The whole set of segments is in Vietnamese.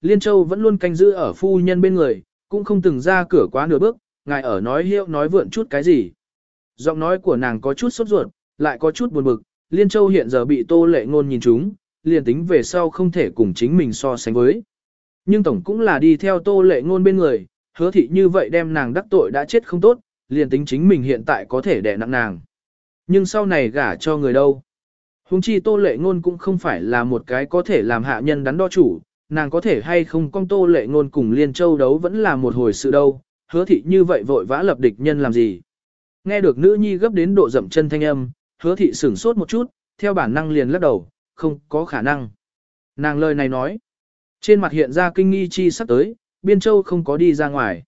Liên Châu vẫn luôn canh giữ ở phu nhân bên người, cũng không từng ra cửa quá nửa bước, ngài ở nói hiệu nói vượn chút cái gì. Giọng nói của nàng có chút sốt ruột, lại có chút buồn bực, Liên Châu hiện giờ bị tô lệ ngôn nhìn chúng, liền tính về sau không thể cùng chính mình so sánh với. Nhưng tổng cũng là đi theo tô lệ ngôn bên người, hứa thị như vậy đem nàng đắc tội đã chết không tốt, liền tính chính mình hiện tại có thể đè nặng nàng. Nhưng sau này gả cho người đâu? Hùng chi tô lệ ngôn cũng không phải là một cái có thể làm hạ nhân đắn đo chủ, nàng có thể hay không công tô lệ ngôn cùng liên châu đấu vẫn là một hồi sự đâu, hứa thị như vậy vội vã lập địch nhân làm gì. Nghe được nữ nhi gấp đến độ dậm chân thanh âm, hứa thị sửng sốt một chút, theo bản năng liền lắc đầu, không có khả năng. Nàng lời này nói, trên mặt hiện ra kinh nghi chi sắp tới, biên châu không có đi ra ngoài.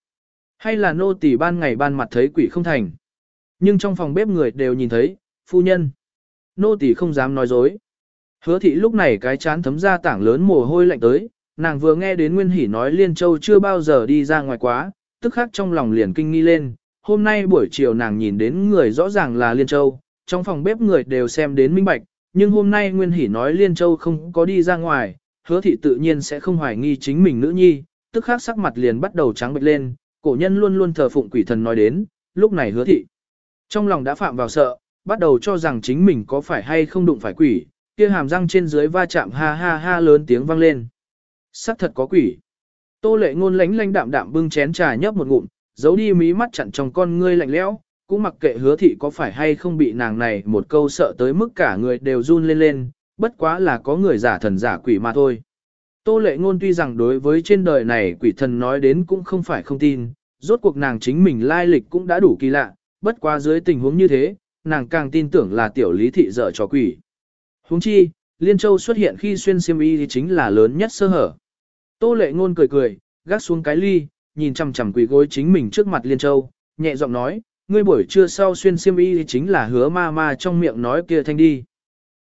Hay là nô tỳ ban ngày ban mặt thấy quỷ không thành. Nhưng trong phòng bếp người đều nhìn thấy, phu nhân. Nô tỳ không dám nói dối. Hứa thị lúc này cái chán thấm ra tảng lớn mồ hôi lạnh tới, nàng vừa nghe đến Nguyên Hỷ nói Liên Châu chưa bao giờ đi ra ngoài quá, tức khắc trong lòng liền kinh nghi lên. Hôm nay buổi chiều nàng nhìn đến người rõ ràng là Liên Châu, trong phòng bếp người đều xem đến minh bạch, nhưng hôm nay Nguyên Hỷ nói Liên Châu không có đi ra ngoài, hứa thị tự nhiên sẽ không hoài nghi chính mình nữ nhi, tức khắc sắc mặt liền bắt đầu trắng bệch lên, cổ nhân luôn luôn thờ phụng quỷ thần nói đến, lúc này hứa thị. Trong lòng đã phạm vào sợ, bắt đầu cho rằng chính mình có phải hay không đụng phải quỷ, kia hàm răng trên dưới va chạm ha ha ha lớn tiếng vang lên. Sắc thật có quỷ. Tô lệ ngôn lánh lánh đạm đạm bưng chén trà nhấp một ngụm, giấu đi mí mắt chặn trong con ngươi lạnh lẽo, cũng mặc kệ hứa thị có phải hay không bị nàng này một câu sợ tới mức cả người đều run lên lên, bất quá là có người giả thần giả quỷ mà thôi. Tô lệ ngôn tuy rằng đối với trên đời này quỷ thần nói đến cũng không phải không tin, rốt cuộc nàng chính mình lai lịch cũng đã đủ kỳ lạ, bất quá dưới tình huống như thế, nàng càng tin tưởng là tiểu lý thị dở trò quỷ. Huống chi, Liên Châu xuất hiện khi xuyên xiêm y thì chính là lớn nhất sơ hở. Tô lệ ngôn cười cười, gác xuống cái ly, nhìn chằm chằm quỳ gối chính mình trước mặt Liên Châu, nhẹ giọng nói, ngươi buổi trưa sau xuyên xiêm y thì chính là hứa ma ma trong miệng nói kia thanh đi.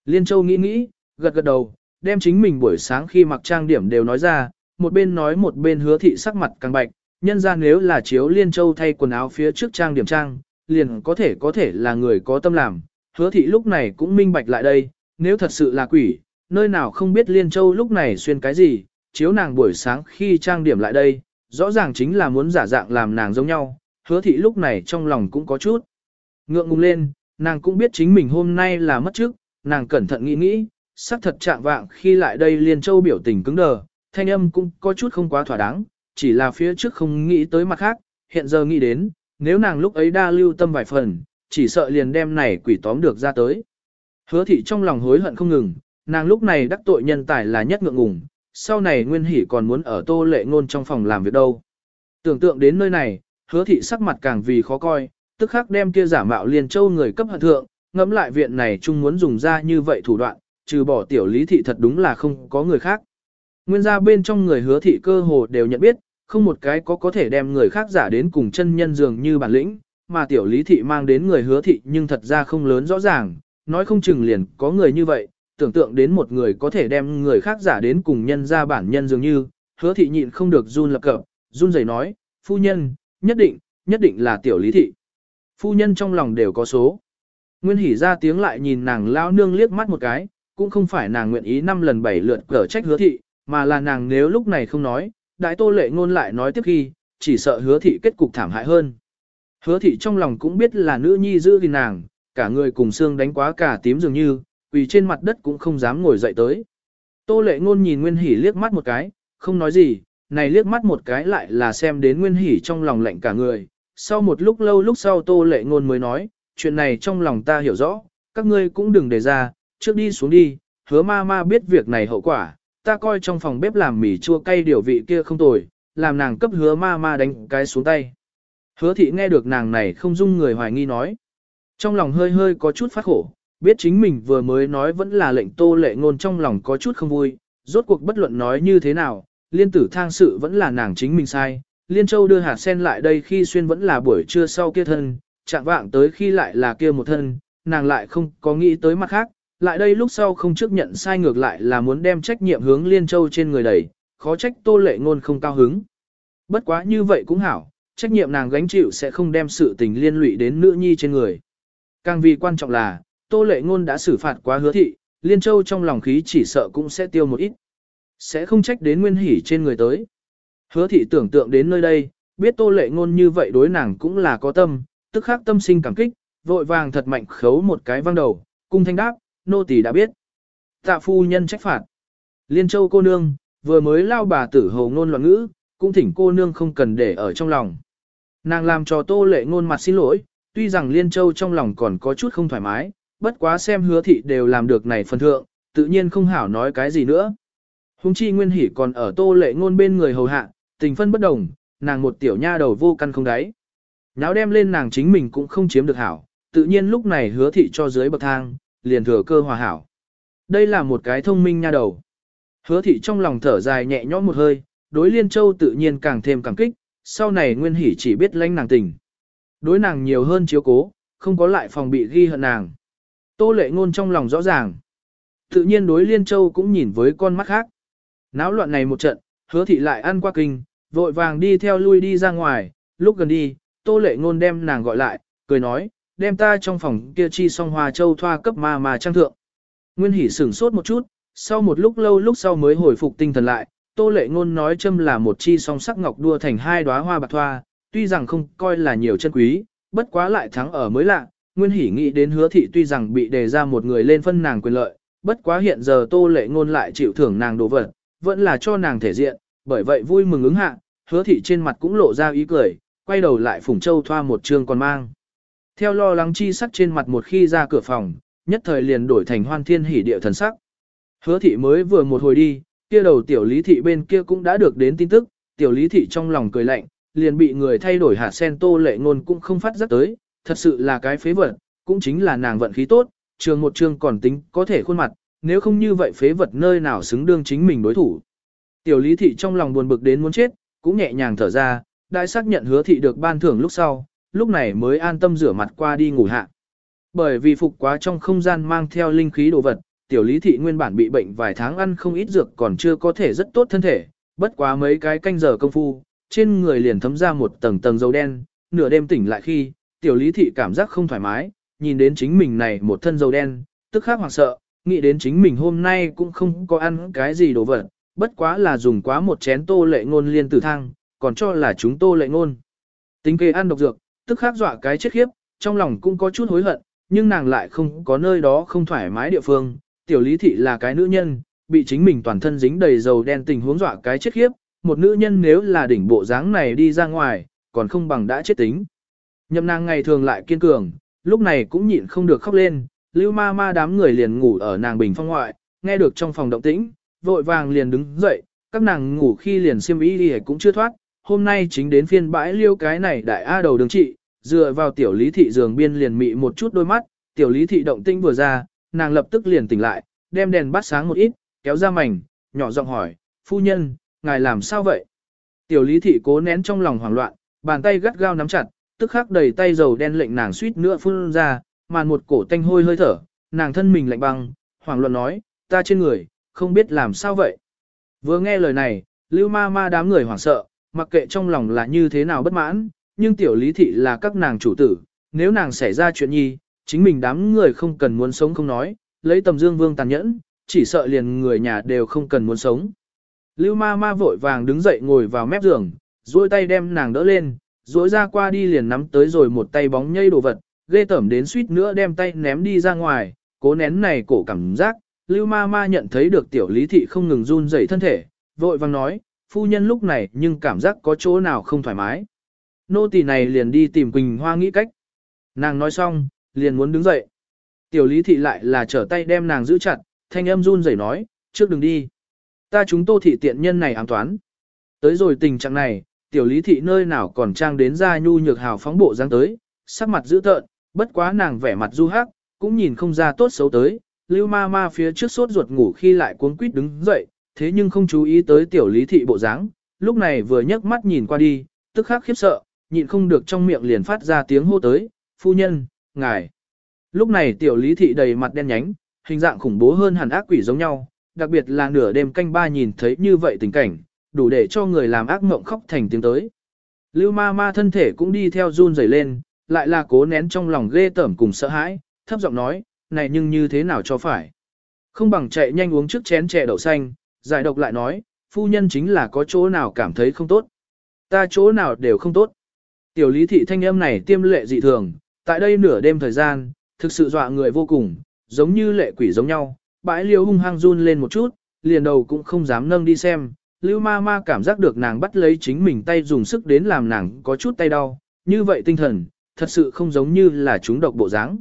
Liên Châu nghĩ nghĩ, gật gật đầu, đem chính mình buổi sáng khi mặc trang điểm đều nói ra, một bên nói một bên hứa thị sắc mặt càng bạch, nhân ra nếu là chiếu Liên Châu thay quần áo phía trước trang điểm trang, liền có thể có thể là người có tâm làm, hứa thị lúc này cũng minh bạch lại đây, nếu thật sự là quỷ, nơi nào không biết Liên Châu lúc này xuyên cái gì, chiếu nàng buổi sáng khi trang điểm lại đây, rõ ràng chính là muốn giả dạng làm nàng giống nhau, hứa thị lúc này trong lòng cũng có chút. Ngượng ngùng lên, nàng cũng biết chính mình hôm nay là mất trước, nàng cẩn thận nghĩ nghĩ, sắc thật trạng vạng khi lại đây Liên Châu biểu tình cứng đờ, thanh âm cũng có chút không quá thỏa đáng, chỉ là phía trước không nghĩ tới mặt khác, hiện giờ nghĩ đến, nếu nàng lúc ấy đa lưu tâm vài phần, chỉ sợ liền đem này quỷ tóm được ra tới. Hứa thị trong lòng hối hận không ngừng, nàng lúc này đắc tội nhân tài là nhất ngượng ngùng, sau này Nguyên Hỷ còn muốn ở tô lệ ngôn trong phòng làm việc đâu. Tưởng tượng đến nơi này, hứa thị sắc mặt càng vì khó coi, tức khắc đem kia giả mạo liền châu người cấp hận thượng, ngẫm lại viện này chung muốn dùng ra như vậy thủ đoạn, trừ bỏ tiểu lý thị thật đúng là không có người khác. Nguyên gia bên trong người hứa thị cơ hồ đều nhận biết, không một cái có có thể đem người khác giả đến cùng chân nhân dường như bản lĩnh, mà tiểu lý thị mang đến người hứa thị nhưng thật ra không lớn rõ ràng, nói không chừng liền có người như vậy, tưởng tượng đến một người có thể đem người khác giả đến cùng nhân ra bản nhân dường như, hứa thị nhịn không được run lập cập, run rẩy nói, phu nhân, nhất định, nhất định là tiểu lý thị. Phu nhân trong lòng đều có số. Nguyên hỉ ra tiếng lại nhìn nàng lao nương liếc mắt một cái, cũng không phải nàng nguyện ý năm lần bảy lượt cở trách hứa thị, mà là nàng nếu lúc này không nói, đại tô lệ ngôn lại nói tiếp khi, chỉ sợ hứa thị kết cục thảm hại hơn. Hứa thị trong lòng cũng biết là nữ nhi giữ gìn nàng, cả người cùng xương đánh quá cả tím dường như, quỳ trên mặt đất cũng không dám ngồi dậy tới. Tô lệ ngôn nhìn Nguyên Hỷ liếc mắt một cái, không nói gì, này liếc mắt một cái lại là xem đến Nguyên Hỷ trong lòng lạnh cả người. Sau một lúc lâu lúc sau Tô lệ ngôn mới nói, chuyện này trong lòng ta hiểu rõ, các ngươi cũng đừng để ra, trước đi xuống đi, hứa ma ma biết việc này hậu quả, ta coi trong phòng bếp làm mì chua cay điều vị kia không tồi, làm nàng cấp hứa ma ma đánh cái xuống tay. Hứa thị nghe được nàng này không dung người hoài nghi nói. Trong lòng hơi hơi có chút phát khổ, biết chính mình vừa mới nói vẫn là lệnh tô lệ ngôn trong lòng có chút không vui, rốt cuộc bất luận nói như thế nào, liên tử thang sự vẫn là nàng chính mình sai. Liên Châu đưa hạt sen lại đây khi xuyên vẫn là buổi trưa sau kia thân, chạm vạng tới khi lại là kia một thân, nàng lại không có nghĩ tới mặt khác, lại đây lúc sau không trước nhận sai ngược lại là muốn đem trách nhiệm hướng Liên Châu trên người đẩy, khó trách tô lệ ngôn không cao hứng. Bất quá như vậy cũng hảo, trách nhiệm nàng gánh chịu sẽ không đem sự tình liên lụy đến nữ nhi trên người. Càng vì quan trọng là, tô lệ ngôn đã xử phạt quá hứa thị, Liên Châu trong lòng khí chỉ sợ cũng sẽ tiêu một ít. Sẽ không trách đến nguyên hỉ trên người tới. Hứa thị tưởng tượng đến nơi đây, biết tô lệ ngôn như vậy đối nàng cũng là có tâm, tức khắc tâm sinh cảm kích, vội vàng thật mạnh khấu một cái văng đầu, cung thanh đáp, nô tỳ đã biết. Tạ phu nhân trách phạt. Liên châu cô nương, vừa mới lao bà tử hồ ngôn loạn ngữ, cũng thỉnh cô nương không cần để ở trong lòng. Nàng làm cho tô lệ ngôn mặt xin lỗi, tuy rằng Liên Châu trong lòng còn có chút không thoải mái, bất quá xem hứa thị đều làm được này phần thượng, tự nhiên không hảo nói cái gì nữa. Hùng chi nguyên hỉ còn ở tô lệ ngôn bên người hầu hạ, tình phân bất đồng, nàng một tiểu nha đầu vô căn không đáy. Náo đem lên nàng chính mình cũng không chiếm được hảo, tự nhiên lúc này hứa thị cho dưới bậc thang, liền thừa cơ hòa hảo. Đây là một cái thông minh nha đầu. Hứa thị trong lòng thở dài nhẹ nhõm một hơi, đối liên châu tự nhiên càng thêm cảm kích, sau này nguyên hỉ chỉ biết lãnh nàng tình. Đối nàng nhiều hơn chiếu cố, không có lại phòng bị ghi hận nàng. Tô lệ ngôn trong lòng rõ ràng. Tự nhiên đối liên châu cũng nhìn với con mắt khác. Náo loạn này một trận, hứa thị lại ăn qua kinh, vội vàng đi theo lui đi ra ngoài, lúc gần đi, tô lệ ngôn đem nàng gọi lại, cười nói, đem ta trong phòng kia chi song hoa châu thoa cấp ma mà trang thượng. Nguyên hỉ sửng sốt một chút, sau một lúc lâu lúc sau mới hồi phục tinh thần lại, tô lệ ngôn nói châm là một chi song sắc ngọc đua thành hai đóa hoa bạc thoa, tuy rằng không coi là nhiều chân quý, bất quá lại thắng ở mới lạ, Nguyên Hỷ nghĩ đến hứa thị tuy rằng bị đề ra một người lên phân nàng quyền lợi, bất quá hiện giờ tô lệ ngôn lại chịu thưởng nàng đồ vật, vẫn là cho nàng thể diện, bởi vậy vui mừng ứng hạ, hứa thị trên mặt cũng lộ ra ý cười, quay đầu lại phủng châu thoa một trương còn mang. Theo lo lắng chi sắc trên mặt một khi ra cửa phòng, nhất thời liền đổi thành hoan thiên hỉ địa thần sắc. Hứa thị mới vừa một hồi đi, kia đầu tiểu lý thị bên kia cũng đã được đến tin tức, tiểu lý thị trong lòng cười lạnh, liền bị người thay đổi hạt sen tô lệ ngôn cũng không phát giác tới, thật sự là cái phế vật, cũng chính là nàng vận khí tốt, trường một trường còn tính có thể khuôn mặt, nếu không như vậy phế vật nơi nào xứng đương chính mình đối thủ. Tiểu lý thị trong lòng buồn bực đến muốn chết, cũng nhẹ nhàng thở ra, đại xác nhận hứa thị được ban thưởng lúc sau, lúc này mới an tâm rửa mặt qua đi ngủ hạ. Bởi vì phục quá trong không gian mang theo linh khí đồ vật, tiểu lý thị nguyên bản bị bệnh vài tháng ăn không ít dược còn chưa có thể rất tốt thân thể, bất quá mấy cái canh giờ công phu, trên người liền thấm ra một tầng tầng dầu đen, nửa đêm tỉnh lại khi, tiểu lý thị cảm giác không thoải mái, nhìn đến chính mình này một thân dầu đen, tức khắc hoảng sợ, nghĩ đến chính mình hôm nay cũng không có ăn cái gì đồ vật, bất quá là dùng quá một chén tô lệ ngôn liên tử thang, còn cho là chúng tô lệ ngôn. Tính kê ăn độc dược, tức khắc dọa cái chết khiếp, trong lòng cũng có chút hối hận, nhưng nàng lại không có nơi đó không thoải mái địa phương, tiểu lý thị là cái nữ nhân, bị chính mình toàn thân dính đầy dầu đen tình huống dọa cái chết khiếp, một nữ nhân nếu là đỉnh bộ dáng này đi ra ngoài, còn không bằng đã chết tính. Nhậm nàng ngày thường lại kiên cường, lúc này cũng nhịn không được khóc lên, lưu ma ma đám người liền ngủ ở nàng bình phong ngoại, nghe được trong phòng động tĩnh, vội vàng liền đứng dậy, các nàng ngủ khi liền xiêm y đi cũng chưa thoát, hôm nay chính đến phiên bãi liêu cái này đại A đầu đường trị, dựa vào tiểu lý thị giường biên liền mị một chút đôi mắt, tiểu lý thị động tĩnh vừa ra, nàng lập tức liền tỉnh lại, đem đèn bắt sáng một ít, kéo ra mảnh, nhỏ giọng hỏi, phu nhân, ngài làm sao vậy? Tiểu lý thị cố nén trong lòng hoảng loạn, bàn tay gắt gao nắm chặt, tức khắc đầy tay dầu đen lệnh nàng suýt nữa phun ra, màn một cổ tanh hôi hơi thở, nàng thân mình lạnh băng, hoảng loạn nói, ta trên người, không biết làm sao vậy. Vừa nghe lời này, lưu ma ma đám người hoảng sợ, mặc kệ trong lòng là như thế nào bất mãn, nhưng tiểu lý thị là các nàng chủ tử, nếu nàng xảy ra chuyện nhi, chính mình đám người không cần muốn sống không nói, lấy tầm dương vương tàn nhẫn, chỉ sợ liền người nhà đều không cần muốn sống. Lưu ma ma vội vàng đứng dậy ngồi vào mép giường, duỗi tay đem nàng đỡ lên, duỗi ra qua đi liền nắm tới rồi một tay bóng nhây đồ vật, ghê tởm đến suýt nữa đem tay ném đi ra ngoài, cố nén này cổ cảm giác, Lưu ma ma nhận thấy được tiểu lý thị không ngừng run rẩy thân thể, vội vàng nói, phu nhân lúc này nhưng cảm giác có chỗ nào không thoải mái. Nô tỳ này liền đi tìm Quỳnh Hoa nghĩ cách. Nàng nói xong, liền muốn đứng dậy. Tiểu lý thị lại là trở tay đem nàng giữ chặt, thanh âm run rẩy nói, trước đừng đi. Ta chúng tô thị tiện nhân này ám toán. Tới rồi tình trạng này, tiểu lý thị nơi nào còn trang đến ra nhu nhược hào phóng bộ dáng tới, sắc mặt dữ tợn, bất quá nàng vẻ mặt du hắc, cũng nhìn không ra tốt xấu tới, lưu ma ma phía trước sốt ruột ngủ khi lại cuống quýt đứng dậy, thế nhưng không chú ý tới tiểu lý thị bộ dáng, lúc này vừa nhấc mắt nhìn qua đi, tức khắc khiếp sợ, nhịn không được trong miệng liền phát ra tiếng hô tới, phu nhân, ngài. Lúc này tiểu lý thị đầy mặt đen nhánh, hình dạng khủng bố hơn hẳn ác quỷ giống nhau, đặc biệt là nửa đêm canh ba nhìn thấy như vậy tình cảnh, đủ để cho người làm ác mộng khóc thành tiếng tới. Lưu ma ma thân thể cũng đi theo run rẩy lên, lại là cố nén trong lòng ghê tởm cùng sợ hãi, thấp giọng nói, này nhưng như thế nào cho phải. Không bằng chạy nhanh uống trước chén chè đậu xanh, giải độc lại nói, phu nhân chính là có chỗ nào cảm thấy không tốt. Ta chỗ nào đều không tốt. Tiểu lý thị thanh âm này tiêm lệ dị thường, tại đây nửa đêm thời gian, thực sự dọa người vô cùng, giống như lệ quỷ giống nhau, bãi liêu hung hăng run lên một chút, liền đầu cũng không dám nâng đi xem. Lưu ma ma cảm giác được nàng bắt lấy chính mình tay dùng sức đến làm nàng có chút tay đau, như vậy tinh thần, thật sự không giống như là chúng độc bộ dáng.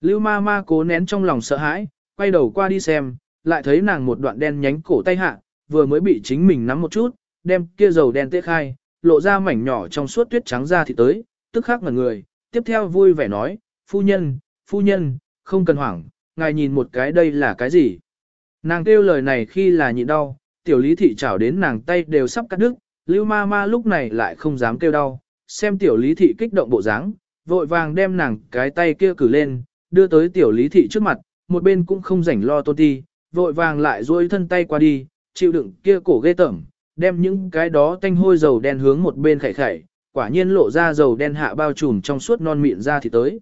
Lưu ma ma cố nén trong lòng sợ hãi, quay đầu qua đi xem, lại thấy nàng một đoạn đen nhánh cổ tay hạ, vừa mới bị chính mình nắm một chút, đem kia dầu đen tê khai, lộ ra mảnh nhỏ trong suốt tuyết trắng ra thì tới, tức khắc ngẩn người, tiếp theo vui vẻ nói, phu nhân, phu nhân, không cần hoảng, ngài nhìn một cái đây là cái gì. Nàng kêu lời này khi là nhịn đau, tiểu lý thị chảo đến nàng tay đều sắp cắt đứt, lưu ma ma lúc này lại không dám kêu đau, xem tiểu lý thị kích động bộ dáng, vội vàng đem nàng cái tay kia cử lên, đưa tới tiểu lý thị trước mặt, một bên cũng không rảnh lo tôn ti, vội vàng lại duỗi thân tay qua đi, chịu đựng kia cổ ghê tởm, đem những cái đó tanh hôi dầu đen hướng một bên khẩy khẩy, quả nhiên lộ ra dầu đen hạ bao trùm trong suốt non mịn ra thì tới.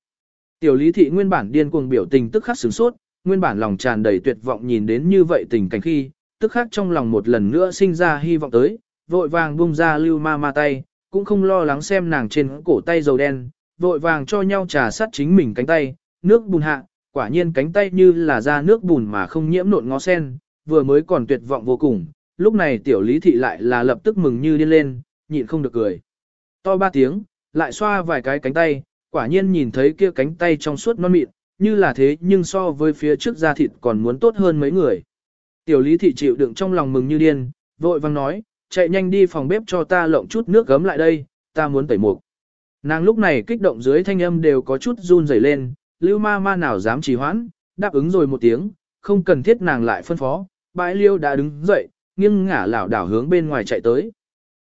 Tiểu lý thị nguyên bản điên cuồng biểu tình tức khắc sửng sốt, nguyên bản lòng tràn đầy tuyệt vọng nhìn đến như vậy tình cảnh khi, tức khắc trong lòng một lần nữa sinh ra hy vọng tới, vội vàng buông ra lưu ma ma tay, cũng không lo lắng xem nàng trên cổ tay dầu đen, vội vàng cho nhau trà sát chính mình cánh tay, nước bùn hạ, quả nhiên cánh tay như là ra nước bùn mà không nhiễm nộn ngó sen, vừa mới còn tuyệt vọng vô cùng, lúc này tiểu lý thị lại là lập tức mừng như điên lên, nhịn không được cười. To ba tiếng, lại xoa vài cái cánh tay, quả nhiên nhìn thấy kia cánh tay trong suốt non mịn, như là thế nhưng so với phía trước da thịt còn muốn tốt hơn mấy người. Tiểu lý thị chịu đựng trong lòng mừng như điên, vội vang nói, chạy nhanh đi phòng bếp cho ta lộng chút nước gấm lại đây, ta muốn tẩy mục. Nàng lúc này kích động dưới thanh âm đều có chút run rẩy lên, lưu ma ma nào dám trì hoãn, đáp ứng rồi một tiếng, không cần thiết nàng lại phân phó, bãi liêu đã đứng dậy, nghiêng ngả lảo đảo hướng bên ngoài chạy tới.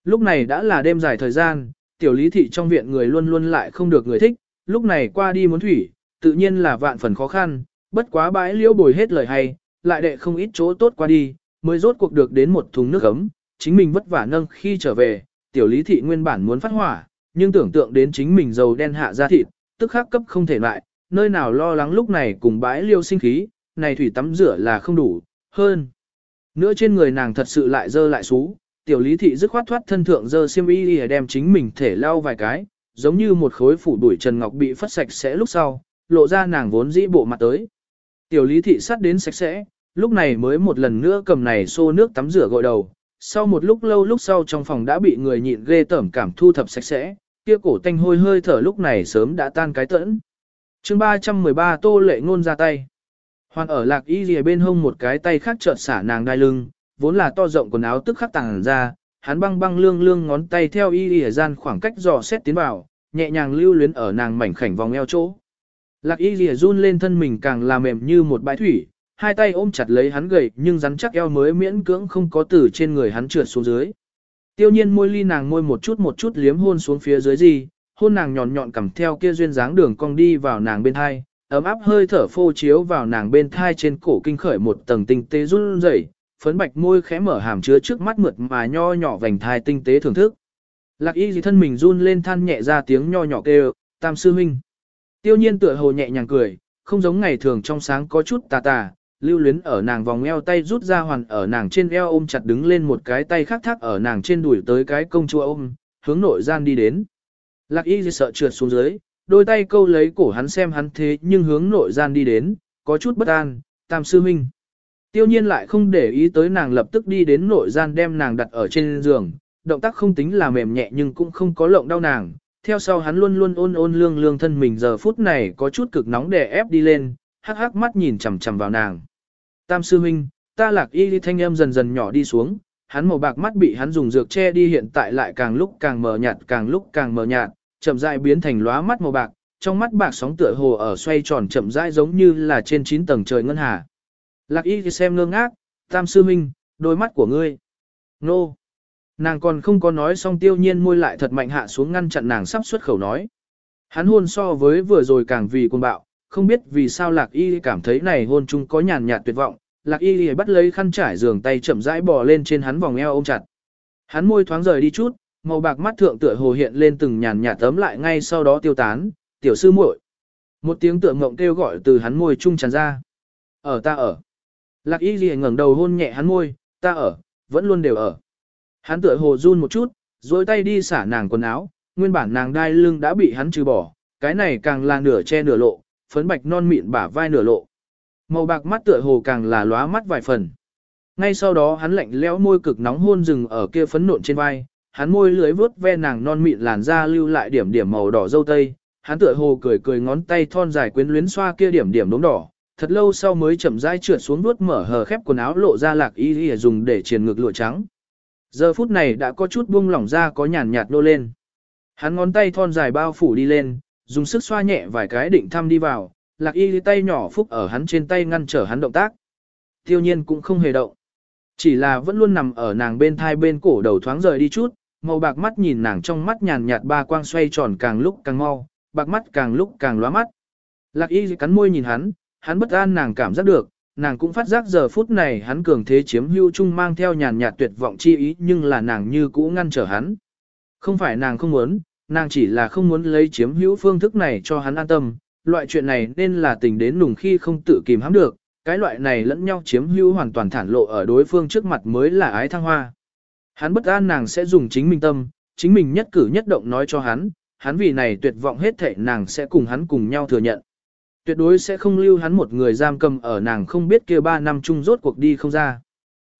Lúc này đã là đêm dài thời gian, tiểu lý thị trong viện người luôn luôn lại không được người thích, lúc này qua đi muốn thủy, tự nhiên là vạn phần khó khăn, bất quá bãi liễu bồi hết lời hay, lại đệ không ít chỗ tốt qua đi, mới rốt cuộc được đến một thùng nước ấm, chính mình vất vả nâng khi trở về, tiểu lý thị nguyên bản muốn phát hỏa, nhưng tưởng tượng đến chính mình dầu đen hạ ra thịt, tức khắc cấp không thể lại, nơi nào lo lắng lúc này cùng bãi liêu sinh khí, này thủy tắm rửa là không đủ, hơn. Nữa trên người nàng thật sự lại dơ lại xú, tiểu lý thị dứt khoát thoát thân thượng dơ xiêm y để đem chính mình thể lau vài cái, giống như một khối phủ đuổi trần ngọc bị phất sạch sẽ lúc sau, lộ ra nàng vốn dĩ bộ mặt tới. Tiểu lý thị sắt đến sạch sẽ, lúc này mới một lần nữa cầm này xô nước tắm rửa gội đầu. Sau một lúc lâu lúc sau trong phòng đã bị người nhịn ghê tởm cảm thu thập sạch sẽ, kia cổ tanh hôi hơi thở lúc này sớm đã tan cái tẫn. chương 313 tô lệ ngôn ra tay. Hoàn ở lạc y rìa bên hông một cái tay khác chợt xả nàng đai lưng, vốn là to rộng quần áo tức khắc tàng ra, hắn băng băng lương lương ngón tay theo y y gian khoảng cách dò xét tiến vào, nhẹ nhàng lưu luyến ở nàng mảnh khảnh vòng eo chỗ. Lạc y y run lên thân mình càng là mềm như một bãi thủy, hai tay ôm chặt lấy hắn gầy nhưng rắn chắc eo mới miễn cưỡng không có từ trên người hắn trượt xuống dưới. Tiêu nhiên môi ly nàng môi một chút một chút liếm hôn xuống phía dưới gì, hôn nàng nhọn nhọn cầm theo kia duyên dáng đường cong đi vào nàng bên hai, ấm áp hơi thở phô chiếu vào nàng bên thai trên cổ kinh khởi một tầng tinh tế run rẩy, phấn bạch môi khẽ mở hàm chứa trước mắt mượt mà nho nhỏ vành thai tinh tế thưởng thức. Lạc y gì thân mình run lên than nhẹ ra tiếng nho nhỏ kêu, tam sư huynh. Tiêu nhiên tựa hồ nhẹ nhàng cười, không giống ngày thường trong sáng có chút tà tà, lưu luyến ở nàng vòng eo tay rút ra hoàn ở nàng trên eo ôm chặt đứng lên một cái tay khác thác ở nàng trên đùi tới cái công chúa ôm, hướng nội gian đi đến. Lạc y sợ trượt xuống dưới, đôi tay câu lấy cổ hắn xem hắn thế nhưng hướng nội gian đi đến, có chút bất an, tam sư huynh. Tiêu nhiên lại không để ý tới nàng lập tức đi đến nội gian đem nàng đặt ở trên giường, động tác không tính là mềm nhẹ nhưng cũng không có lộng đau nàng. Theo sau hắn luôn luôn ôn ôn lương lương thân mình giờ phút này có chút cực nóng để ép đi lên, hắc hắc mắt nhìn chằm chằm vào nàng. Tam sư huynh, ta lạc y thanh âm dần dần nhỏ đi xuống, hắn màu bạc mắt bị hắn dùng dược che đi hiện tại lại càng lúc càng mờ nhạt càng lúc càng mờ nhạt, chậm rãi biến thành lóa mắt màu bạc, trong mắt bạc sóng tựa hồ ở xoay tròn chậm rãi giống như là trên 9 tầng trời ngân hà. Lạc y thì xem ngơ ngác, tam sư minh, đôi mắt của ngươi. Nô. Nàng còn không có nói xong tiêu nhiên môi lại thật mạnh hạ xuống ngăn chặn nàng sắp xuất khẩu nói. Hắn hôn so với vừa rồi càng vì cuồng bạo, không biết vì sao lạc y cảm thấy này hôn chung có nhàn nhạt tuyệt vọng. Lạc y bắt lấy khăn trải giường tay chậm rãi bò lên trên hắn vòng eo ôm chặt. Hắn môi thoáng rời đi chút, màu bạc mắt thượng tựa hồ hiện lên từng nhàn nhạt tấm lại ngay sau đó tiêu tán, tiểu sư muội. Một tiếng tựa mộng kêu gọi từ hắn môi trung tràn ra. Ở ta ở. Lạc y ghi ngẩng đầu hôn nhẹ hắn môi, ta ở, vẫn luôn đều ở. Hắn tựa hồ run một chút, rồi tay đi xả nàng quần áo, nguyên bản nàng đai lưng đã bị hắn trừ bỏ, cái này càng là nửa che nửa lộ, phấn bạch non mịn bả vai nửa lộ. Màu bạc mắt tựa hồ càng là lóa mắt vài phần. Ngay sau đó hắn lạnh lẽo môi cực nóng hôn rừng ở kia phấn nộn trên vai, hắn môi lưới vướt ve nàng non mịn làn da lưu lại điểm điểm màu đỏ dâu tây, hắn tựa hồ cười cười ngón tay thon dài quyến luyến xoa kia điểm điểm đốm đỏ, thật lâu sau mới chậm rãi trượt xuống nuốt mở hờ khép quần áo lộ ra lạc y y dùng để triền ngược lụa trắng. Giờ phút này đã có chút buông lỏng ra có nhàn nhạt nô lên. Hắn ngón tay thon dài bao phủ đi lên, dùng sức xoa nhẹ vài cái định thăm đi vào, lạc y tay nhỏ phúc ở hắn trên tay ngăn trở hắn động tác. Tiêu nhiên cũng không hề động. Chỉ là vẫn luôn nằm ở nàng bên thai bên cổ đầu thoáng rời đi chút, màu bạc mắt nhìn nàng trong mắt nhàn nhạt ba quang xoay tròn càng lúc càng mau, bạc mắt càng lúc càng lóa mắt. Lạc y cắn môi nhìn hắn, hắn bất an nàng cảm giác được, nàng cũng phát giác giờ phút này hắn cường thế chiếm hưu chung mang theo nhàn nhạt tuyệt vọng chi ý nhưng là nàng như cũ ngăn trở hắn. Không phải nàng không muốn, nàng chỉ là không muốn lấy chiếm hữu phương thức này cho hắn an tâm, loại chuyện này nên là tình đến nùng khi không tự kìm hãm được, cái loại này lẫn nhau chiếm hữu hoàn toàn thản lộ ở đối phương trước mặt mới là ái thăng hoa. Hắn bất an nàng sẽ dùng chính mình tâm, chính mình nhất cử nhất động nói cho hắn, hắn vì này tuyệt vọng hết thảy nàng sẽ cùng hắn cùng nhau thừa nhận. Tuyệt đối sẽ không lưu hắn một người giam cầm ở nàng không biết kia ba năm chung rốt cuộc đi không ra.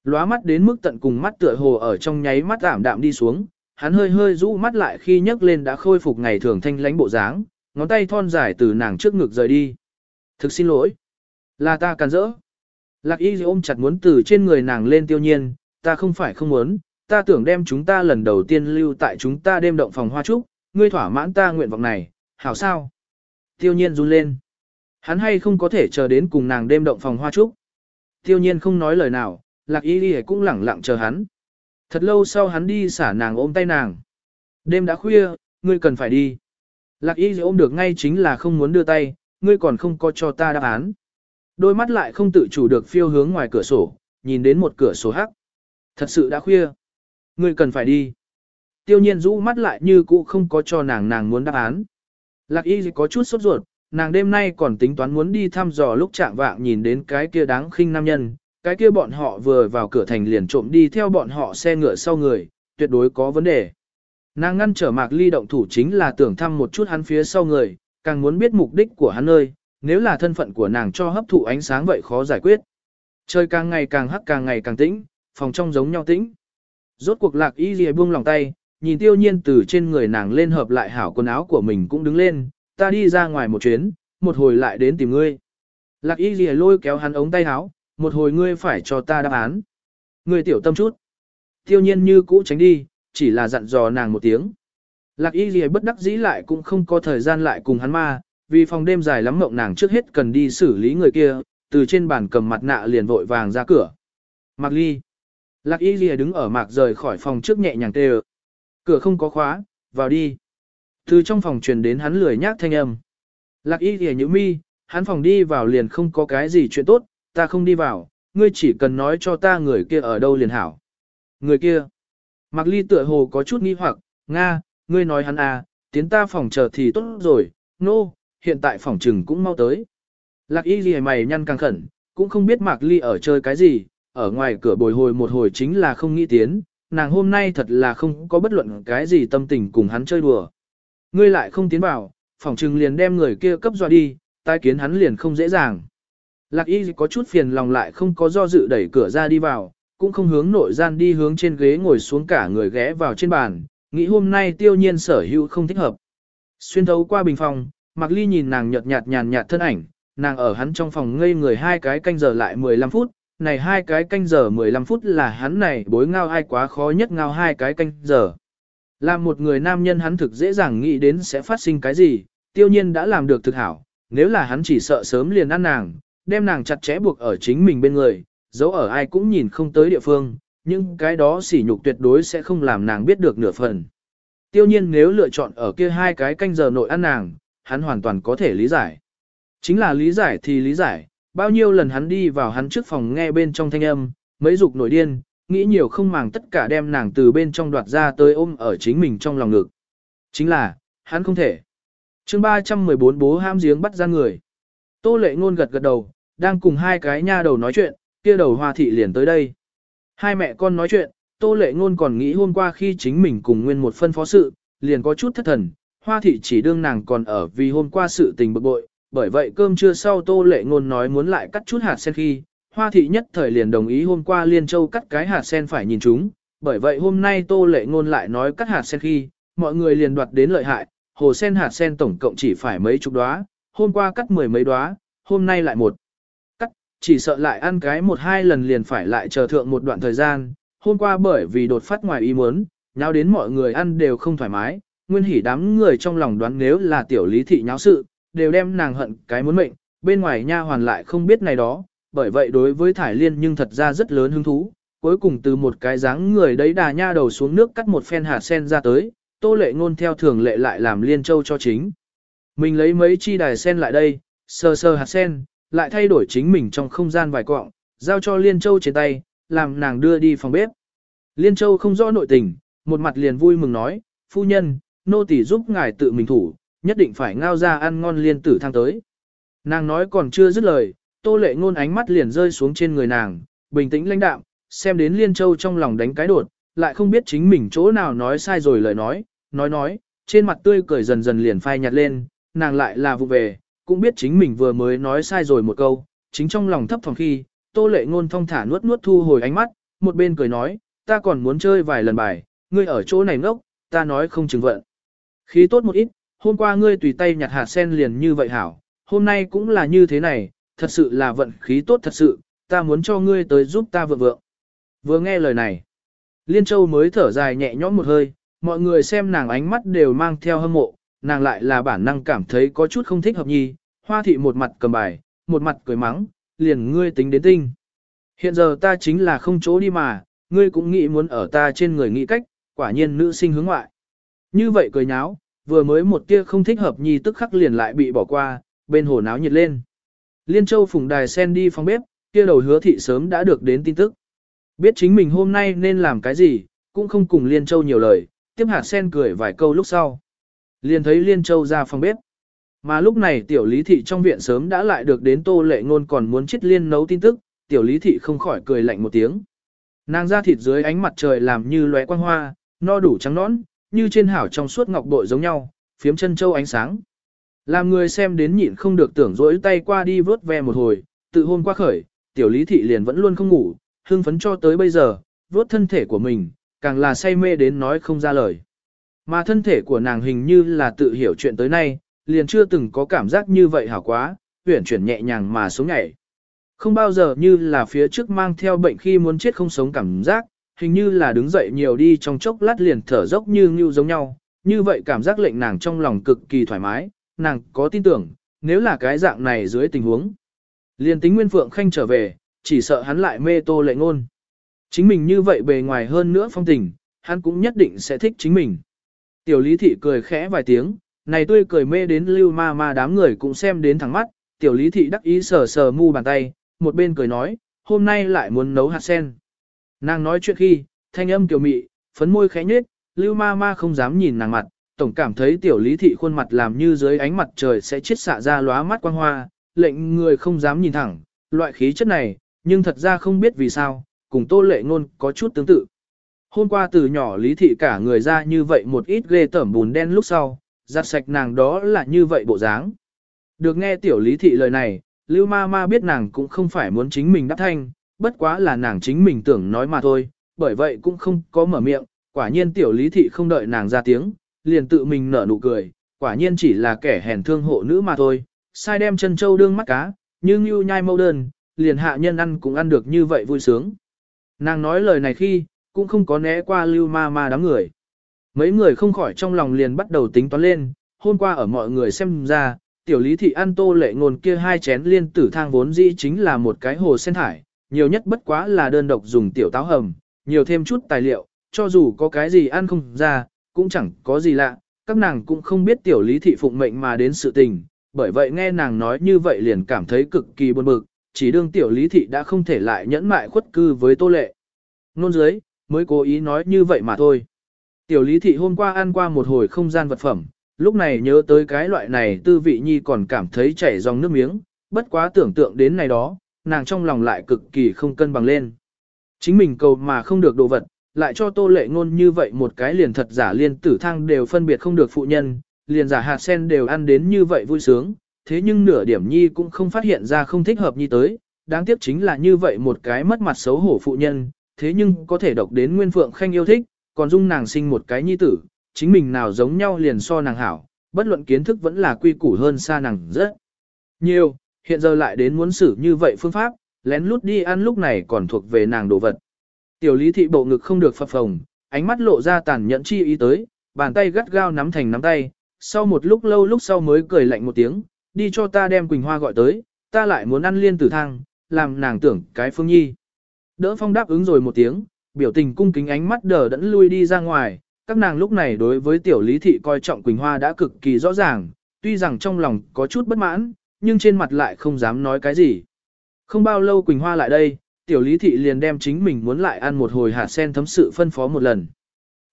Lóa mắt đến mức tận cùng mắt tựa hồ ở trong nháy mắt ảm đạm đi xuống, hắn hơi hơi rũ mắt lại khi nhấc lên đã khôi phục ngày thường thanh lãnh bộ dáng, ngón tay thon dài từ nàng trước ngực rời đi. Thực xin lỗi. Là ta càn rỡ. Lạc y ôm chặt muốn từ trên người nàng lên tiêu nhiên, ta không phải không muốn, ta tưởng đem chúng ta lần đầu tiên lưu tại chúng ta đêm động phòng hoa trúc, ngươi thỏa mãn ta nguyện vọng này, hảo sao? Tiêu nhiên run lên. Hắn hay không có thể chờ đến cùng nàng đêm động phòng hoa trúc. Tiêu nhiên không nói lời nào, lạc y đi cũng lẳng lặng chờ hắn. Thật lâu sau hắn đi xả nàng ôm tay nàng. Đêm đã khuya, ngươi cần phải đi. Lạc y ôm được ngay chính là không muốn đưa tay, ngươi còn không có cho ta đáp án. Đôi mắt lại không tự chủ được phiêu hướng ngoài cửa sổ, nhìn đến một cửa sổ hắc. Thật sự đã khuya. Ngươi cần phải đi. Tiêu nhiên rũ mắt lại như cũ không có cho nàng nàng muốn đáp án. Lạc y có chút sốt ruột, nàng đêm nay còn tính toán muốn đi thăm dò lúc chạm vạng nhìn đến cái kia đáng khinh nam nhân, cái kia bọn họ vừa vào cửa thành liền trộm đi theo bọn họ xe ngựa sau người, tuyệt đối có vấn đề. Nàng ngăn trở mạc ly động thủ chính là tưởng thăm một chút hắn phía sau người, càng muốn biết mục đích của hắn ơi, nếu là thân phận của nàng cho hấp thụ ánh sáng vậy khó giải quyết. Trời càng ngày càng hắc càng ngày càng tĩnh, phòng trong giống nhau tĩnh. Rốt cuộc lạc y lìa buông lòng tay, nhìn tiêu nhiên từ trên người nàng lên hợp lại hảo quần áo của mình cũng đứng lên, ta đi ra ngoài một chuyến, một hồi lại đến tìm ngươi. Lạc y lìa lôi kéo hắn ống tay áo, một hồi ngươi phải cho ta đáp án. Ngươi tiểu tâm chút. Tiêu nhiên như cũ tránh đi, chỉ là dặn dò nàng một tiếng. Lạc y lìa bất đắc dĩ lại cũng không có thời gian lại cùng hắn ma, vì phòng đêm dài lắm mộng nàng trước hết cần đi xử lý người kia, từ trên bàn cầm mặt nạ liền vội vàng ra cửa. Mạc ly. Lạc y lìa đứng ở mạc rời khỏi phòng trước nhẹ nhàng tê Cửa không có khóa, vào đi. Từ trong phòng truyền đến hắn lười nhác thanh âm. Lạc y thì như mi, hắn phòng đi vào liền không có cái gì chuyện tốt, ta không đi vào, ngươi chỉ cần nói cho ta người kia ở đâu liền hảo. Người kia. Mạc ly tựa hồ có chút nghi hoặc, Nga, ngươi nói hắn à, tiến ta phòng chờ thì tốt rồi, nô, no, hiện tại phòng trừng cũng mau tới. Lạc y gì mày nhăn căng khẩn, cũng không biết Mạc ly ở chơi cái gì, ở ngoài cửa bồi hồi một hồi chính là không nghĩ tiến, nàng hôm nay thật là không có bất luận cái gì tâm tình cùng hắn chơi đùa. Ngươi lại không tiến vào, phỏng trừng liền đem người kia cấp dọa đi, tai kiến hắn liền không dễ dàng. Lạc y có chút phiền lòng lại không có do dự đẩy cửa ra đi vào, cũng không hướng nội gian đi hướng trên ghế ngồi xuống cả người ghé vào trên bàn, nghĩ hôm nay tiêu nhiên sở hữu không thích hợp. Xuyên thấu qua bình phòng, Mạc Ly nhìn nàng nhợt nhạt nhàn nhạt thân ảnh, nàng ở hắn trong phòng ngây người hai cái canh giờ lại 15 phút, này hai cái canh giờ 15 phút là hắn này bối ngao ai quá khó nhất ngao hai cái canh giờ. Làm một người nam nhân hắn thực dễ dàng nghĩ đến sẽ phát sinh cái gì, tiêu nhiên đã làm được thực hảo, nếu là hắn chỉ sợ sớm liền ăn nàng, đem nàng chặt chẽ buộc ở chính mình bên người, dấu ở ai cũng nhìn không tới địa phương, nhưng cái đó sỉ nhục tuyệt đối sẽ không làm nàng biết được nửa phần. Tiêu nhiên nếu lựa chọn ở kia hai cái canh giờ nội ăn nàng, hắn hoàn toàn có thể lý giải. Chính là lý giải thì lý giải, bao nhiêu lần hắn đi vào hắn trước phòng nghe bên trong thanh âm, mấy dục nổi điên, nghĩ nhiều không màng tất cả đem nàng từ bên trong đoạt ra tới ôm ở chính mình trong lòng ngực. Chính là, hắn không thể. chương 314 bố ham giếng bắt ra người. Tô lệ ngôn gật gật đầu, đang cùng hai cái nha đầu nói chuyện, kia đầu hoa thị liền tới đây. Hai mẹ con nói chuyện, Tô Lệ Ngôn còn nghĩ hôm qua khi chính mình cùng nguyên một phân phó sự, liền có chút thất thần, Hoa thị chỉ đương nàng còn ở vì hôm qua sự tình bực bội, bởi vậy cơm trưa sau Tô Lệ Ngôn nói muốn lại cắt chút hạt sen khi, Hoa thị nhất thời liền đồng ý hôm qua Liên Châu cắt cái hạt sen phải nhìn chúng, bởi vậy hôm nay Tô Lệ Ngôn lại nói cắt hạt sen khi, mọi người liền đoạt đến lợi hại, hồ sen hạt sen tổng cộng chỉ phải mấy chục đóa, hôm qua cắt mười mấy đóa, hôm nay lại một. Cắt, chỉ sợ lại ăn cái một hai lần liền phải lại chờ thượng một đoạn thời gian, hôm qua bởi vì đột phát ngoài ý muốn, nháo đến mọi người ăn đều không thoải mái, nguyên hỉ đám người trong lòng đoán nếu là tiểu lý thị nháo sự, đều đem nàng hận cái muốn mệnh, bên ngoài nha hoàn lại không biết này đó, bởi vậy đối với thải liên nhưng thật ra rất lớn hứng thú, cuối cùng từ một cái dáng người đấy đà nha đầu xuống nước cắt một phen hạt sen ra tới, tô lệ ngôn theo thường lệ lại làm liên châu cho chính. Mình lấy mấy chi đài sen lại đây, sơ sơ hạt sen, lại thay đổi chính mình trong không gian vài quọng, giao cho liên châu trên tay, làm nàng đưa đi phòng bếp. Liên châu không rõ nội tình, một mặt liền vui mừng nói, phu nhân, nô tỳ giúp ngài tự mình thủ, nhất định phải ngao ra ăn ngon liên tử thang tới. Nàng nói còn chưa dứt lời, tô lệ ngôn ánh mắt liền rơi xuống trên người nàng, bình tĩnh lãnh đạm, xem đến liên châu trong lòng đánh cái đột, lại không biết chính mình chỗ nào nói sai rồi lời nói, nói nói, trên mặt tươi cười dần dần liền phai nhạt lên, nàng lại là vụ về, cũng biết chính mình vừa mới nói sai rồi một câu, chính trong lòng thấp phòng khi, tô lệ ngôn thong thả nuốt nuốt thu hồi ánh mắt, một bên cười nói, ta còn muốn chơi vài lần bài, ngươi ở chỗ này ngốc, ta nói không chừng vận. Khí tốt một ít, hôm qua ngươi tùy tay nhặt hạt sen liền như vậy hảo, hôm nay cũng là như thế này, thật sự là vận khí tốt thật sự, ta muốn cho ngươi tới giúp ta vượng vượng. Vừa nghe lời này, Liên Châu mới thở dài nhẹ nhõm một hơi, mọi người xem nàng ánh mắt đều mang theo hâm mộ, nàng lại là bản năng cảm thấy có chút không thích hợp nhi, hoa thị một mặt cầm bài, một mặt cười mắng, liền ngươi tính đến tinh. Hiện giờ ta chính là không chỗ đi mà, ngươi cũng nghĩ muốn ở ta trên người nghĩ cách, quả nhiên nữ sinh hướng ngoại. Như vậy cười nháo, vừa mới một tia không thích hợp nhi tức khắc liền lại bị bỏ qua, bên hồ náo nhiệt lên. Liên Châu phùng đài sen đi phòng bếp, kia đầu hứa thị sớm đã được đến tin tức. Biết chính mình hôm nay nên làm cái gì, cũng không cùng Liên Châu nhiều lời, tiếp hạt sen cười vài câu lúc sau. Liên thấy Liên Châu ra phòng bếp. Mà lúc này tiểu lý thị trong viện sớm đã lại được đến tô lệ ngôn còn muốn chết liên nấu tin tức, tiểu lý thị không khỏi cười lạnh một tiếng. Nàng ra thịt dưới ánh mặt trời làm như lóe quang hoa, no đủ trắng nõn, như trên hảo trong suốt ngọc bội giống nhau, phiếm chân châu ánh sáng. Làm người xem đến nhịn không được tưởng rỗi tay qua đi vớt ve một hồi, tự hôn qua khởi, tiểu lý thị liền vẫn luôn không ngủ, hưng phấn cho tới bây giờ, vớt thân thể của mình, càng là say mê đến nói không ra lời. Mà thân thể của nàng hình như là tự hiểu chuyện tới nay, liền chưa từng có cảm giác như vậy hảo quá, huyển chuyển nhẹ nhàng mà sống nhảy. Không bao giờ như là phía trước mang theo bệnh khi muốn chết không sống cảm giác, hình như là đứng dậy nhiều đi trong chốc lát liền thở dốc như như giống nhau, như vậy cảm giác lệnh nàng trong lòng cực kỳ thoải mái, nàng có tin tưởng, nếu là cái dạng này dưới tình huống. Liền tính Nguyên Phượng Khanh trở về, chỉ sợ hắn lại mê tô lệ ngôn. Chính mình như vậy bề ngoài hơn nữa phong tình, hắn cũng nhất định sẽ thích chính mình. Tiểu lý thị cười khẽ vài tiếng, này tươi cười mê đến lưu ma ma đám người cũng xem đến thẳng mắt, tiểu lý thị đắc ý sờ sờ mu bàn tay, một bên cười nói, hôm nay lại muốn nấu hạt sen. Nàng nói chuyện khi, thanh âm tiểu mị, phấn môi khẽ nhếch, lưu ma ma không dám nhìn nàng mặt, tổng cảm thấy tiểu lý thị khuôn mặt làm như dưới ánh mặt trời sẽ chiết xạ ra lóa mắt quang hoa, lệnh người không dám nhìn thẳng, loại khí chất này, nhưng thật ra không biết vì sao, cùng tô lệ ngôn có chút tương tự. Hôm qua từ nhỏ lý thị cả người ra như vậy một ít ghê tởm bùn đen lúc sau, giặt sạch nàng đó là như vậy bộ dáng. Được nghe tiểu lý thị lời này, lưu ma ma biết nàng cũng không phải muốn chính mình đáp thanh, bất quá là nàng chính mình tưởng nói mà thôi, bởi vậy cũng không có mở miệng, quả nhiên tiểu lý thị không đợi nàng ra tiếng, liền tự mình nở nụ cười, quả nhiên chỉ là kẻ hèn thương hộ nữ mà thôi, sai đem chân châu đương mắt cá, nhưng như nhai mâu đơn, liền hạ nhân ăn cũng ăn được như vậy vui sướng. Nàng nói lời này khi, cũng không có né qua lưu ma ma đám người. Mấy người không khỏi trong lòng liền bắt đầu tính toán lên, hôm qua ở mọi người xem ra, tiểu lý thị ăn tô lệ ngôn kia hai chén liên tử thang vốn dĩ chính là một cái hồ sen thải, nhiều nhất bất quá là đơn độc dùng tiểu táo hầm, nhiều thêm chút tài liệu, cho dù có cái gì ăn không ra, cũng chẳng có gì lạ, các nàng cũng không biết tiểu lý thị phụng mệnh mà đến sự tình, bởi vậy nghe nàng nói như vậy liền cảm thấy cực kỳ buồn bực, chỉ đương tiểu lý thị đã không thể lại nhẫn mại khuất cư với tô lệ. Nôn dưới, mới cố ý nói như vậy mà thôi. Tiểu lý thị hôm qua ăn qua một hồi không gian vật phẩm, lúc này nhớ tới cái loại này tư vị nhi còn cảm thấy chảy dòng nước miếng, bất quá tưởng tượng đến này đó, nàng trong lòng lại cực kỳ không cân bằng lên. Chính mình cầu mà không được đồ vật, lại cho tô lệ ngôn như vậy một cái liền thật giả liên tử thang đều phân biệt không được phụ nhân, liền giả hạt sen đều ăn đến như vậy vui sướng, thế nhưng nửa điểm nhi cũng không phát hiện ra không thích hợp nhi tới, đáng tiếc chính là như vậy một cái mất mặt xấu hổ phụ nhân, thế nhưng có thể độc đến Nguyên Phượng Khanh yêu thích, còn dung nàng sinh một cái nhi tử, chính mình nào giống nhau liền so nàng hảo, bất luận kiến thức vẫn là quy củ hơn xa nàng rất nhiều, hiện giờ lại đến muốn xử như vậy phương pháp, lén lút đi ăn lúc này còn thuộc về nàng đồ vật. Tiểu lý thị bộ ngực không được phập phồng, ánh mắt lộ ra tàn nhẫn chi ý tới, bàn tay gắt gao nắm thành nắm tay, sau một lúc lâu lúc sau mới cười lạnh một tiếng, đi cho ta đem Quỳnh Hoa gọi tới, ta lại muốn ăn liên tử thang, làm nàng tưởng cái phương nhi. Đỡ phong đáp ứng rồi một tiếng, biểu tình cung kính ánh mắt đờ đẫn lui đi ra ngoài, các nàng lúc này đối với tiểu lý thị coi trọng Quỳnh Hoa đã cực kỳ rõ ràng, tuy rằng trong lòng có chút bất mãn, nhưng trên mặt lại không dám nói cái gì. Không bao lâu Quỳnh Hoa lại đây, tiểu lý thị liền đem chính mình muốn lại ăn một hồi hạt sen thấm sự phân phó một lần.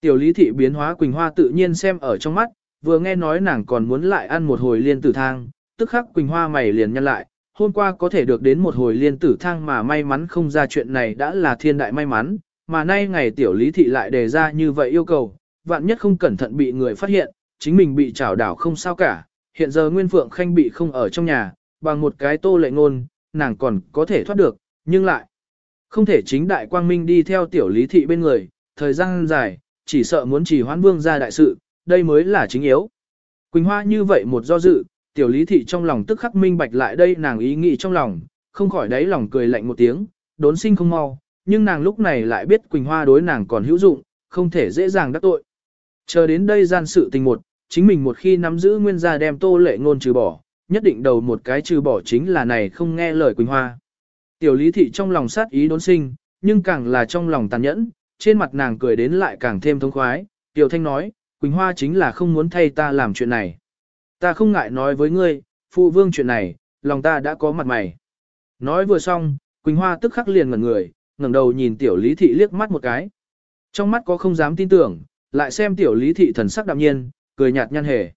Tiểu lý thị biến hóa Quỳnh Hoa tự nhiên xem ở trong mắt, vừa nghe nói nàng còn muốn lại ăn một hồi liên tử thang, tức khắc Quỳnh Hoa mày liền nhăn lại, hôm qua có thể được đến một hồi liên tử thang mà may mắn không ra chuyện này đã là thiên đại may mắn, mà nay ngày tiểu lý thị lại đề ra như vậy yêu cầu, vạn nhất không cẩn thận bị người phát hiện, chính mình bị trảo đảo không sao cả, hiện giờ Nguyên Phượng Khanh bị không ở trong nhà, bằng một cái tô lệ ngôn, nàng còn có thể thoát được, nhưng lại không thể chính đại quang minh đi theo tiểu lý thị bên người, thời gian dài, chỉ sợ muốn chỉ hoãn vương ra đại sự, đây mới là chính yếu. Quỳnh Hoa như vậy một do dự, tiểu lý thị trong lòng tức khắc minh bạch lại đây nàng ý nghĩ trong lòng, không khỏi đáy lòng cười lạnh một tiếng, đốn sinh không mau, nhưng nàng lúc này lại biết Quỳnh Hoa đối nàng còn hữu dụng, không thể dễ dàng đắc tội. Chờ đến đây gian sự tình một, chính mình một khi nắm giữ nguyên gia đem tô lệ ngôn trừ bỏ, nhất định đầu một cái trừ bỏ chính là này không nghe lời Quỳnh Hoa. Tiểu lý thị trong lòng sát ý đốn sinh, nhưng càng là trong lòng tàn nhẫn, trên mặt nàng cười đến lại càng thêm thông khoái. Tiểu thanh nói, Quỳnh Hoa chính là không muốn thay ta làm chuyện này. Ta không ngại nói với ngươi, phụ vương chuyện này, lòng ta đã có mặt mày. Nói vừa xong, Quỳnh Hoa tức khắc liền ngẩn người, ngẩng đầu nhìn tiểu lý thị liếc mắt một cái. Trong mắt có không dám tin tưởng, lại xem tiểu lý thị thần sắc đạm nhiên, cười nhạt nhăn hề.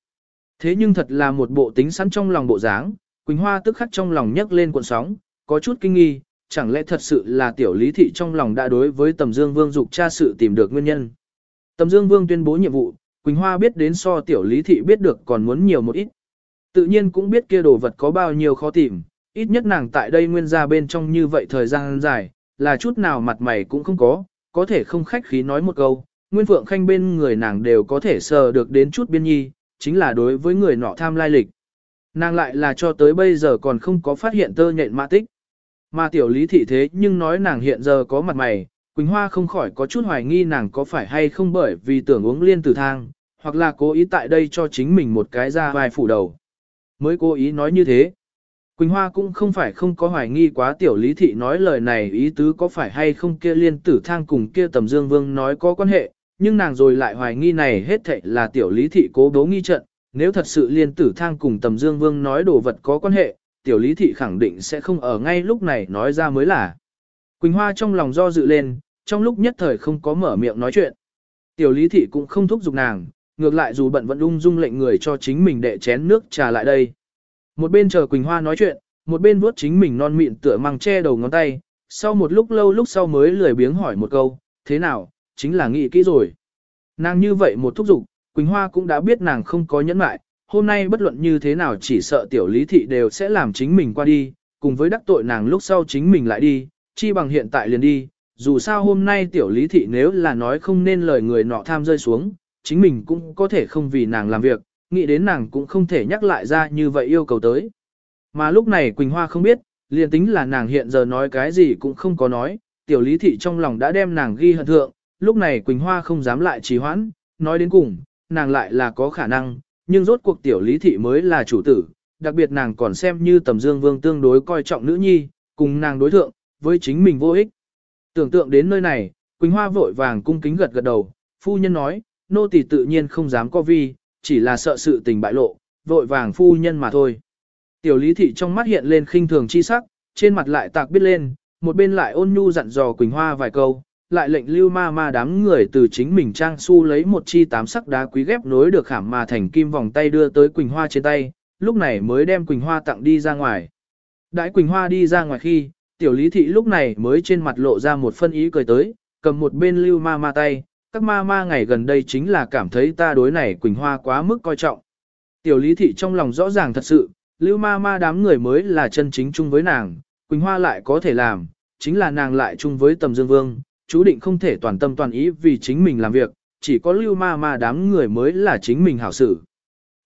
Thế nhưng thật là một bộ tính sẵn trong lòng bộ dáng, Quỳnh Hoa tức khắc trong lòng nhấc lên cuộn sóng, có chút kinh nghi, chẳng lẽ thật sự là tiểu lý thị trong lòng đã đối với tầm dương vương dục tra sự tìm được nguyên nhân. Tầm dương vương tuyên bố nhiệm vụ, Quỳnh Hoa biết đến so tiểu lý thị biết được còn muốn nhiều một ít. Tự nhiên cũng biết kia đồ vật có bao nhiêu khó tìm, ít nhất nàng tại đây nguyên ra bên trong như vậy thời gian dài, là chút nào mặt mày cũng không có, có thể không khách khí nói một câu, Nguyên Phượng Khanh bên người nàng đều có thể sờ được đến chút biên nhi, chính là đối với người nọ tham lai lịch. Nàng lại là cho tới bây giờ còn không có phát hiện tơ nhện mã tích. Mà tiểu lý thị thế nhưng nói nàng hiện giờ có mặt mày, Quỳnh Hoa không khỏi có chút hoài nghi nàng có phải hay không bởi vì tưởng uống liên tử thang, hoặc là cố ý tại đây cho chính mình một cái ra vai phủ đầu. Mới cố ý nói như thế. Quỳnh Hoa cũng không phải không có hoài nghi quá tiểu lý thị nói lời này ý tứ có phải hay không kia liên tử thang cùng kia tầm dương vương nói có quan hệ, nhưng nàng rồi lại hoài nghi này hết thệ là tiểu lý thị cố đố nghi trận, nếu thật sự liên tử thang cùng tầm dương vương nói đồ vật có quan hệ, tiểu lý thị khẳng định sẽ không ở ngay lúc này nói ra mới là. Quỳnh Hoa trong lòng do dự lên, trong lúc nhất thời không có mở miệng nói chuyện. Tiểu lý thị cũng không thúc giục nàng, ngược lại dù bận vẫn ung dung lệnh người cho chính mình đệ chén nước trà lại đây. Một bên chờ Quỳnh Hoa nói chuyện, một bên vuốt chính mình non mịn tựa mang che đầu ngón tay, sau một lúc lâu lúc sau mới lười biếng hỏi một câu, thế nào, chính là nghĩ kỹ rồi. Nàng như vậy một thúc giục, Quỳnh Hoa cũng đã biết nàng không có nhẫn mại, hôm nay bất luận như thế nào chỉ sợ tiểu lý thị đều sẽ làm chính mình qua đi, cùng với đắc tội nàng lúc sau chính mình lại đi, chi bằng hiện tại liền đi, dù sao hôm nay tiểu lý thị nếu là nói không nên lời người nọ tham rơi xuống, chính mình cũng có thể không vì nàng làm việc, nghĩ đến nàng cũng không thể nhắc lại ra như vậy yêu cầu tới. Mà lúc này Quỳnh Hoa không biết, liền tính là nàng hiện giờ nói cái gì cũng không có nói, tiểu lý thị trong lòng đã đem nàng ghi hận thượng, lúc này Quỳnh Hoa không dám lại trì hoãn, nói đến cùng, nàng lại là có khả năng, nhưng rốt cuộc tiểu lý thị mới là chủ tử, đặc biệt nàng còn xem như tầm dương vương tương đối coi trọng nữ nhi, cùng nàng đối thượng, với chính mình vô ích. Tưởng tượng đến nơi này, Quỳnh Hoa vội vàng cung kính gật gật đầu, phu nhân nói, nô tỳ tự nhiên không dám co vi, chỉ là sợ sự tình bại lộ, vội vàng phu nhân mà thôi. Tiểu lý thị trong mắt hiện lên khinh thường chi sắc, trên mặt lại tạc biết lên, một bên lại ôn nhu dặn dò Quỳnh Hoa vài câu, lại lệnh lưu ma ma đám người từ chính mình trang su lấy một chi tám sắc đá quý ghép nối được khảm mà thành kim vòng tay đưa tới Quỳnh Hoa trên tay, lúc này mới đem Quỳnh Hoa tặng đi ra ngoài. Đãi Quỳnh Hoa đi ra ngoài khi, tiểu lý thị lúc này mới trên mặt lộ ra một phân ý cười tới, cầm một bên lưu ma ma tay, các ma ma ngày gần đây chính là cảm thấy ta đối này Quỳnh Hoa quá mức coi trọng. Tiểu lý thị trong lòng rõ ràng thật sự, lưu ma ma đám người mới là chân chính chung với nàng, Quỳnh Hoa lại có thể làm, chính là nàng lại chung với tầm dương vương, chú định không thể toàn tâm toàn ý vì chính mình làm việc, chỉ có lưu ma ma đám người mới là chính mình hảo xử.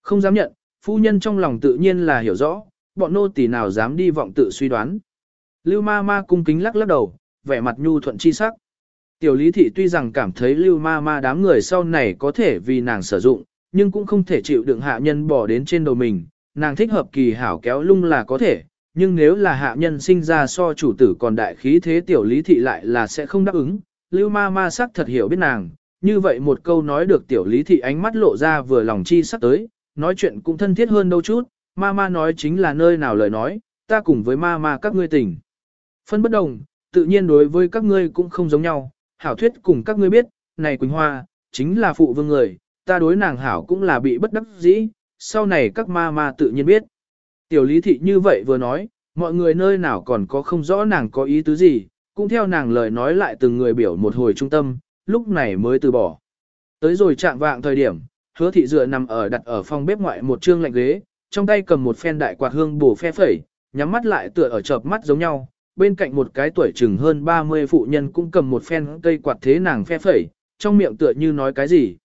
Không dám nhận, phu nhân trong lòng tự nhiên là hiểu rõ, bọn nô tỳ nào dám đi vọng tự suy đoán. Lưu ma ma cung kính lắc lắc đầu, vẻ mặt nhu thuận chi sắc. Tiểu lý thị tuy rằng cảm thấy lưu ma ma đám người sau này có thể vì nàng sử dụng, nhưng cũng không thể chịu đựng hạ nhân bỏ đến trên đầu mình, nàng thích hợp kỳ hảo kéo lung là có thể, nhưng nếu là hạ nhân sinh ra so chủ tử còn đại khí thế tiểu lý thị lại là sẽ không đáp ứng. Lưu ma ma sắc thật hiểu biết nàng, như vậy một câu nói được tiểu lý thị ánh mắt lộ ra vừa lòng chi sắc tới, nói chuyện cũng thân thiết hơn đâu chút, ma ma nói chính là nơi nào lời nói, ta cùng với ma ma các ngươi tỉnh. Phân bất đồng, tự nhiên đối với các ngươi cũng không giống nhau, hảo thuyết cùng các ngươi biết, này Quỳnh Hoa, chính là phụ vương người, ta đối nàng hảo cũng là bị bất đắc dĩ, sau này các ma ma tự nhiên biết. Tiểu lý thị như vậy vừa nói, mọi người nơi nào còn có không rõ nàng có ý tứ gì, cũng theo nàng lời nói lại từng người biểu một hồi trung tâm, lúc này mới từ bỏ. Tới rồi chạm vạng thời điểm, hứa thị dựa nằm ở đặt ở phòng bếp ngoại một trương lạnh ghế, trong tay cầm một phen đại quạt hương bổ phe phẩy, nhắm mắt lại tựa ở chợp mắt giống nhau, bên cạnh một cái tuổi chừng hơn 30 phụ nhân cũng cầm một phen cây quạt thế nàng phe phẩy, trong miệng tựa như nói cái gì.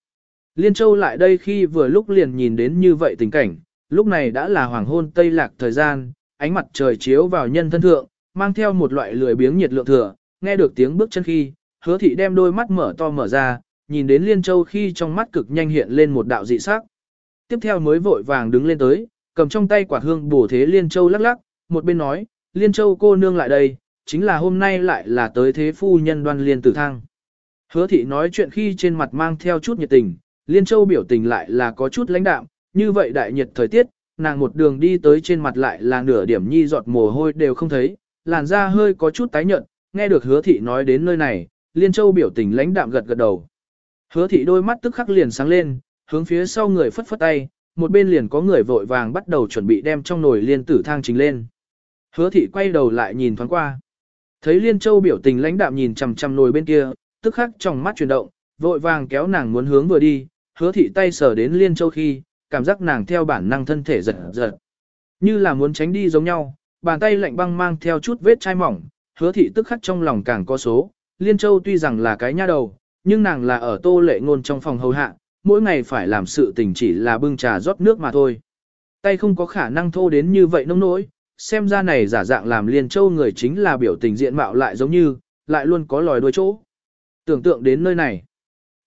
Liên Châu lại đây khi vừa lúc liền nhìn đến như vậy tình cảnh, lúc này đã là hoàng hôn tây lạc thời gian, ánh mặt trời chiếu vào nhân thân thượng, mang theo một loại lười biếng nhiệt lượng thừa, nghe được tiếng bước chân khi, hứa thị đem đôi mắt mở to mở ra, nhìn đến Liên Châu khi trong mắt cực nhanh hiện lên một đạo dị sắc. Tiếp theo mới vội vàng đứng lên tới, cầm trong tay quả hương bổ thế Liên Châu lắc lắc, một bên nói, Liên Châu cô nương lại đây, chính là hôm nay lại là tới thế phu nhân đoan liên tử thang. Hứa thị nói chuyện khi trên mặt mang theo chút nhiệt tình, Liên Châu biểu tình lại là có chút lãnh đạm, như vậy đại nhiệt thời tiết, nàng một đường đi tới trên mặt lại là nửa điểm nhi giọt mồ hôi đều không thấy, làn da hơi có chút tái nhợt, nghe được hứa thị nói đến nơi này, Liên Châu biểu tình lãnh đạm gật gật đầu. Hứa thị đôi mắt tức khắc liền sáng lên, hướng phía sau người phất phất tay, một bên liền có người vội vàng bắt đầu chuẩn bị đem trong nồi liên tử thang trình lên. Hứa thị quay đầu lại nhìn thoáng qua. Thấy Liên Châu biểu tình lãnh đạm nhìn chằm chằm nồi bên kia, tức khắc trong mắt chuyển động, vội vàng kéo nàng muốn hướng vừa đi, hứa thị tay sờ đến Liên Châu khi, cảm giác nàng theo bản năng thân thể giật giật. Như là muốn tránh đi giống nhau, bàn tay lạnh băng mang theo chút vết chai mỏng, hứa thị tức khắc trong lòng càng có số. Liên Châu tuy rằng là cái nha đầu, nhưng nàng là ở tô lệ ngôn trong phòng hầu hạ, mỗi ngày phải làm sự tình chỉ là bưng trà rót nước mà thôi. Tay không có khả năng thô đến như vậy nông nỗi, xem ra này giả dạng làm Liên Châu người chính là biểu tình diện mạo lại giống như, lại luôn có lòi đuôi chỗ. Tưởng tượng đến nơi này,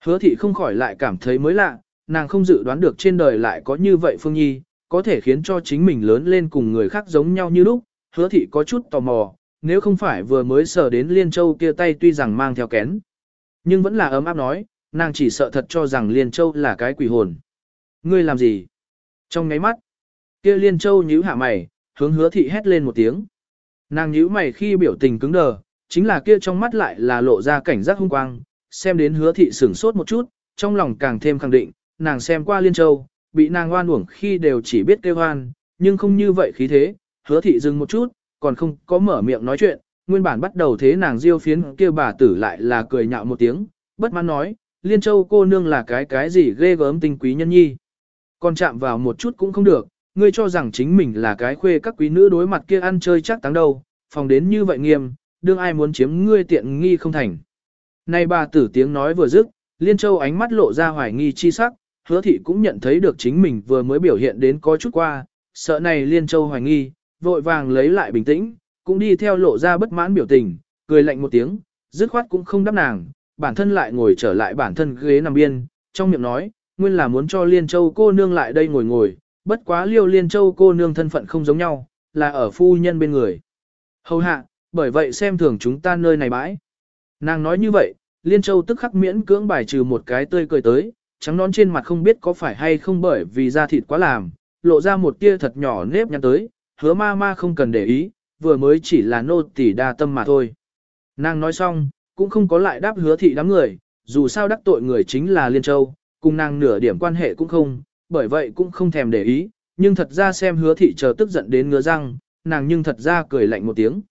hứa thị không khỏi lại cảm thấy mới lạ, nàng không dự đoán được trên đời lại có như vậy Phương Nhi, có thể khiến cho chính mình lớn lên cùng người khác giống nhau như lúc, hứa thị có chút tò mò, nếu không phải vừa mới sờ đến Liên Châu kia tay tuy rằng mang theo kén. Nhưng vẫn là ấm áp nói, nàng chỉ sợ thật cho rằng Liên Châu là cái quỷ hồn. Ngươi làm gì? Trong ngáy mắt, kia Liên Châu nhíu hạ mày, hướng hứa thị hét lên một tiếng. Nàng nhíu mày khi biểu tình cứng đờ, chính là kia trong mắt lại là lộ ra cảnh giác hung quang, xem đến hứa thị sửng sốt một chút, trong lòng càng thêm khẳng định, nàng xem qua Liên Châu, bị nàng oan uổng khi đều chỉ biết kêu hoan, nhưng không như vậy khí thế, hứa thị dừng một chút, còn không có mở miệng nói chuyện, nguyên bản bắt đầu thế nàng diêu phiến kia bà tử lại là cười nhạo một tiếng, bất mãn nói, Liên Châu cô nương là cái cái gì ghê gớm tinh quý nhân nhi. Còn chạm vào một chút cũng không được, ngươi cho rằng chính mình là cái khuê các quý nữ đối mặt kia ăn chơi chắc táng đâu, phòng đến như vậy nghiêm, đương ai muốn chiếm ngươi tiện nghi không thành. Này bà tử tiếng nói vừa dứt, Liên Châu ánh mắt lộ ra hoài nghi chi sắc, hứa thị cũng nhận thấy được chính mình vừa mới biểu hiện đến có chút qua, sợ này Liên Châu hoài nghi, vội vàng lấy lại bình tĩnh, cũng đi theo lộ ra bất mãn biểu tình, cười lạnh một tiếng, dứt khoát cũng không đáp nàng, bản thân lại ngồi trở lại bản thân ghế nằm biên, trong miệng nói, nguyên là muốn cho Liên Châu cô nương lại đây ngồi ngồi, bất quá liêu Liên Châu cô nương thân phận không giống nhau, là ở phu nhân bên người. Hầu hạ, bởi vậy xem thường chúng ta nơi này bãi. Nàng nói như vậy, Liên Châu tức khắc miễn cưỡng bài trừ một cái tươi cười tới, trắng nón trên mặt không biết có phải hay không bởi vì da thịt quá làm, lộ ra một tia thật nhỏ nếp nhăn tới, hứa ma ma không cần để ý, vừa mới chỉ là nô tỳ đa tâm mà thôi. Nàng nói xong, cũng không có lại đáp hứa thị đám người, dù sao đắc tội người chính là Liên Châu, cùng nàng nửa điểm quan hệ cũng không, bởi vậy cũng không thèm để ý, nhưng thật ra xem hứa thị chờ tức giận đến ngứa răng, nàng nhưng thật ra cười lạnh một tiếng.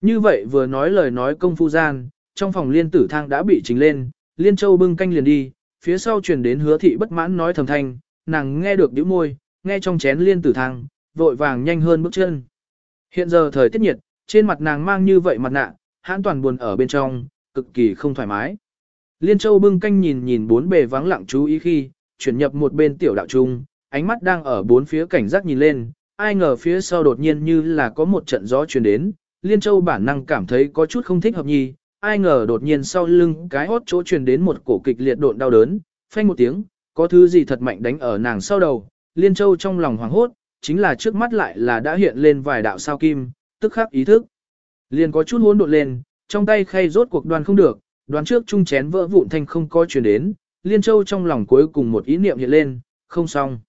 Như vậy vừa nói lời nói công phu gian, trong phòng liên tử thang đã bị chính lên, liên châu bưng canh liền đi, phía sau truyền đến hứa thị bất mãn nói thầm thanh, nàng nghe được bĩu môi, nghe trong chén liên tử thang, vội vàng nhanh hơn bước chân. Hiện giờ thời tiết nhiệt, trên mặt nàng mang như vậy mặt nạ, hãn toàn buồn ở bên trong, cực kỳ không thoải mái. Liên Châu bưng canh nhìn nhìn bốn bề vắng lặng chú ý khi, chuyển nhập một bên tiểu đạo trung, ánh mắt đang ở bốn phía cảnh giác nhìn lên, ai ngờ phía sau đột nhiên như là có một trận gió truyền đến, Liên Châu bản năng cảm thấy có chút không thích hợp nhì, ai ngờ đột nhiên sau lưng cái hốt chỗ truyền đến một cổ kịch liệt độn đau đớn, phanh một tiếng, có thứ gì thật mạnh đánh ở nàng sau đầu, Liên Châu trong lòng hoảng hốt, chính là trước mắt lại là đã hiện lên vài đạo sao kim, tức khắc ý thức. Liền có chút hỗn độn lên, trong tay khay rốt cuộc đoàn không được, đoán trước chung chén vỡ vụn thanh không có truyền đến, Liên Châu trong lòng cuối cùng một ý niệm hiện lên, không xong.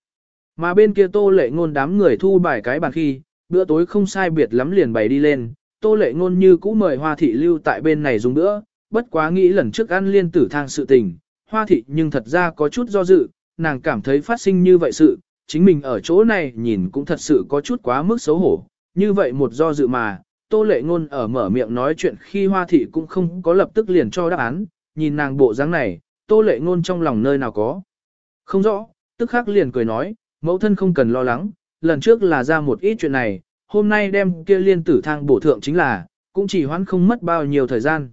Mà bên kia tô lệ ngôn đám người thu bài cái bàn khi, bữa tối không sai biệt lắm liền bày đi lên, tô lệ ngôn như cũ mời hoa thị lưu tại bên này dùng nữa. bất quá nghĩ lần trước ăn liên tử thang sự tình, hoa thị nhưng thật ra có chút do dự, nàng cảm thấy phát sinh như vậy sự, chính mình ở chỗ này nhìn cũng thật sự có chút quá mức xấu hổ, như vậy một do dự mà, tô lệ ngôn ở mở miệng nói chuyện khi hoa thị cũng không có lập tức liền cho đáp án, nhìn nàng bộ dáng này, tô lệ ngôn trong lòng nơi nào có. Không rõ, tức khắc liền cười nói, mẫu thân không cần lo lắng, lần trước là ra một ít chuyện này, hôm nay đem kia liên tử thang bổ thượng chính là, cũng chỉ hoãn không mất bao nhiêu thời gian.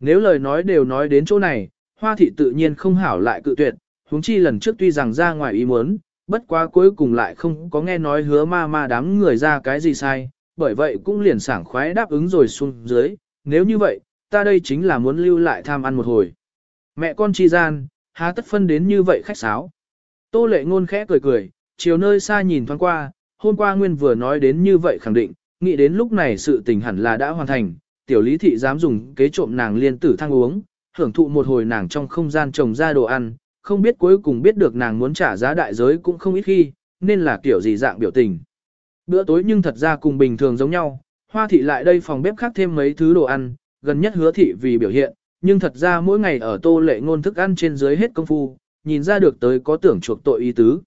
Nếu lời nói đều nói đến chỗ này, hoa thị tự nhiên không hảo lại cự tuyệt, huống chi lần trước tuy rằng ra ngoài ý muốn, bất quá cuối cùng lại không có nghe nói hứa ma ma đám người ra cái gì sai, bởi vậy cũng liền sảng khoái đáp ứng rồi xuống dưới, nếu như vậy, ta đây chính là muốn lưu lại tham ăn một hồi. Mẹ con chi gian, há tất phân đến như vậy khách sáo. Tô lệ ngôn khẽ cười cười, chiều nơi xa nhìn thoáng qua, hôm qua Nguyên vừa nói đến như vậy khẳng định, nghĩ đến lúc này sự tình hẳn là đã hoàn thành, tiểu lý thị dám dùng kế trộm nàng liên tử thăng uống, hưởng thụ một hồi nàng trong không gian trồng ra đồ ăn, không biết cuối cùng biết được nàng muốn trả giá đại giới cũng không ít khi, nên là kiểu gì dạng biểu tình. Bữa tối nhưng thật ra cùng bình thường giống nhau, hoa thị lại đây phòng bếp khác thêm mấy thứ đồ ăn, gần nhất hứa thị vì biểu hiện, nhưng thật ra mỗi ngày ở tô lệ ngôn thức ăn trên dưới hết công phu, nhìn ra được tới có tưởng chuộc tội ý tứ.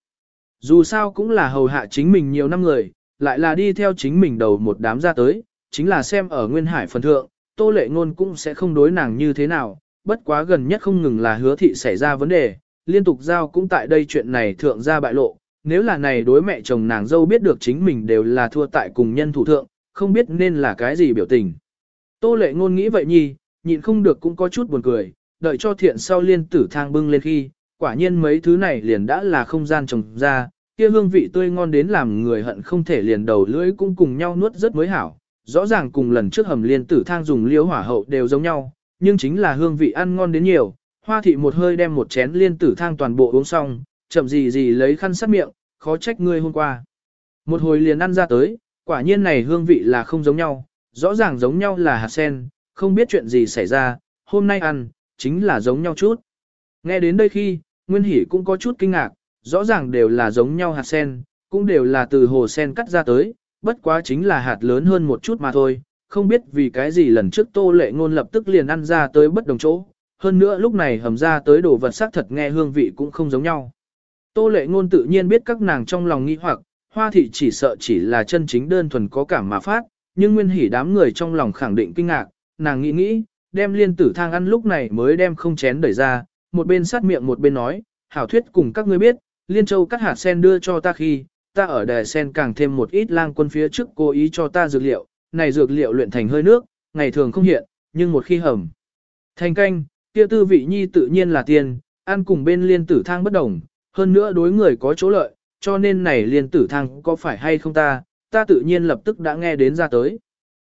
Dù sao cũng là hầu hạ chính mình nhiều năm người, lại là đi theo chính mình đầu một đám ra tới, chính là xem ở nguyên hải phần thượng, tô lệ ngôn cũng sẽ không đối nàng như thế nào, bất quá gần nhất không ngừng là hứa thị xảy ra vấn đề, liên tục giao cũng tại đây chuyện này thượng ra bại lộ, nếu là này đối mẹ chồng nàng dâu biết được chính mình đều là thua tại cùng nhân thủ thượng, không biết nên là cái gì biểu tình. Tô lệ ngôn nghĩ vậy nhi, nhịn không được cũng có chút buồn cười, đợi cho thiện sau liên tử thang bưng lên khi, quả nhiên mấy thứ này liền đã là không gian trồng ra, kia hương vị tươi ngon đến làm người hận không thể liền đầu lưỡi cũng cùng nhau nuốt rất mới hảo. Rõ ràng cùng lần trước hầm liên tử thang dùng liếu hỏa hậu đều giống nhau, nhưng chính là hương vị ăn ngon đến nhiều. Hoa thị một hơi đem một chén liên tử thang toàn bộ uống xong, chậm gì gì lấy khăn sát miệng, khó trách ngươi hôm qua. Một hồi liền ăn ra tới, quả nhiên này hương vị là không giống nhau, rõ ràng giống nhau là hạt sen, không biết chuyện gì xảy ra, hôm nay ăn, chính là giống nhau chút. Nghe đến đây khi, Nguyên Hỷ cũng có chút kinh ngạc, rõ ràng đều là giống nhau hạt sen, cũng đều là từ hồ sen cắt ra tới, bất quá chính là hạt lớn hơn một chút mà thôi, không biết vì cái gì lần trước tô lệ ngôn lập tức liền ăn ra tới bất đồng chỗ, hơn nữa lúc này hầm ra tới đồ vật sắc thật nghe hương vị cũng không giống nhau. Tô lệ ngôn tự nhiên biết các nàng trong lòng nghi hoặc, hoa thị chỉ sợ chỉ là chân chính đơn thuần có cảm mà phát, nhưng nguyên hỉ đám người trong lòng khẳng định kinh ngạc, nàng nghĩ nghĩ, đem liên tử thang ăn lúc này mới đem không chén đẩy ra, một bên sát miệng một bên nói, hảo thuyết cùng các ngươi biết, liên châu cắt hạt sen đưa cho ta khi, ta ở đài sen càng thêm một ít lang quân phía trước cố ý cho ta dược liệu, này dược liệu luyện thành hơi nước, ngày thường không hiện, nhưng một khi hầm. Thành canh, kia tư vị nhi tự nhiên là tiền, ăn cùng bên liên tử thang bất đồng, hơn nữa đối người có chỗ lợi, cho nên này liên tử thang có phải hay không ta, ta tự nhiên lập tức đã nghe đến ra tới.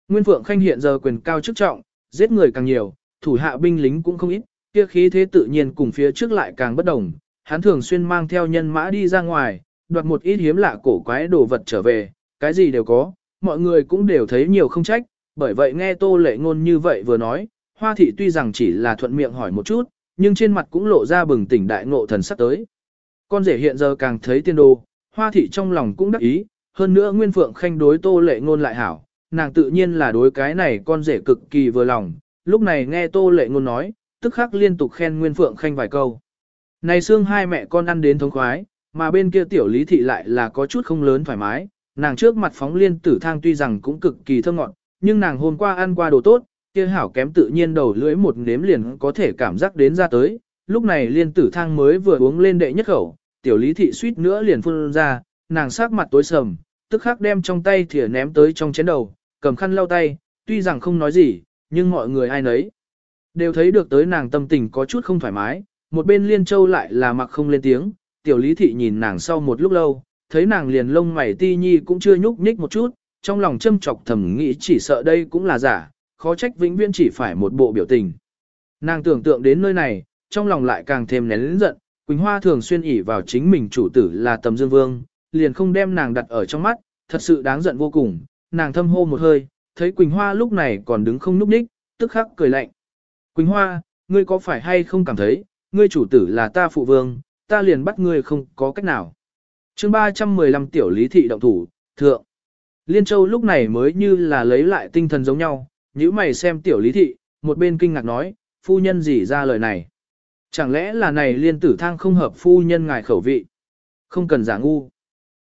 Nguyên Phượng Khanh hiện giờ quyền cao chức trọng, giết người càng nhiều, thủ hạ binh lính cũng không ít, kia khí thế tự nhiên cùng phía trước lại càng bất đồng. Hắn thường xuyên mang theo nhân mã đi ra ngoài, đoạt một ít hiếm lạ cổ quái đồ vật trở về, cái gì đều có, mọi người cũng đều thấy nhiều không trách, bởi vậy nghe Tô Lệ Ngôn như vậy vừa nói, Hoa thị tuy rằng chỉ là thuận miệng hỏi một chút, nhưng trên mặt cũng lộ ra bừng tỉnh đại ngộ thần sắp tới. Con rể hiện giờ càng thấy tiên đồ, Hoa thị trong lòng cũng đắc ý, hơn nữa Nguyên Phượng Khanh đối Tô Lệ Ngôn lại hảo, nàng tự nhiên là đối cái này con rể cực kỳ vừa lòng, lúc này nghe Tô Lệ Ngôn nói, tức khắc liên tục khen Nguyên Phượng Khanh vài câu. Này xương hai mẹ con ăn đến thống khoái, mà bên kia tiểu lý thị lại là có chút không lớn thoải mái, nàng trước mặt phóng liên tử thang tuy rằng cũng cực kỳ thơm ngọt, nhưng nàng hôm qua ăn qua đồ tốt, kia hảo kém tự nhiên đầu lưỡi một nếm liền có thể cảm giác đến ra tới, lúc này liên tử thang mới vừa uống lên đệ nhất khẩu, tiểu lý thị suýt nữa liền phun ra, nàng sắc mặt tối sầm, tức khắc đem trong tay thìa ném tới trong chén đầu, cầm khăn lau tay, tuy rằng không nói gì, nhưng mọi người ai nấy đều thấy được tới nàng tâm tình có chút không thoải mái, một bên liên châu lại là mặc không lên tiếng, tiểu lý thị nhìn nàng sau một lúc lâu, thấy nàng liền lông mày ti nhi cũng chưa nhúc nhích một chút, trong lòng châm chọc thầm nghĩ chỉ sợ đây cũng là giả, khó trách vĩnh viễn chỉ phải một bộ biểu tình. Nàng tưởng tượng đến nơi này, trong lòng lại càng thêm nén lĩnh giận, Quỳnh Hoa thường xuyên ỉ vào chính mình chủ tử là tầm dương vương, liền không đem nàng đặt ở trong mắt, thật sự đáng giận vô cùng, nàng thâm hô một hơi, thấy Quỳnh Hoa lúc này còn đứng không núp đích, tức khắc cười lạnh. Quỳnh Hoa, ngươi có phải hay không cảm thấy, ngươi chủ tử là ta phụ vương, ta liền bắt ngươi không có cách nào. chương 315 tiểu lý thị động thủ, thượng. Liên Châu lúc này mới như là lấy lại tinh thần giống nhau, nếu mày xem tiểu lý thị, một bên kinh ngạc nói, phu nhân gì ra lời này. Chẳng lẽ là này liên tử thang không hợp phu nhân ngài khẩu vị? Không cần giả ngu.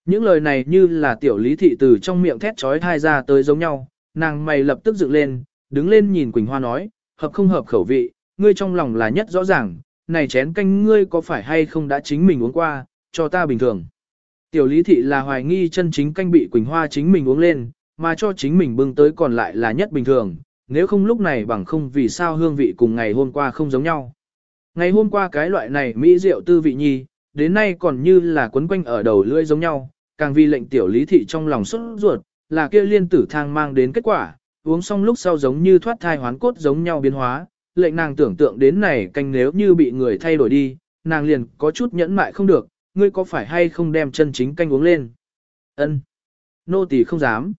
Những lời này như là tiểu lý thị từ trong miệng thét trói thai ra tới giống nhau, nàng mày lập tức dựng lên, đứng lên nhìn Quỳnh Hoa nói, hợp không hợp khẩu vị, ngươi trong lòng là nhất rõ ràng, này chén canh ngươi có phải hay không đã chính mình uống qua, cho ta bình thường. Tiểu lý thị là hoài nghi chân chính canh bị Quỳnh Hoa chính mình uống lên, mà cho chính mình bưng tới còn lại là nhất bình thường, nếu không lúc này bằng không vì sao hương vị cùng ngày hôm qua không giống nhau. Ngày hôm qua cái loại này mỹ rượu tư vị nhi, đến nay còn như là quấn quanh ở đầu lưỡi giống nhau, càng vì lệnh tiểu lý thị trong lòng xuất ruột, là kia liên tử thang mang đến kết quả, uống xong lúc sau giống như thoát thai hoán cốt giống nhau biến hóa, lệnh nàng tưởng tượng đến này canh nếu như bị người thay đổi đi, nàng liền có chút nhẫn mại không được, ngươi có phải hay không đem chân chính canh uống lên? Ân, Nô tỳ không dám.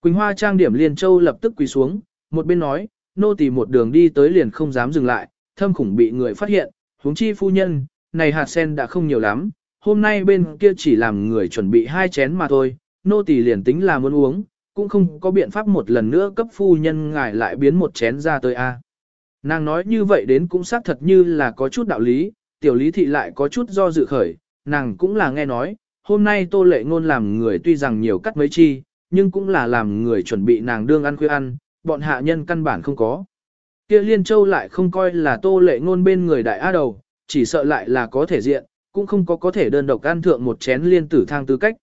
Quỳnh Hoa trang điểm liền châu lập tức quỳ xuống, một bên nói, nô tỳ một đường đi tới liền không dám dừng lại, thâm khủng bị người phát hiện, huống chi phu nhân, này hạt sen đã không nhiều lắm, hôm nay bên kia chỉ làm người chuẩn bị hai chén mà thôi, nô tỳ liền tính là muốn uống, cũng không có biện pháp một lần nữa cấp phu nhân ngài lại biến một chén ra tới a. Nàng nói như vậy đến cũng xác thật như là có chút đạo lý, tiểu lý thị lại có chút do dự khởi, nàng cũng là nghe nói, hôm nay tô lệ ngôn làm người tuy rằng nhiều cắt mấy chi, nhưng cũng là làm người chuẩn bị nàng đương ăn khuya ăn, bọn hạ nhân căn bản không có. Kia Liên Châu lại không coi là tô lệ ngôn bên người đại á đầu, chỉ sợ lại là có thể diện, cũng không có có thể đơn độc ăn thượng một chén liên tử thang tư cách.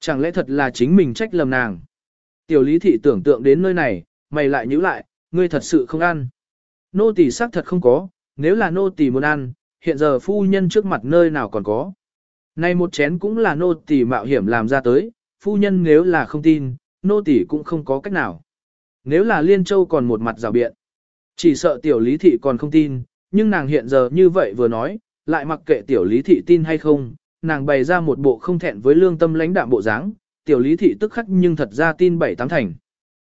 Chẳng lẽ thật là chính mình trách lầm nàng. Tiểu lý thị tưởng tượng đến nơi này, mày lại nhíu lại, ngươi thật sự không ăn. Nô tỳ xác thật không có, nếu là nô tỳ muốn ăn, hiện giờ phu nhân trước mặt nơi nào còn có. Này một chén cũng là nô tỳ mạo hiểm làm ra tới, phu nhân nếu là không tin, nô tỳ cũng không có cách nào. Nếu là Liên Châu còn một mặt rào biện, chỉ sợ tiểu lý thị còn không tin, nhưng nàng hiện giờ như vậy vừa nói, lại mặc kệ tiểu lý thị tin hay không, nàng bày ra một bộ không thẹn với lương tâm lãnh đạm bộ dáng, tiểu lý thị tức khắc nhưng thật ra tin bảy tám thành.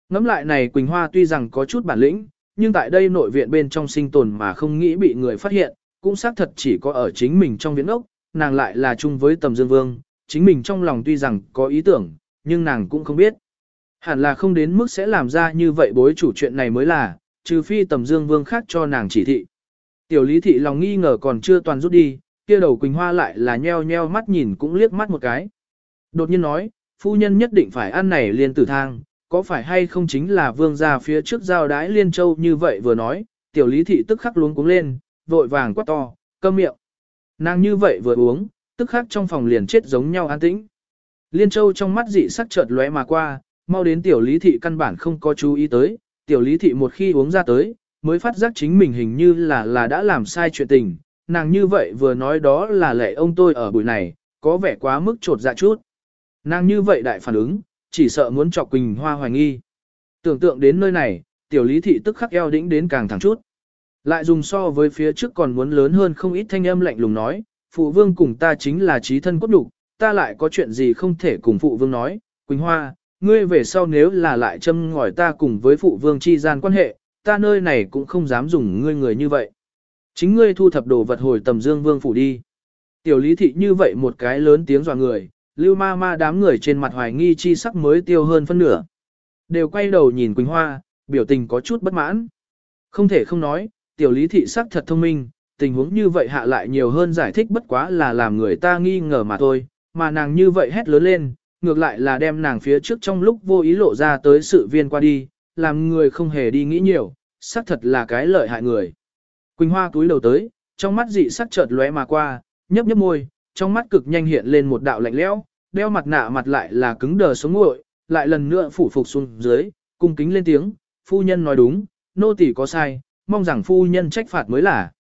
Ngắm lại này Quỳnh Hoa tuy rằng có chút bản lĩnh, nhưng tại đây nội viện bên trong sinh tồn mà không nghĩ bị người phát hiện, cũng xác thật chỉ có ở chính mình trong viện ốc, nàng lại là chung với tầm dương vương, chính mình trong lòng tuy rằng có ý tưởng, nhưng nàng cũng không biết. Hẳn là không đến mức sẽ làm ra như vậy bối chủ chuyện này mới là, trừ phi tầm dương vương khác cho nàng chỉ thị. Tiểu lý thị lòng nghi ngờ còn chưa toàn rút đi, kia đầu Quỳnh Hoa lại là nheo nheo mắt nhìn cũng liếc mắt một cái. Đột nhiên nói, phu nhân nhất định phải ăn này liên tử thang, có phải hay không chính là vương gia phía trước giao đái liên châu như vậy vừa nói, tiểu lý thị tức khắc luống cuống lên, vội vàng quát to, câm miệng. Nàng như vậy vừa uống, tức khắc trong phòng liền chết giống nhau an tĩnh. Liên châu trong mắt dị sắc chợt lóe mà qua, mau đến tiểu lý thị căn bản không có chú ý tới, tiểu lý thị một khi uống ra tới, mới phát giác chính mình hình như là là đã làm sai chuyện tình, nàng như vậy vừa nói đó là lệ ông tôi ở buổi này, có vẻ quá mức trột dạ chút. Nàng như vậy đại phản ứng, chỉ sợ muốn chọc Quỳnh Hoa hoài nghi. Tưởng tượng đến nơi này, tiểu lý thị tức khắc eo đĩnh đến càng thẳng chút. Lại dùng so với phía trước còn muốn lớn hơn không ít thanh âm lạnh lùng nói, phụ vương cùng ta chính là trí thân cốt đủ, ta lại có chuyện gì không thể cùng phụ vương nói, Quỳnh Hoa, ngươi về sau nếu là lại châm ngòi ta cùng với phụ vương chi gian quan hệ, ta nơi này cũng không dám dùng ngươi người như vậy. Chính ngươi thu thập đồ vật hồi tầm dương vương phủ đi. Tiểu lý thị như vậy một cái lớn tiếng dọa người, lưu ma ma đám người trên mặt hoài nghi chi sắc mới tiêu hơn phân nửa. Đều quay đầu nhìn Quỳnh Hoa, biểu tình có chút bất mãn. Không thể không nói, tiểu lý thị sắc thật thông minh, tình huống như vậy hạ lại nhiều hơn giải thích bất quá là làm người ta nghi ngờ mà thôi, mà nàng như vậy hét lớn lên, ngược lại là đem nàng phía trước trong lúc vô ý lộ ra tới sự viên qua đi, làm người không hề đi nghĩ nhiều, xác thật là cái lợi hại người. Quỳnh Hoa túi đầu tới, trong mắt dị sắc chợt lóe mà qua, nhấp nhấp môi, trong mắt cực nhanh hiện lên một đạo lạnh lẽo, đeo mặt nạ mặt lại là cứng đờ sống nguội, lại lần nữa phủ phục xuống dưới, cung kính lên tiếng, phu nhân nói đúng, nô tỳ có sai, mong rằng phu nhân trách phạt mới là.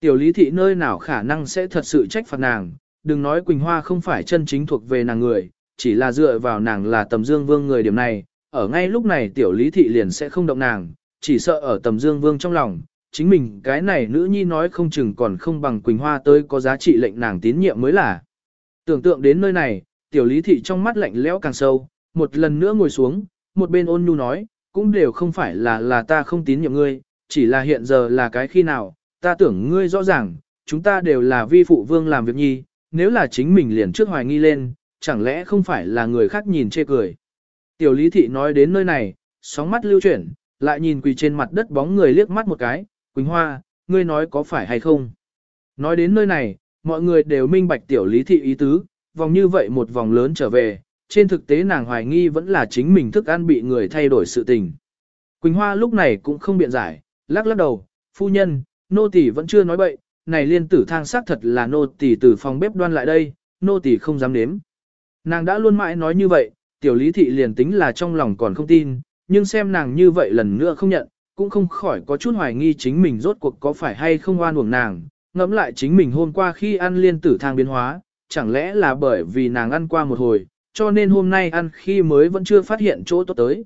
Tiểu lý thị nơi nào khả năng sẽ thật sự trách phạt nàng, đừng nói Quỳnh Hoa không phải chân chính thuộc về nàng người, chỉ là dựa vào nàng là tầm dương vương người điểm này, ở ngay lúc này tiểu lý thị liền sẽ không động nàng, chỉ sợ ở tầm dương vương trong lòng, chính mình cái này nữ nhi nói không chừng còn không bằng Quỳnh Hoa tới có giá trị lệnh nàng tín nhiệm mới là. Tưởng tượng đến nơi này, tiểu lý thị trong mắt lạnh lẽo càng sâu, một lần nữa ngồi xuống, một bên ôn nhu nói, cũng đều không phải là là ta không tín nhiệm ngươi, chỉ là hiện giờ là cái khi nào, ta tưởng ngươi rõ ràng, chúng ta đều là vi phụ vương làm việc nhi, nếu là chính mình liền trước hoài nghi lên, chẳng lẽ không phải là người khác nhìn chê cười. Tiểu lý thị nói đến nơi này, sóng mắt lưu chuyển, lại nhìn quỳ trên mặt đất bóng người liếc mắt một cái, Quỳnh Hoa, ngươi nói có phải hay không? Nói đến nơi này, mọi người đều minh bạch tiểu lý thị ý tứ, vòng như vậy một vòng lớn trở về, trên thực tế nàng hoài nghi vẫn là chính mình thức ăn bị người thay đổi sự tình. Quỳnh Hoa lúc này cũng không biện giải, lắc lắc đầu, phu nhân, nô tỳ vẫn chưa nói bậy, này liên tử thang xác thật là nô tỳ từ phòng bếp đoan lại đây, nô tỳ không dám nếm. Nàng đã luôn mãi nói như vậy, tiểu lý thị liền tính là trong lòng còn không tin, nhưng xem nàng như vậy lần nữa không nhận, cũng không khỏi có chút hoài nghi chính mình rốt cuộc có phải hay không oan uổng nàng, ngẫm lại chính mình hôm qua khi ăn liên tử thang biến hóa, chẳng lẽ là bởi vì nàng ăn qua một hồi, cho nên hôm nay ăn khi mới vẫn chưa phát hiện chỗ tốt tới.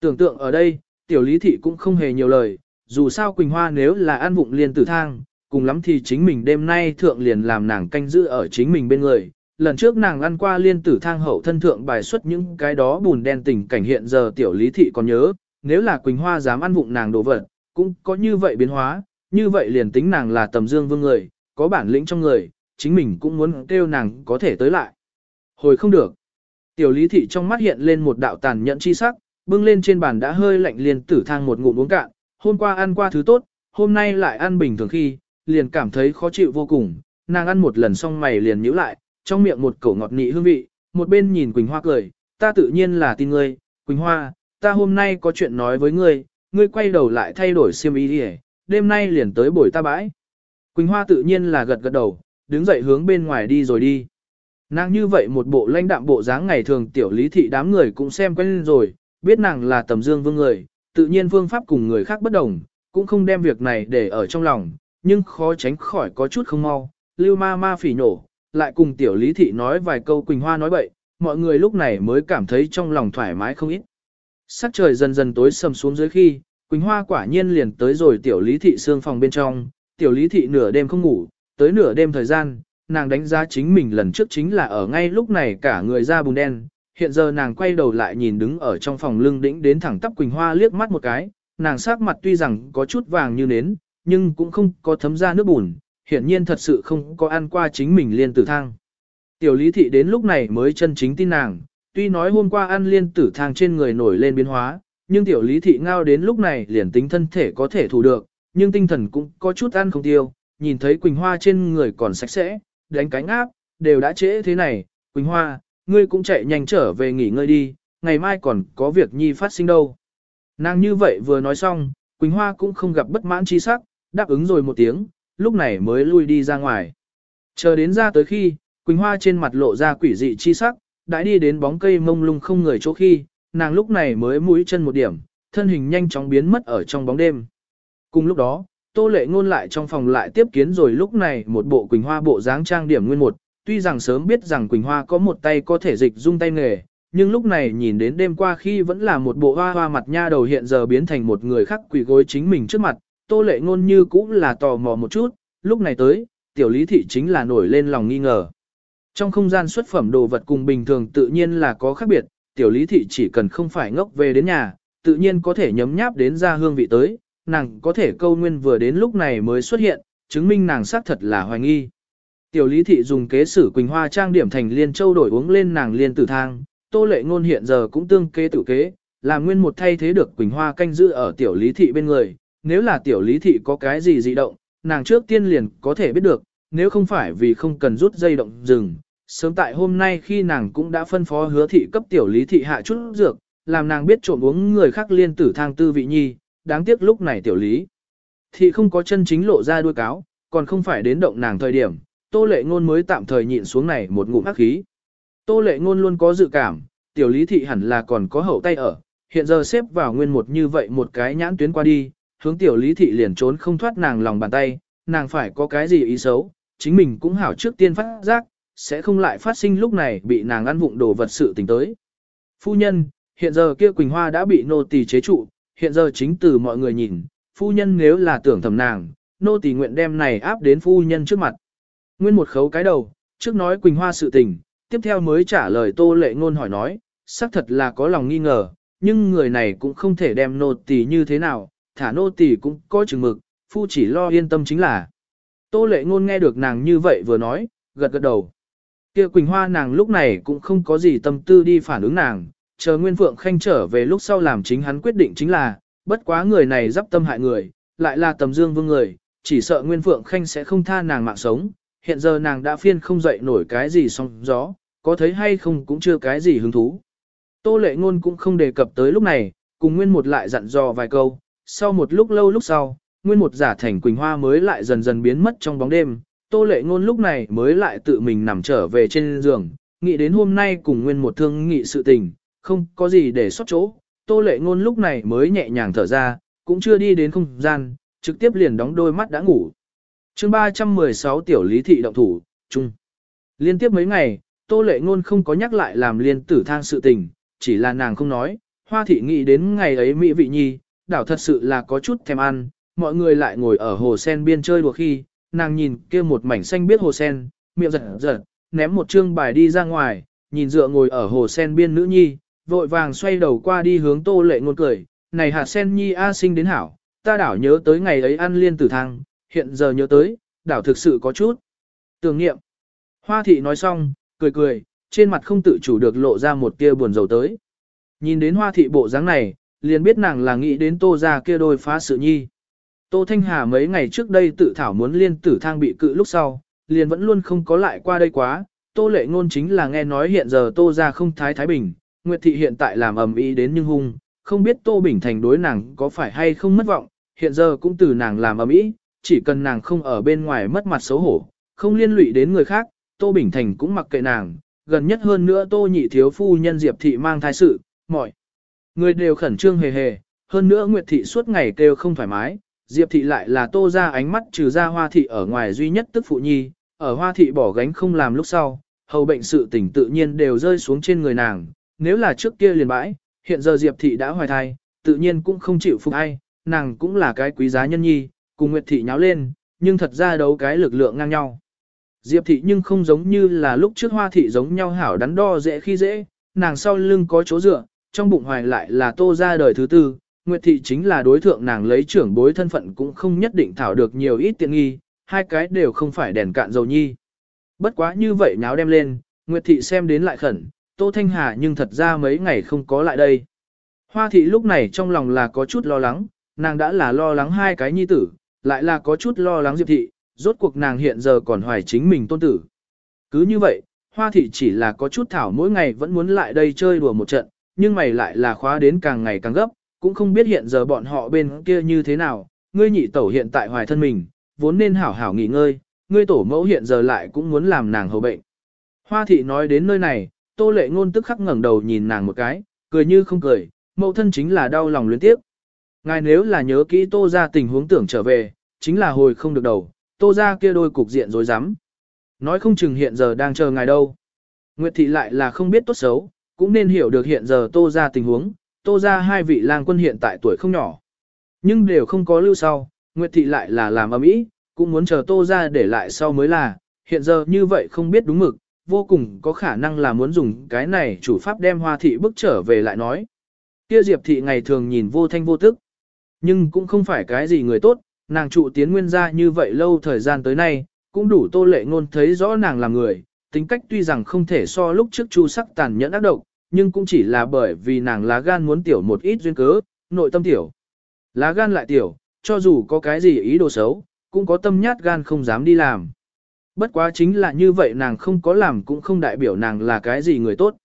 Tưởng tượng ở đây, tiểu lý thị cũng không hề nhiều lời, dù sao Quỳnh Hoa nếu là ăn vụng liên tử thang, cùng lắm thì chính mình đêm nay thượng liền làm nàng canh giữ ở chính mình bên người. Lần trước nàng ăn qua liên tử thang hậu thân thượng bài xuất những cái đó bùn đen tình cảnh hiện giờ tiểu lý thị còn nhớ, nếu là Quỳnh Hoa dám ăn vụng nàng đồ vật, cũng có như vậy biến hóa, như vậy liền tính nàng là tầm dương vương người, có bản lĩnh trong người, chính mình cũng muốn kêu nàng có thể tới lại. Hồi không được. Tiểu lý thị trong mắt hiện lên một đạo tàn nhẫn chi sắc, bưng lên trên bàn đã hơi lạnh liền tử thang một ngụm uống cạn, hôm qua ăn qua thứ tốt, hôm nay lại ăn bình thường khi, liền cảm thấy khó chịu vô cùng, nàng ăn một lần xong mày liền nhíu lại, trong miệng một cổ ngọt nị hương vị, một bên nhìn Quỳnh Hoa cười, ta tự nhiên là tin ngươi, Quỳnh Hoa, ta hôm nay có chuyện nói với ngươi, ngươi quay đầu lại thay đổi xiêm y đi đêm nay liền tới buổi ta bãi. Quỳnh Hoa tự nhiên là gật gật đầu, đứng dậy hướng bên ngoài đi rồi đi. Nàng như vậy một bộ lãnh đạm bộ dáng ngày thường tiểu lý thị đám người cũng xem quen rồi, biết nàng là tầm dương vương người, tự nhiên Vương pháp cùng người khác bất đồng, cũng không đem việc này để ở trong lòng, nhưng khó tránh khỏi có chút không mau. Lưu ma ma phỉ nổ, lại cùng tiểu lý thị nói vài câu Quỳnh Hoa nói bậy, mọi người lúc này mới cảm thấy trong lòng thoải mái không ít. Sắc trời dần dần tối sầm xuống dưới khi, Quỳnh Hoa quả nhiên liền tới rồi tiểu lý thị xương phòng bên trong, tiểu lý thị nửa đêm không ngủ, tới nửa đêm thời gian, nàng đánh giá chính mình lần trước chính là ở ngay lúc này cả người da bùn đen, hiện giờ nàng quay đầu lại nhìn đứng ở trong phòng lưng đĩnh đến thẳng tắp Quỳnh Hoa liếc mắt một cái, nàng sắc mặt tuy rằng có chút vàng như nến, nhưng cũng không có thấm ra nước bùn, hiển nhiên thật sự không có ăn qua chính mình liên tử thang. Tiểu lý thị đến lúc này mới chân chính tin nàng, tuy nói hôm qua ăn liên tử thang trên người nổi lên biến hóa, nhưng tiểu lý thị ngao đến lúc này liền tính thân thể có thể thủ được, nhưng tinh thần cũng có chút ăn không tiêu, nhìn thấy Quỳnh Hoa trên người còn sạch sẽ, đánh cánh áp, đều đã trễ thế này, Quỳnh Hoa, ngươi cũng chạy nhanh trở về nghỉ ngơi đi, ngày mai còn có việc nhi phát sinh đâu. Nàng như vậy vừa nói xong, Quỳnh Hoa cũng không gặp bất mãn chi sắc, đáp ứng rồi một tiếng, lúc này mới lui đi ra ngoài. Chờ đến ra tới khi, Quỳnh Hoa trên mặt lộ ra quỷ dị chi sắc, đã đi đến bóng cây mông lung không người chỗ khi, nàng lúc này mới mũi chân một điểm, thân hình nhanh chóng biến mất ở trong bóng đêm. Cùng lúc đó, Tô Lệ Ngôn lại trong phòng lại tiếp kiến rồi lúc này một bộ Quỳnh Hoa bộ dáng trang điểm nguyên một, tuy rằng sớm biết rằng Quỳnh Hoa có một tay có thể dịch dung tay nghề, nhưng lúc này nhìn đến đêm qua khi vẫn là một bộ hoa hoa mặt nha đầu hiện giờ biến thành một người khác quỳ gối chính mình trước mặt, Tô Lệ Ngôn như cũng là tò mò một chút, lúc này tới, tiểu lý thị chính là nổi lên lòng nghi ngờ. Trong không gian xuất phẩm đồ vật cùng bình thường tự nhiên là có khác biệt, tiểu lý thị chỉ cần không phải ngốc về đến nhà, tự nhiên có thể nhấm nháp đến ra hương vị tới, nàng có thể câu nguyên vừa đến lúc này mới xuất hiện, chứng minh nàng xác thật là hoài nghi. Tiểu lý thị dùng kế sử Quỳnh Hoa trang điểm thành liên châu đổi uống lên nàng liên tử thang, tô lệ ngôn hiện giờ cũng tương kế tự kế, là nguyên một thay thế được Quỳnh Hoa canh giữ ở tiểu lý thị bên người, nếu là tiểu lý thị có cái gì dị động, nàng trước tiên liền có thể biết được, nếu không phải vì không cần rút dây động dừng, sớm tại hôm nay khi nàng cũng đã phân phó hứa thị cấp tiểu lý thị hạ chút dược, làm nàng biết trộm uống người khác liên tử thang tư vị nhi, đáng tiếc lúc này tiểu lý. Thị không có chân chính lộ ra đuôi cáo, còn không phải đến động nàng thời điểm, tô lệ ngôn mới tạm thời nhịn xuống này một ngụm hắc khí. Tô lệ ngôn luôn có dự cảm, tiểu lý thị hẳn là còn có hậu tay ở, hiện giờ xếp vào nguyên một như vậy một cái nhãn tuyến qua đi, hướng tiểu lý thị liền trốn không thoát nàng lòng bàn tay, nàng phải có cái gì ý xấu, chính mình cũng hảo trước tiên phát giác, sẽ không lại phát sinh lúc này bị nàng ăn vụng đồ vật sự tình tới. Phu nhân, hiện giờ kia Quỳnh Hoa đã bị nô tỳ chế trụ, hiện giờ chính từ mọi người nhìn, phu nhân nếu là tưởng thầm nàng, nô tỳ nguyện đem này áp đến phu nhân trước mặt. Nguyên một khấu cái đầu, trước nói Quỳnh Hoa sự tình, tiếp theo mới trả lời tô lệ ngôn hỏi nói, xác thật là có lòng nghi ngờ, nhưng người này cũng không thể đem nô tỳ như thế nào, thả nô tỳ cũng có chừng mực, phu chỉ lo yên tâm chính là. Tô lệ ngôn nghe được nàng như vậy vừa nói, gật gật đầu. Kia Quỳnh Hoa nàng lúc này cũng không có gì tâm tư đi phản ứng nàng, chờ Nguyên Phượng Khanh trở về lúc sau làm chính hắn quyết định chính là, bất quá người này dắp tâm hại người, lại là tầm dương vương người, chỉ sợ Nguyên Phượng Khanh sẽ không tha nàng mạng sống, hiện giờ nàng đã phiên không dậy nổi cái gì song gió, có thấy hay không cũng chưa cái gì hứng thú. Tô lệ ngôn cũng không đề cập tới lúc này, cùng Nguyên một lại dặn dò vài câu, sau một lúc lâu lúc sau, Nguyên một giả thành Quỳnh Hoa mới lại dần dần biến mất trong bóng đêm, Tô lệ ngôn lúc này mới lại tự mình nằm trở về trên giường, nghĩ đến hôm nay cùng Nguyên một thương nghị sự tình, không có gì để sót chỗ, tô lệ ngôn lúc này mới nhẹ nhàng thở ra, cũng chưa đi đến không gian, trực tiếp liền đóng đôi mắt đã ngủ. chương 316 tiểu lý thị động thủ, chung. Liên tiếp mấy ngày, tô lệ ngôn không có nhắc lại làm liên tử thang sự tình, chỉ là nàng không nói, hoa thị nghĩ đến ngày ấy mỹ vị nhi, đảo thật sự là có chút thèm ăn, mọi người lại ngồi ở hồ sen biên chơi đùa khi, nàng nhìn kia một mảnh xanh biết hồ sen, miệng giật giật, ném một chương bài đi ra ngoài, nhìn dựa ngồi ở hồ sen biên nữ nhi, vội vàng xoay đầu qua đi hướng tô lệ ngôn cười, này hạt sen nhi a sinh đến hảo, ta đảo nhớ tới ngày ấy ăn liên tử thang, hiện giờ nhớ tới, đảo thực sự có chút. Tưởng niệm. Hoa thị nói xong, cười cười, trên mặt không tự chủ được lộ ra một tia buồn rầu tới. Nhìn đến hoa thị bộ dáng này, liền biết nàng là nghĩ đến tô ra kia đôi phá sự nhi. Tô Thanh Hà mấy ngày trước đây tự thảo muốn liên tử thang bị cự lúc sau, liền vẫn luôn không có lại qua đây quá. Tô lệ ngôn chính là nghe nói hiện giờ tô gia không thái thái bình, Nguyệt Thị hiện tại làm ầm ĩ đến nhưng hung, không biết Tô Bình Thành đối nàng có phải hay không mất vọng, hiện giờ cũng từ nàng làm ầm ĩ, chỉ cần nàng không ở bên ngoài mất mặt xấu hổ, không liên lụy đến người khác, Tô Bình Thành cũng mặc kệ nàng, gần nhất hơn nữa Tô Nhị thiếu phu nhân Diệp Thị mang thai sự, mọi người đều khẩn trương hề hề, hơn nữa Nguyệt Thị suốt ngày kêu không thoải mái, Diệp Thị lại là Tô ra ánh mắt trừ ra Hoa Thị ở ngoài duy nhất tức phụ nhi, ở Hoa Thị bỏ gánh không làm lúc sau, hầu bệnh sự tỉnh tự nhiên đều rơi xuống trên người nàng, nếu là trước kia liền bãi, hiện giờ Diệp Thị đã hoài thai, tự nhiên cũng không chịu phục ai, nàng cũng là cái quý giá nhân nhi, cùng Nguyệt Thị nháo lên, nhưng thật ra đấu cái lực lượng ngang nhau. Diệp Thị nhưng không giống như là lúc trước Hoa Thị giống nhau hảo đắn đo dễ khi dễ, nàng sau lưng có chỗ dựa, trong bụng hoài lại là tô ra đời thứ tư, Nguyệt Thị chính là đối thượng nàng lấy trưởng bối thân phận cũng không nhất định thảo được nhiều ít tiện nghi, hai cái đều không phải đèn cạn dầu nhi. Bất quá như vậy nháo đem lên, Nguyệt Thị xem đến lại khẩn, Tô Thanh Hà nhưng thật ra mấy ngày không có lại đây. Hoa thị lúc này trong lòng là có chút lo lắng, nàng đã là lo lắng hai cái nhi tử, lại là có chút lo lắng Diệp thị, rốt cuộc nàng hiện giờ còn hoài chính mình tôn tử. Cứ như vậy, Hoa thị chỉ là có chút thảo mỗi ngày vẫn muốn lại đây chơi đùa một trận, nhưng mày lại là khóa đến càng ngày càng gấp, cũng không biết hiện giờ bọn họ bên kia như thế nào, ngươi nhị tẩu hiện tại hoài thân mình, vốn nên hảo hảo nghỉ ngơi, ngươi tổ mẫu hiện giờ lại cũng muốn làm nàng hầu bệnh. Hoa thị nói đến nơi này, tô lệ ngôn tức khắc ngẩng đầu nhìn nàng một cái, cười như không cười, mẫu thân chính là đau lòng luyến tiếp. Ngài nếu là nhớ kỹ tô ra tình huống tưởng trở về, chính là hồi không được đầu, tô ra kia đôi cục diện rối rắm. Nói không chừng hiện giờ đang chờ ngài đâu. Nguyệt thị lại là không biết tốt xấu, cũng nên hiểu được hiện giờ tô ra tình huống, tô ra hai vị lang quân hiện tại tuổi không nhỏ. Nhưng đều không có lưu sau, Nguyệt thị lại là làm ấm ý, cũng muốn chờ tô ra để lại sau mới là, hiện giờ như vậy không biết đúng mực, vô cùng có khả năng là muốn dùng cái này chủ pháp đem hoa thị bức trở về lại nói. Kia Diệp thị ngày thường nhìn vô thanh vô tức, nhưng cũng không phải cái gì người tốt, nàng trụ tiến nguyên gia như vậy lâu thời gian tới nay, cũng đủ tô lệ ngôn thấy rõ nàng là người, tính cách tuy rằng không thể so lúc trước chu sắc tàn nhẫn ác độc, nhưng cũng chỉ là bởi vì nàng lá gan muốn tiểu một ít duyên cớ, nội tâm tiểu. Lá gan lại tiểu, cho dù có cái gì ý đồ xấu, cũng có tâm nhát gan không dám đi làm. Bất quá chính là như vậy nàng không có làm cũng không đại biểu nàng là cái gì người tốt.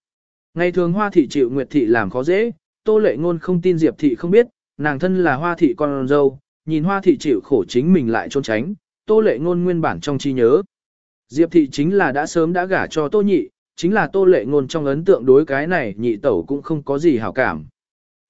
Ngày thường hoa thị chịu nguyệt thị làm khó dễ, tô lệ ngôn không tin Diệp thị không biết, nàng thân là hoa thị con dâu, nhìn hoa thị chịu khổ chính mình lại trốn tránh, tô lệ ngôn nguyên bản trong trí nhớ. Diệp thị chính là đã sớm đã gả cho tô nhị, chính là tô lệ ngôn trong ấn tượng đối cái này nhị tẩu cũng không có gì hảo cảm.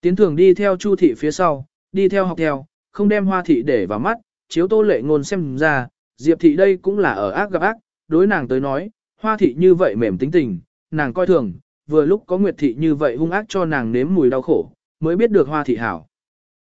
Tiến thường đi theo chu thị phía sau, đi theo học theo, không đem hoa thị để vào mắt, chiếu tô lệ ngôn xem ra, diệp thị đây cũng là ở ác gặp ác, đối nàng tới nói, hoa thị như vậy mềm tính tình, nàng coi thường, vừa lúc có nguyệt thị như vậy hung ác cho nàng nếm mùi đau khổ, mới biết được hoa thị hảo.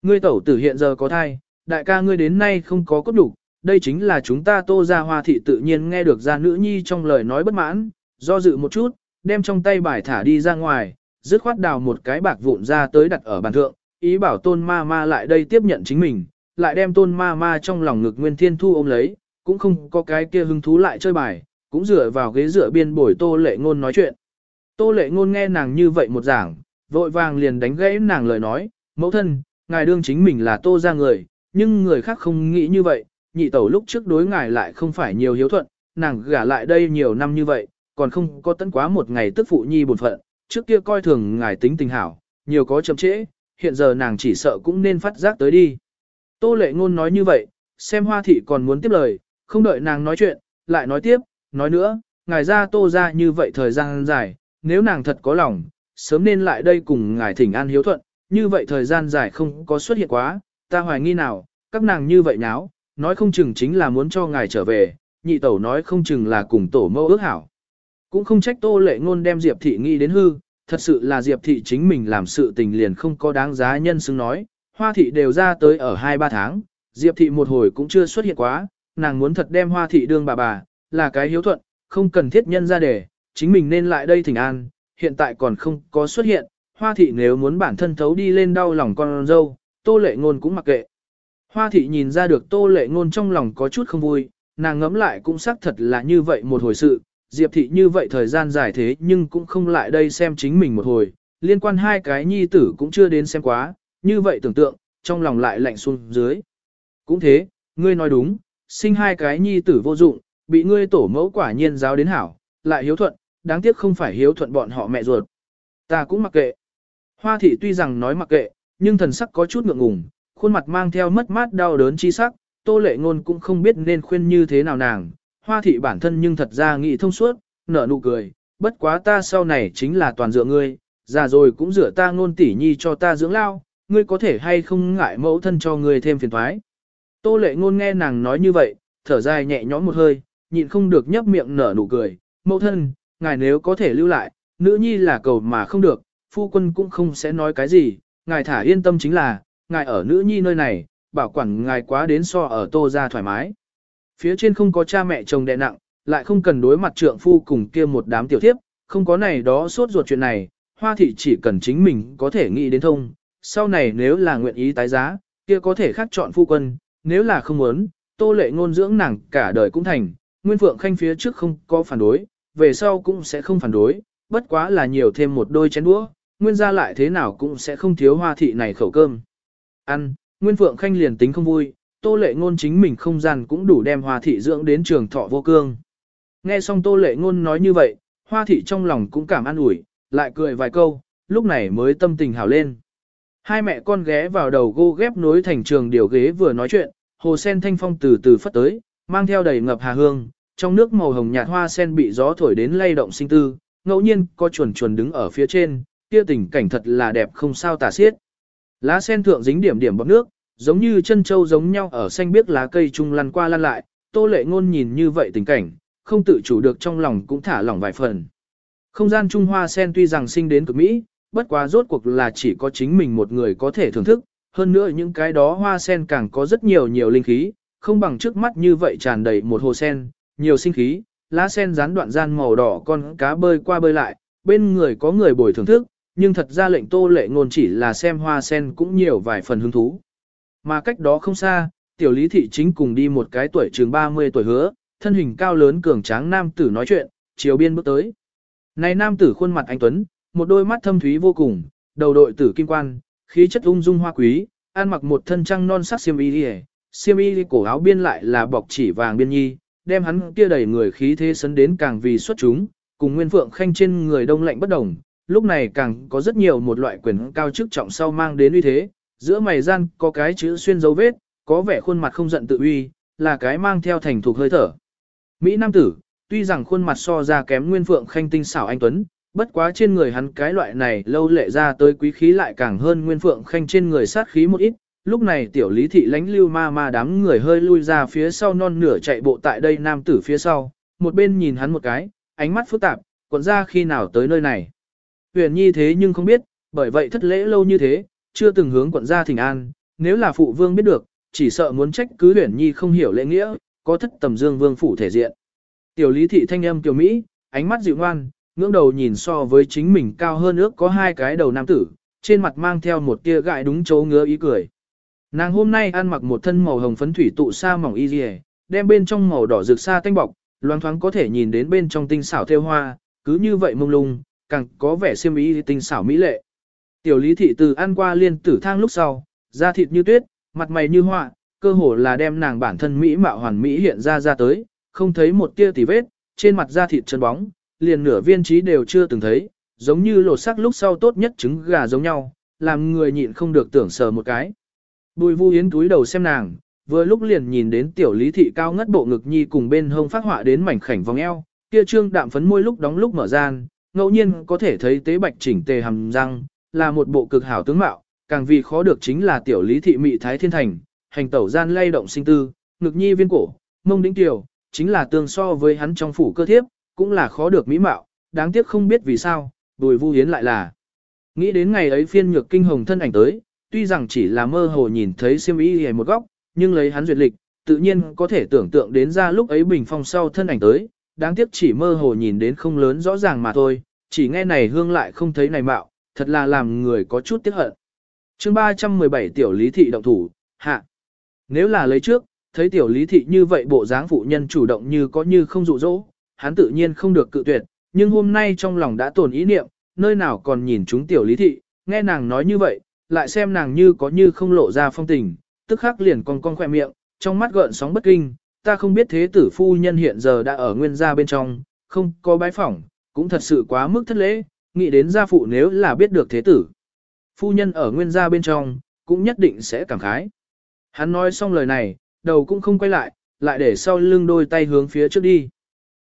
Ngươi tẩu tử hiện giờ có thai, đại ca ngươi đến nay không có cốt đủ, đây chính là chúng ta tô ra hoa thị tự nhiên nghe được ra nữ nhi trong lời nói bất mãn, do dự một chút, đem trong tay bài thả đi ra ngoài, dứt khoát đào một cái bạc vụn ra tới đặt ở bàn thượng, ý bảo tôn ma ma lại đây tiếp nhận chính mình, lại đem tôn ma ma trong lòng ngực nguyên thiên thu ôm lấy, cũng không có cái kia hứng thú lại chơi bài, cũng dựa vào ghế dựa biên bồi tô lệ ngôn nói chuyện. Tô lệ ngôn nghe nàng như vậy một giảng, vội vàng liền đánh gãy nàng lời nói, mẫu thân, ngài đương chính mình là tô ra người, nhưng người khác không nghĩ như vậy, nhị tẩu lúc trước đối ngài lại không phải nhiều hiếu thuận, nàng gả lại đây nhiều năm như vậy, còn không có tấn quá một ngày tức phụ nhi buồn phận, trước kia coi thường ngài tính tình hảo, nhiều có chậm trễ, hiện giờ nàng chỉ sợ cũng nên phát giác tới đi. Tô lệ ngôn nói như vậy, xem hoa thị còn muốn tiếp lời, không đợi nàng nói chuyện, lại nói tiếp, nói nữa, ngài ra tô ra như vậy thời gian dài, nếu nàng thật có lòng, sớm nên lại đây cùng ngài thỉnh an hiếu thuận, như vậy thời gian dài không có xuất hiện quá, ta hoài nghi nào, các nàng như vậy nháo, nói không chừng chính là muốn cho ngài trở về, nhị tẩu nói không chừng là cùng tổ mẫu ước hảo. Cũng không trách tô lệ ngôn đem Diệp thị nghĩ đến hư, thật sự là Diệp thị chính mình làm sự tình liền không có đáng giá nhân xứng nói, hoa thị đều ra tới ở 2-3 tháng, Diệp thị một hồi cũng chưa xuất hiện quá, nàng muốn thật đem hoa thị đương bà bà, là cái hiếu thuận, không cần thiết nhân ra để, chính mình nên lại đây thỉnh an, hiện tại còn không có xuất hiện, hoa thị nếu muốn bản thân thấu đi lên đau lòng con dâu, tô lệ ngôn cũng mặc kệ. Hoa thị nhìn ra được tô lệ ngôn trong lòng có chút không vui, nàng ngẫm lại cũng xác thật là như vậy một hồi sự, Diệp thị như vậy thời gian dài thế nhưng cũng không lại đây xem chính mình một hồi, liên quan hai cái nhi tử cũng chưa đến xem quá, như vậy tưởng tượng, trong lòng lại lạnh xuống dưới. Cũng thế, ngươi nói đúng, sinh hai cái nhi tử vô dụng, bị ngươi tổ mẫu quả nhiên giáo đến hảo, lại hiếu thuận, đáng tiếc không phải hiếu thuận bọn họ mẹ ruột. Ta cũng mặc kệ. Hoa thị tuy rằng nói mặc kệ, nhưng thần sắc có chút ngượng ngùng, khuôn mặt mang theo mất mát đau đớn chi sắc, tô lệ ngôn cũng không biết nên khuyên như thế nào nàng. Hoa thị bản thân nhưng thật ra nghĩ thông suốt, nở nụ cười, bất quá ta sau này chính là toàn dựa ngươi, già rồi cũng dựa ta ngôn tỷ nhi cho ta dưỡng lao, ngươi có thể hay không ngại mẫu thân cho ngươi thêm phiền toái. Tô lệ ngôn nghe nàng nói như vậy, thở dài nhẹ nhõm một hơi, nhịn không được nhấp miệng nở nụ cười, mẫu thân, ngài nếu có thể lưu lại, nữ nhi là cầu mà không được, phu quân cũng không sẽ nói cái gì, ngài thả yên tâm chính là, ngài ở nữ nhi nơi này, bảo quản ngài quá đến so ở tô ra thoải mái. Phía trên không có cha mẹ chồng đè nặng, lại không cần đối mặt trượng phu cùng kia một đám tiểu thiếp, không có này đó suốt ruột chuyện này, hoa thị chỉ cần chính mình có thể nghĩ đến thông, sau này nếu là nguyện ý tái giá, kia có thể khác chọn phu quân, nếu là không muốn, tô lệ ngôn dưỡng nàng cả đời cũng thành, Nguyên Phượng Khanh phía trước không có phản đối, về sau cũng sẽ không phản đối, bất quá là nhiều thêm một đôi chén đũa, Nguyên gia lại thế nào cũng sẽ không thiếu hoa thị này khẩu cơm. Ăn, Nguyên Phượng Khanh liền tính không vui, tô lệ ngôn chính mình không gian cũng đủ đem hoa thị dưỡng đến trường thọ vô cương. Nghe xong tô lệ ngôn nói như vậy, hoa thị trong lòng cũng cảm an ủi, lại cười vài câu, lúc này mới tâm tình hảo lên. Hai mẹ con ghé vào đầu gô ghép nối thành trường điều ghế vừa nói chuyện, hồ sen thanh phong từ từ phất tới, mang theo đầy ngập hà hương, trong nước màu hồng nhạt hoa sen bị gió thổi đến lay động sinh tư, ngẫu nhiên có chuồn chuồn đứng ở phía trên, kia tình cảnh thật là đẹp không sao tả xiết. Lá sen thượng dính điểm điểm bọt nước, giống như chân châu giống nhau ở xanh biếc lá cây trung lăn qua lăn lại, tô lệ ngôn nhìn như vậy tình cảnh, không tự chủ được trong lòng cũng thả lỏng vài phần. Không gian trung hoa sen tuy rằng sinh đến cực mỹ, bất quá rốt cuộc là chỉ có chính mình một người có thể thưởng thức, hơn nữa những cái đó hoa sen càng có rất nhiều nhiều linh khí, không bằng trước mắt như vậy tràn đầy một hồ sen, nhiều sinh khí, lá sen rán đoạn gian màu đỏ con cá bơi qua bơi lại, bên người có người bồi thưởng thức, nhưng thật ra lệnh tô lệ ngôn chỉ là xem hoa sen cũng nhiều vài phần hứng thú. Mà cách đó không xa, tiểu lý thị chính cùng đi một cái tuổi trường 30 tuổi hứa, thân hình cao lớn cường tráng nam tử nói chuyện, chiều biên bước tới. Này nam tử khuôn mặt anh Tuấn, một đôi mắt thâm thúy vô cùng, đầu đội tử kim quan, khí chất ung dung hoa quý, ăn mặc một thân trăng non sắc xiêm y xiêm y cổ áo biên lại là bọc chỉ vàng biên nhi, đem hắn kia đầy người khí thế sấn đến càng vì xuất chúng, cùng Nguyên Phượng Khanh trên người đông lạnh bất đồng, lúc này càng có rất nhiều một loại quyền cao chức trọng sau mang đến uy thế, giữa mày gian có cái chữ xuyên dấu vết, có vẻ khuôn mặt không giận tự uy, là cái mang theo thành thục hơi thở. Mỹ Nam tử, tuy rằng khuôn mặt so ra kém Nguyên Phượng Khanh tinh xảo anh Tuấn, bất quá trên người hắn cái loại này lâu lệ ra tới quý khí lại càng hơn Nguyên Phượng Khanh trên người sát khí một ít. Lúc này tiểu lý thị lánh lưu ma ma đám người hơi lui ra phía sau non nửa chạy bộ tại đây nam tử phía sau, một bên nhìn hắn một cái, ánh mắt phức tạp, còn ra khi nào tới nơi này. Huyền nhi thế nhưng không biết, bởi vậy thất lễ lâu như thế, chưa từng hướng quận gia thỉnh an, nếu là phụ vương biết được, chỉ sợ muốn trách cứ huyền nhi không hiểu lễ nghĩa, có thất tầm dương vương phủ thể diện. Tiểu lý thị thanh âm tiểu Mỹ, ánh mắt dịu ngoan, ngưỡng đầu nhìn so với chính mình cao hơn ước có hai cái đầu nam tử, trên mặt mang theo một tia gại đúng chỗ ngứa ý cười. Nàng hôm nay ăn mặc một thân màu hồng phấn thủy tụ sa mỏng y dì đem bên trong màu đỏ rực sa tanh bọc, loáng thoáng có thể nhìn đến bên trong tinh xảo theo hoa, cứ như vậy mông lung, càng có vẻ xiêm ý tinh xảo mỹ lệ. Tiểu lý thị từ ăn qua liên tử thang lúc sau, da thịt như tuyết, mặt mày như họa, cơ hồ là đem nàng bản thân mỹ mạo hoàn mỹ hiện ra ra tới, không thấy một tia tì vết, trên mặt da thịt chân bóng, liền nửa viên trí đều chưa từng thấy, giống như lột sắc lúc sau tốt nhất trứng gà giống nhau, làm người nhịn không được tưởng sờ một cái. Bùi vu yến túi đầu xem nàng, vừa lúc liền nhìn đến tiểu lý thị cao ngất bộ ngực nhi cùng bên hông phát họa đến mảnh khảnh vòng eo, kia trương đạm phấn môi lúc đóng lúc mở gian, ngẫu nhiên có thể thấy tế bạch chỉnh tề hầm răng, là một bộ cực hảo tướng mạo, càng vì khó được chính là tiểu lý thị mị thái thiên thành, hành tẩu gian lay động sinh tư, ngực nhi viên cổ, mông đỉnh tiểu, chính là tương so với hắn trong phủ cơ thiếp, cũng là khó được mỹ mạo, đáng tiếc không biết vì sao, đùi vu hiến lại là. Nghĩ đến ngày ấy phiên nhược kinh hồng thân ảnh tới, tuy rằng chỉ là mơ hồ nhìn thấy siêm y hề một góc, nhưng lấy hắn duyệt lịch, tự nhiên có thể tưởng tượng đến ra lúc ấy bình phong sau thân ảnh tới, đáng tiếc chỉ mơ hồ nhìn đến không lớn rõ ràng mà thôi, chỉ nghe này hương lại không thấy này mạo, thật là làm người có chút tiếc hận. chương 317 tiểu lý thị động thủ, hạ. Nếu là lấy trước, thấy tiểu lý thị như vậy bộ dáng phụ nhân chủ động như có như không dụ dỗ, hắn tự nhiên không được cự tuyệt, nhưng hôm nay trong lòng đã tồn ý niệm, nơi nào còn nhìn chúng tiểu lý thị, nghe nàng nói như vậy, lại xem nàng như có như không lộ ra phong tình, tức khắc liền con con khỏe miệng, trong mắt gợn sóng bất kinh, ta không biết thế tử phu nhân hiện giờ đã ở nguyên gia bên trong, không có bái phỏng, cũng thật sự quá mức thất lễ, nghĩ đến gia phụ nếu là biết được thế tử. Phu nhân ở nguyên gia bên trong, cũng nhất định sẽ cảm khái. Hắn nói xong lời này, đầu cũng không quay lại, lại để sau lưng đôi tay hướng phía trước đi.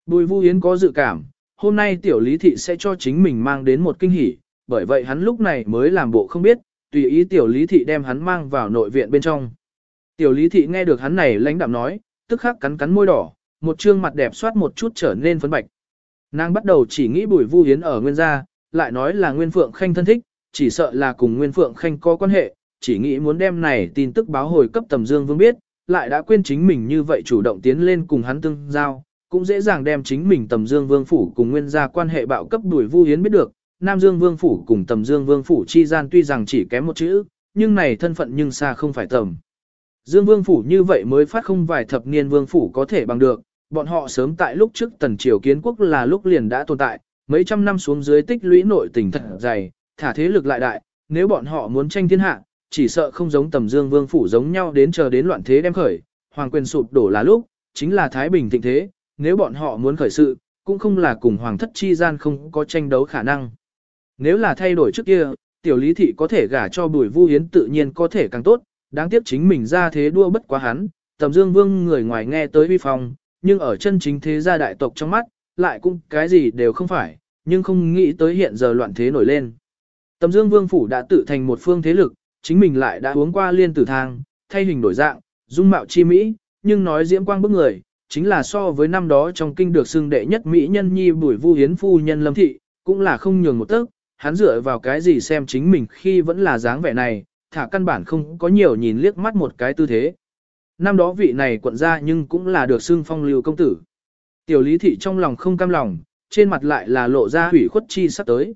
Bùi Vu Yến có dự cảm, hôm nay tiểu lý thị sẽ cho chính mình mang đến một kinh hỉ, bởi vậy hắn lúc này mới làm bộ không biết, tùy ý tiểu lý thị đem hắn mang vào nội viện bên trong. Tiểu lý thị nghe được hắn này lãnh đạm nói, tức khắc cắn cắn môi đỏ, một trương mặt đẹp soát một chút trở nên phấn bạch. Nàng bắt đầu chỉ nghĩ bùi vu Yến ở nguyên gia, lại nói là nguyên phượng khanh thân thích, chỉ sợ là cùng nguyên phượng khanh có quan hệ, chỉ nghĩ muốn đem này tin tức báo hồi cấp tầm dương vương biết, lại đã quên chính mình như vậy chủ động tiến lên cùng hắn tương giao, cũng dễ dàng đem chính mình tầm dương vương phủ cùng nguyên gia quan hệ bạo cấp đuổi vu hiến biết được. Nam Dương Vương Phủ cùng tầm Dương Vương Phủ chi gian tuy rằng chỉ kém một chữ, nhưng này thân phận nhưng xa không phải tầm. Dương Vương Phủ như vậy mới phát không vài thập niên Vương Phủ có thể bằng được, bọn họ sớm tại lúc trước tần triều kiến quốc là lúc liền đã tồn tại, mấy trăm năm xuống dưới tích lũy nội tình thật dày, thả thế lực lại đại, nếu bọn họ muốn tranh thiên hạ, chỉ sợ không giống tầm Dương Vương Phủ giống nhau đến chờ đến loạn thế đem khởi, hoàng quyền sụp đổ là lúc, chính là Thái Bình thịnh thế, nếu bọn họ muốn khởi sự, cũng không là cùng hoàng thất chi gian không có tranh đấu khả năng. Nếu là thay đổi trước kia, tiểu lý thị có thể gả cho bùi vu hiến tự nhiên có thể càng tốt, đáng tiếc chính mình ra thế đua bất quá hắn, tầm dương vương người ngoài nghe tới vi phong, nhưng ở chân chính thế gia đại tộc trong mắt, lại cũng cái gì đều không phải, nhưng không nghĩ tới hiện giờ loạn thế nổi lên. Tầm dương vương phủ đã tự thành một phương thế lực, chính mình lại đã uống qua liên tử thang, thay hình đổi dạng, dung mạo chi mỹ, nhưng nói diễm quang bức người, chính là so với năm đó trong kinh được xưng đệ nhất mỹ nhân nhi bùi vu hiến phu nhân lâm thị, cũng là không nhường một tấc, hắn dựa vào cái gì xem chính mình khi vẫn là dáng vẻ này, thả căn bản không có nhiều nhìn liếc mắt một cái tư thế. Năm đó vị này quận ra nhưng cũng là được xưng phong lưu công tử. Tiểu lý thị trong lòng không cam lòng, trên mặt lại là lộ ra hủy khuất chi sắp tới.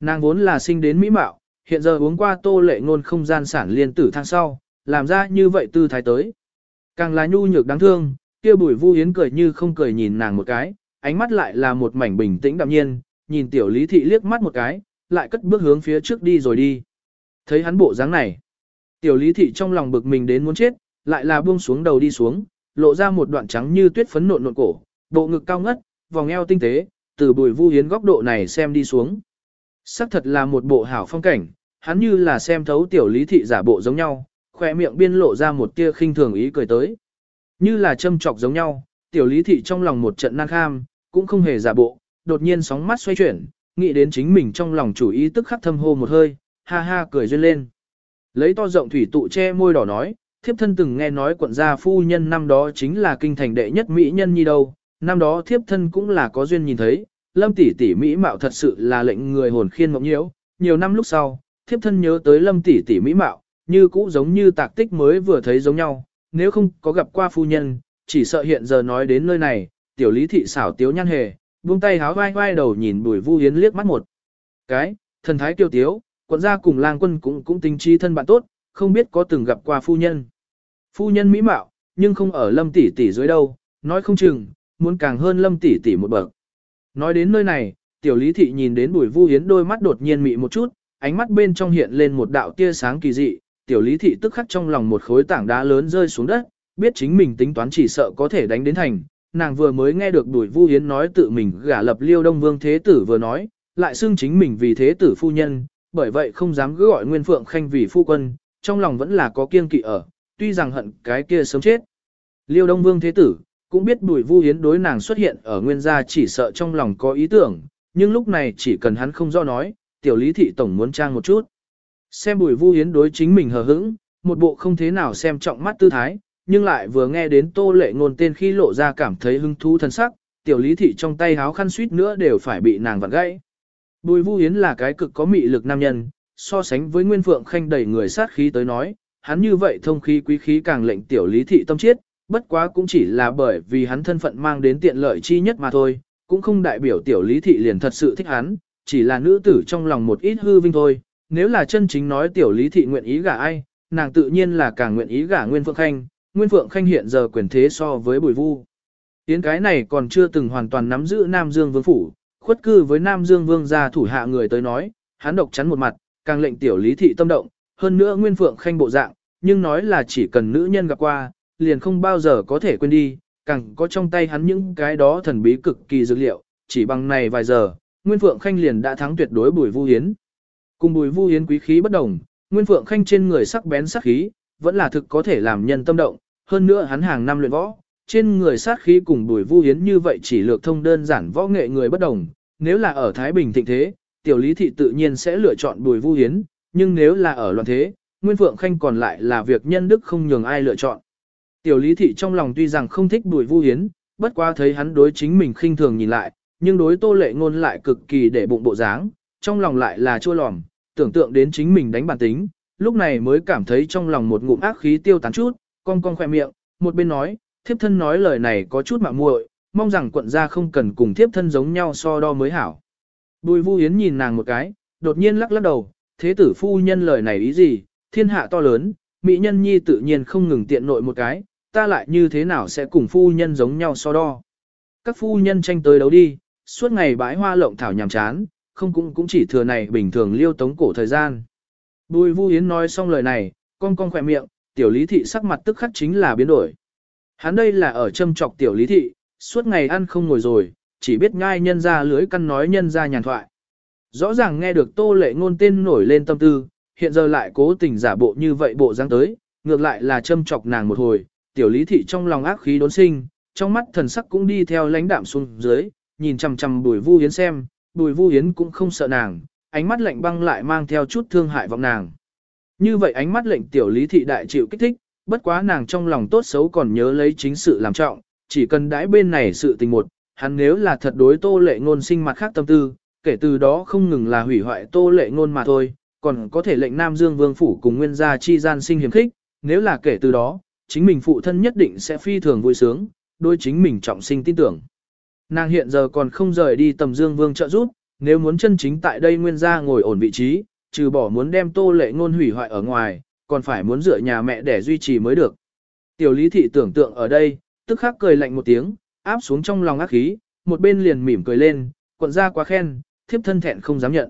Nàng vốn là sinh đến mỹ mạo, hiện giờ uống qua tô lệ ngôn không gian sản liên tử thang sau, làm ra như vậy tư thái tới. Càng là nhu nhược đáng thương, kia bùi vu hiến cười như không cười nhìn nàng một cái, ánh mắt lại là một mảnh bình tĩnh đạm nhiên, nhìn tiểu lý thị liếc mắt một cái, lại cất bước hướng phía trước đi rồi đi. Thấy hắn bộ dáng này, tiểu lý thị trong lòng bực mình đến muốn chết, lại là buông xuống đầu đi xuống, lộ ra một đoạn trắng như tuyết phấn nộn nộn cổ, bộ ngực cao ngất, vòng eo tinh tế, từ bùi vu hiến góc độ này xem đi xuống. Sắc thật là một bộ hảo phong cảnh, hắn như là xem thấu tiểu lý thị giả bộ giống nhau, khỏe miệng biên lộ ra một tia khinh thường ý cười tới. Như là châm chọc giống nhau, tiểu lý thị trong lòng một trận năng kham, cũng không hề giả bộ, đột nhiên sóng mắt xoay chuyển, nghĩ đến chính mình trong lòng chủ ý tức khắc thâm hô một hơi, ha ha cười duyên lên. Lấy to rộng thủy tụ che môi đỏ nói, thiếp thân từng nghe nói quận gia phu nhân năm đó chính là kinh thành đệ nhất mỹ nhân nhi đâu, năm đó thiếp thân cũng là có duyên nhìn thấy, lâm tỷ tỷ mỹ mạo thật sự là lệnh người hồn khiên mộng nhiễu, nhiều năm lúc sau, thiếp thân nhớ tới lâm tỷ tỷ mỹ mạo, như cũ giống như tạc tích mới vừa thấy giống nhau, nếu không có gặp qua phu nhân, chỉ sợ hiện giờ nói đến nơi này, tiểu lý thị xảo tiếu nhăn hề, buông tay háo vai vai đầu nhìn bùi vu hiến liếc mắt một cái, thần thái kiêu tiếu, quận gia cùng lang quân cũng cũng tính chi thân bạn tốt, không biết có từng gặp qua phu nhân. Phu nhân mỹ mạo, nhưng không ở lâm tỷ tỷ dưới đâu, nói không chừng, muốn càng hơn lâm tỷ tỷ một bậc. Nói đến nơi này, tiểu lý thị nhìn đến bùi vu hiến đôi mắt đột nhiên mị một chút, ánh mắt bên trong hiện lên một đạo tia sáng kỳ dị, tiểu lý thị tức khắc trong lòng một khối tảng đá lớn rơi xuống đất, biết chính mình tính toán chỉ sợ có thể đánh đến thành. Nàng vừa mới nghe được đuổi vu hiến nói tự mình gả lập liêu đông vương thế tử vừa nói, lại xưng chính mình vì thế tử phu nhân, bởi vậy không dám cứ gọi Nguyên Phượng Khanh vì phu quân, trong lòng vẫn là có kiên kỵ ở, tuy rằng hận cái kia sớm chết. Liêu Đông Vương Thế Tử, cũng biết Bùi Vu Hiến đối nàng xuất hiện ở Nguyên gia chỉ sợ trong lòng có ý tưởng, nhưng lúc này chỉ cần hắn không do nói, tiểu lý thị tổng muốn trang một chút. Xem Bùi Vu Hiến đối chính mình hờ hững, một bộ không thế nào xem trọng mắt tư thái, nhưng lại vừa nghe đến Tô Lệ ngôn tên khi lộ ra cảm thấy hứng thú thần sắc, tiểu lý thị trong tay háo khăn suýt nữa đều phải bị nàng vặn gãy. Bùi Vu Hiến là cái cực có mị lực nam nhân, so sánh với Nguyên Phượng Khanh đầy người sát khí tới nói, hắn như vậy thông khí quý khí càng lệnh tiểu lý thị tâm chết bất quá cũng chỉ là bởi vì hắn thân phận mang đến tiện lợi chi nhất mà thôi, cũng không đại biểu tiểu lý thị liền thật sự thích hắn, chỉ là nữ tử trong lòng một ít hư vinh thôi. Nếu là chân chính nói tiểu lý thị nguyện ý gả ai, nàng tự nhiên là càng nguyện ý gả Nguyên Phượng Khanh, Nguyên Phượng Khanh hiện giờ quyền thế so với Bùi Vu. Tiến cái này còn chưa từng hoàn toàn nắm giữ Nam Dương Vương Phủ, khuất cư với Nam Dương Vương gia thủ hạ người tới nói, hắn độc chắn một mặt, càng lệnh tiểu lý thị tâm động, hơn nữa Nguyên Phượng Khanh bộ dạng, nhưng nói là chỉ cần nữ nhân gặp qua, liền không bao giờ có thể quên đi, càng có trong tay hắn những cái đó thần bí cực kỳ dữ liệu, chỉ bằng này vài giờ, Nguyên Phượng Khanh liền đã thắng tuyệt đối Bùi Vu Hiến. Cùng Bùi Vu Hiến quý khí bất đồng, Nguyên Phượng Khanh trên người sắc bén sắc khí, vẫn là thực có thể làm nhân tâm động, hơn nữa hắn hàng năm luyện võ, trên người sát khí cùng Bùi Vu Hiến như vậy chỉ lược thông đơn giản võ nghệ người bất đồng, nếu là ở Thái Bình thịnh thế, tiểu lý thị tự nhiên sẽ lựa chọn Bùi Vu Hiến, nhưng nếu là ở loạn thế, Nguyên Phượng Khanh còn lại là việc nhân đức không nhường ai lựa chọn. Tiểu lý thị trong lòng tuy rằng không thích Bùi Vu Hiến, bất qua thấy hắn đối chính mình khinh thường nhìn lại, nhưng đối Tô Lệ Ngôn lại cực kỳ để bụng bộ dáng, trong lòng lại là chua lòm, tưởng tượng đến chính mình đánh bản tính, lúc này mới cảm thấy trong lòng một ngụm ác khí tiêu tán chút, cong cong khỏe miệng, một bên nói, thiếp thân nói lời này có chút mạo muội, mong rằng quận gia không cần cùng thiếp thân giống nhau so đo mới hảo. Bùi Vu Hiến nhìn nàng một cái, đột nhiên lắc lắc đầu, thế tử phu nhân lời này ý gì, thiên hạ to lớn, mỹ nhân nhi tự nhiên không ngừng tiện nội một cái, ta lại như thế nào sẽ cùng phu nhân giống nhau so đo. Các phu nhân tranh tới đấu đi, suốt ngày bãi hoa lộng thảo nhàm chán, không cũng cũng chỉ thừa này bình thường liêu tống cổ thời gian. Bùi Vu Yến nói xong lời này, con con khỏe miệng, tiểu lý thị sắc mặt tức khắc chính là biến đổi. Hắn đây là ở châm trọc tiểu lý thị, suốt ngày ăn không ngồi rồi, chỉ biết ngai nhân ra lưới căn nói nhân ra nhàn thoại. Rõ ràng nghe được tô lệ ngôn tên nổi lên tâm tư, hiện giờ lại cố tình giả bộ như vậy bộ dáng tới, ngược lại là châm chọc nàng một hồi, tiểu lý thị trong lòng ác khí đốn sinh, trong mắt thần sắc cũng đi theo lãnh đạm xuống dưới, nhìn chằm chằm bùi vu hiến xem, bùi vu hiến cũng không sợ nàng, ánh mắt lạnh băng lại mang theo chút thương hại vọng nàng. Như vậy ánh mắt lệnh tiểu lý thị đại chịu kích thích, bất quá nàng trong lòng tốt xấu còn nhớ lấy chính sự làm trọng, chỉ cần đãi bên này sự tình một, hắn nếu là thật đối tô lệ ngôn sinh mặt khác tâm tư, kể từ đó không ngừng là hủy hoại tô lệ ngôn mà thôi, còn có thể lệnh Nam Dương Vương Phủ cùng nguyên gia chi gian sinh hiểm khích, nếu là kể từ đó, chính mình phụ thân nhất định sẽ phi thường vui sướng, đôi chính mình trọng sinh tin tưởng. Nàng hiện giờ còn không rời đi tầm Dương Vương trợ giúp, nếu muốn chân chính tại đây nguyên gia ngồi ổn vị trí, trừ bỏ muốn đem tô lệ ngôn hủy hoại ở ngoài, còn phải muốn dựa nhà mẹ để duy trì mới được. Tiểu lý thị tưởng tượng ở đây, tức khắc cười lạnh một tiếng, áp xuống trong lòng ác khí, một bên liền mỉm cười lên, quận gia quá khen, thiếp thân thẹn không dám nhận.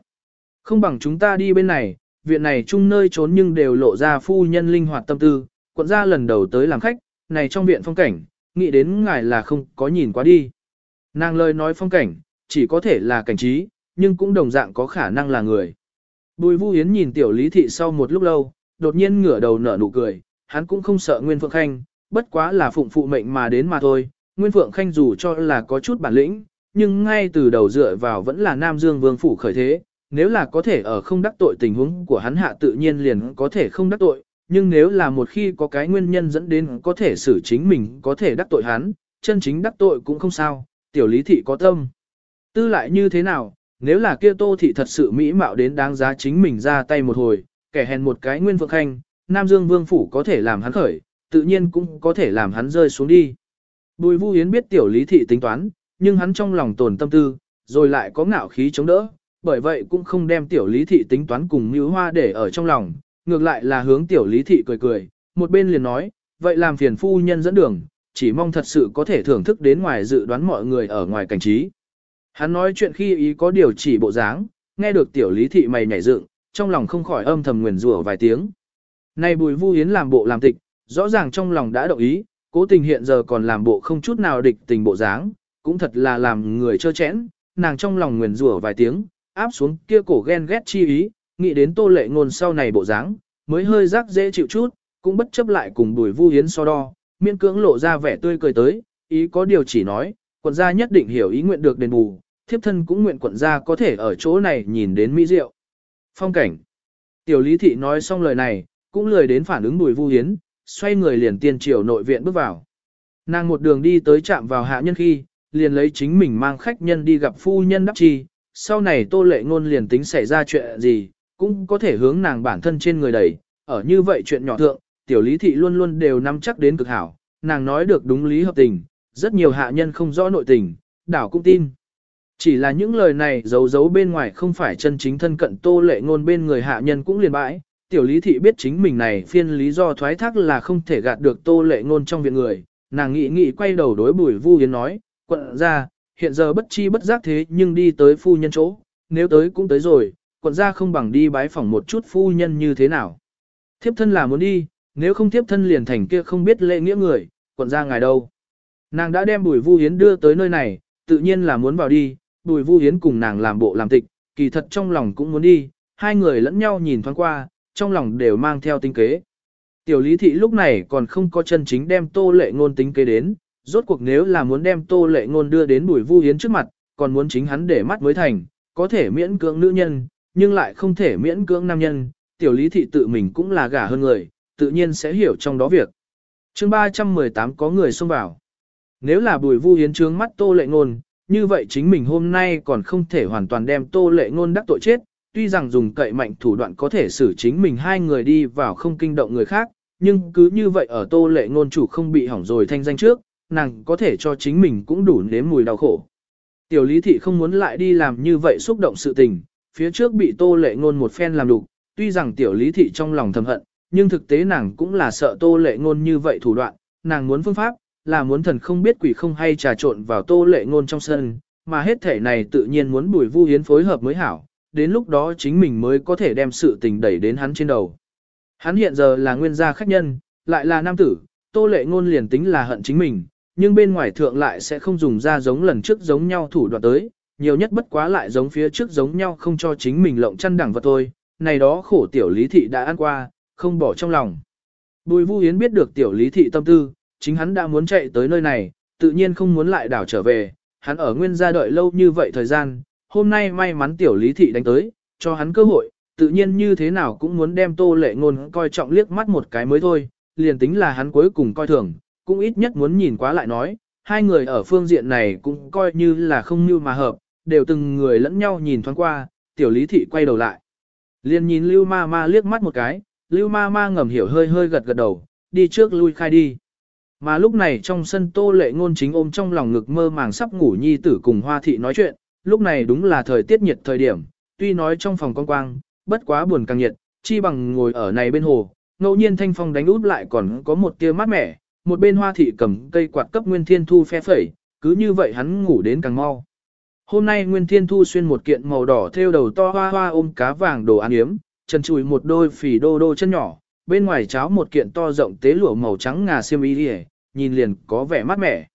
Không bằng chúng ta đi bên này, viện này chung nơi trốn nhưng đều lộ ra phu nhân linh hoạt tâm tư, quận gia lần đầu tới làm khách, này trong viện phong cảnh, nghĩ đến ngài là không có nhìn quá đi. Nàng lời nói phong cảnh, chỉ có thể là cảnh trí, nhưng cũng đồng dạng có khả năng là người. Bùi Vu Yến nhìn tiểu lý thị sau một lúc lâu, đột nhiên ngửa đầu nở nụ cười, hắn cũng không sợ Nguyên Phượng Khanh, bất quá là phụng phụ mệnh mà đến mà thôi. Nguyên Phượng Khanh dù cho là có chút bản lĩnh, nhưng ngay từ đầu dựa vào vẫn là Nam Dương Vương phủ khởi thế, nếu là có thể ở không đắc tội tình huống của hắn hạ tự nhiên liền có thể không đắc tội, nhưng nếu là một khi có cái nguyên nhân dẫn đến có thể xử chính mình có thể đắc tội hắn, chân chính đắc tội cũng không sao, tiểu lý thị có tâm. Tư lại như thế nào, nếu là kia tô thị thật sự mỹ mạo đến đáng giá chính mình ra tay một hồi, kẻ hèn một cái nguyên phượng khanh, Nam Dương Vương Phủ có thể làm hắn khởi, tự nhiên cũng có thể làm hắn rơi xuống đi. Bùi Vu Yến biết tiểu lý thị tính toán, nhưng hắn trong lòng tồn tâm tư, rồi lại có ngạo khí chống đỡ, bởi vậy cũng không đem tiểu lý thị tính toán cùng như hoa để ở trong lòng, ngược lại là hướng tiểu lý thị cười cười, một bên liền nói, vậy làm phiền phu nhân dẫn đường, chỉ mong thật sự có thể thưởng thức đến ngoài dự đoán mọi người ở ngoài cảnh trí. Hắn nói chuyện khi ý có điều chỉ bộ dáng, nghe được tiểu lý thị mày nhảy dựng, trong lòng không khỏi âm thầm nguyền rủa vài tiếng. Này bùi vu hiến làm bộ làm tịch, rõ ràng trong lòng đã động ý, cố tình hiện giờ còn làm bộ không chút nào địch tình bộ dáng, cũng thật là làm người trơ chẽn, nàng trong lòng nguyền rủa vài tiếng, áp xuống kia cổ ghen ghét chi ý, nghĩ đến tô lệ ngôn sau này bộ dáng, mới hơi rắc dễ chịu chút, cũng bất chấp lại cùng bùi vu hiến so đo, miên cưỡng lộ ra vẻ tươi cười tới, ý có điều chỉ nói, quận gia nhất định hiểu ý nguyện được đền bù, thiếp thân cũng nguyện quận gia có thể ở chỗ này nhìn đến mỹ diệu. Phong cảnh. Tiểu lý thị nói xong lời này, cũng lười đến phản ứng bùi vu hiến, xoay người liền tiên triều nội viện bước vào. Nàng một đường đi tới chạm vào hạ nhân khi, liền lấy chính mình mang khách nhân đi gặp phu nhân đắp chi, sau này tô lệ ngôn liền tính xảy ra chuyện gì, cũng có thể hướng nàng bản thân trên người đẩy, ở như vậy chuyện nhỏ thượng, tiểu lý thị luôn luôn đều nắm chắc đến cực hảo, nàng nói được đúng lý hợp tình, rất nhiều hạ nhân không rõ nội tình, đảo cũng tin. Chỉ là những lời này giấu giấu bên ngoài không phải chân chính thân cận tô lệ ngôn bên người hạ nhân cũng liền bãi, tiểu lý thị biết chính mình này phiên lý do thoái thác là không thể gạt được tô lệ ngôn trong viện người, nàng nghĩ nghĩ quay đầu đối bùi vu yến nói, quận ra, hiện giờ bất chi bất giác thế nhưng đi tới phu nhân chỗ, nếu tới cũng tới rồi, quận ra không bằng đi bái phỏng một chút phu nhân như thế nào. Thiếp thân là muốn đi, nếu không thiếp thân liền thành kia không biết lễ nghĩa người, quận ra ngài đâu. Nàng đã đem bùi vu hiến đưa tới nơi này, tự nhiên là muốn vào đi, bùi vu hiến cùng nàng làm bộ làm tịch, kỳ thật trong lòng cũng muốn đi, hai người lẫn nhau nhìn thoáng qua, trong lòng đều mang theo tính kế. Tiểu lý thị lúc này còn không có chân chính đem tô lệ ngôn tính kế đến, rốt cuộc nếu là muốn đem tô lệ ngôn đưa đến bùi vu hiến trước mặt, còn muốn chính hắn để mắt mới thành, có thể miễn cưỡng nữ nhân, nhưng lại không thể miễn cưỡng nam nhân, tiểu lý thị tự mình cũng là gả hơn người, tự nhiên sẽ hiểu trong đó việc. chương 318 có người xông vào. Nếu là bùi vu hiến trướng mắt tô lệ ngôn, như vậy chính mình hôm nay còn không thể hoàn toàn đem tô lệ ngôn đắc tội chết, tuy rằng dùng cậy mạnh thủ đoạn có thể xử chính mình hai người đi vào không kinh động người khác, nhưng cứ như vậy ở tô lệ ngôn chủ không bị hỏng rồi thanh danh trước, nàng có thể cho chính mình cũng đủ nếm mùi đau khổ. Tiểu lý thị không muốn lại đi làm như vậy xúc động sự tình, phía trước bị tô lệ ngôn một phen làm đục, tuy rằng tiểu lý thị trong lòng thầm hận, nhưng thực tế nàng cũng là sợ tô lệ ngôn như vậy thủ đoạn, nàng muốn phương pháp, là muốn thần không biết quỷ không hay trà trộn vào tô lệ ngôn trong sân, mà hết thể này tự nhiên muốn bùi vu hiến phối hợp mới hảo, đến lúc đó chính mình mới có thể đem sự tình đẩy đến hắn trên đầu. Hắn hiện giờ là nguyên gia khách nhân, lại là nam tử, tô lệ ngôn liền tính là hận chính mình, nhưng bên ngoài thượng lại sẽ không dùng ra giống lần trước giống nhau thủ đoạn tới, nhiều nhất bất quá lại giống phía trước giống nhau không cho chính mình lộng chăn đẳng vật thôi, này đó khổ tiểu lý thị đã ăn qua, không bỏ trong lòng. Bùi Vu Yến biết được tiểu lý thị tâm tư, chính hắn đã muốn chạy tới nơi này, tự nhiên không muốn lại đảo trở về, hắn ở nguyên gia đợi lâu như vậy thời gian, hôm nay may mắn tiểu lý thị đánh tới, cho hắn cơ hội, tự nhiên như thế nào cũng muốn đem tô lệ ngôn coi trọng liếc mắt một cái mới thôi, liền tính là hắn cuối cùng coi thường, cũng ít nhất muốn nhìn quá lại nói, hai người ở phương diện này cũng coi như là không như mà hợp, đều từng người lẫn nhau nhìn thoáng qua, tiểu lý thị quay đầu lại. Liền nhìn Lưu Ma Ma liếc mắt một cái, Lưu Ma Ma ngầm hiểu hơi hơi gật gật đầu, đi trước lui khai đi. Mà lúc này trong sân tô lệ ngôn chính ôm trong lòng ngực mơ màng sắp ngủ nhi tử cùng hoa thị nói chuyện, lúc này đúng là thời tiết nhiệt thời điểm, tuy nói trong phòng con quang, bất quá buồn càng nhiệt, chi bằng ngồi ở này bên hồ, ngẫu nhiên thanh phong đánh út lại còn có một tia mát mẻ, một bên hoa thị cầm cây quạt cấp Nguyên Thiên Thu phe phẩy, cứ như vậy hắn ngủ đến càng mau. Hôm nay Nguyên Thiên Thu xuyên một kiện màu đỏ thêu đầu to hoa hoa ôm cá vàng đồ ăn yếm, chân chùi một đôi phỉ đô đô chân nhỏ, bên ngoài cháo một kiện to rộng tế lụa màu trắng ngà xiêm y đi nhìn liền có vẻ mát mẻ.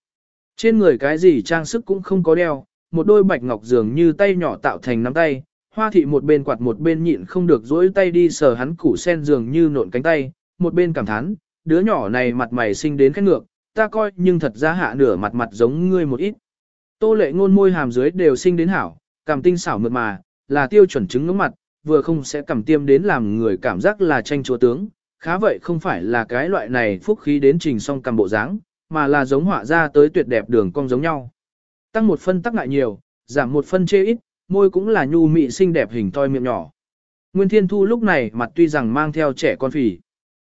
Trên người cái gì trang sức cũng không có đeo, một đôi bạch ngọc dường như tay nhỏ tạo thành nắm tay, hoa thị một bên quạt một bên nhịn không được dỗi tay đi sờ hắn củ sen dường như nộn cánh tay, một bên cảm thán, đứa nhỏ này mặt mày sinh đến khét ngược, ta coi nhưng thật ra hạ nửa mặt mặt giống ngươi một ít. Tô lệ ngôn môi hàm dưới đều sinh đến hảo, cảm tinh xảo mượt mà, là tiêu chuẩn chứng ngưỡng mặt, vừa không sẽ cảm tiêm đến làm người cảm giác là tranh chúa tướng, khá vậy không phải là cái loại này phúc khí đến trình song cầm bộ dáng, mà là giống họa ra tới tuyệt đẹp đường cong giống nhau. Tăng một phân tắc ngại nhiều, giảm một phân chê ít, môi cũng là nhu mị xinh đẹp hình toi miệng nhỏ. Nguyên Thiên Thu lúc này mặt tuy rằng mang theo trẻ con phì.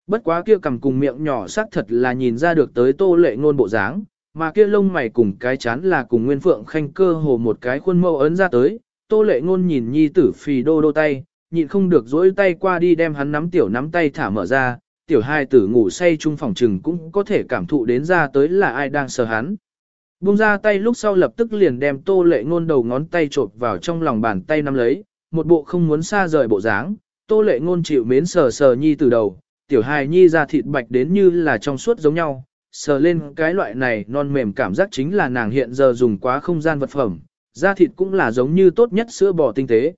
Bất quá kia cầm cùng miệng nhỏ xác thật là nhìn ra được tới tô lệ ngôn bộ dáng, mà kia lông mày cùng cái chán là cùng Nguyên Phượng Khanh cơ hồ một cái khuôn mẫu ấn ra tới, tô lệ ngôn nhìn nhi tử phì đô đô tay, nhịn không được duỗi tay qua đi đem hắn nắm tiểu nắm tay thả mở ra, tiểu hai tử ngủ say chung phòng trừng cũng có thể cảm thụ đến ra tới là ai đang sờ hắn. Buông ra tay lúc sau lập tức liền đem tô lệ ngôn đầu ngón tay trộn vào trong lòng bàn tay nắm lấy, một bộ không muốn xa rời bộ dáng, tô lệ ngôn chịu mến sờ sờ nhi tử đầu, tiểu hài nhi ra thịt bạch đến như là trong suốt giống nhau, sờ lên cái loại này non mềm cảm giác chính là nàng hiện giờ dùng quá không gian vật phẩm, da thịt cũng là giống như tốt nhất sữa bò tinh tế.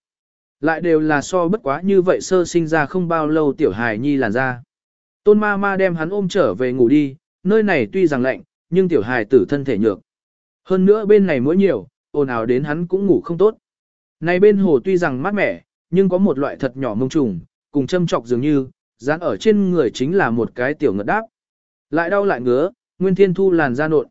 Lại đều là so bất quá như vậy sơ sinh ra không bao lâu tiểu hài nhi làn da. Tôn ma ma đem hắn ôm trở về ngủ đi, nơi này tuy rằng lạnh, nhưng tiểu hài tử thân thể nhược. Hơn nữa bên này mỗi nhiều, ồn ào đến hắn cũng ngủ không tốt. Này bên hồ tuy rằng mát mẻ, nhưng có một loại thật nhỏ mông trùng, cùng châm chọc dường như, dán ở trên người chính là một cái tiểu ngật đáp. Lại đau lại ngứa, Nguyên Thiên Thu làn da nộn.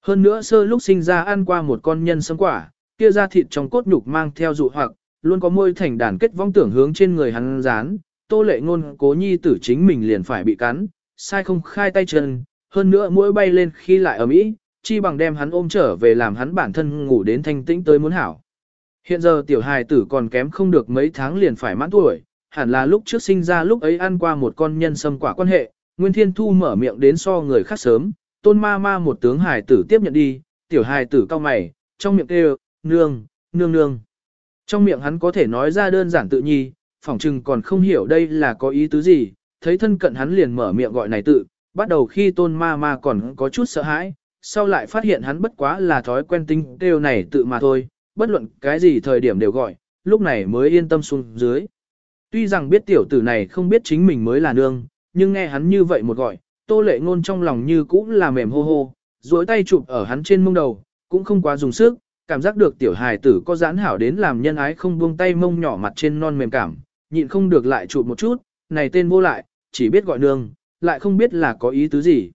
Hơn nữa sơ lúc sinh ra ăn qua một con nhân sâm quả, kia da thịt trong cốt nhục mang theo dụ hoặc, luôn có môi thành đàn kết vong tưởng hướng trên người hắn dán, tô lệ ngôn cố nhi tử chính mình liền phải bị cắn, sai không khai tay chân, hơn nữa mũi bay lên khi lại ở mỹ, chi bằng đem hắn ôm trở về làm hắn bản thân ngủ đến thanh tĩnh tới muốn hảo. Hiện giờ tiểu hài tử còn kém không được mấy tháng liền phải mãn tuổi, hẳn là lúc trước sinh ra lúc ấy ăn qua một con nhân sâm quả quan hệ, Nguyên Thiên Thu mở miệng đến so người khác sớm, tôn ma ma một tướng hài tử tiếp nhận đi, tiểu hài tử cao mày, trong miệng kêu, nương, nương nương. Trong miệng hắn có thể nói ra đơn giản tự nhi, phỏng chừng còn không hiểu đây là có ý tứ gì, thấy thân cận hắn liền mở miệng gọi này tự, bắt đầu khi tôn ma ma còn có chút sợ hãi, sau lại phát hiện hắn bất quá là thói quen tính kêu này tự mà thôi, bất luận cái gì thời điểm đều gọi, lúc này mới yên tâm xuống dưới. Tuy rằng biết tiểu tử này không biết chính mình mới là nương, nhưng nghe hắn như vậy một gọi, tô lệ ngôn trong lòng như cũng là mềm hô hô, duỗi tay chụp ở hắn trên mông đầu, cũng không quá dùng sức, cảm giác được tiểu hài tử có giãn hảo đến làm nhân ái không buông tay mông nhỏ mặt trên non mềm cảm, nhịn không được lại chụp một chút, này tên vô lại, chỉ biết gọi nương, lại không biết là có ý tứ gì.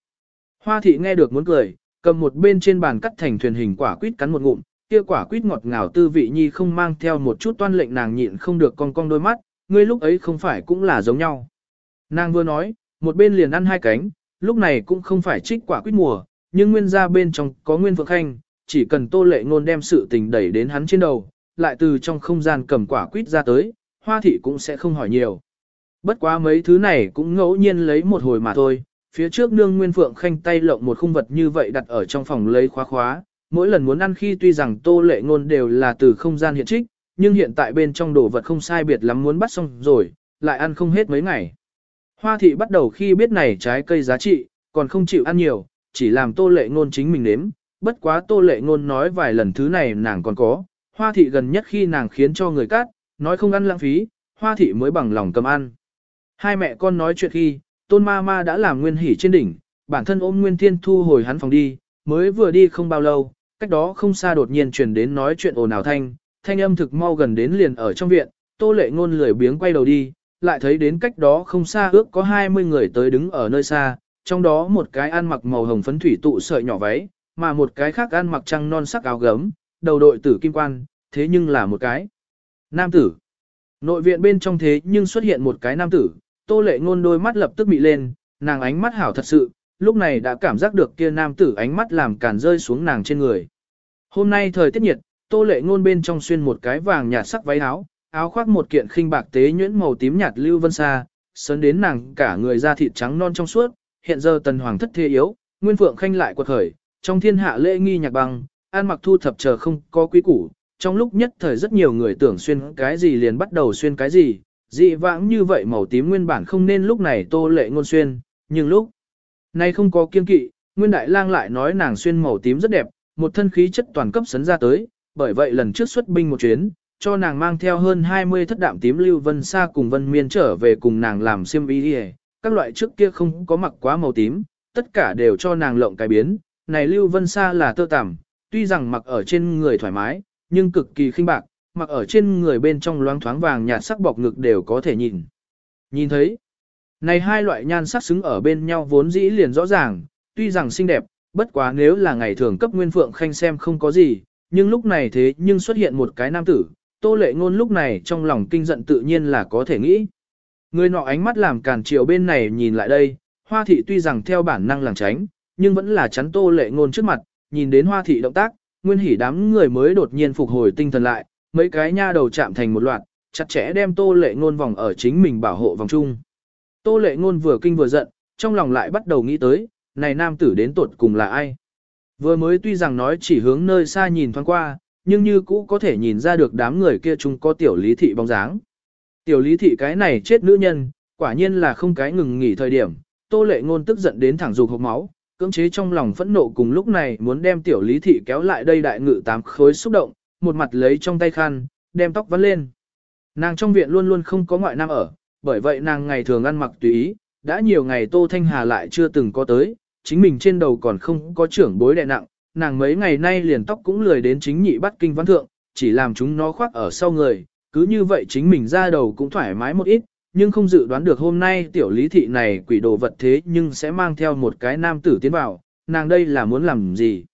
Hoa thị nghe được muốn cười, cầm một bên trên bàn cắt thành thuyền hình quả quýt cắn một ngụm, kia quả quýt ngọt ngào tư vị nhi không mang theo một chút toan lệnh nàng nhịn không được cong cong đôi mắt, ngươi lúc ấy không phải cũng là giống nhau. Nàng vừa nói, một bên liền ăn hai cánh, lúc này cũng không phải trích quả quýt mùa, nhưng nguyên gia bên trong có nguyên phượng khanh, chỉ cần tô lệ ngôn đem sự tình đẩy đến hắn trên đầu, lại từ trong không gian cầm quả quýt ra tới, hoa thị cũng sẽ không hỏi nhiều. Bất quá mấy thứ này cũng ngẫu nhiên lấy một hồi mà thôi, phía trước nương Nguyên Phượng Khanh tay lộng một khung vật như vậy đặt ở trong phòng lấy khóa khóa, mỗi lần muốn ăn khi tuy rằng tô lệ ngôn đều là từ không gian hiện trích, nhưng hiện tại bên trong đồ vật không sai biệt lắm muốn bắt xong rồi, lại ăn không hết mấy ngày. Hoa thị bắt đầu khi biết này trái cây giá trị, còn không chịu ăn nhiều, chỉ làm tô lệ ngôn chính mình nếm, bất quá tô lệ ngôn nói vài lần thứ này nàng còn có, hoa thị gần nhất khi nàng khiến cho người cắt, nói không ăn lãng phí, hoa thị mới bằng lòng cầm ăn. Hai mẹ con nói chuyện khi, tôn ma ma đã làm nguyên hỉ trên đỉnh, bản thân ôm nguyên thiên thu hồi hắn phòng đi, mới vừa đi không bao lâu, cách đó không xa đột nhiên truyền đến nói chuyện ồn ào thanh, thanh âm thực mau gần đến liền ở trong viện, tô lệ ngôn lười biếng quay đầu đi, lại thấy đến cách đó không xa ước có 20 người tới đứng ở nơi xa, trong đó một cái ăn mặc màu hồng phấn thủy tụ sợi nhỏ váy, mà một cái khác ăn mặc trăng non sắc áo gấm, đầu đội tử kim quan, thế nhưng là một cái nam tử. Nội viện bên trong thế nhưng xuất hiện một cái nam tử, tô lệ ngôn đôi mắt lập tức bị lên, nàng ánh mắt hảo thật sự, lúc này đã cảm giác được kia nam tử ánh mắt làm cản rơi xuống nàng trên người. Hôm nay thời tiết nhiệt, tô lệ ngôn bên trong xuyên một cái vàng nhạt sắc váy áo, áo khoác một kiện khinh bạc tế nhuyễn màu tím nhạt lưu vân xa, sớn đến nàng cả người da thịt trắng non trong suốt, hiện giờ tần hoàng thất thế yếu, nguyên phượng khanh lại quật khởi, trong thiên hạ lễ nghi nhạc băng, an mặc thu thập chờ không có quý củ, trong lúc nhất thời rất nhiều người tưởng xuyên cái gì liền bắt đầu xuyên cái gì, dị vãng như vậy màu tím nguyên bản không nên lúc này tô lệ ngôn xuyên, nhưng lúc này không có kiên kỵ, nguyên đại lang lại nói nàng xuyên màu tím rất đẹp, một thân khí chất toàn cấp sấn ra tới, bởi vậy lần trước xuất binh một chuyến, cho nàng mang theo hơn 20 thất đạm tím Lưu Vân xa cùng Vân Miên trở về cùng nàng làm xiêm y đi các loại trước kia không có mặc quá màu tím, tất cả đều cho nàng lộng cái biến, này Lưu Vân xa là tơ tằm, tuy rằng mặc ở trên người thoải mái, nhưng cực kỳ khinh bạc, mặc ở trên người bên trong loáng thoáng vàng nhạt sắc bọc ngực đều có thể nhìn. Nhìn thấy, này hai loại nhan sắc xứng ở bên nhau vốn dĩ liền rõ ràng, tuy rằng xinh đẹp, bất quá nếu là ngày thường cấp nguyên phượng khanh xem không có gì, nhưng lúc này thế nhưng xuất hiện một cái nam tử, tô lệ ngôn lúc này trong lòng kinh giận tự nhiên là có thể nghĩ. Người nọ ánh mắt làm càn chiều bên này nhìn lại đây, hoa thị tuy rằng theo bản năng làng tránh, nhưng vẫn là chắn tô lệ ngôn trước mặt, nhìn đến hoa thị động tác, nguyên hỉ đám người mới đột nhiên phục hồi tinh thần lại, mấy cái nha đầu chạm thành một loạt, chặt chẽ đem tô lệ ngôn vòng ở chính mình bảo hộ vòng chung. Tô lệ ngôn vừa kinh vừa giận, trong lòng lại bắt đầu nghĩ tới, này nam tử đến tuột cùng là ai? Vừa mới tuy rằng nói chỉ hướng nơi xa nhìn thoáng qua, nhưng như cũ có thể nhìn ra được đám người kia chúng có tiểu lý thị bóng dáng. Tiểu lý thị cái này chết nữ nhân, quả nhiên là không cái ngừng nghỉ thời điểm, tô lệ ngôn tức giận đến thẳng dục hộp máu, cưỡng chế trong lòng phẫn nộ cùng lúc này muốn đem tiểu lý thị kéo lại đây đại ngự tám khối xúc động, một mặt lấy trong tay khăn, đem tóc vắt lên. Nàng trong viện luôn luôn không có ngoại nam ở, bởi vậy nàng ngày thường ăn mặc tùy ý, đã nhiều ngày Tô Thanh Hà lại chưa từng có tới, chính mình trên đầu còn không có trưởng bối đè nặng, nàng mấy ngày nay liền tóc cũng lười đến chính nhị bắt kinh văn thượng, chỉ làm chúng nó khoác ở sau người, cứ như vậy chính mình ra đầu cũng thoải mái một ít, nhưng không dự đoán được hôm nay tiểu lý thị này quỷ đồ vật thế nhưng sẽ mang theo một cái nam tử tiến vào, nàng đây là muốn làm gì.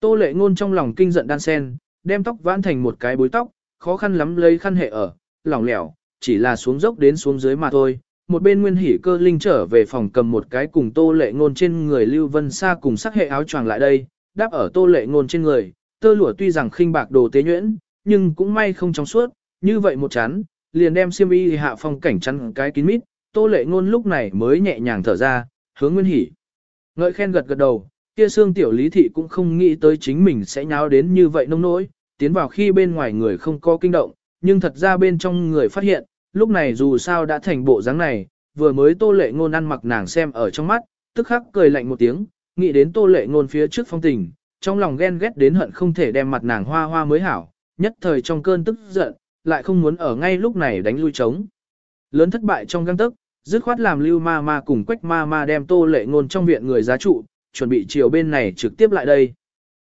Tô lệ ngôn trong lòng kinh giận đan sen, đem tóc vãn thành một cái bối tóc, khó khăn lắm lấy khăn hệ ở, lỏng lẻo, chỉ là xuống dốc đến xuống dưới mà thôi. Một bên nguyên hỉ cơ linh trở về phòng cầm một cái cùng tô lệ ngôn trên người Lưu Vân Sa cùng sắc hệ áo choàng lại đây, đáp ở tô lệ ngôn trên người, tơ lụa tuy rằng khinh bạc đồ tế nhuyễn, nhưng cũng may không trong suốt, như vậy một chán, liền đem xiêm y hạ phong cảnh chắn cái kín mít, tô lệ ngôn lúc này mới nhẹ nhàng thở ra, hướng nguyên hỉ. Ngợi khen gật gật đầu, kia xương tiểu lý thị cũng không nghĩ tới chính mình sẽ nháo đến như vậy nông nỗi, tiến vào khi bên ngoài người không có kinh động, nhưng thật ra bên trong người phát hiện, lúc này dù sao đã thành bộ dáng này, vừa mới tô lệ ngôn ăn mặc nàng xem ở trong mắt, tức khắc cười lạnh một tiếng, nghĩ đến tô lệ ngôn phía trước phong tình, trong lòng ghen ghét đến hận không thể đem mặt nàng hoa hoa mới hảo, nhất thời trong cơn tức giận, lại không muốn ở ngay lúc này đánh lui trống. Lớn thất bại trong găng tức, dứt khoát làm lưu ma ma cùng quách ma ma đem tô lệ ngôn trong viện người giá trụ, chuẩn bị chiều bên này trực tiếp lại đây.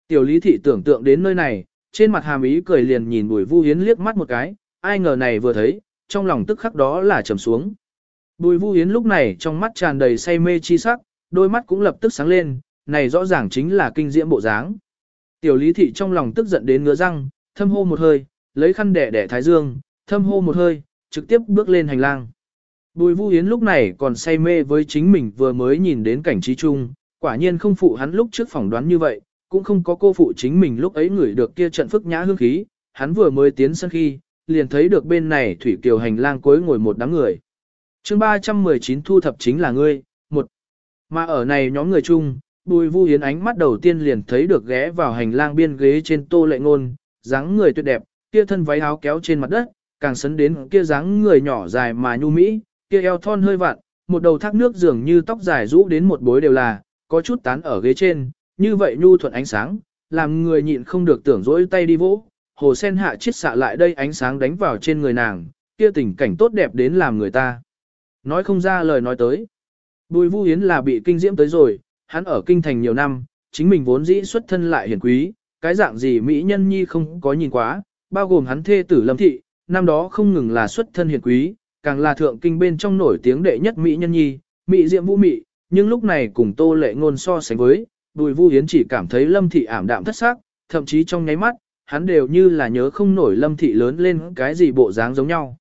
Tiểu lý thị tưởng tượng đến nơi này, trên mặt hàm ý cười liền nhìn bùi vu hiến liếc mắt một cái, ai ngờ này vừa thấy, trong lòng tức khắc đó là trầm xuống. Bùi vu hiến lúc này trong mắt tràn đầy say mê chi sắc, đôi mắt cũng lập tức sáng lên, này rõ ràng chính là kinh diễm bộ dáng. Tiểu lý thị trong lòng tức giận đến ngứa răng, thâm hô một hơi, lấy khăn đẻ đẻ thái dương, thâm hô một hơi, trực tiếp bước lên hành lang. Bùi Vu Yến lúc này còn say mê với chính mình vừa mới nhìn đến cảnh trí chung, quả nhiên không phụ hắn lúc trước phỏng đoán như vậy, cũng không có cô phụ chính mình lúc ấy ngửi được kia trận phức nhã hương khí, hắn vừa mới tiến sân khi, liền thấy được bên này thủy kiều hành lang cuối ngồi một đám người. chương 319 thu thập chính là ngươi. Mà ở này nhóm người chung, bùi vu hiến ánh mắt đầu tiên liền thấy được ghé vào hành lang biên ghế trên tô lệ ngôn, dáng người tuyệt đẹp, kia thân váy áo kéo trên mặt đất, càng sấn đến kia dáng người nhỏ dài mà nhu mỹ, kia eo thon hơi vặn, một đầu thác nước dường như tóc dài rũ đến một bối đều là, có chút tán ở ghế trên, như vậy nhu thuận ánh sáng, làm người nhịn không được tưởng dỗi tay đi vỗ, hồ sen hạ chiết xạ lại đây ánh sáng đánh vào trên người nàng, kia tình cảnh tốt đẹp đến làm người ta. Nói không ra lời nói tới. Bùi Vu Yến là bị kinh diễm tới rồi, hắn ở kinh thành nhiều năm, chính mình vốn dĩ xuất thân lại hiển quý, cái dạng gì mỹ nhân nhi không có nhìn quá, bao gồm hắn thê tử Lâm Thị, năm đó không ngừng là xuất thân hiển quý, càng là thượng kinh bên trong nổi tiếng đệ nhất mỹ nhân nhi, mỹ diệm vũ mỹ, nhưng lúc này cùng Tô Lệ Ngôn so sánh với, Bùi Vu Yến chỉ cảm thấy Lâm Thị ảm đạm thất sắc, thậm chí trong nháy mắt, hắn đều như là nhớ không nổi Lâm Thị lớn lên cái gì bộ dáng giống nhau.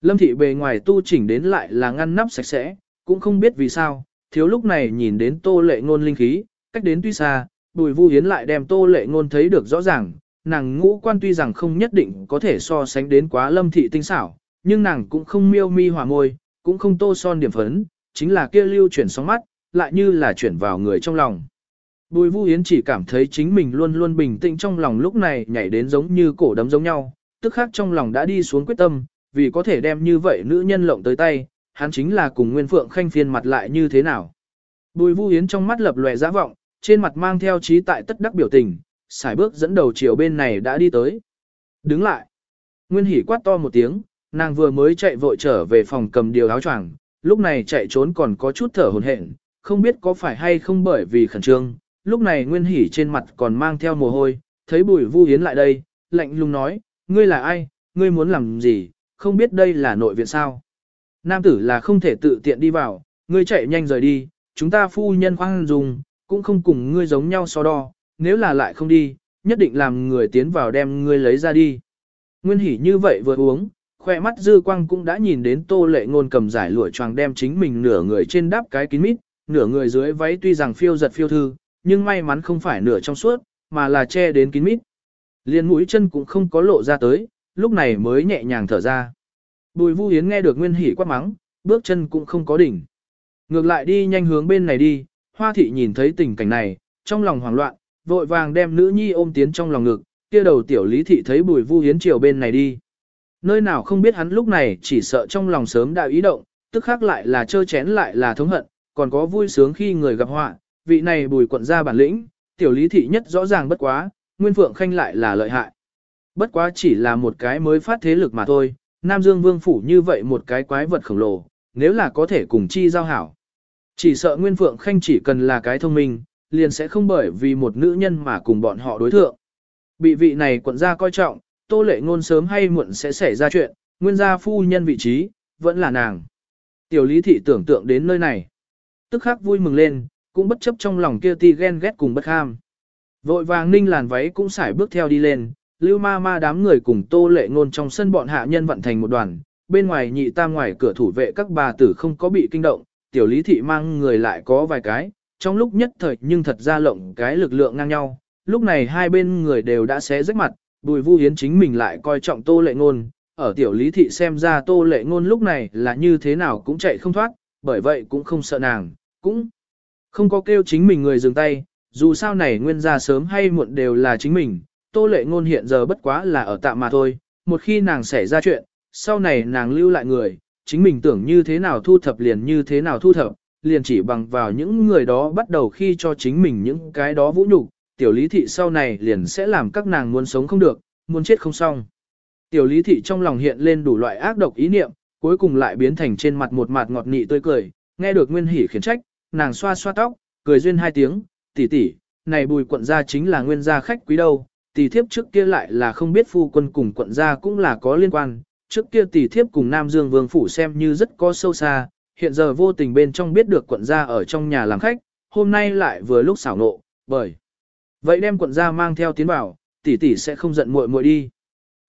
Lâm Thị bề ngoài tu chỉnh đến lại là ngăn nắp sạch sẽ, cũng không biết vì sao, thiếu lúc này nhìn đến Tô Lệ Ngôn linh khí, cách đến tuy xa, Bùi Vu Hiến lại đem Tô Lệ Ngôn thấy được rõ ràng, nàng ngũ quan tuy rằng không nhất định có thể so sánh đến quá Lâm Thị tinh xảo, nhưng nàng cũng không miêu mi hòa môi, cũng không tô son điểm phấn, chính là kia lưu chuyển sóng mắt, lại như là chuyển vào người trong lòng. Bùi Vu Yến chỉ cảm thấy chính mình luôn luôn bình tĩnh trong lòng lúc này nhảy đến giống như cổ đấm giống nhau, tức khác trong lòng đã đi xuống quyết tâm, vì có thể đem như vậy nữ nhân lộng tới tay, hắn chính là cùng Nguyên Phượng Khanh phiên mặt lại như thế nào. Bùi Vu Yến trong mắt lập lòe giã vọng, trên mặt mang theo trí tại tất đắc biểu tình, xài bước dẫn đầu chiều bên này đã đi tới. Đứng lại. Nguyên Hỷ quát to một tiếng, nàng vừa mới chạy vội trở về phòng cầm điều áo choàng, lúc này chạy trốn còn có chút thở hổn hển, không biết có phải hay không bởi vì khẩn trương. Lúc này Nguyên Hỷ trên mặt còn mang theo mồ hôi, thấy Bùi Vu Yến lại đây, lạnh lùng nói, ngươi là ai, ngươi muốn làm gì, không biết đây là nội viện sao. Nam tử là không thể tự tiện đi vào, ngươi chạy nhanh rời đi, chúng ta phu nhân khoan dùng, cũng không cùng ngươi giống nhau so đo, nếu là lại không đi, nhất định làm người tiến vào đem ngươi lấy ra đi. Nguyên hỉ như vậy vừa uống, khoe mắt dư quang cũng đã nhìn đến tô lệ ngôn cầm giải lụa choàng đem chính mình nửa người trên đắp cái kín mít, nửa người dưới váy tuy rằng phiêu giật phiêu thư, nhưng may mắn không phải nửa trong suốt, mà là che đến kín mít. Liên mũi chân cũng không có lộ ra tới, lúc này mới nhẹ nhàng thở ra. Bùi Vu Hiến nghe được Nguyên Hỷ quát mắng, bước chân cũng không có đỉnh. Ngược lại đi nhanh hướng bên này đi, Hoa thị nhìn thấy tình cảnh này, trong lòng hoảng loạn, vội vàng đem nữ nhi ôm tiến trong lòng ngực, kia đầu tiểu Lý thị thấy Bùi Vu Hiến chiều bên này đi. Nơi nào không biết hắn lúc này chỉ sợ trong lòng sớm đã ý động, tức khác lại là chơ chén lại là thống hận, còn có vui sướng khi người gặp họa, vị này Bùi quận ra bản lĩnh, tiểu Lý thị nhất rõ ràng bất quá, Nguyên Phượng Khanh lại là lợi hại. Bất quá chỉ là một cái mới phát thế lực mà thôi, Nam Dương Vương Phủ như vậy một cái quái vật khổng lồ, nếu là có thể cùng chi giao hảo. Chỉ sợ Nguyên Phượng Khanh chỉ cần là cái thông minh, liền sẽ không bởi vì một nữ nhân mà cùng bọn họ đối thượng. Bị vị này quận gia coi trọng, tô lệ ngôn sớm hay muộn sẽ xảy ra chuyện, nguyên gia phu nhân vị trí, vẫn là nàng. Tiểu lý thị tưởng tượng đến nơi này. Tức khắc vui mừng lên, cũng bất chấp trong lòng kia ti ghen ghét cùng bất ham. Vội vàng ninh làn váy cũng xải bước theo đi lên, lưu ma ma đám người cùng tô lệ ngôn trong sân bọn hạ nhân vận thành một đoàn, bên ngoài nhị tam ngoài cửa thủ vệ các bà tử không có bị kinh động, tiểu lý thị mang người lại có vài cái, trong lúc nhất thời nhưng thật ra lộng cái lực lượng ngang nhau, lúc này hai bên người đều đã xé rách mặt, bùi vu hiến chính mình lại coi trọng tô lệ ngôn, ở tiểu lý thị xem ra tô lệ ngôn lúc này là như thế nào cũng chạy không thoát, bởi vậy cũng không sợ nàng, cũng không có kêu chính mình người dừng tay, dù sao này nguyên gia sớm hay muộn đều là chính mình, tô lệ ngôn hiện giờ bất quá là ở tạm mà thôi, một khi nàng xảy ra chuyện, sau này nàng lưu lại người, chính mình tưởng như thế nào thu thập liền như thế nào thu thập, liền chỉ bằng vào những người đó bắt đầu khi cho chính mình những cái đó vũ nhục, tiểu lý thị sau này liền sẽ làm các nàng muốn sống không được, muốn chết không xong. Tiểu lý thị trong lòng hiện lên đủ loại ác độc ý niệm, cuối cùng lại biến thành trên mặt một mặt ngọt nị tươi cười, nghe được nguyên hỉ khiển trách, nàng xoa xoa tóc, cười duyên hai tiếng, tỷ tỷ, này bùi quận gia chính là nguyên gia khách quý đâu, tỷ thiếp trước kia lại là không biết phu quân cùng quận gia cũng là có liên quan, trước kia tỷ thiếp cùng Nam Dương Vương Phủ xem như rất có sâu xa, hiện giờ vô tình bên trong biết được quận gia ở trong nhà làm khách, hôm nay lại vừa lúc xảo nộ, bởi. Vậy đem quận gia mang theo tiến bảo, tỷ tỷ sẽ không giận muội muội đi.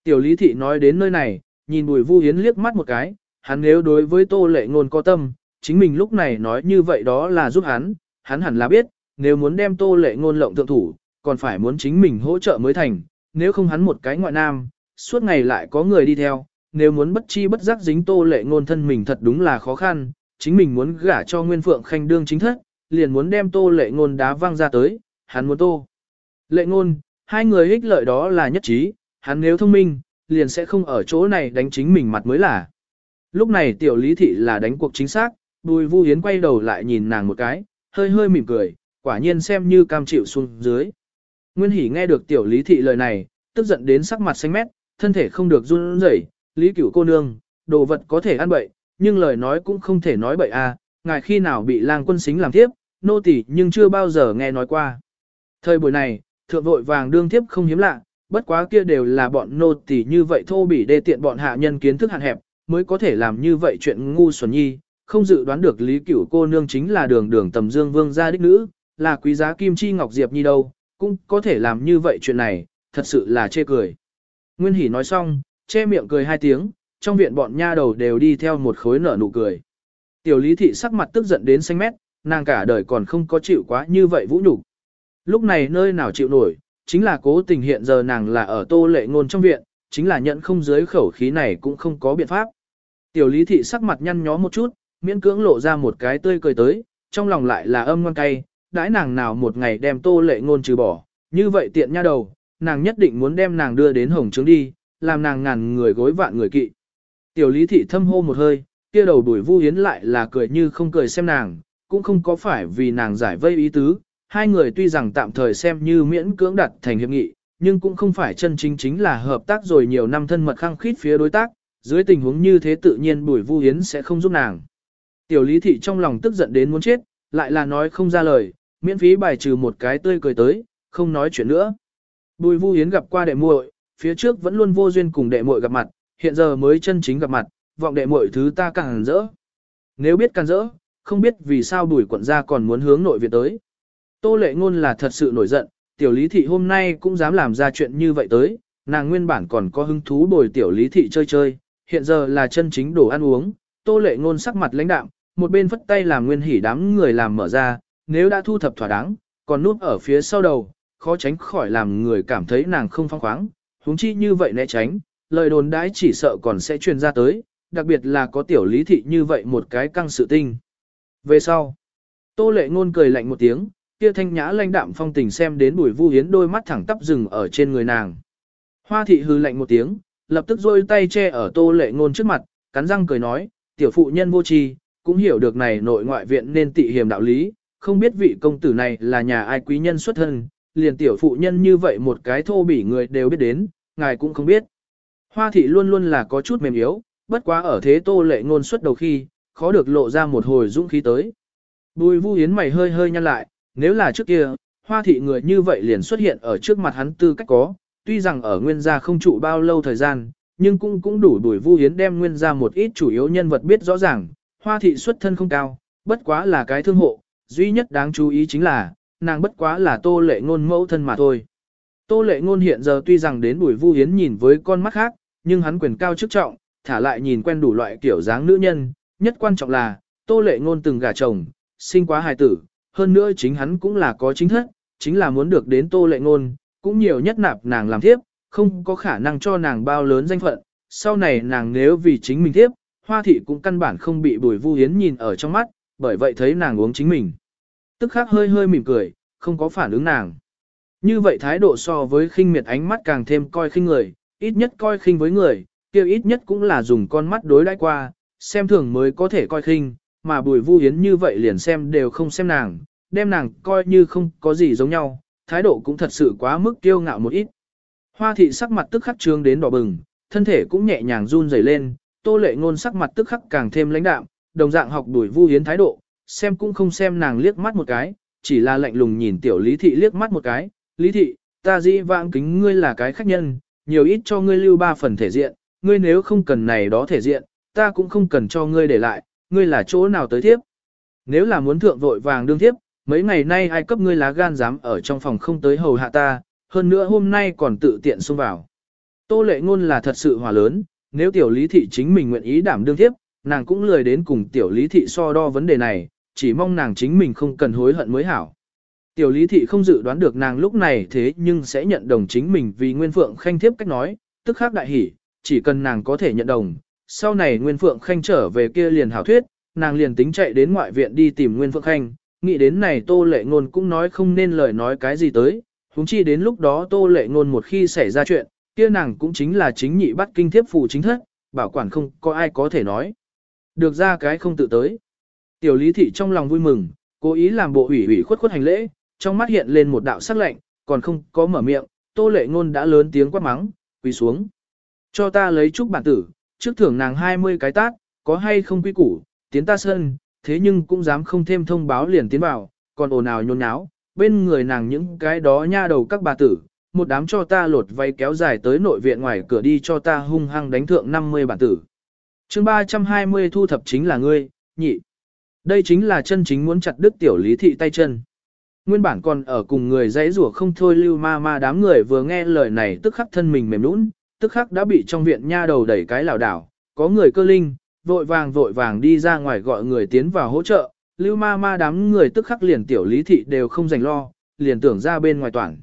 Tiểu lý thị nói đến nơi này, nhìn bùi vu hiến liếc mắt một cái, hắn nếu đối với tô lệ ngôn có tâm, chính mình lúc này nói như vậy đó là giúp hắn, hắn hẳn là biết, nếu muốn đem tô lệ ngôn lộng thượng thủ, còn phải muốn chính mình hỗ trợ mới thành, nếu không hắn một cái ngoại nam, suốt ngày lại có người đi theo, nếu muốn bất chi bất giác dính tô lệ ngôn thân mình thật đúng là khó khăn, chính mình muốn gả cho Nguyên Phượng Khanh đương chính thất, liền muốn đem tô lệ ngôn đá văng ra tới, hắn muốn tô. Lệ ngôn, hai người ích lợi đó là nhất trí, hắn nếu thông minh, liền sẽ không ở chỗ này đánh chính mình mặt mới là. Lúc này tiểu lý thị là đánh cuộc chính xác, bùi vu hiến quay đầu lại nhìn nàng một cái, hơi hơi mỉm cười, quả nhiên xem như cam chịu xuống dưới. Nguyên Hỷ nghe được tiểu lý thị lời này, tức giận đến sắc mặt xanh mét, thân thể không được run rẩy, lý cửu cô nương, đồ vật có thể ăn bậy, nhưng lời nói cũng không thể nói bậy à, ngài khi nào bị lang quân xính làm tiếp, nô tỳ nhưng chưa bao giờ nghe nói qua. Thời buổi này, thượng vội vàng đương tiếp không hiếm lạ, bất quá kia đều là bọn nô tỳ như vậy thô bỉ đê tiện bọn hạ nhân kiến thức hạn hẹp, mới có thể làm như vậy chuyện ngu xuẩn nhi, không dự đoán được lý cửu cô nương chính là đường đường tầm dương vương gia đích nữ, là quý giá kim chi ngọc diệp nhi đâu, cũng có thể làm như vậy chuyện này, thật sự là chê cười. Nguyên Hỷ nói xong, che miệng cười hai tiếng, trong viện bọn nha đầu đều đi theo một khối nở nụ cười. Tiểu lý thị sắc mặt tức giận đến xanh mét, nàng cả đời còn không có chịu quá như vậy vũ nhục. Lúc này nơi nào chịu nổi, chính là cố tình hiện giờ nàng là ở tô lệ ngôn trong viện, chính là nhận không dưới khẩu khí này cũng không có biện pháp. Tiểu lý thị sắc mặt nhăn nhó một chút, miễn cưỡng lộ ra một cái tươi cười tới, trong lòng lại là âm ngon cay, đãi nàng nào một ngày đem tô lệ ngôn trừ bỏ, như vậy tiện nha đầu, nàng nhất định muốn đem nàng đưa đến hồng trướng đi, làm nàng ngàn người gối vạn người kỵ. Tiểu lý thị thâm hô một hơi, kia đầu đuổi vu hiến lại là cười như không cười xem nàng, cũng không có phải vì nàng giải vây ý tứ, hai người tuy rằng tạm thời xem như miễn cưỡng đặt thành hiệp nghị, nhưng cũng không phải chân chính chính là hợp tác rồi nhiều năm thân mật khăng khít phía đối tác, dưới tình huống như thế tự nhiên Bùi Vu Hiến sẽ không giúp nàng. Tiểu Lý Thị trong lòng tức giận đến muốn chết, lại là nói không ra lời, miễn phí bài trừ một cái tươi cười tới, không nói chuyện nữa. Bùi Vu Hiến gặp qua đệ muội, phía trước vẫn luôn vô duyên cùng đệ muội gặp mặt, hiện giờ mới chân chính gặp mặt, vọng đệ muội thứ ta càng rỡ. Nếu biết càng rỡ, không biết vì sao Bùi quận gia còn muốn hướng nội viện tới. Tô lệ ngôn là thật sự nổi giận, tiểu lý thị hôm nay cũng dám làm ra chuyện như vậy tới, nàng nguyên bản còn có hứng thú bồi tiểu lý thị chơi chơi, hiện giờ là chân chính đồ ăn uống, tô lệ ngôn sắc mặt lãnh đạm, một bên vất tay làm nguyên hỉ đám người làm mở ra, nếu đã thu thập thỏa đáng, còn núp ở phía sau đầu, khó tránh khỏi làm người cảm thấy nàng không phong khoáng, huống chi như vậy né tránh, lời đồn đãi chỉ sợ còn sẽ truyền ra tới, đặc biệt là có tiểu lý thị như vậy một cái căng sự tinh. Về sau, tô lệ ngôn cười lạnh một tiếng, kia thanh nhã lãnh đạm phong tình xem đến bùi vu hiến đôi mắt thẳng tắp dừng ở trên người nàng. Hoa thị hư lạnh một tiếng, lập tức rôi tay che ở tô lệ ngôn trước mặt, cắn răng cười nói, tiểu phụ nhân vô tri cũng hiểu được này nội ngoại viện nên tị hiểm đạo lý, không biết vị công tử này là nhà ai quý nhân xuất thân, liền tiểu phụ nhân như vậy một cái thô bỉ người đều biết đến, ngài cũng không biết. Hoa thị luôn luôn là có chút mềm yếu, bất quá ở thế tô lệ ngôn xuất đầu khi, khó được lộ ra một hồi dũng khí tới. Bùi vu Yến mày hơi hơi nhăn lại, nếu là trước kia, hoa thị người như vậy liền xuất hiện ở trước mặt hắn tư cách có, tuy rằng ở nguyên gia không trụ bao lâu thời gian, nhưng cũng cũng đủ bùi vu Yến đem nguyên gia một ít chủ yếu nhân vật biết rõ ràng, hoa thị xuất thân không cao, bất quá là cái thương hộ, duy nhất đáng chú ý chính là, nàng bất quá là tô lệ ngôn mẫu thân mà thôi. Tô lệ ngôn hiện giờ tuy rằng đến bùi vu hiến nhìn với con mắt khác, nhưng hắn quyền cao chức trọng, thả lại nhìn quen đủ loại kiểu dáng nữ nhân, nhất quan trọng là, tô lệ ngôn từng gả chồng, sinh quá hài tử, hơn nữa chính hắn cũng là có chính thất, chính là muốn được đến tô lệ ngôn, cũng nhiều nhất nạp nàng làm thiếp, không có khả năng cho nàng bao lớn danh phận, sau này nàng nếu vì chính mình thiếp, hoa thị cũng căn bản không bị bùi vu hiến nhìn ở trong mắt, bởi vậy thấy nàng uống chính mình. Tức khắc hơi hơi mỉm cười, không có phản ứng nàng. Như vậy thái độ so với khinh miệt ánh mắt càng thêm coi khinh người, ít nhất coi khinh với người, kia ít nhất cũng là dùng con mắt đối đãi qua, xem thường mới có thể coi khinh, mà bùi vu hiến như vậy liền xem đều không xem nàng, đem nàng coi như không có gì giống nhau, thái độ cũng thật sự quá mức kiêu ngạo một ít. Hoa thị sắc mặt tức khắc trương đến đỏ bừng, thân thể cũng nhẹ nhàng run rẩy lên, tô lệ ngôn sắc mặt tức khắc càng thêm lãnh đạm, đồng dạng học đuổi vu hiến thái độ, xem cũng không xem nàng liếc mắt một cái, chỉ là lạnh lùng nhìn tiểu lý thị liếc mắt một cái, lý thị, ta dĩ vãng kính ngươi là cái khách nhân, nhiều ít cho ngươi lưu ba phần thể diện, ngươi nếu không cần này đó thể diện, ta cũng không cần cho ngươi để lại, ngươi là chỗ nào tới tiếp. Nếu là muốn thượng vội vàng đương tiếp, mấy ngày nay ai cấp ngươi lá gan dám ở trong phòng không tới hầu hạ ta, hơn nữa hôm nay còn tự tiện xông vào. Tô lệ ngôn là thật sự hòa lớn, nếu tiểu lý thị chính mình nguyện ý đảm đương tiếp, nàng cũng lười đến cùng tiểu lý thị so đo vấn đề này, chỉ mong nàng chính mình không cần hối hận mới hảo. Tiểu lý thị không dự đoán được nàng lúc này thế nhưng sẽ nhận đồng chính mình vì Nguyên Phượng Khanh thiếp cách nói, tức khác đại hỉ, chỉ cần nàng có thể nhận đồng, sau này Nguyên Phượng Khanh trở về kia liền hảo thuyết, nàng liền tính chạy đến ngoại viện đi tìm Nguyên Phượng Khanh, nghĩ đến này Tô Lệ Ngôn cũng nói không nên lời nói cái gì tới, huống chi đến lúc đó Tô Lệ Ngôn một khi xảy ra chuyện, kia nàng cũng chính là chính nhị bắt kinh thiếp phụ chính thất, bảo quản không có ai có thể nói. Được ra cái không tự tới. Tiểu Lý Thị trong lòng vui mừng, cố ý làm bộ ủy ủy khuất khuất hành lễ, trong mắt hiện lên một đạo sắc lạnh, còn không có mở miệng, Tô Lệ Ngôn đã lớn tiếng quát mắng, quỳ xuống. Cho ta lấy chút bản tử, trước thưởng nàng 20 cái tát, có hay không quy củ, tiến ta sân, thế nhưng cũng dám không thêm thông báo liền tiến vào, còn ồn ào nhôn nháo, bên người nàng những cái đó nha đầu các bà tử, một đám cho ta lột vay kéo dài tới nội viện ngoài cửa đi cho ta hung hăng đánh thượng 50 bản tử chương 320 thu thập chính là ngươi, nhị. Đây chính là chân chính muốn chặt đứt tiểu lý thị tay chân. Nguyên bản còn ở cùng người dãy rủa không thôi lưu ma ma đám người vừa nghe lời này tức khắc thân mình mềm nũng, tức khắc đã bị trong viện nha đầu đẩy cái lảo đảo, có người cơ linh, vội vàng vội vàng đi ra ngoài gọi người tiến vào hỗ trợ, lưu ma ma đám người tức khắc liền tiểu lý thị đều không dành lo, liền tưởng ra bên ngoài toàn.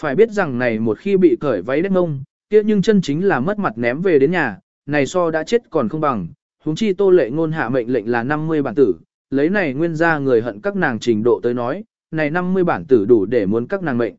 Phải biết rằng này một khi bị cởi váy đất ngông, kia nhưng chân chính là mất mặt ném về đến nhà, này so đã chết còn không bằng, huống chi tô lệ ngôn hạ mệnh lệnh là 50 bản tử, lấy này nguyên ra người hận các nàng trình độ tới nói, này 50 bản tử đủ để muốn các nàng mệnh.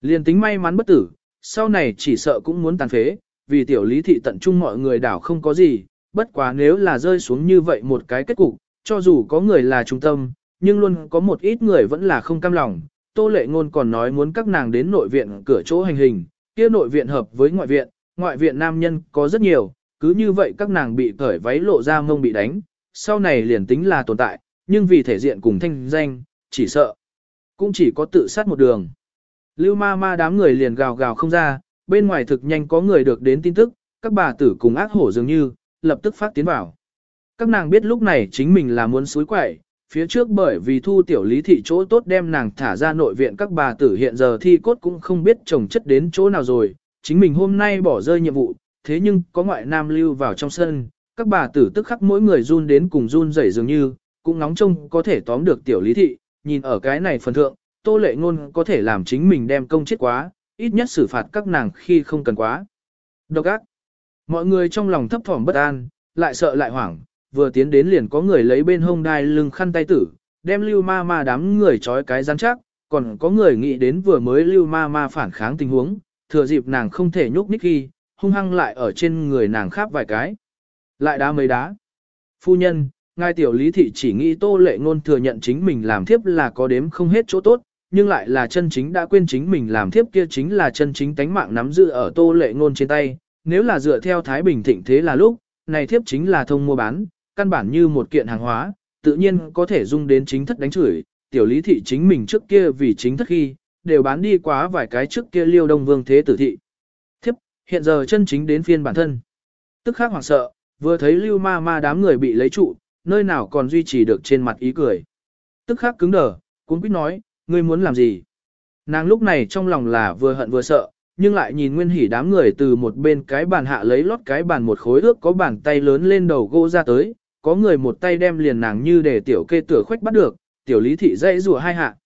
Liền tính may mắn bất tử, sau này chỉ sợ cũng muốn tàn phế, vì tiểu lý thị tận trung mọi người đảo không có gì, bất quá nếu là rơi xuống như vậy một cái kết cục, cho dù có người là trung tâm, nhưng luôn có một ít người vẫn là không cam lòng. Tô lệ ngôn còn nói muốn các nàng đến nội viện cửa chỗ hành hình, kia nội viện hợp với ngoại viện, ngoại viện nam nhân có rất nhiều, cứ như vậy các nàng bị cởi váy lộ ra mông bị đánh, sau này liền tính là tồn tại, nhưng vì thể diện cùng thanh danh, chỉ sợ, cũng chỉ có tự sát một đường. Lưu ma ma đám người liền gào gào không ra, bên ngoài thực nhanh có người được đến tin tức, các bà tử cùng ác hổ dường như, lập tức phát tiến vào. Các nàng biết lúc này chính mình là muốn suối quậy, phía trước bởi vì thu tiểu lý thị chỗ tốt đem nàng thả ra nội viện các bà tử hiện giờ thi cốt cũng không biết chồng chất đến chỗ nào rồi, chính mình hôm nay bỏ rơi nhiệm vụ, thế nhưng có ngoại nam lưu vào trong sân, các bà tử tức khắc mỗi người run đến cùng run rẩy dường như, cũng nóng trông có thể tóm được tiểu lý thị, nhìn ở cái này phần thượng, tô lệ ngôn có thể làm chính mình đem công chết quá, ít nhất xử phạt các nàng khi không cần quá. Độc ác. Mọi người trong lòng thấp thỏm bất an, lại sợ lại hoảng, vừa tiến đến liền có người lấy bên hông đai lưng khăn tay tử, đem lưu ma ma đám người trói cái rắn chắc, còn có người nghĩ đến vừa mới lưu ma ma phản kháng tình huống, thừa dịp nàng không thể nhúc nhích khi, hung hăng lại ở trên người nàng khắp vài cái. Lại đá mấy đá. Phu nhân, ngài tiểu lý thị chỉ nghĩ tô lệ ngôn thừa nhận chính mình làm thiếp là có đếm không hết chỗ tốt, nhưng lại là chân chính đã quên chính mình làm thiếp kia chính là chân chính tánh mạng nắm giữ ở tô lệ ngôn trên tay. Nếu là dựa theo Thái Bình thịnh thế là lúc, này thiếp chính là thông mua bán, căn bản như một kiện hàng hóa, tự nhiên có thể dung đến chính thất đánh chửi, tiểu lý thị chính mình trước kia vì chính thất khi, đều bán đi quá vài cái trước kia liêu đông vương thế tử thị. Hiện giờ chân chính đến phiên bản thân. Tức khắc hoảng sợ, vừa thấy lưu ma ma đám người bị lấy trụ, nơi nào còn duy trì được trên mặt ý cười. Tức khắc cứng đờ, cuốn quýt nói, ngươi muốn làm gì? Nàng lúc này trong lòng là vừa hận vừa sợ, nhưng lại nhìn nguyên hỉ đám người từ một bên cái bàn hạ lấy lót cái bàn một khối ước có bàn tay lớn lên đầu gỗ ra tới, có người một tay đem liền nàng như để tiểu kê tửa khoách bắt được, tiểu lý thị dãy rùa hai hạ.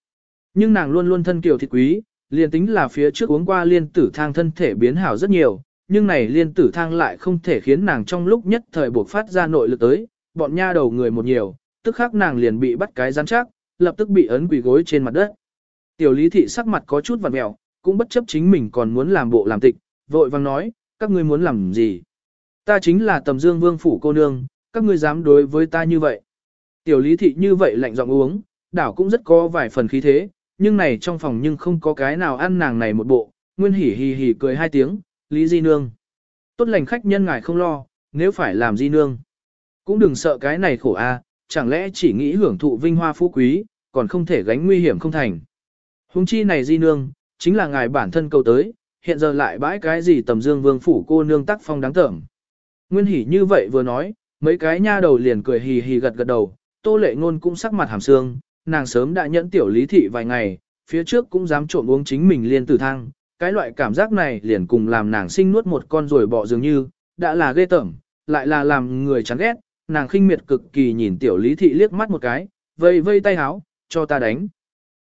Nhưng nàng luôn luôn thân kiều thịt quý, liền tính là phía trước uống qua liên tử thang thân thể biến hảo rất nhiều, nhưng này liên tử thang lại không thể khiến nàng trong lúc nhất thời buộc phát ra nội lực tới, bọn nha đầu người một nhiều, tức khắc nàng liền bị bắt cái rắn chắc, lập tức bị ấn quỳ gối trên mặt đất. Tiểu lý thị sắc mặt có chút vặn mẹo, cũng bất chấp chính mình còn muốn làm bộ làm tịch, vội vang nói, các ngươi muốn làm gì? Ta chính là tầm dương vương phủ cô nương, các ngươi dám đối với ta như vậy. Tiểu lý thị như vậy lạnh giọng uống, đảo cũng rất có vài phần khí thế, nhưng này trong phòng nhưng không có cái nào ăn nàng này một bộ, nguyên hỉ hì hì cười hai tiếng, lý di nương. Tốt lành khách nhân ngài không lo, nếu phải làm di nương. Cũng đừng sợ cái này khổ a, chẳng lẽ chỉ nghĩ hưởng thụ vinh hoa phú quý, còn không thể gánh nguy hiểm không thành. Hùng chi này di nương, chính là ngài bản thân cầu tới, hiện giờ lại bãi cái gì tầm dương vương phủ cô nương tắc phong đáng tởm. Nguyên hỉ như vậy vừa nói, mấy cái nha đầu liền cười hì hì gật gật đầu, tô lệ ngôn cũng sắc mặt hàm sương nàng sớm đã nhẫn tiểu lý thị vài ngày, phía trước cũng dám trộn uống chính mình liên tử thang, cái loại cảm giác này liền cùng làm nàng sinh nuốt một con rồi bỏ dường như, đã là ghê tởm, lại là làm người chán ghét, nàng khinh miệt cực kỳ nhìn tiểu lý thị liếc mắt một cái, vây vây tay háo, cho ta đánh.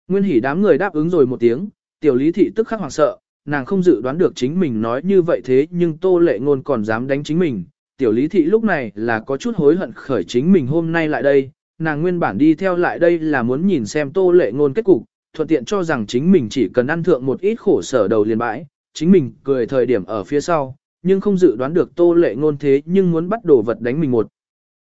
Nguyên hỉ đám người đáp ứng rồi một tiếng, tiểu lý thị tức khắc hoảng sợ, nàng không dự đoán được chính mình nói như vậy thế nhưng tô lệ ngôn còn dám đánh chính mình. Tiểu lý thị lúc này là có chút hối hận khởi chính mình hôm nay lại đây, nàng nguyên bản đi theo lại đây là muốn nhìn xem tô lệ ngôn kết cục, thuận tiện cho rằng chính mình chỉ cần ăn thượng một ít khổ sở đầu liền bãi, chính mình cười thời điểm ở phía sau, nhưng không dự đoán được tô lệ ngôn thế nhưng muốn bắt đồ vật đánh mình một.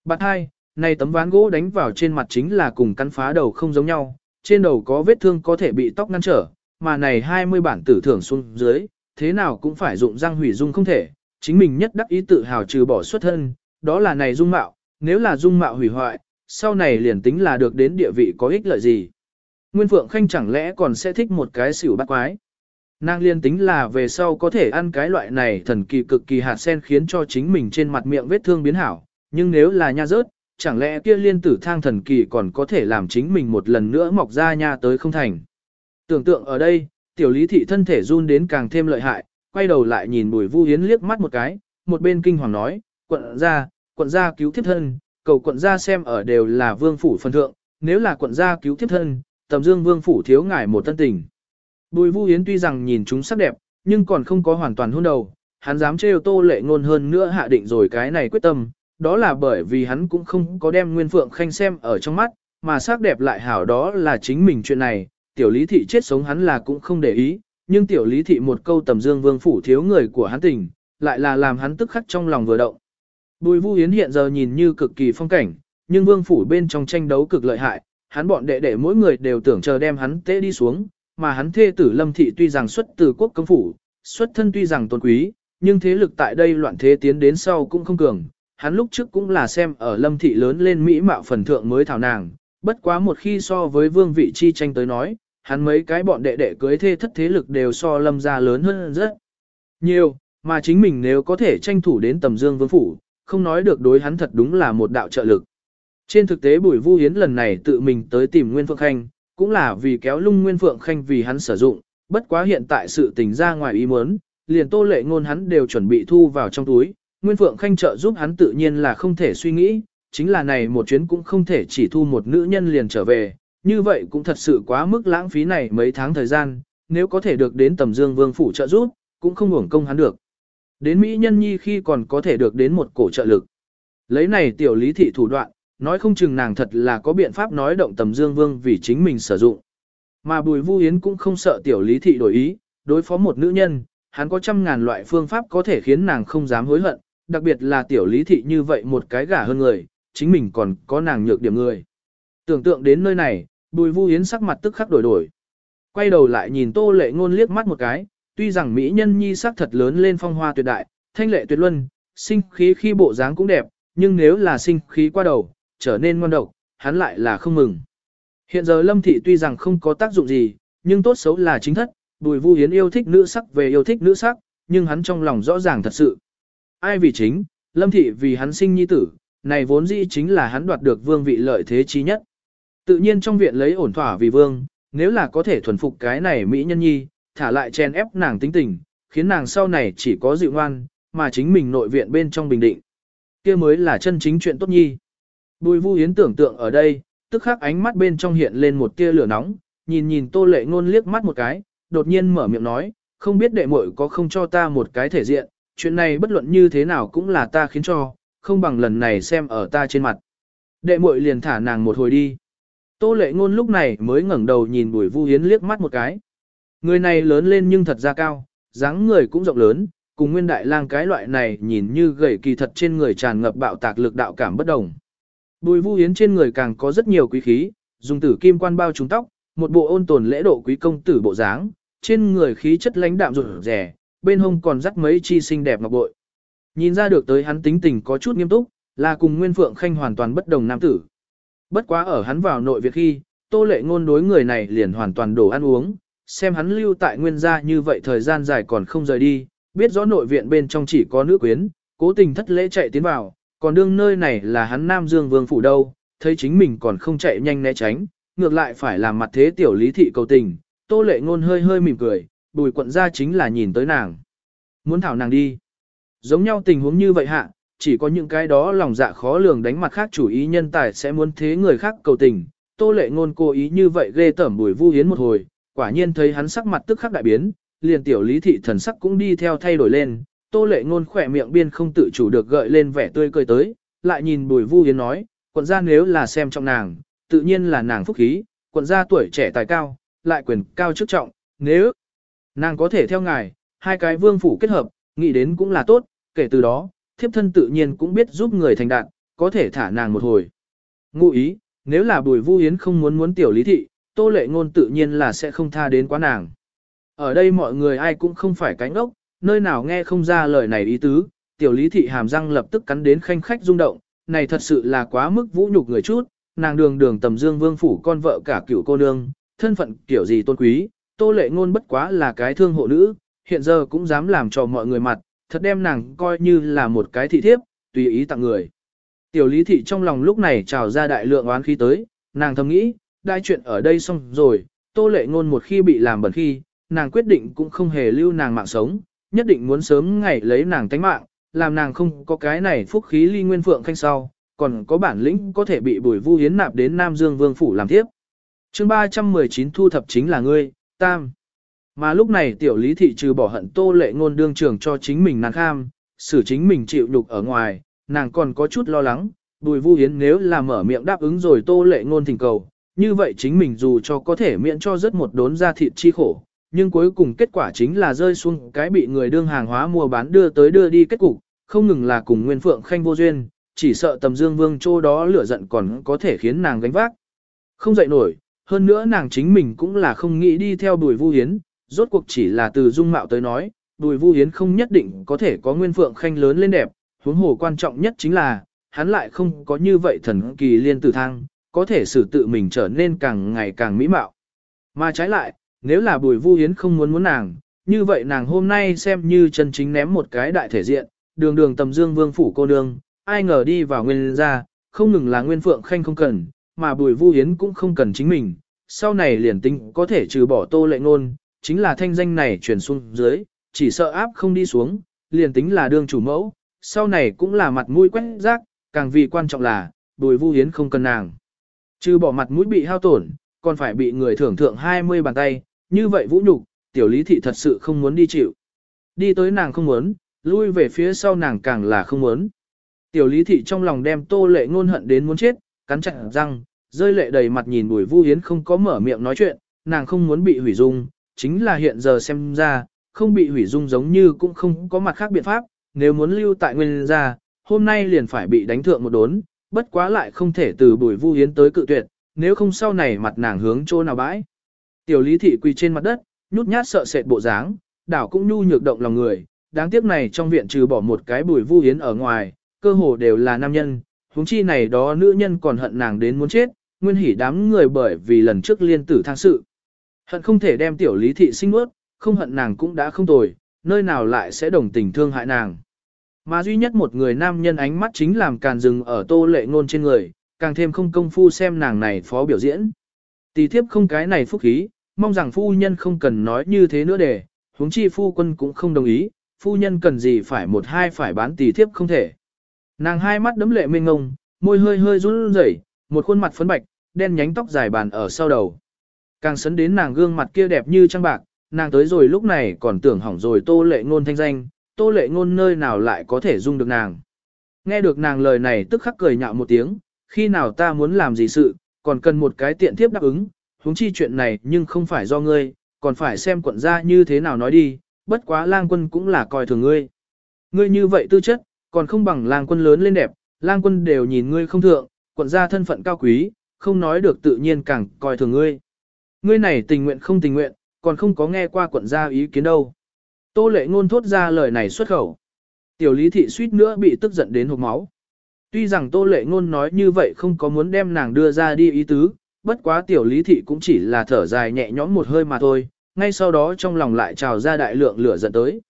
Bạn hai, này tấm ván gỗ đánh vào trên mặt chính là cùng căn phá đầu không giống nhau, trên đầu có vết thương có thể bị tóc ngăn trở, mà này 20 bản tử thưởng xuống dưới, thế nào cũng phải dụng răng hủy dung không thể, chính mình nhất đắc ý tự hào trừ bỏ xuất thân, đó là này dung mạo, nếu là dung mạo hủy hoại, sau này liền tính là được đến địa vị có ích lợi gì. Nguyên Phượng Khanh chẳng lẽ còn sẽ thích một cái xỉu bát quái. Nàng liên tính là về sau có thể ăn cái loại này thần kỳ cực kỳ hạt sen khiến cho chính mình trên mặt miệng vết thương biến hảo, nhưng nếu là nha rớt, chẳng lẽ kia liên tử thang thần kỳ còn có thể làm chính mình một lần nữa mọc ra nha tới không thành. Tưởng tượng ở đây, tiểu lý thị thân thể run đến càng thêm lợi hại, quay đầu lại nhìn bùi vu hiến liếc mắt một cái, một bên kinh hoàng nói, quận ra, quận ra cứu thiếp thân, cầu quận gia xem ở đều là vương phủ phân thượng, nếu là quận gia cứu thiếp thân, tầm dương vương phủ thiếu ngài một tân tình. Bùi vu hiến tuy rằng nhìn chúng sắc đẹp, nhưng còn không có hoàn toàn hôn đầu, hắn dám trêu tô lệ ngôn hơn nữa hạ định rồi cái này quyết tâm, đó là bởi vì hắn cũng không có đem Nguyên Phượng Khanh xem ở trong mắt, mà sắc đẹp lại hảo đó là chính mình chuyện này, tiểu lý thị chết sống hắn là cũng không để ý, nhưng tiểu lý thị một câu tầm dương vương phủ thiếu người của hắn tình, lại là làm hắn tức khắc trong lòng vừa động. Bùi Vu Yến hiện giờ nhìn như cực kỳ phong cảnh, nhưng vương phủ bên trong tranh đấu cực lợi hại, hắn bọn đệ đệ mỗi người đều tưởng chờ đem hắn tế đi xuống, mà hắn thê tử lâm thị tuy rằng xuất từ quốc công phủ, xuất thân tuy rằng tôn quý, nhưng thế lực tại đây loạn thế tiến đến sau cũng không cường. Hắn lúc trước cũng là xem ở lâm thị lớn lên mỹ mạo phần thượng mới thảo nàng, bất quá một khi so với vương vị chi tranh tới nói, hắn mấy cái bọn đệ đệ cưới thê thất thế lực đều so lâm gia lớn hơn rất nhiều, mà chính mình nếu có thể tranh thủ đến tầm dương vương phủ, không nói được đối hắn thật đúng là một đạo trợ lực. Trên thực tế Bùi Vu Hiến lần này tự mình tới tìm Nguyên Phượng Khanh, cũng là vì kéo lung Nguyên Phượng Khanh vì hắn sử dụng, bất quá hiện tại sự tình ra ngoài ý muốn, liền tô lệ ngôn hắn đều chuẩn bị thu vào trong túi, Nguyên Phượng Khanh trợ giúp hắn tự nhiên là không thể suy nghĩ, chính là này một chuyến cũng không thể chỉ thu một nữ nhân liền trở về, như vậy cũng thật sự quá mức lãng phí này mấy tháng thời gian, nếu có thể được đến tầm dương vương phủ trợ giúp, cũng không hưởng công hắn được. Đến Mỹ nhân nhi khi còn có thể được đến một cổ trợ lực. Lấy này tiểu lý thị thủ đoạn, nói không chừng nàng thật là có biện pháp nói động tầm dương vương vì chính mình sử dụng. Mà bùi vu hiến cũng không sợ tiểu lý thị đổi ý, đối phó một nữ nhân, hắn có trăm ngàn loại phương pháp có thể khiến nàng không dám hối hận, đặc biệt là tiểu lý thị như vậy một cái gả hơn người, chính mình còn có nàng nhược điểm người. Tưởng tượng đến nơi này, bùi vu hiến sắc mặt tức khắc đổi đổi. Quay đầu lại nhìn tô lệ ngôn liếc mắt một cái, tuy rằng mỹ nhân nhi sắc thật lớn lên phong hoa tuyệt đại, thanh lệ tuyệt luân, sinh khí khi bộ dáng cũng đẹp, nhưng nếu là sinh khí qua đầu, trở nên ngoan độc, hắn lại là không mừng. Hiện giờ Lâm Thị tuy rằng không có tác dụng gì, nhưng tốt xấu là chính thất, Bùi Vu Hiến yêu thích nữ sắc về yêu thích nữ sắc, nhưng hắn trong lòng rõ ràng thật sự. Ai vì chính, Lâm Thị vì hắn sinh nhi tử, này vốn dĩ chính là hắn đoạt được vương vị lợi thế chí nhất. Tự nhiên trong viện lấy ổn thỏa vì vương, nếu là có thể thuần phục cái này mỹ nhân nhi, thả lại chen ép nàng tính tình, khiến nàng sau này chỉ có dịu ngoan, mà chính mình nội viện bên trong bình định. kia mới là chân chính chuyện tốt nhi. Bùi Vu Yến tưởng tượng ở đây, tức khắc ánh mắt bên trong hiện lên một tia lửa nóng, nhìn nhìn Tô Lệ Ngôn liếc mắt một cái, đột nhiên mở miệng nói, không biết đệ muội có không cho ta một cái thể diện, chuyện này bất luận như thế nào cũng là ta khiến cho, không bằng lần này xem ở ta trên mặt. Đệ muội liền thả nàng một hồi đi. Tô Lệ Ngôn lúc này mới ngẩng đầu nhìn Bùi Vu Yến liếc mắt một cái. Người này lớn lên nhưng thật ra cao, dáng người cũng rộng lớn, cùng Nguyên Đại Lang cái loại này nhìn như gầy kỳ thật trên người tràn ngập bạo tạc lực đạo cảm bất đồng. Bùi Vu Yến trên người càng có rất nhiều quý khí, dùng tử kim quan bao trúng tóc, một bộ ôn tồn lễ độ quý công tử bộ dáng, trên người khí chất lãnh đạm rụt rẻ, bên hông còn dắt mấy chi xinh đẹp ngọc bội. Nhìn ra được tới hắn tính tình có chút nghiêm túc, là cùng Nguyên Phượng Khanh hoàn toàn bất đồng nam tử. Bất quá ở hắn vào nội việc khi, Tô Lệ ngôn đối người này liền hoàn toàn đổ ăn uống, xem hắn lưu tại nguyên gia như vậy thời gian dài còn không rời đi, biết rõ nội viện bên trong chỉ có nữ quyến, cố tình thất lễ chạy tiến vào, còn đương nơi này là hắn Nam Dương Vương phủ đâu, thấy chính mình còn không chạy nhanh né tránh, ngược lại phải làm mặt thế tiểu lý thị cầu tình, tô lệ ngôn hơi hơi mỉm cười, bùi quận ra chính là nhìn tới nàng. Muốn thảo nàng đi. Giống nhau tình huống như vậy hạ, chỉ có những cái đó lòng dạ khó lường đánh mặt khác chủ ý nhân tài sẽ muốn thế người khác cầu tình. Tô lệ ngôn cố ý như vậy ghê tởm bùi vu hiến một hồi, quả nhiên thấy hắn sắc mặt tức khắc đại biến, liền tiểu lý thị thần sắc cũng đi theo thay đổi lên, tô lệ ngôn khỏe miệng biên không tự chủ được gợi lên vẻ tươi cười tới, lại nhìn bùi vu hiến nói, quận gia nếu là xem trọng nàng, tự nhiên là nàng phúc khí, quận gia tuổi trẻ tài cao, lại quyền cao chức trọng, nếu nàng có thể theo ngài, hai cái vương phủ kết hợp, nghĩ đến cũng là tốt, kể từ đó, thiếp thân tự nhiên cũng biết giúp người thành đạt, có thể thả nàng một hồi. Ngụ ý, nếu là bùi vu hiến không muốn muốn tiểu lý thị, tô lệ ngôn tự nhiên là sẽ không tha đến quá nàng. Ở đây mọi người ai cũng không phải cánh ốc, nơi nào nghe không ra lời này ý tứ, tiểu lý thị hàm răng lập tức cắn đến khanh khách rung động, này thật sự là quá mức vũ nhục người chút, nàng đường đường tầm dương vương phủ con vợ cả cựu cô nương, thân phận kiểu gì tôn quý, tô lệ ngôn bất quá là cái thương hộ nữ, hiện giờ cũng dám làm cho mọi người mặt, thật đem nàng coi như là một cái thị thiếp, tùy ý tặng người. Tiểu lý thị trong lòng lúc này trào ra đại lượng oán khí tới, nàng thầm nghĩ, đại chuyện ở đây xong rồi, tô lệ ngôn một khi bị làm bẩn khi, nàng quyết định cũng không hề lưu nàng mạng sống, nhất định muốn sớm ngày lấy nàng tánh mạng, làm nàng không có cái này phúc khí ly nguyên phượng khanh sau, còn có bản lĩnh có thể bị bùi vu hiến nạp đến Nam Dương Vương Phủ làm tiếp. chương 319 thu thập chính là ngươi, Tam. Mà lúc này tiểu lý thị trừ bỏ hận tô lệ ngôn đương trường cho chính mình nàng kham, xử chính mình chịu nhục ở ngoài, nàng còn có chút lo lắng, bùi vu hiến nếu là mở miệng đáp ứng rồi tô lệ ngôn thỉnh cầu, như vậy chính mình dù cho có thể miễn cho rất một đốn ra thịt chi khổ, nhưng cuối cùng kết quả chính là rơi xuống cái bị người đương hàng hóa mua bán đưa tới đưa đi kết cục, không ngừng là cùng Nguyên Phượng Khanh vô duyên, chỉ sợ tầm Dương Vương chỗ đó lửa giận còn có thể khiến nàng gánh vác. Không dậy nổi, hơn nữa nàng chính mình cũng là không nghĩ đi theo đuổi Vu Hiến, rốt cuộc chỉ là từ dung mạo tới nói, đuổi Vu Hiến không nhất định có thể có nguyên phượng khanh lớn lên đẹp, huống hồ quan trọng nhất chính là, hắn lại không có như vậy thần kỳ liên tử thang, có thể xử tự mình trở nên càng ngày càng mỹ mạo. Mà trái lại, nếu là Bùi Vu Hiến không muốn muốn nàng, như vậy nàng hôm nay xem như chân chính ném một cái đại thể diện, đường đường tầm dương vương phủ cô nương, ai ngờ đi vào nguyên gia, không ngừng là nguyên phượng khanh không cần, mà Bùi Vu Hiến cũng không cần chính mình, sau này liền tính có thể trừ bỏ tô lệ ngôn, chính là thanh danh này truyền xuống dưới, chỉ sợ áp không đi xuống, liền tính là đương chủ mẫu, sau này cũng là mặt mũi quét rác, càng vì quan trọng là, Bùi Vu Hiến không cần nàng. Trừ bỏ mặt mũi bị hao tổn, còn phải bị người thưởng thượng 20 bàn tay, như vậy vũ nhục, tiểu lý thị thật sự không muốn đi chịu. Đi tới nàng không muốn, lui về phía sau nàng càng là không muốn. Tiểu lý thị trong lòng đem tô lệ ngôn hận đến muốn chết, cắn chặt răng, rơi lệ đầy mặt nhìn bùi vu hiến không có mở miệng nói chuyện, nàng không muốn bị hủy dung, chính là hiện giờ xem ra, không bị hủy dung giống như cũng không có mặt khác biện pháp, nếu muốn lưu tại nguyên gia, hôm nay liền phải bị đánh thượng một đốn, bất quá lại không thể từ bùi vu hiến tới cự tuyệt, nếu không sau này mặt nàng hướng chỗ nào bãi. Tiểu lý thị quỳ trên mặt đất, nhút nhát sợ sệt bộ dáng, đảo cũng nhu nhược động lòng người, đáng tiếc này trong viện trừ bỏ một cái bùi vu hiến ở ngoài, cơ hồ đều là nam nhân, huống chi này đó nữ nhân còn hận nàng đến muốn chết, nguyên hỉ đám người bởi vì lần trước liên tử thang sự. Hận không thể đem tiểu lý thị sinh nuốt, không hận nàng cũng đã không tồi, nơi nào lại sẽ đồng tình thương hại nàng. Mà duy nhất một người nam nhân ánh mắt chính làm càn rừng ở tô lệ ngôn trên người, càng thêm không công phu xem nàng này phó biểu diễn. Tỷ thiếp không cái này phúc khí, mong rằng phu nhân không cần nói như thế nữa để, huống chi phu quân cũng không đồng ý, phu nhân cần gì phải một hai phải bán tỷ thiếp không thể. Nàng hai mắt đấm lệ mênh ngông, môi hơi hơi run rẩy, một khuôn mặt phấn bạch, đen nhánh tóc dài bàn ở sau đầu. Càng sấn đến nàng gương mặt kia đẹp như trăng bạc, nàng tới rồi lúc này còn tưởng hỏng rồi tô lệ ngôn thanh danh, tô lệ ngôn nơi nào lại có thể dung được nàng. Nghe được nàng lời này tức khắc cười nhạo một tiếng, khi nào ta muốn làm gì sự, còn cần một cái tiện thiếp đáp ứng, huống chi chuyện này nhưng không phải do ngươi, còn phải xem quận gia như thế nào nói đi, bất quá lang quân cũng là coi thường ngươi. Ngươi như vậy tư chất, còn không bằng lang quân lớn lên đẹp, lang quân đều nhìn ngươi không thượng, quận gia thân phận cao quý, không nói được tự nhiên càng coi thường ngươi. Ngươi này tình nguyện không tình nguyện, còn không có nghe qua quận gia ý kiến đâu. Tô lệ ngôn thốt ra lời này xuất khẩu. Tiểu lý thị suýt nữa bị tức giận đến hộp máu. Tuy rằng tô lệ ngôn nói như vậy không có muốn đem nàng đưa ra đi ý tứ, bất quá tiểu lý thị cũng chỉ là thở dài nhẹ nhõm một hơi mà thôi, ngay sau đó trong lòng lại trào ra đại lượng lửa giận tới.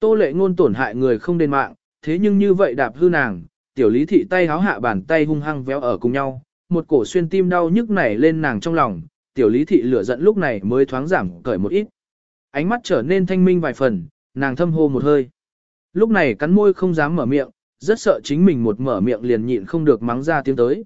Tô lệ ngôn tổn hại người không đền mạng, thế nhưng như vậy đạp hư nàng, tiểu lý thị tay háo hạ bàn tay hung hăng véo ở cùng nhau, một cổ xuyên tim đau nhức nảy lên nàng trong lòng, tiểu lý thị lửa giận lúc này mới thoáng giảm cởi một ít. Ánh mắt trở nên thanh minh vài phần, nàng thâm hô một hơi. Lúc này cắn môi không dám mở miệng, rất sợ chính mình một mở miệng liền nhịn không được mắng ra tiếng tới.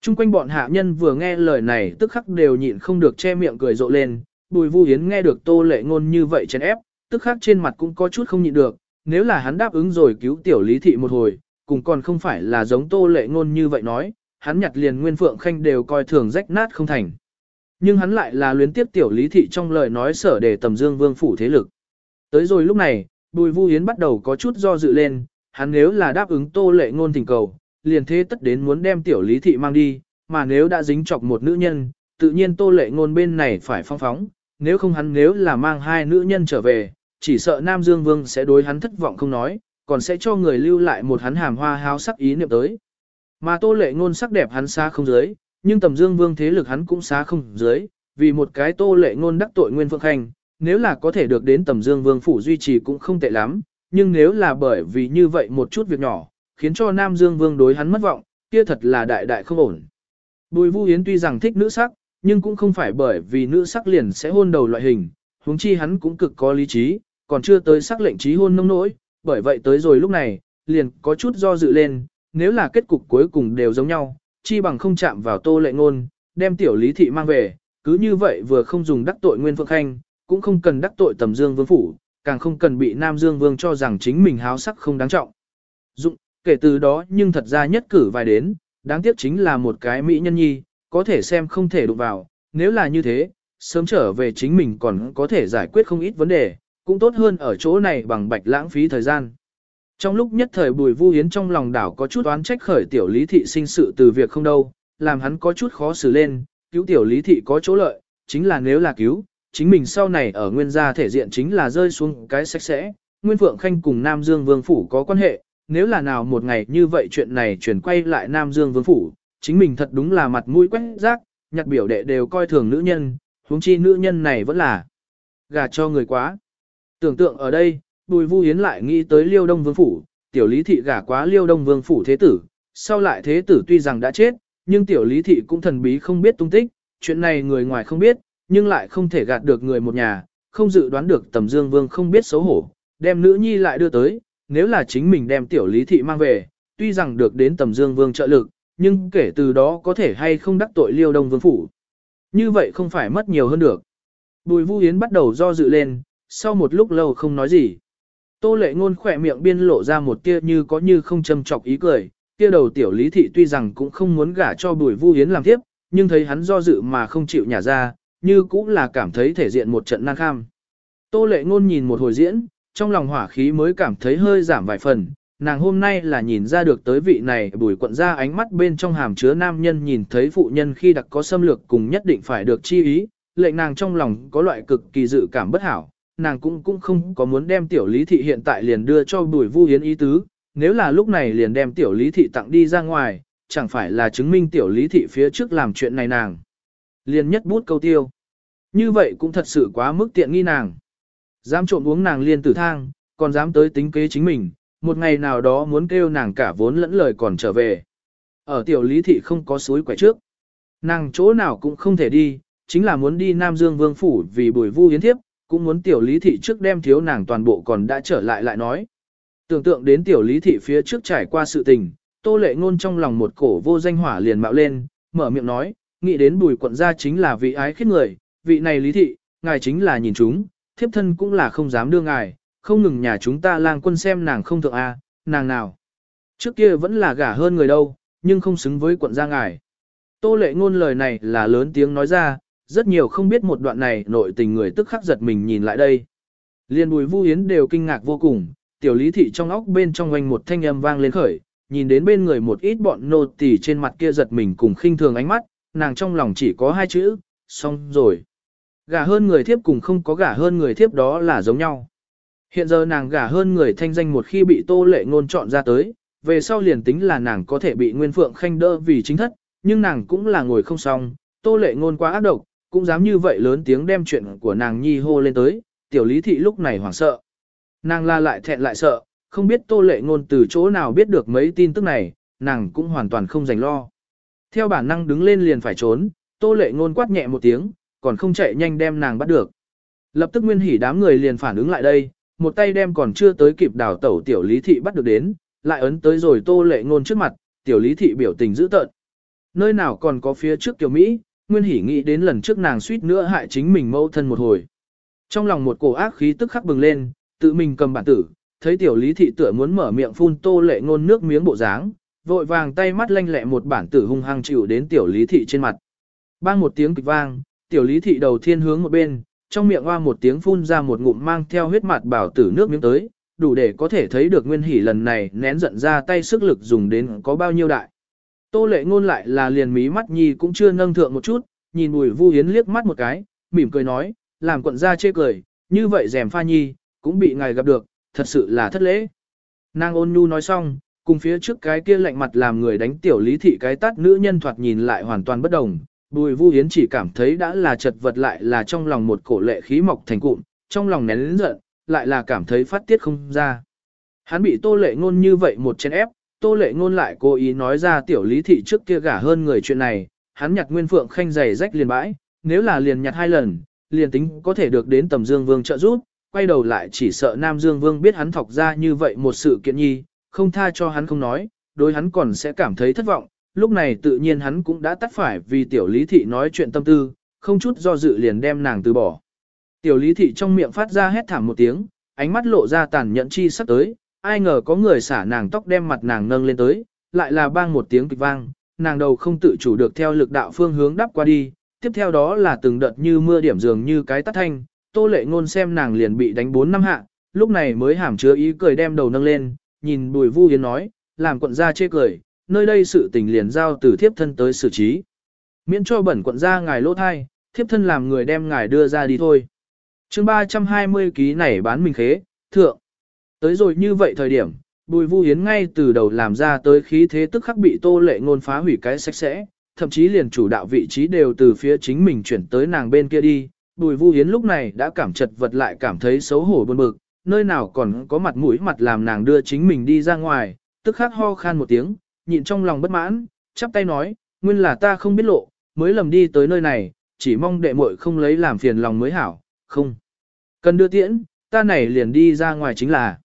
Trung quanh bọn hạ nhân vừa nghe lời này tức khắc đều nhịn không được che miệng cười rộ lên, bùi vu hiến nghe được tô lệ ngôn như vậy chèn ép, tức khắc trên mặt cũng có chút không nhịn được, nếu là hắn đáp ứng rồi cứu tiểu lý thị một hồi, cùng còn không phải là giống tô lệ ngôn như vậy nói, hắn nhặt liền nguyên phượng khanh đều coi thường rách nát không thành. Nhưng hắn lại là luyến tiếp tiểu lý thị trong lời nói sở để tầm dương vương phủ thế lực. Tới rồi lúc này, bùi vu hiến bắt đầu có chút do dự lên, hắn nếu là đáp ứng tô lệ ngôn thỉnh cầu, liền thế tất đến muốn đem tiểu lý thị mang đi, mà nếu đã dính chọc một nữ nhân, tự nhiên tô lệ ngôn bên này phải phong phóng, nếu không hắn nếu là mang hai nữ nhân trở về, chỉ sợ Nam Dương Vương sẽ đối hắn thất vọng không nói, còn sẽ cho người lưu lại một hắn hàm hoa háo sắc ý niệm tới. Mà tô lệ ngôn sắc đẹp hắn xa không dưới, nhưng tầm Dương Vương thế lực hắn cũng xa không dưới, vì một cái tô lệ ngôn đắc tội Nguyên Phượng Khanh, nếu là có thể được đến tầm Dương Vương phủ duy trì cũng không tệ lắm, nhưng nếu là bởi vì như vậy một chút việc nhỏ, khiến cho Nam Dương Vương đối hắn mất vọng, kia thật là đại đại không ổn. Bùi Vu Yến tuy rằng thích nữ sắc, nhưng cũng không phải bởi vì nữ sắc liền sẽ hôn đầu loại hình, huống chi hắn cũng cực có lý trí, còn chưa tới sắc lệnh trí hôn nông nỗi, bởi vậy tới rồi lúc này, liền có chút do dự lên, nếu là kết cục cuối cùng đều giống nhau, chi bằng không chạm vào tô lệ ngôn, đem tiểu lý thị mang về, cứ như vậy vừa không dùng đắc tội Nguyên Phượng Khanh, cũng không cần đắc tội tầm dương vương phủ, càng không cần bị Nam Dương Vương cho rằng chính mình háo sắc không đáng trọng. Dụng, kể từ đó nhưng thật ra nhất cử vài đến, đáng tiếc chính là một cái mỹ nhân nhi, có thể xem không thể đụng vào, nếu là như thế, sớm trở về chính mình còn có thể giải quyết không ít vấn đề, cũng tốt hơn ở chỗ này bằng bạch lãng phí thời gian. Trong lúc nhất thời Bùi Vu Hiến trong lòng đảo có chút oán trách khởi tiểu lý thị sinh sự từ việc không đâu, làm hắn có chút khó xử lên, cứu tiểu lý thị có chỗ lợi, chính là nếu là cứu, chính mình sau này ở nguyên gia thể diện chính là rơi xuống cái sạch sẽ. Nguyên Phượng Khanh cùng Nam Dương Vương Phủ có quan hệ, nếu là nào một ngày như vậy chuyện này chuyển quay lại Nam Dương Vương Phủ, chính mình thật đúng là mặt mũi quét rác, nhặt biểu đệ đều coi thường nữ nhân, huống chi nữ nhân này vẫn là gà cho người quá. Tưởng tượng ở đây, Bùi Vu Yến lại nghĩ tới Liêu Đông Vương Phủ, tiểu lý thị gả quá Liêu Đông Vương Phủ thế tử, sau lại thế tử tuy rằng đã chết, nhưng tiểu lý thị cũng thần bí không biết tung tích, chuyện này người ngoài không biết, nhưng lại không thể gạt được người một nhà, không dự đoán được tầm dương vương không biết xấu hổ, đem nữ nhi lại đưa tới, nếu là chính mình đem tiểu lý thị mang về, tuy rằng được đến tầm dương vương trợ lực, nhưng kể từ đó có thể hay không đắc tội liêu đông vương phủ. Như vậy không phải mất nhiều hơn được. Bùi Vu Yến bắt đầu do dự lên, sau một lúc lâu không nói gì. Tô lệ ngôn khỏe miệng biên lộ ra một tia như có như không châm chọc ý cười, kia đầu tiểu lý thị tuy rằng cũng không muốn gả cho bùi Vu hiến làm tiếp, nhưng thấy hắn do dự mà không chịu nhả ra, như cũng là cảm thấy thể diện một trận nan kham. Tô lệ ngôn nhìn một hồi diễn, trong lòng hỏa khí mới cảm thấy hơi giảm vài phần, nàng hôm nay là nhìn ra được tới vị này bùi quận ra ánh mắt bên trong hàm chứa nam nhân nhìn thấy phụ nhân khi đặc có xâm lược cùng nhất định phải được chi ý, lệnh nàng trong lòng có loại cực kỳ dự cảm bất hảo, nàng cũng cũng không có muốn đem tiểu lý thị hiện tại liền đưa cho bùi vu hiến ý tứ, nếu là lúc này liền đem tiểu lý thị tặng đi ra ngoài, chẳng phải là chứng minh tiểu lý thị phía trước làm chuyện này nàng. Liền nhất bút câu tiêu. Như vậy cũng thật sự quá mức tiện nghi nàng. Dám trộm uống nàng liên tử thang, còn dám tới tính kế chính mình, một ngày nào đó muốn kêu nàng cả vốn lẫn lời còn trở về. Ở tiểu lý thị không có suối quẻ trước. Nàng chỗ nào cũng không thể đi, chính là muốn đi Nam Dương Vương Phủ vì bùi vu hiến thiếp, cũng muốn tiểu lý thị trước đem thiếu nàng toàn bộ còn đã trở lại lại nói. Tưởng tượng đến tiểu lý thị phía trước trải qua sự tình, tô lệ ngôn trong lòng một cổ vô danh hỏa liền mạo lên, mở miệng nói, nghĩ đến bùi quận gia chính là vị ái khiết người, vị này lý thị, ngài chính là nhìn chúng, thiếp thân cũng là không dám đưa ngài, không ngừng nhà chúng ta lang quân xem nàng không thượng A, nàng nào. Trước kia vẫn là gả hơn người đâu, nhưng không xứng với quận gia ngài. Tô lệ ngôn lời này là lớn tiếng nói ra, rất nhiều không biết một đoạn này nội tình người tức khắc giật mình nhìn lại đây. Liên bùi vu hiến đều kinh ngạc vô cùng, tiểu lý thị trong óc bên trong oanh một thanh âm vang lên khởi, nhìn đến bên người một ít bọn nô tỳ trên mặt kia giật mình cùng khinh thường ánh mắt, nàng trong lòng chỉ có hai chữ, xong rồi. Gả hơn người thiếp cùng không có gả hơn người thiếp đó là giống nhau. Hiện giờ nàng gả hơn người thanh danh một khi bị tô lệ ngôn chọn ra tới, về sau liền tính là nàng có thể bị Nguyên Phượng khanh đỡ vì chính thất, nhưng nàng cũng là ngồi không xong, tô lệ ngôn quá ác độc, cũng dám như vậy lớn tiếng đem chuyện của nàng nhi hô lên tới, tiểu lý thị lúc này hoảng sợ. Nàng la lại thẹn lại sợ, không biết tô lệ ngôn từ chỗ nào biết được mấy tin tức này, nàng cũng hoàn toàn không dành lo. Theo bản năng đứng lên liền phải trốn, tô lệ ngôn quát nhẹ một tiếng, còn không chạy nhanh đem nàng bắt được. Lập tức nguyên hỉ đám người liền phản ứng lại đây, một tay đem còn chưa tới kịp đào tẩu tiểu lý thị bắt được đến, lại ấn tới rồi tô lệ ngôn trước mặt, tiểu lý thị biểu tình dữ tợn. Nơi nào còn có phía trước tiểu Mỹ, nguyên hỉ nghĩ đến lần trước nàng suýt nữa hại chính mình mâu thân một hồi. Trong lòng một cổ ác khí tức khắc bừng lên, tự mình cầm bản tử, thấy tiểu lý thị tựa muốn mở miệng phun tô lệ ngôn nước miếng bộ dáng, vội vàng tay mắt lanh lẹ một bản tử hung hăng chịu đến tiểu lý thị trên mặt. Bang một tiếng kịch vang, tiểu lý thị đầu thiên hướng một bên, trong miệng hoa một tiếng phun ra một ngụm mang theo huyết mặt bảo tử nước miếng tới, đủ để có thể thấy được nguyên hỉ lần này nén giận ra tay sức lực dùng đến có bao nhiêu đại. Tô lệ ngôn lại là liền mí mắt nhi cũng chưa nâng thượng một chút, nhìn bùi vu hiến liếc mắt một cái, mỉm cười nói, làm quận gia chê cười, như vậy rèm pha nhi, cũng bị ngài gặp được, thật sự là thất lễ. Nàng ôn nhu nói xong, cùng phía trước cái kia lạnh mặt làm người đánh tiểu lý thị cái tát nữ nhân thoạt nhìn lại hoàn toàn bất đồng, Bùi Vu Hiến chỉ cảm thấy đã là chật vật lại là trong lòng một cổ lệ khí mọc thành cụm, trong lòng nén lớn giận, lại là cảm thấy phát tiết không ra. Hắn bị tô lệ ngôn như vậy một chén ép, tô lệ ngôn lại cố ý nói ra tiểu lý thị trước kia gả hơn người chuyện này, hắn nhặt nguyên phượng khanh giày rách liền bãi, nếu là liền nhặt hai lần, liền tính có thể được đến tầm dương vương trợ giúp, quay đầu lại chỉ sợ nam dương vương biết hắn thọc ra như vậy một sự kiện nhi, không tha cho hắn không nói, đối hắn còn sẽ cảm thấy thất vọng, lúc này tự nhiên hắn cũng đã tắt phải vì tiểu lý thị nói chuyện tâm tư, không chút do dự liền đem nàng từ bỏ. Tiểu lý thị trong miệng phát ra hét thảm một tiếng, ánh mắt lộ ra tàn nhẫn chi sắp tới, ai ngờ có người xả nàng tóc đem mặt nàng nâng lên tới, lại là bang một tiếng kịch vang, nàng đầu không tự chủ được theo lực đạo phương hướng đắp qua đi, tiếp theo đó là từng đợt như mưa điểm dường như cái tắt thanh, tô lệ ngôn xem nàng liền bị đánh bốn năm hạ, lúc này mới hàm chứa ý cười đem đầu nâng lên, nhìn bùi vu yến nói, làm quận gia chê cười, nơi đây sự tình liền giao từ thiếp thân tới xử trí. Miễn cho bẩn quận gia ngài lỗ thai, thiếp thân làm người đem ngài đưa ra đi thôi. chương 320 ký này bán mình khế, thượng. Tới rồi như vậy thời điểm, bùi vu hiến ngay từ đầu làm ra tới khí thế tức khắc bị tô lệ ngôn phá hủy cái sạch sẽ, thậm chí liền chủ đạo vị trí đều từ phía chính mình chuyển tới nàng bên kia đi. Bùi vu hiến lúc này đã cảm chật vật lại cảm thấy xấu hổ buồn bực, nơi nào còn có mặt mũi mặt làm nàng đưa chính mình đi ra ngoài, tức khắc ho khan một tiếng, nhịn trong lòng bất mãn, chắp tay nói, nguyên là ta không biết lộ, mới lầm đi tới nơi này, chỉ mong đệ muội không lấy làm phiền lòng mới hảo, không. Cần đưa tiễn, ta này liền đi ra ngoài chính là.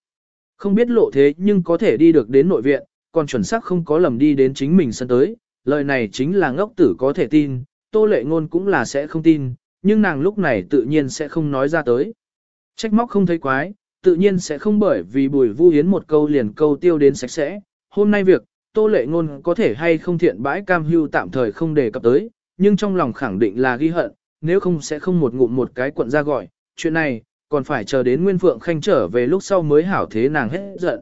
Không biết lộ thế nhưng có thể đi được đến nội viện, còn chuẩn xác không có lầm đi đến chính mình sân tới, lời này chính là ngốc tử có thể tin, tô lệ ngôn cũng là sẽ không tin, nhưng nàng lúc này tự nhiên sẽ không nói ra tới. Trách móc không thấy quái, tự nhiên sẽ không bởi vì bùi vu hiến một câu liền câu tiêu đến sạch sẽ. Hôm nay việc, tô lệ ngôn có thể hay không thiện bãi cam hưu tạm thời không đề cập tới, nhưng trong lòng khẳng định là ghi hận, nếu không sẽ không một ngụm một cái quận ra gọi, chuyện này, còn phải chờ đến Nguyên Phượng Khanh trở về lúc sau mới hảo thế nàng hết giận.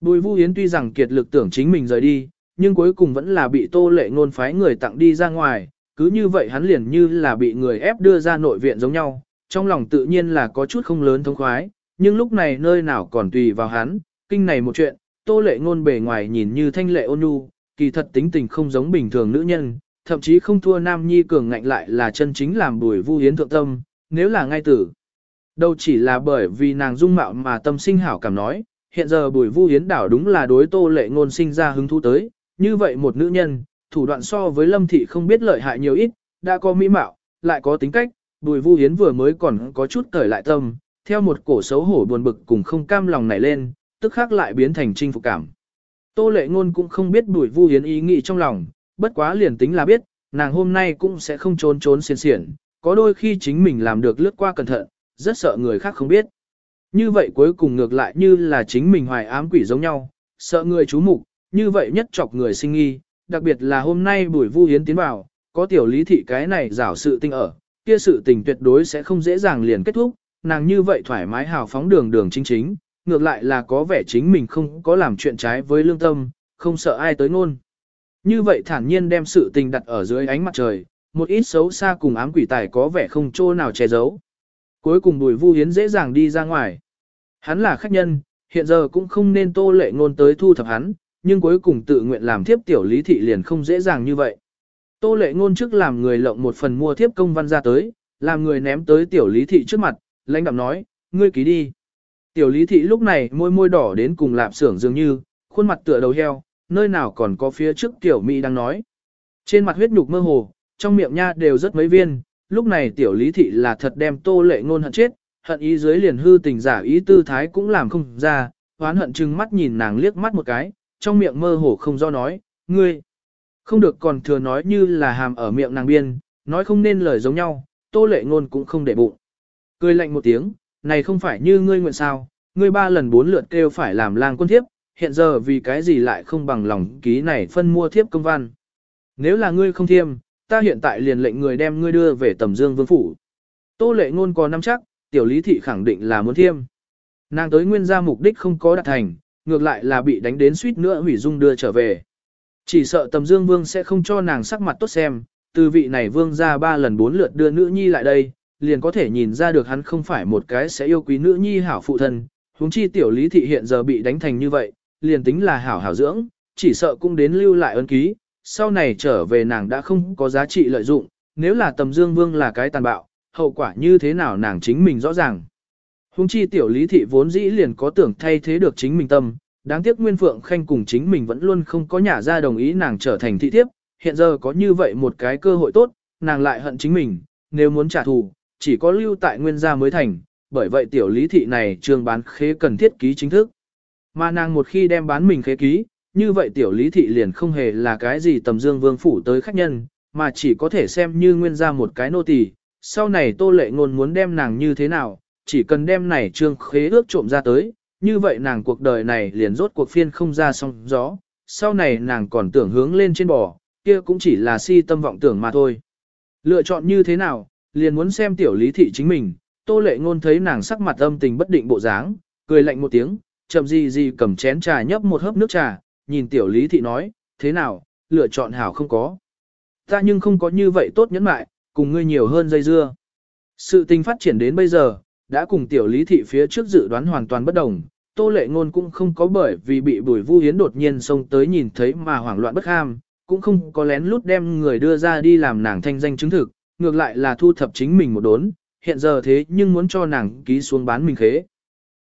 Bùi Vu Yến tuy rằng kiệt lực tưởng chính mình rời đi, nhưng cuối cùng vẫn là bị tô lệ ngôn phái người tặng đi ra ngoài, cứ như vậy hắn liền như là bị người ép đưa ra nội viện giống nhau, trong lòng tự nhiên là có chút không lớn thông khoái, nhưng lúc này nơi nào còn tùy vào hắn, kinh này một chuyện, tô lệ ngôn bề ngoài nhìn như thanh lệ ôn nhu, kỳ thật tính tình không giống bình thường nữ nhân, thậm chí không thua nam nhi cường ngạnh lại là chân chính làm bùi vu yến thượng tâm, nếu là ngay tử. Đâu chỉ là bởi vì nàng dung mạo mà tâm sinh hảo cảm nói, hiện giờ bùi vu hiến đảo đúng là đối tô lệ ngôn sinh ra hứng thú tới, như vậy một nữ nhân, thủ đoạn so với lâm thị không biết lợi hại nhiều ít, đã có mỹ mạo, lại có tính cách, bùi vu hiến vừa mới còn có chút cởi lại tâm, theo một cổ xấu hổ buồn bực cùng không cam lòng nảy lên, tức khắc lại biến thành chinh phục cảm. Tô lệ ngôn cũng không biết bùi vu hiến ý nghĩ trong lòng, bất quá liền tính là biết, nàng hôm nay cũng sẽ không trốn trốn xiên xiển, có đôi khi chính mình làm được lướt qua cẩn thận, rất sợ người khác không biết. Như vậy cuối cùng ngược lại như là chính mình hoài ám quỷ giống nhau, sợ người chú mục, như vậy nhất chọc người sinh nghi, đặc biệt là hôm nay buổi vu hiến tiến vào, có tiểu lý thị cái này rảo sự tinh ở, kia sự tình tuyệt đối sẽ không dễ dàng liền kết thúc, nàng như vậy thoải mái hào phóng đường đường chính chính, ngược lại là có vẻ chính mình không có làm chuyện trái với lương tâm, không sợ ai tới ngôn. Như vậy thản nhiên đem sự tình đặt ở dưới ánh mặt trời, một ít xấu xa cùng ám quỷ tài có vẻ không chỗ nào che giấu. Cuối cùng Bùi Vu Hiến dễ dàng đi ra ngoài. Hắn là khách nhân, hiện giờ cũng không nên tô lệ ngôn tới thu thập hắn, nhưng cuối cùng tự nguyện làm thiếp tiểu lý thị liền không dễ dàng như vậy. Tô lệ ngôn trước làm người lộng một phần mua thiếp công văn ra tới, làm người ném tới tiểu lý thị trước mặt, lãnh đạm nói, ngươi ký đi. Tiểu lý thị lúc này môi môi đỏ đến cùng lạp xưởng dường như, khuôn mặt tựa đầu heo, nơi nào còn có phía trước tiểu mỹ đang nói. Trên mặt huyết nhục mơ hồ, trong miệng nha đều rất mấy viên, lúc này tiểu lý thị là thật đem tô lệ ngôn hận chết, hận ý dưới liền hư tình giả ý tư thái cũng làm không ra, hoán hận chừng mắt nhìn nàng liếc mắt một cái, trong miệng mơ hồ không do nói, ngươi, không được còn thừa nói như là hàm ở miệng nàng biên, nói không nên lời giống nhau, tô lệ ngôn cũng không để bụng. Cười lạnh một tiếng, này không phải như ngươi nguyện sao, ngươi ba lần bốn lượt kêu phải làm lang quân thiếp, hiện giờ vì cái gì lại không bằng lòng ký này phân mua thiếp công văn. Nếu là ngươi không thiêm, ta hiện tại liền lệnh người đem ngươi đưa về tầm dương vương phủ. Tô lệ ngôn có nắm chắc, tiểu lý thị khẳng định là muốn thiêm. Nàng tới nguyên gia mục đích không có đạt thành, ngược lại là bị đánh đến suýt nữa hủy dung đưa trở về. Chỉ sợ tầm dương vương sẽ không cho nàng sắc mặt tốt xem, từ vị này vương ra ba lần bốn lượt đưa nữ nhi lại đây, liền có thể nhìn ra được hắn không phải một cái sẽ yêu quý nữ nhi hảo phụ thân, huống chi tiểu lý thị hiện giờ bị đánh thành như vậy, liền tính là hảo hảo dưỡng, chỉ sợ cũng đến lưu lại ân ký, sau này trở về nàng đã không có giá trị lợi dụng, nếu là tầm dương vương là cái tàn bạo, hậu quả như thế nào nàng chính mình rõ ràng. Hùng chi tiểu lý thị vốn dĩ liền có tưởng thay thế được chính mình tâm, đáng tiếc Nguyên Phượng Khanh cùng chính mình vẫn luôn không có nhà ra đồng ý nàng trở thành thị thiếp, hiện giờ có như vậy một cái cơ hội tốt, nàng lại hận chính mình, nếu muốn trả thù, chỉ có lưu tại Nguyên gia mới thành, bởi vậy tiểu lý thị này trường bán khế cần thiết ký chính thức. Mà nàng một khi đem bán mình khế ký, như vậy tiểu lý thị liền không hề là cái gì tầm dương vương phủ tới khách nhân, mà chỉ có thể xem như nguyên ra một cái nô tỳ. Sau này tô lệ ngôn muốn đem nàng như thế nào, chỉ cần đem này trương khế ước trộm ra tới, như vậy nàng cuộc đời này liền rốt cuộc phiên không ra song gió, sau này nàng còn tưởng hướng lên trên bò, kia cũng chỉ là si tâm vọng tưởng mà thôi. Lựa chọn như thế nào, liền muốn xem tiểu lý thị chính mình, tô lệ ngôn thấy nàng sắc mặt âm tình bất định bộ dáng, cười lạnh một tiếng, chậm gì gì cầm chén trà nhấp một hớp nước trà, nhìn tiểu lý thị nói, thế nào, lựa chọn hảo không có. Ta nhưng không có như vậy tốt nhẫn mại, cùng ngươi nhiều hơn dây dưa. Sự tình phát triển đến bây giờ, đã cùng tiểu lý thị phía trước dự đoán hoàn toàn bất đồng. Tô lệ ngôn cũng không có bởi vì bị bùi vu hiến đột nhiên xông tới nhìn thấy mà hoảng loạn bất ham, cũng không có lén lút đem người đưa ra đi làm nàng thanh danh chứng thực, ngược lại là thu thập chính mình một đốn, hiện giờ thế nhưng muốn cho nàng ký xuống bán mình khế.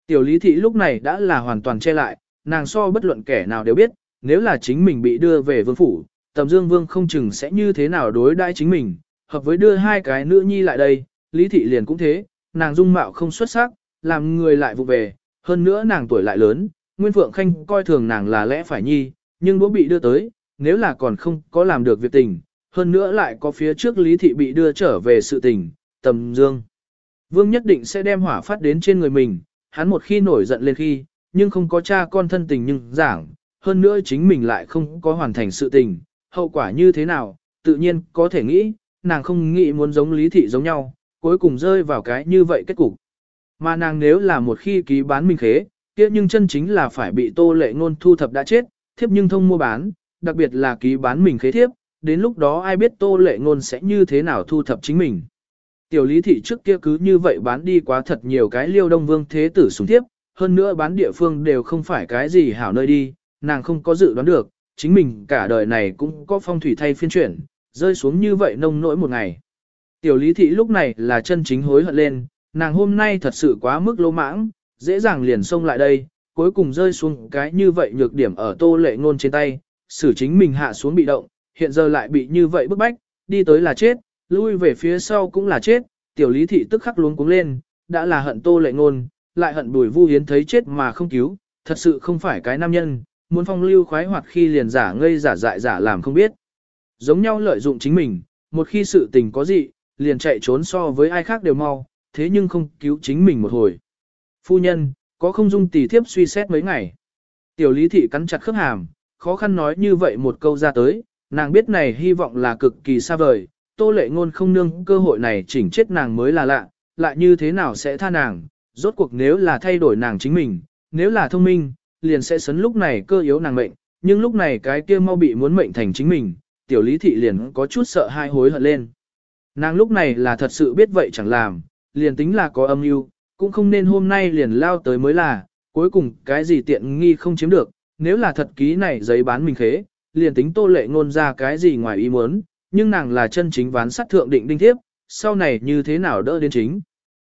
Tiểu lý thị lúc này đã là hoàn toàn che lại, nàng so bất luận kẻ nào đều biết, nếu là chính mình bị đưa về vương phủ, tầm dương vương không chừng sẽ như thế nào đối đãi chính mình, hợp với đưa hai cái nữ nhi lại đây, lý thị liền cũng thế, nàng dung mạo không xuất sắc, làm người lại vụ về, hơn nữa nàng tuổi lại lớn, Nguyên Phượng Khanh coi thường nàng là lẽ phải nhi, nhưng đũa bị đưa tới, nếu là còn không có làm được việc tình, hơn nữa lại có phía trước lý thị bị đưa trở về sự tình, tầm dương. Vương nhất định sẽ đem hỏa phát đến trên người mình, hắn một khi nổi giận lên khi, nhưng không có cha con thân tình nhưng giảng, hơn nữa chính mình lại không có hoàn thành sự tình, hậu quả như thế nào, tự nhiên có thể nghĩ, nàng không nghĩ muốn giống lý thị giống nhau, cuối cùng rơi vào cái như vậy kết cục. Mà nàng nếu là một khi ký bán minh khế, kia nhưng chân chính là phải bị tô lệ ngôn thu thập đã chết, thiếp nhưng thông mua bán, đặc biệt là ký bán mình khế thiếp, đến lúc đó ai biết tô lệ ngôn sẽ như thế nào thu thập chính mình. Tiểu lý thị trước kia cứ như vậy bán đi quá thật nhiều cái liêu đông vương thế tử súng thiếp hơn nữa bán địa phương đều không phải cái gì hảo nơi đi, nàng không có dự đoán được, chính mình cả đời này cũng có phong thủy thay phiên chuyển, rơi xuống như vậy nông nỗi một ngày. Tiểu lý thị lúc này là chân chính hối hận lên, nàng hôm nay thật sự quá mức lỗ mãng, dễ dàng liền xông lại đây, cuối cùng rơi xuống cái như vậy nhược điểm ở tô lệ ngôn trên tay, xử chính mình hạ xuống bị động, hiện giờ lại bị như vậy bức bách, đi tới là chết, lui về phía sau cũng là chết, tiểu lý thị tức khắc luống cuống lên, đã là hận tô lệ ngôn, lại hận bùi vu hiến thấy chết mà không cứu, thật sự không phải cái nam nhân, muốn phong lưu khoái hoạt khi liền giả ngây giả dại giả làm không biết. Giống nhau lợi dụng chính mình, một khi sự tình có gì, liền chạy trốn so với ai khác đều mau, thế nhưng không cứu chính mình một hồi. Phu nhân, có không dung tỷ thiếp suy xét mấy ngày. Tiểu lý thị cắn chặt khớp hàm, khó khăn nói như vậy một câu ra tới, nàng biết này hy vọng là cực kỳ xa vời, tô lệ ngôn không nương cơ hội này chỉnh chết nàng mới là lạ, lại như thế nào sẽ tha nàng, rốt cuộc nếu là thay đổi nàng chính mình, nếu là thông minh, liền sẽ sấn lúc này cơ yếu nàng mệnh, nhưng lúc này cái kia mau bị muốn mệnh thành chính mình, tiểu lý thị liền có chút sợ hai hối hận lên. Nàng lúc này là thật sự biết vậy chẳng làm, liền tính là có âm mưu, cũng không nên hôm nay liền lao tới mới là, cuối cùng cái gì tiện nghi không chiếm được, nếu là thật ký này giấy bán mình khế, liền tính tô lệ ngôn ra cái gì ngoài ý muốn, nhưng nàng là chân chính ván sát thượng định đinh thiếp, sau này như thế nào đỡ đến chính.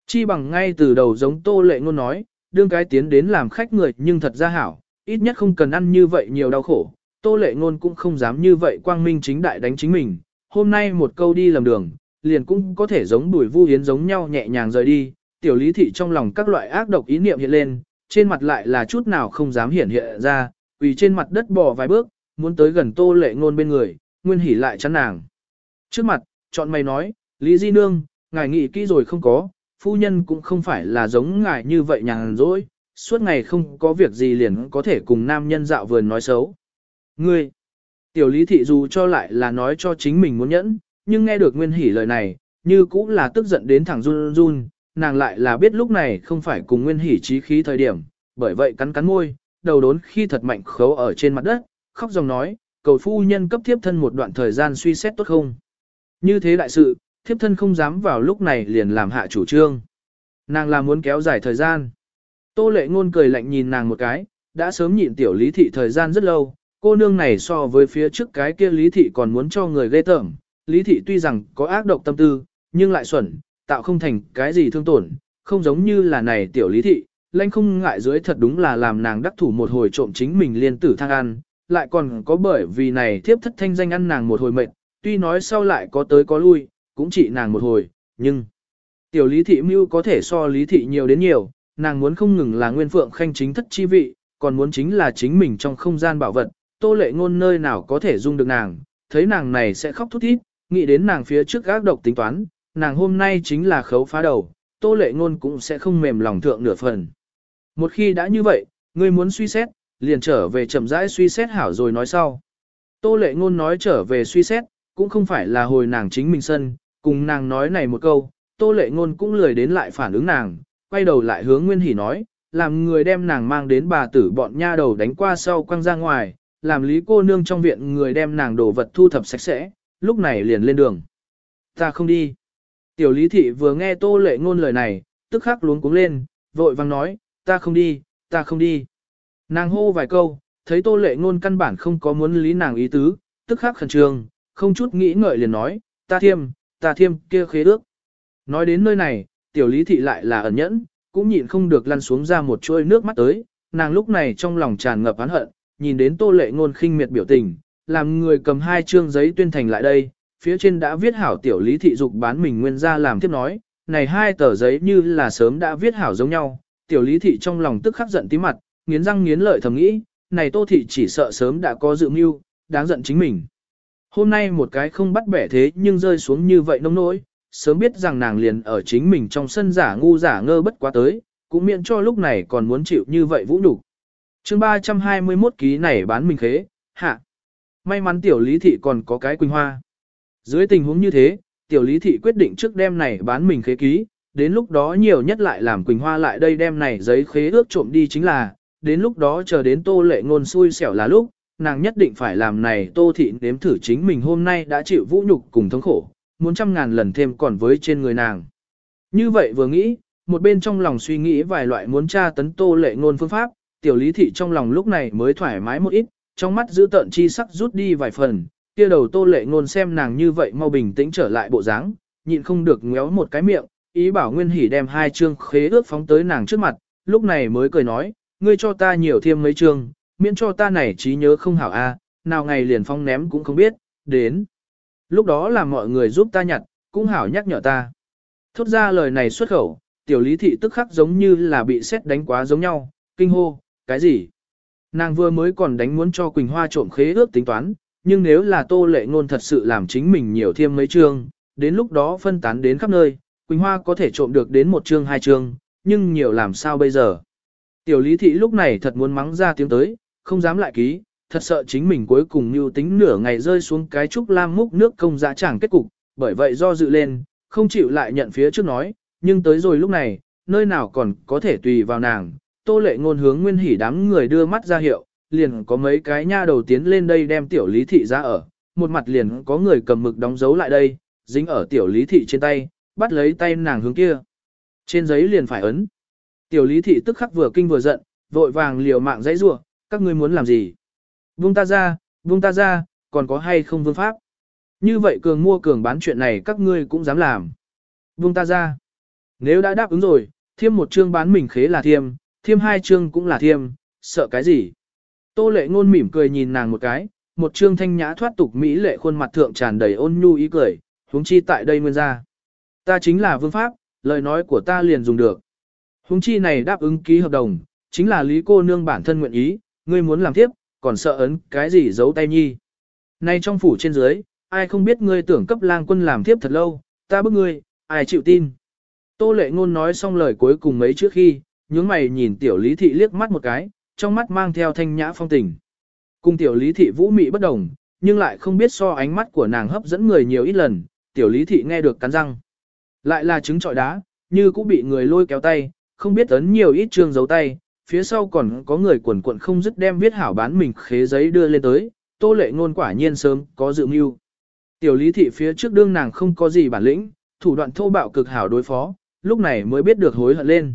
Chi bằng ngay từ đầu giống tô lệ ngôn nói, đương cái tiến đến làm khách người nhưng thật ra hảo, ít nhất không cần ăn như vậy nhiều đau khổ, tô lệ ngôn cũng không dám như vậy quang minh chính đại đánh chính mình, hôm nay một câu đi lầm đường, liền cũng có thể giống đuổi vu hiến giống nhau nhẹ nhàng rời đi, tiểu lý thị trong lòng các loại ác độc ý niệm hiện lên, trên mặt lại là chút nào không dám hiển hiện ra, vì trên mặt đất bò vài bước, muốn tới gần tô lệ ngôn bên người, nguyên hỉ lại chắn nàng. Trước mặt, chọn mày nói, Lý Di Nương, ngài nghĩ kỹ rồi không có, phu nhân cũng không phải là giống ngài như vậy nhàn rỗi, suốt ngày không có việc gì liền có thể cùng nam nhân dạo vườn nói xấu. Ngươi, tiểu lý thị dù cho lại là nói cho chính mình muốn nhẫn, nhưng nghe được nguyên hỉ lời này, như cũng là tức giận đến thẳng run run, nàng lại là biết lúc này không phải cùng nguyên hỉ trí khí thời điểm, bởi vậy cắn cắn môi, đầu đốn khi thật mạnh khấu ở trên mặt đất, khóc dòng nói, cầu phu nhân cấp thiếp thân một đoạn thời gian suy xét tốt không. Như thế đại sự, thiếp thân không dám vào lúc này liền làm hạ chủ trương. Nàng là muốn kéo dài thời gian. Tô lệ ngôn cười lạnh nhìn nàng một cái, đã sớm nhịn tiểu lý thị thời gian rất lâu, cô nương này so với phía trước cái kia lý thị còn muốn cho người ghê tởm. Lý thị tuy rằng có ác độc tâm tư, nhưng lại xuẩn, tạo không thành cái gì thương tổn, không giống như là này tiểu lý thị, lãnh không ngại dưới thật đúng là làm nàng đắc thủ một hồi trộm chính mình liên tử thang ăn, lại còn có bởi vì này thiếp thất thanh danh ăn nàng một hồi mệt, tuy nói sau lại có tới có lui, cũng chỉ nàng một hồi, nhưng tiểu lý thị mưu có thể so lý thị nhiều đến nhiều, nàng muốn không ngừng là nguyên phượng khanh chính thất chi vị, còn muốn chính là chính mình trong không gian bảo vật, tô lệ ngôn nơi nào có thể dung được nàng, thấy nàng này sẽ khóc thút thít, nghĩ đến nàng phía trước gác độc tính toán, nàng hôm nay chính là khấu phá đầu, tô lệ ngôn cũng sẽ không mềm lòng thượng nửa phần. Một khi đã như vậy, ngươi muốn suy xét, liền trở về chậm rãi suy xét hảo rồi nói sau. Tô lệ ngôn nói trở về suy xét, cũng không phải là hồi nàng chính mình sân, cùng nàng nói này một câu, tô lệ ngôn cũng lười đến lại phản ứng nàng, quay đầu lại hướng Nguyên Hỷ nói, làm người đem nàng mang đến bà tử bọn nha đầu đánh qua sau quăng ra ngoài, làm lý cô nương trong viện người đem nàng đồ vật thu thập sạch sẽ, lúc này liền lên đường. Ta không đi. Tiểu lý thị vừa nghe tô lệ ngôn lời này, tức khắc luống cuống lên, vội vang nói, ta không đi, ta không đi. Nàng hô vài câu, thấy tô lệ ngôn căn bản không có muốn lý nàng ý tứ, tức khắc khẩn trương, không chút nghĩ ngợi liền nói, ta thiêm, ta thiêm kia khế ước. Nói đến nơi này, tiểu lý thị lại là ẩn nhẫn, cũng nhịn không được lăn xuống ra một chuỗi nước mắt tới, nàng lúc này trong lòng tràn ngập oán hận, nhìn đến tô lệ ngôn khinh miệt biểu tình, làm người cầm hai trương giấy tuyên thành lại đây, phía trên đã viết hảo tiểu lý thị dục bán mình nguyên ra làm tiếp nói, này hai tờ giấy như là sớm đã viết hảo giống nhau, tiểu lý thị trong lòng tức khắc giận tí mặt, nghiến răng nghiến lợi thầm nghĩ, này tô thị chỉ sợ sớm đã có dự mưu, đáng giận chính mình. Hôm nay một cái không bắt bẻ thế nhưng rơi xuống như vậy nông nỗi, sớm biết rằng nàng liền ở chính mình trong sân giả ngu giả ngơ bất quá tới, cũng miễn cho lúc này còn muốn chịu như vậy vũ nhục. Chương 321 ký này bán mình khế, hạ. May mắn tiểu lý thị còn có cái quỳnh hoa. Dưới tình huống như thế, tiểu lý thị quyết định trước đêm này bán mình khế ký, đến lúc đó nhiều nhất lại làm quỳnh hoa lại đây đem này giấy khế ước trộm đi chính là, đến lúc đó chờ đến tô lệ ngôn xui xẻo là lúc, nàng nhất định phải làm này tô thị nếm thử chính mình hôm nay đã chịu vũ nhục cùng thống khổ, muốn trăm ngàn lần thêm còn với trên người nàng. Như vậy vừa nghĩ, một bên trong lòng suy nghĩ vài loại muốn tra tấn tô lệ ngôn phương pháp, tiểu lý thị trong lòng lúc này mới thoải mái một ít, trong mắt giữ tợn chi sắc rút đi vài phần, kia đầu tô lệ ngôn xem nàng như vậy mau bình tĩnh trở lại bộ dáng, nhịn không được ngéo một cái miệng, ý bảo Nguyên Hỷ đem hai chương khế ước phóng tới nàng trước mặt, lúc này mới cười nói, ngươi cho ta nhiều thêm mấy chương, miễn cho ta này trí nhớ không hảo a, à, nào ngày liền phong ném cũng không biết, đến. Lúc đó là mọi người giúp ta nhặt, cũng hảo nhắc nhở ta. Thốt ra lời này xuất khẩu, tiểu lý thị tức khắc giống như là bị xét đánh quá giống nhau, kinh hô, cái gì? Nàng vừa mới còn đánh muốn cho Quỳnh Hoa trộm khế ước tính toán, nhưng nếu là tô lệ ngôn thật sự làm chính mình nhiều thêm mấy chương, đến lúc đó phân tán đến khắp nơi, Quỳnh Hoa có thể trộm được đến một chương hai chương, nhưng nhiều làm sao bây giờ? Tiểu lý thị lúc này thật muốn mắng ra tiếng tới, không dám lại ký, thật sợ chính mình cuối cùng như tính nửa ngày rơi xuống cái trúc lam múc nước công giá chẳng kết cục, bởi vậy do dự lên, không chịu lại nhận phía trước nói, nhưng tới rồi lúc này, nơi nào còn có thể tùy vào nàng, tô lệ ngôn hướng nguyên hỉ đám người đưa mắt ra hiệu, liền có mấy cái nha đầu tiến lên đây đem tiểu lý thị ra ở, một mặt liền có người cầm mực đóng dấu lại đây, dính ở tiểu lý thị trên tay, bắt lấy tay nàng hướng kia. Trên giấy liền phải ấn. Tiểu lý thị tức khắc vừa kinh vừa giận, vội vàng liều mạng dãy rủa, các ngươi muốn làm gì? Vung ta ra, vung ta ra, còn có hay không vương pháp? Như vậy cường mua cường bán chuyện này các ngươi cũng dám làm. Vung ta ra. Nếu đã đáp ứng rồi, thiêm một chương bán mình khế là thiêm, thiêm hai chương cũng là thiêm, sợ cái gì? Tô lệ ngôn mỉm cười nhìn nàng một cái, một chương thanh nhã thoát tục mỹ lệ khuôn mặt thượng tràn đầy ôn nhu ý cười, huống chi tại đây nguyên gia. Ta chính là vương pháp, lời nói của ta liền dùng được. Huống chi này đáp ứng ký hợp đồng, chính là lý cô nương bản thân nguyện ý, ngươi muốn làm tiếp, còn sợ ấn cái gì giấu tay nhi. Nay trong phủ trên dưới, ai không biết ngươi tưởng cấp lang quân làm tiếp thật lâu, ta bức ngươi, ai chịu tin. Tô lệ ngôn nói xong lời cuối cùng mấy trước khi, nhướng mày nhìn tiểu lý thị liếc mắt một cái, trong mắt mang theo thanh nhã phong tình. Cùng tiểu lý thị vũ mị bất đồng, nhưng lại không biết so ánh mắt của nàng hấp dẫn người nhiều ít lần, tiểu lý thị nghe được cắn răng. Lại là trứng trọi đá, như cũng bị người lôi kéo tay, không biết ấn nhiều ít trương giấu tay, phía sau còn có người quần quận không dứt đem viết hảo bán mình khế giấy đưa lên tới, tô lệ ngôn quả nhiên sớm có dự mưu. Tiểu lý thị phía trước đương nàng không có gì bản lĩnh, thủ đoạn thô bạo cực hảo đối phó, lúc này mới biết được hối hận lên.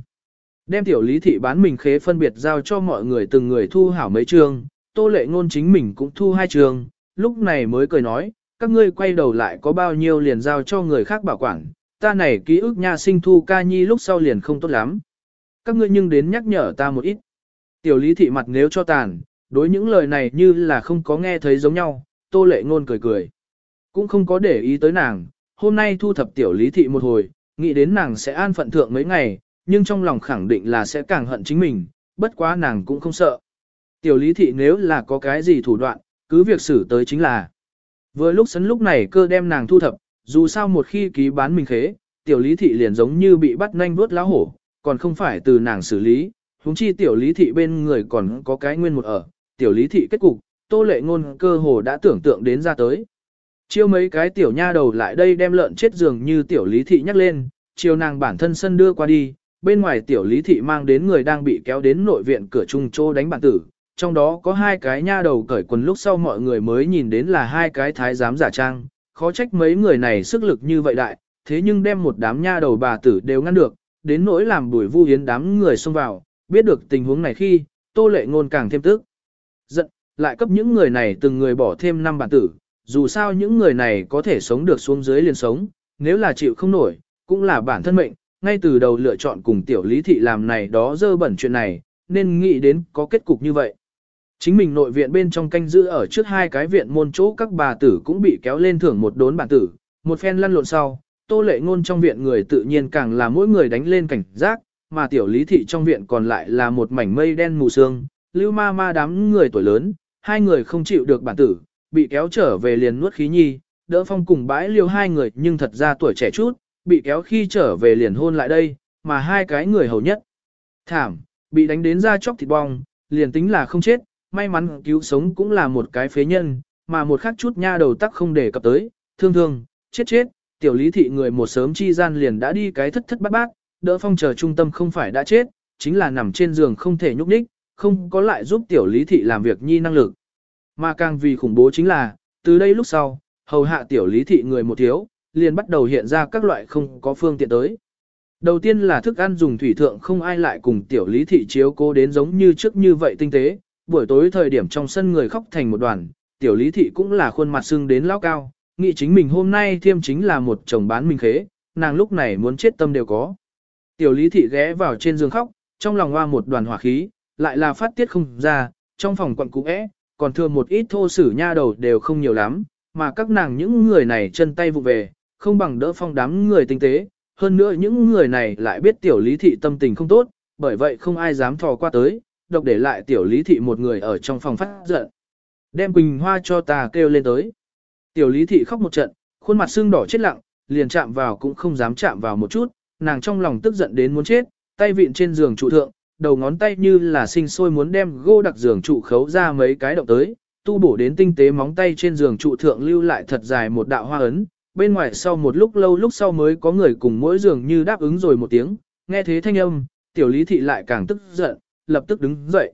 Đem tiểu lý thị bán mình khế phân biệt giao cho mọi người từng người thu hảo mấy trường, tô lệ ngôn chính mình cũng thu hai trường, lúc này mới cười nói, các ngươi quay đầu lại có bao nhiêu liền giao cho người khác bảo quản, ta này ký ức nha sinh thu ca nhi lúc sau liền không tốt lắm. Các ngươi nhưng đến nhắc nhở ta một ít. Tiểu lý thị mặt nếu cho tàn, đối những lời này như là không có nghe thấy giống nhau, tô lệ ngôn cười cười. Cũng không có để ý tới nàng, hôm nay thu thập tiểu lý thị một hồi, nghĩ đến nàng sẽ an phận thượng mấy ngày, nhưng trong lòng khẳng định là sẽ càng hận chính mình, bất quá nàng cũng không sợ. Tiểu lý thị nếu là có cái gì thủ đoạn, cứ việc xử tới chính là. Vừa lúc sấn lúc này cơ đem nàng thu thập, dù sao một khi ký bán mình khế, tiểu lý thị liền giống như bị bắt nhanh vuốt lá hổ, còn không phải từ nàng xử lý, huống chi tiểu lý thị bên người còn có cái nguyên một ở, tiểu lý thị kết cục, tô lệ ngôn cơ hồ đã tưởng tượng đến ra tới. Chiêu mấy cái tiểu nha đầu lại đây đem lợn chết giường như tiểu lý thị nhắc lên, chiều nàng bản thân sân đưa qua đi, bên ngoài tiểu lý thị mang đến người đang bị kéo đến nội viện cửa trung chô đánh bản tử, trong đó có hai cái nha đầu cởi quần lúc sau mọi người mới nhìn đến là hai cái thái giám giả trang, khó trách mấy người này sức lực như vậy đại, thế nhưng đem một đám nha đầu bà tử đều ngăn được, đến nỗi làm bùi vu hiến đám người xông vào, biết được tình huống này khi, tô lệ ngôn càng thêm tức. Giận, lại cấp những người này từng người bỏ thêm năm bản tử, dù sao những người này có thể sống được xuống dưới liền sống, nếu là chịu không nổi, cũng là bản thân mệnh, ngay từ đầu lựa chọn cùng tiểu lý thị làm này đó dơ bẩn chuyện này, nên nghĩ đến có kết cục như vậy. Chính mình nội viện bên trong canh giữ ở trước hai cái viện môn chỗ các bà tử cũng bị kéo lên thưởng một đốn bản tử, một phen lăn lộn sau, tô lệ ngôn trong viện người tự nhiên càng là mỗi người đánh lên cảnh giác, mà tiểu lý thị trong viện còn lại là một mảnh mây đen mù sương, lưu ma ma đám người tuổi lớn, hai người không chịu được bản tử, bị kéo trở về liền nuốt khí nhi, đỡ phong cùng bãi liêu hai người nhưng thật ra tuổi trẻ chút, bị kéo khi trở về liền hôn lại đây, mà hai cái người hầu nhất. Thảm, bị đánh đến ra chóc thịt bong, liền tính là không chết, may mắn cứu sống cũng là một cái phế nhân, mà một khắc chút nha đầu tắc không để cập tới, thương thương, chết chết, tiểu lý thị người một sớm chi gian liền đã đi cái thất thất bát bát, đỡ phong chờ trung tâm không phải đã chết, chính là nằm trên giường không thể nhúc nhích, không có lại giúp tiểu lý thị làm việc nhi năng lực. Mà càng vì khủng bố chính là, từ đây lúc sau, hầu hạ tiểu lý thị người một thiếu, liền bắt đầu hiện ra các loại không có phương tiện tới. Đầu tiên là thức ăn dùng thủy thượng không ai lại cùng tiểu lý thị chiếu cố đến giống như trước như vậy tinh tế, buổi tối thời điểm trong sân người khóc thành một đoàn, tiểu lý thị cũng là khuôn mặt sưng đến lao cao, nghĩ chính mình hôm nay thiêm chính là một chồng bán mình khế, nàng lúc này muốn chết tâm đều có. Tiểu lý thị ghé vào trên giường khóc, trong lòng hoa một đoàn hỏa khí, lại là phát tiết không ra, trong phòng quận cũ é, còn thừa một ít thô sử nha đầu đều không nhiều lắm, mà các nàng những người này chân tay vụ về, không bằng đỡ phong đám người tinh tế, hơn nữa những người này lại biết tiểu lý thị tâm tình không tốt, bởi vậy không ai dám thò qua tới, độc để lại tiểu lý thị một người ở trong phòng phát giận. Đem Quỳnh Hoa cho ta kêu lên tới. Tiểu lý thị khóc một trận, khuôn mặt sưng đỏ chết lặng, liền chạm vào cũng không dám chạm vào một chút, nàng trong lòng tức giận đến muốn chết, tay vịn trên giường trụ thượng, đầu ngón tay như là sinh sôi muốn đem gô đặc giường trụ khấu ra mấy cái động tới, tu bổ đến tinh tế móng tay trên giường trụ thượng lưu lại thật dài một đạo hoa ấn, bên ngoài sau một lúc lâu lúc sau mới có người cùng mỗi giường như đáp ứng rồi một tiếng, nghe thế thanh âm, tiểu lý thị lại càng tức giận, lập tức đứng dậy.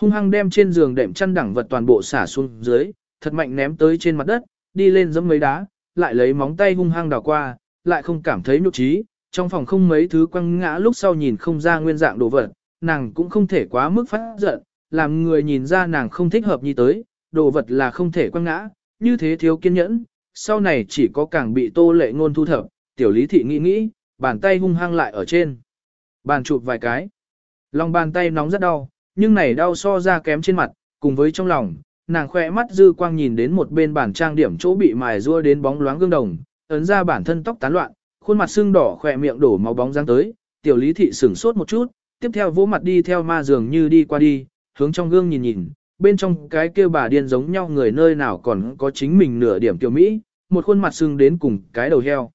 Hung hăng đem trên giường đệm chăn đẳng vật toàn bộ xả xuống dưới, thật mạnh ném tới trên mặt đất, đi lên giẫm mấy đá, lại lấy móng tay hung hăng đào qua, lại không cảm thấy nhục trí, trong phòng không mấy thứ quăng ngã lúc sau nhìn không ra nguyên dạng đồ vật, nàng cũng không thể quá mức phát giận, làm người nhìn ra nàng không thích hợp như tới, đồ vật là không thể quăng ngã, như thế thiếu kiên nhẫn, sau này chỉ có càng bị tô lệ ngôn thu thập, tiểu lý thị nghĩ nghĩ, bàn tay hung hăng lại ở trên. Bàn chụp vài cái. Lòng bàn tay nóng rất đau, nhưng này đau so ra kém trên mặt, cùng với trong lòng, nàng khoe mắt dư quang nhìn đến một bên bản trang điểm chỗ bị mài rua đến bóng loáng gương đồng, ấn ra bản thân tóc tán loạn, khuôn mặt sưng đỏ khỏe miệng đổ máu bóng dáng tới, tiểu lý thị sửng sốt một chút, tiếp theo vỗ mặt đi theo ma dường như đi qua đi, hướng trong gương nhìn nhìn, bên trong cái kia bà điên giống nhau người nơi nào còn có chính mình nửa điểm tiểu Mỹ, một khuôn mặt sưng đến cùng cái đầu heo.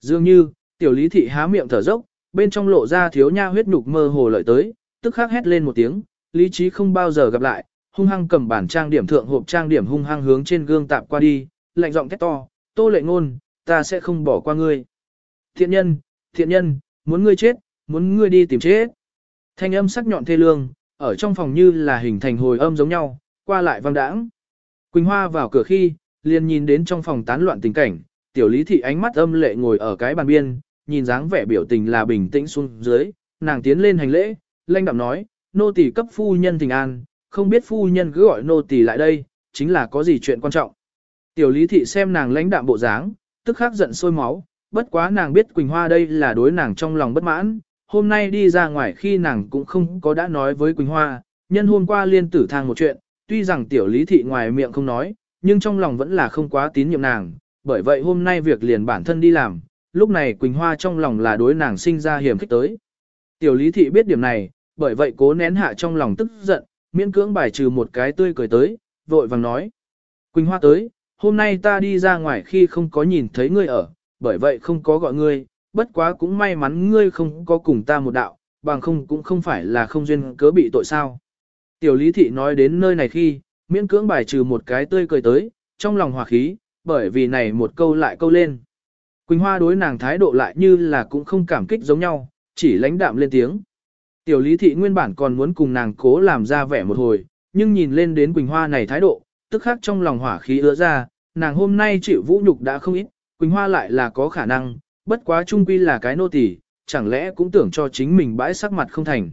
Dường như, tiểu lý thị há miệng thở dốc, bên trong lộ ra thiếu nha huyết nhục mơ hồ lợi tới, tức khắc hét lên một tiếng, lý trí không bao giờ gặp lại, hung hăng cầm bản trang điểm thượng hộp trang điểm hung hăng hướng trên gương tạp qua đi, lạnh giọng thét to, tô lệ ngôn, ta sẽ không bỏ qua ngươi. Thiện nhân, thiện nhân, muốn ngươi chết, muốn ngươi đi tìm chết. Thanh âm sắc nhọn thê lương, ở trong phòng như là hình thành hồi âm giống nhau, qua lại vang đãng. Quỳnh Hoa vào cửa khi, liền nhìn đến trong phòng tán loạn tình cảnh, tiểu lý thị ánh mắt âm lệ ngồi ở cái bàn biên, nhìn dáng vẻ biểu tình là bình tĩnh xuống dưới, nàng tiến lên hành lễ, lanh đạm nói, nô tỳ cấp phu nhân tình an, không biết phu nhân cứ gọi nô tỳ lại đây, chính là có gì chuyện quan trọng. Tiểu lý thị xem nàng lãnh đạm bộ dáng, tức khắc giận sôi máu, bất quá nàng biết Quỳnh Hoa đây là đối nàng trong lòng bất mãn, hôm nay đi ra ngoài khi nàng cũng không có đã nói với Quỳnh Hoa, nhân hôm qua liên tử thang một chuyện, tuy rằng tiểu lý thị ngoài miệng không nói, nhưng trong lòng vẫn là không quá tín nhiệm nàng, bởi vậy hôm nay việc liền bản thân đi làm, lúc này Quỳnh Hoa trong lòng là đối nàng sinh ra hiểm khích tới. Tiểu lý thị biết điểm này, bởi vậy cố nén hạ trong lòng tức giận, miễn cưỡng bài trừ một cái tươi cười tới, vội vàng nói. Quỳnh Hoa tới, hôm nay ta đi ra ngoài khi không có nhìn thấy ngươi ở, bởi vậy không có gọi ngươi, bất quá cũng may mắn ngươi không có cùng ta một đạo, bằng không cũng không phải là không duyên cớ bị tội sao. Tiểu lý thị nói đến nơi này khi, miễn cưỡng bài trừ một cái tươi cười tới, trong lòng hòa khí, bởi vì này một câu lại câu lên. Quỳnh Hoa đối nàng thái độ lại như là cũng không cảm kích giống nhau, chỉ lãnh đạm lên tiếng. Tiểu lý thị nguyên bản còn muốn cùng nàng cố làm ra vẻ một hồi, nhưng nhìn lên đến Quỳnh Hoa này thái độ, tức khắc trong lòng hỏa khí ứa ra, nàng hôm nay chịu vũ nhục đã không ít, Quỳnh Hoa lại là có khả năng, bất quá trung quy là cái nô tỳ, chẳng lẽ cũng tưởng cho chính mình bãi sắc mặt không thành.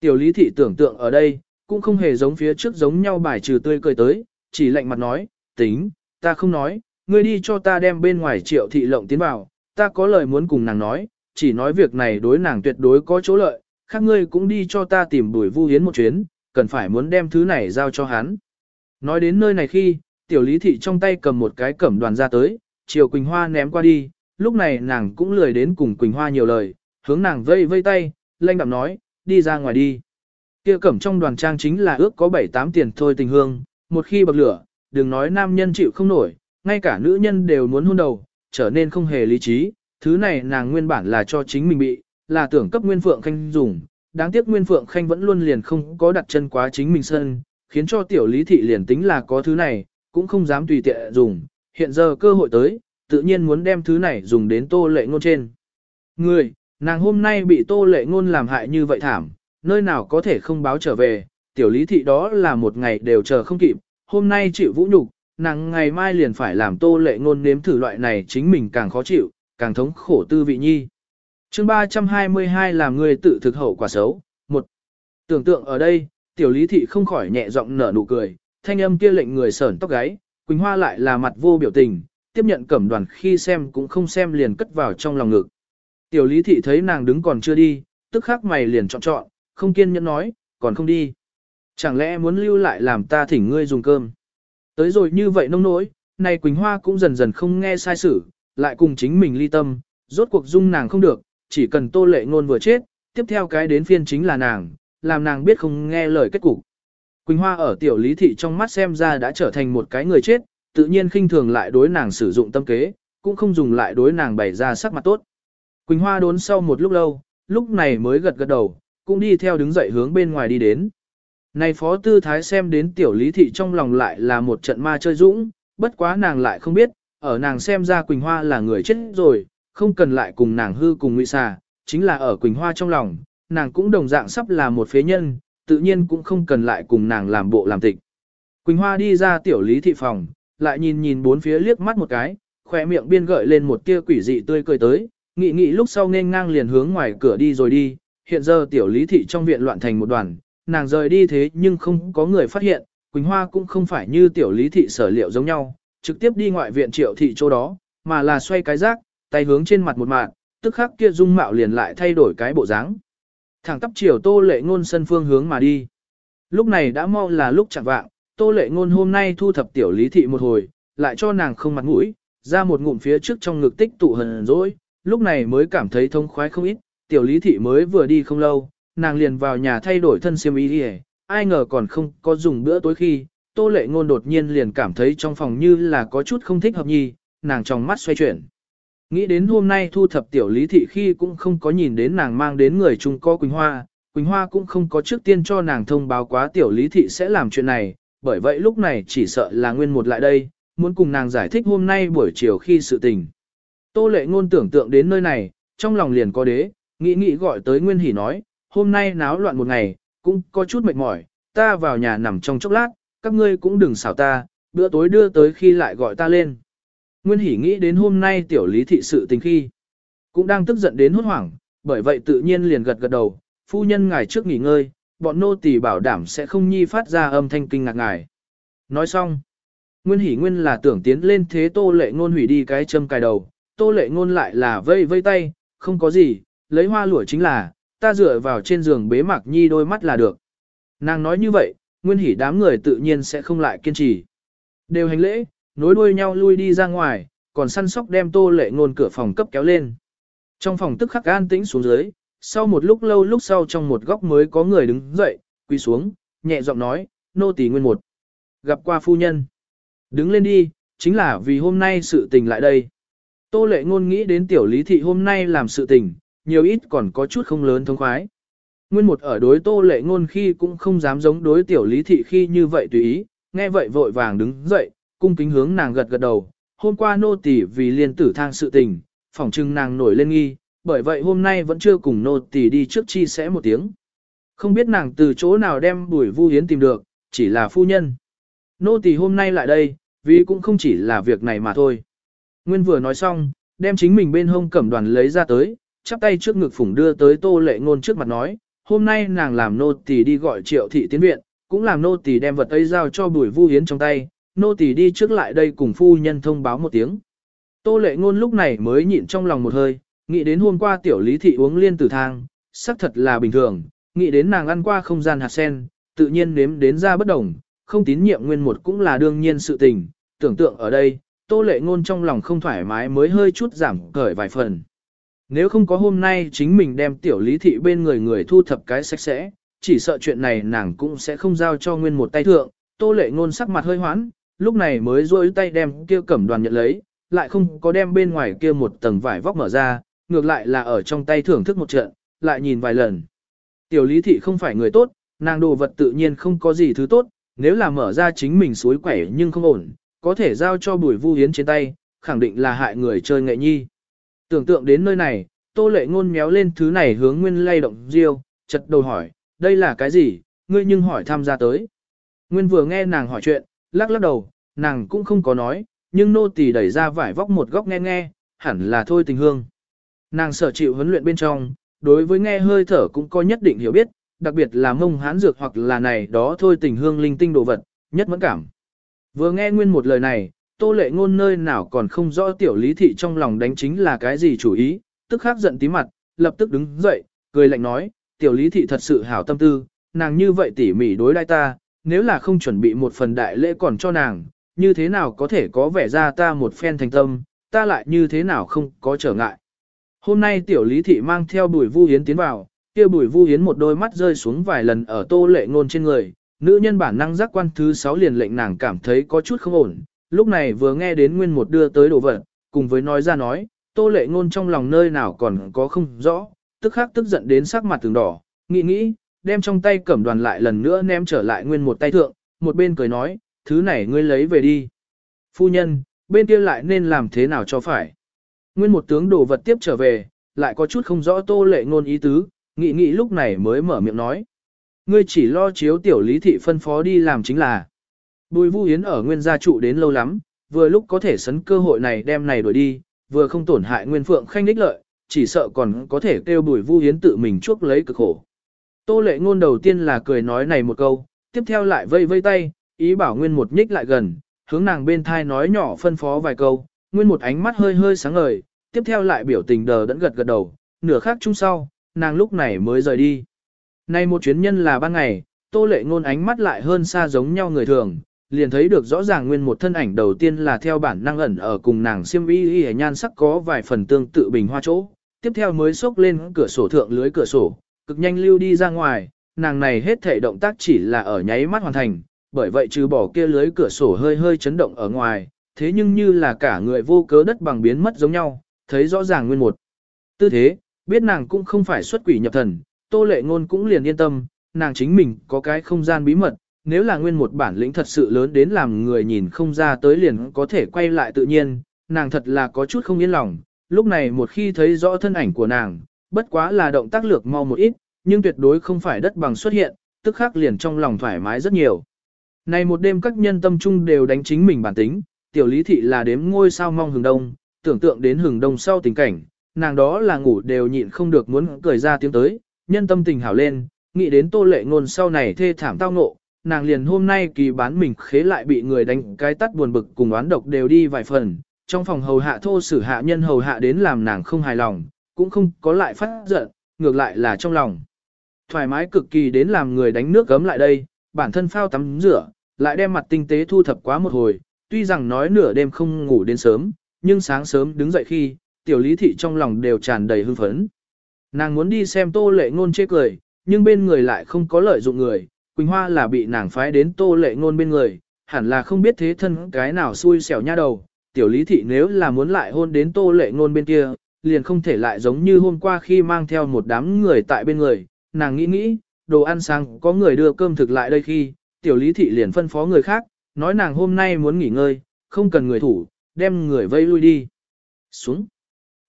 Tiểu lý thị tưởng tượng ở đây, cũng không hề giống phía trước giống nhau bài trừ tươi cười tới, chỉ lạnh mặt nói, tính, ta không nói, ngươi đi cho ta đem bên ngoài triệu thị lộng tiến vào, ta có lời muốn cùng nàng nói, chỉ nói việc này đối nàng tuyệt đối có chỗ lợi, khác ngươi cũng đi cho ta tìm bùi vu hiến một chuyến, cần phải muốn đem thứ này giao cho hắn. Nói đến nơi này khi, tiểu lý thị trong tay cầm một cái cẩm đoàn ra tới, chiều Quỳnh Hoa ném qua đi, lúc này nàng cũng lười đến cùng Quỳnh Hoa nhiều lời, hướng nàng vây vây tay, lanh đạm nói, đi ra ngoài đi. Kia cẩm trong đoàn trang chính là ước có 7-8 tiền thôi tình hương, một khi bậc lửa, đừng nói nam nhân chịu không nổi, ngay cả nữ nhân đều muốn hôn đầu, trở nên không hề lý trí, thứ này nàng nguyên bản là cho chính mình bị, là tưởng cấp Nguyên Phượng Khanh dùng, đáng tiếc Nguyên Phượng Khanh vẫn luôn liền không có đặt chân quá chính mình sân, khiến cho tiểu lý thị liền tính là có thứ này, cũng không dám tùy tiện dùng, hiện giờ cơ hội tới, tự nhiên muốn đem thứ này dùng đến tô lệ ngôn trên. Người, nàng hôm nay bị tô lệ ngôn làm hại như vậy thảm, nơi nào có thể không báo trở về, tiểu lý thị đó là một ngày đều chờ không kịp, hôm nay chịu vũ nhục, nàng ngày mai liền phải làm tô lệ ngôn nếm thử loại này chính mình càng khó chịu, càng thống khổ tư vị nhi chương 322 làm người tự thực hậu quả xấu. một Tưởng tượng ở đây, tiểu lý thị không khỏi nhẹ giọng nở nụ cười, thanh âm kia lệnh người sởn tóc gáy, Quỳnh Hoa lại là mặt vô biểu tình, tiếp nhận cẩm đoàn khi xem cũng không xem liền cất vào trong lòng ngực. Tiểu lý thị thấy nàng đứng còn chưa đi, tức khắc mày liền chọn chọn, không kiên nhẫn nói, còn không đi. Chẳng lẽ muốn lưu lại làm ta thỉnh ngươi dùng cơm. Tới rồi như vậy nông nỗi, này Quỳnh Hoa cũng dần dần không nghe sai sử, lại cùng chính mình ly tâm, rốt cuộc dung nàng không được, chỉ cần tô lệ ngôn vừa chết, tiếp theo cái đến phiên chính là nàng, làm nàng biết không nghe lời kết cục. Quỳnh Hoa ở tiểu lý thị trong mắt xem ra đã trở thành một cái người chết, tự nhiên khinh thường lại đối nàng sử dụng tâm kế, cũng không dùng lại đối nàng bày ra sắc mặt tốt. Quỳnh Hoa đốn sau một lúc lâu, lúc này mới gật gật đầu, cũng đi theo đứng dậy hướng bên ngoài đi đến. Này phó tư thái xem đến tiểu lý thị trong lòng lại là một trận ma chơi dũng, bất quá nàng lại không biết, ở nàng xem ra Quỳnh Hoa là người chết rồi, không cần lại cùng nàng hư cùng nguy xà, chính là ở Quỳnh Hoa trong lòng, nàng cũng đồng dạng sắp là một phế nhân, tự nhiên cũng không cần lại cùng nàng làm bộ làm tịch. Quỳnh Hoa đi ra tiểu lý thị phòng, lại nhìn nhìn bốn phía liếc mắt một cái, khỏe miệng biên gợi lên một tia quỷ dị tươi cười tới, nghị nghị lúc sau nên ngang liền hướng ngoài cửa đi rồi đi, hiện giờ tiểu lý thị trong viện loạn thành một đoàn, nàng rời đi thế nhưng không có người phát hiện, Quỳnh Hoa cũng không phải như tiểu lý thị sở liệu giống nhau, trực tiếp đi ngoại viện triệu thị chỗ đó, mà là xoay cái rác, tay hướng trên mặt một mạng, tức khắc kia dung mạo liền lại thay đổi cái bộ dáng. Thẳng tắp chiều tô lệ ngôn sân phương hướng mà đi. Lúc này đã mau là lúc chẳng vạng, tô lệ ngôn hôm nay thu thập tiểu lý thị một hồi, lại cho nàng không mặt mũi, ra một ngụm phía trước trong ngực tích tụ hờn dỗi, lúc này mới cảm thấy thông khoái không ít, tiểu lý thị mới vừa đi không lâu, nàng liền vào nhà thay đổi thân xiêm y đi ai ngờ còn không có dùng bữa tối khi, tô lệ ngôn đột nhiên liền cảm thấy trong phòng như là có chút không thích hợp nhì, nàng trong mắt xoay chuyển. Nghĩ đến hôm nay thu thập tiểu lý thị khi cũng không có nhìn đến nàng mang đến người chung có Quỳnh Hoa, Quỳnh Hoa cũng không có trước tiên cho nàng thông báo quá tiểu lý thị sẽ làm chuyện này, bởi vậy lúc này chỉ sợ là nguyên một lại đây, muốn cùng nàng giải thích hôm nay buổi chiều khi sự tình. Tô lệ ngôn tưởng tượng đến nơi này, trong lòng liền có đế, nghĩ nghĩ gọi tới Nguyên Hỷ nói, hôm nay náo loạn một ngày, cũng có chút mệt mỏi, ta vào nhà nằm trong chốc lát, các ngươi cũng đừng xảo ta, bữa tối đưa tới khi lại gọi ta lên. Nguyên Hỷ nghĩ đến hôm nay tiểu lý thị sự tình khi, cũng đang tức giận đến hốt hoảng, bởi vậy tự nhiên liền gật gật đầu, phu nhân ngài trước nghỉ ngơi, bọn nô tỳ bảo đảm sẽ không nhi phát ra âm thanh kinh ngạc ngài. Nói xong, Nguyên Hỷ Nguyên là tưởng tiến lên thế tô lệ ngôn hủy đi cái châm cài đầu, tô lệ ngôn lại là vây vây tay, không có gì, lấy hoa lụa chính là, ta dựa vào trên giường bế mạc nhi đôi mắt là được. Nàng nói như vậy, nguyên hỉ đám người tự nhiên sẽ không lại kiên trì. Đều hành lễ, nối đuôi nhau lui đi ra ngoài, còn săn sóc đem tô lệ ngôn cửa phòng cấp kéo lên. Trong phòng tức khắc an tĩnh xuống dưới, sau một lúc lâu lúc sau trong một góc mới có người đứng dậy, quỳ xuống, nhẹ giọng nói, nô tỳ nguyên một. Gặp qua phu nhân. Đứng lên đi, chính là vì hôm nay sự tình lại đây. Tô lệ ngôn nghĩ đến tiểu lý thị hôm nay làm sự tình, nhiều ít còn có chút không lớn thông khoái. Nguyên một ở đối tô lệ ngôn khi cũng không dám giống đối tiểu lý thị khi như vậy tùy ý, nghe vậy vội vàng đứng dậy, cung kính hướng nàng gật gật đầu. Hôm qua nô tỳ vì liên tử thang sự tình, phỏng chừng nàng nổi lên nghi, bởi vậy hôm nay vẫn chưa cùng nô tỳ đi trước chi sẽ một tiếng. Không biết nàng từ chỗ nào đem bùi vu hiến tìm được, chỉ là phu nhân. Nô tỳ hôm nay lại đây, Vì cũng không chỉ là việc này mà thôi. Nguyên vừa nói xong, đem chính mình bên hông cẩm đoàn lấy ra tới, chắp tay trước ngực phủng đưa tới tô lệ ngôn trước mặt nói, hôm nay nàng làm nô tỳ đi gọi triệu thị tiến viện, cũng làm nô tỳ đem vật ấy giao cho bùi vu hiến trong tay, nô tỳ đi trước lại đây cùng phu nhân thông báo một tiếng. Tô lệ ngôn lúc này mới nhịn trong lòng một hơi, nghĩ đến hôm qua tiểu lý thị uống liên tử thang, xác thật là bình thường, nghĩ đến nàng ăn qua không gian hạt sen, tự nhiên nếm đến ra bất đồng, không tín nhiệm nguyên một cũng là đương nhiên sự tình, tưởng tượng ở đây, tô lệ ngôn trong lòng không thoải mái mới hơi chút giảm cởi vài phần. Nếu không có hôm nay chính mình đem tiểu lý thị bên người người thu thập cái sạch sẽ, chỉ sợ chuyện này nàng cũng sẽ không giao cho nguyên một tay thượng, tô lệ ngôn sắc mặt hơi hoán, lúc này mới rôi tay đem kia cẩm đoàn nhận lấy, lại không có đem bên ngoài kia một tầng vải vóc mở ra, ngược lại là ở trong tay thưởng thức một trận, lại nhìn vài lần. Tiểu lý thị không phải người tốt, nàng đồ vật tự nhiên không có gì thứ tốt, nếu là mở ra chính mình suối quẻ nhưng không ổn, có thể giao cho bùi vu hiến trên tay, khẳng định là hại người chơi nghệ nhi. Tưởng tượng đến nơi này, tô lệ ngôn méo lên thứ này hướng nguyên lay động riêu, chật đầu hỏi, đây là cái gì, ngươi nhưng hỏi tham gia tới. Nguyên vừa nghe nàng hỏi chuyện, lắc lắc đầu, nàng cũng không có nói, nhưng nô tỳ đẩy ra vải vóc một góc nghe nghe, hẳn là thôi tình hương. Nàng sở chịu huấn luyện bên trong, đối với nghe hơi thở cũng có nhất định hiểu biết, đặc biệt là mông hán dược hoặc là này đó thôi tình hương linh tinh đồ vật, nhất mẫn cảm. Vừa nghe nguyên một lời này, tô lệ ngôn nơi nào còn không rõ tiểu lý thị trong lòng đánh chính là cái gì chủ ý, tức khắc giận tí mặt, lập tức đứng dậy, cười lạnh nói, tiểu lý thị thật sự hảo tâm tư, nàng như vậy tỉ mỉ đối đai ta, nếu là không chuẩn bị một phần đại lễ còn cho nàng, như thế nào có thể có vẻ ra ta một phen thành tâm, ta lại như thế nào không có trở ngại. Hôm nay tiểu lý thị mang theo bùi vu hiến tiến vào, kia bùi vu hiến một đôi mắt rơi xuống vài lần ở tô lệ ngôn trên người, nữ nhân bản năng giác quan thứ sáu liền lệnh nàng cảm thấy có chút không ổn, lúc này vừa nghe đến nguyên một đưa tới đồ vật, cùng với nói ra nói, tô lệ ngôn trong lòng nơi nào còn có không rõ, tức khắc tức giận đến sắc mặt từng đỏ, nghĩ nghĩ, đem trong tay cẩm đoàn lại lần nữa ném trở lại nguyên một tay thượng, một bên cười nói, thứ này ngươi lấy về đi. Phu nhân, bên kia lại nên làm thế nào cho phải. Nguyên một tướng đồ vật tiếp trở về, lại có chút không rõ tô lệ ngôn ý tứ, nghĩ nghĩ lúc này mới mở miệng nói. Ngươi chỉ lo chiếu tiểu lý thị phân phó đi làm chính là. Bùi Vu Yến ở nguyên gia trụ đến lâu lắm, vừa lúc có thể sấn cơ hội này đem này đuổi đi, vừa không tổn hại nguyên phượng khanh đích lợi, chỉ sợ còn có thể kêu bùi Vu Yến tự mình chuốc lấy cực khổ. Tô lệ ngôn đầu tiên là cười nói này một câu, tiếp theo lại vây vây tay, ý bảo nguyên một nhích lại gần, hướng nàng bên thai nói nhỏ phân phó vài câu, nguyên một ánh mắt hơi hơi sáng ngời, tiếp theo lại biểu tình đờ đẫn gật gật đầu, nửa khắc chung sau, nàng lúc này mới rời đi. Nay một chuyến nhân là ban ngày, tô lệ ngôn ánh mắt lại hơn xa giống nhau người thường, liền thấy được rõ ràng nguyên một thân ảnh đầu tiên là theo bản năng ẩn ở cùng nàng siêm y y nhan sắc có vài phần tương tự bình hoa chỗ, tiếp theo mới xốc lên cửa sổ thượng lưới cửa sổ, cực nhanh lưu đi ra ngoài, nàng này hết thể động tác chỉ là ở nháy mắt hoàn thành, bởi vậy trừ bỏ kia lưới cửa sổ hơi hơi chấn động ở ngoài, thế nhưng như là cả người vô cớ đất bằng biến mất giống nhau, thấy rõ ràng nguyên một. Tư thế, biết nàng cũng không phải xuất quỷ nhập thần, tô lệ ngôn cũng liền yên tâm, nàng chính mình có cái không gian bí mật, nếu là nguyên một bản lĩnh thật sự lớn đến làm người nhìn không ra tới liền có thể quay lại tự nhiên, nàng thật là có chút không yên lòng, lúc này một khi thấy rõ thân ảnh của nàng, bất quá là động tác lược mau một ít, nhưng tuyệt đối không phải đất bằng xuất hiện, tức khắc liền trong lòng thoải mái rất nhiều. Này một đêm các nhân tâm trung đều đánh chính mình bản tính, tiểu lý thị là đếm ngôi sao mong hừng đông, tưởng tượng đến hừng đông sau tình cảnh, nàng đó là ngủ đều nhịn không được muốn cười ra tiếng tới, nhân tâm tình hảo lên, nghĩ đến tô lệ ngôn sau này thê thảm tao ngộ, nàng liền hôm nay kỳ bán mình khế lại bị người đánh cái tắt buồn bực cùng oán độc đều đi vài phần, trong phòng hầu hạ thô sử hạ nhân hầu hạ đến làm nàng không hài lòng, cũng không có lại phát giận, ngược lại là trong lòng. Thoải mái cực kỳ đến làm người đánh nước gấm lại đây, bản thân phao tắm rửa, lại đem mặt tinh tế thu thập quá một hồi, tuy rằng nói nửa đêm không ngủ đến sớm, nhưng sáng sớm đứng dậy khi, tiểu lý thị trong lòng đều tràn đầy hưng phấn. Nàng muốn đi xem tô lệ ngôn chê cười, nhưng bên người lại không có lợi dụng người, Quỳnh Hoa là bị nàng phái đến tô lệ ngôn bên người, hẳn là không biết thế thân cái nào xui xẻo nha đầu, tiểu lý thị nếu là muốn lại hôn đến tô lệ ngôn bên kia, liền không thể lại giống như hôm qua khi mang theo một đám người tại bên người, nàng nghĩ nghĩ, đồ ăn sáng có người đưa cơm thực lại đây khi, tiểu lý thị liền phân phó người khác, nói nàng hôm nay muốn nghỉ ngơi, không cần người thủ, đem người vây lui đi. Xuống.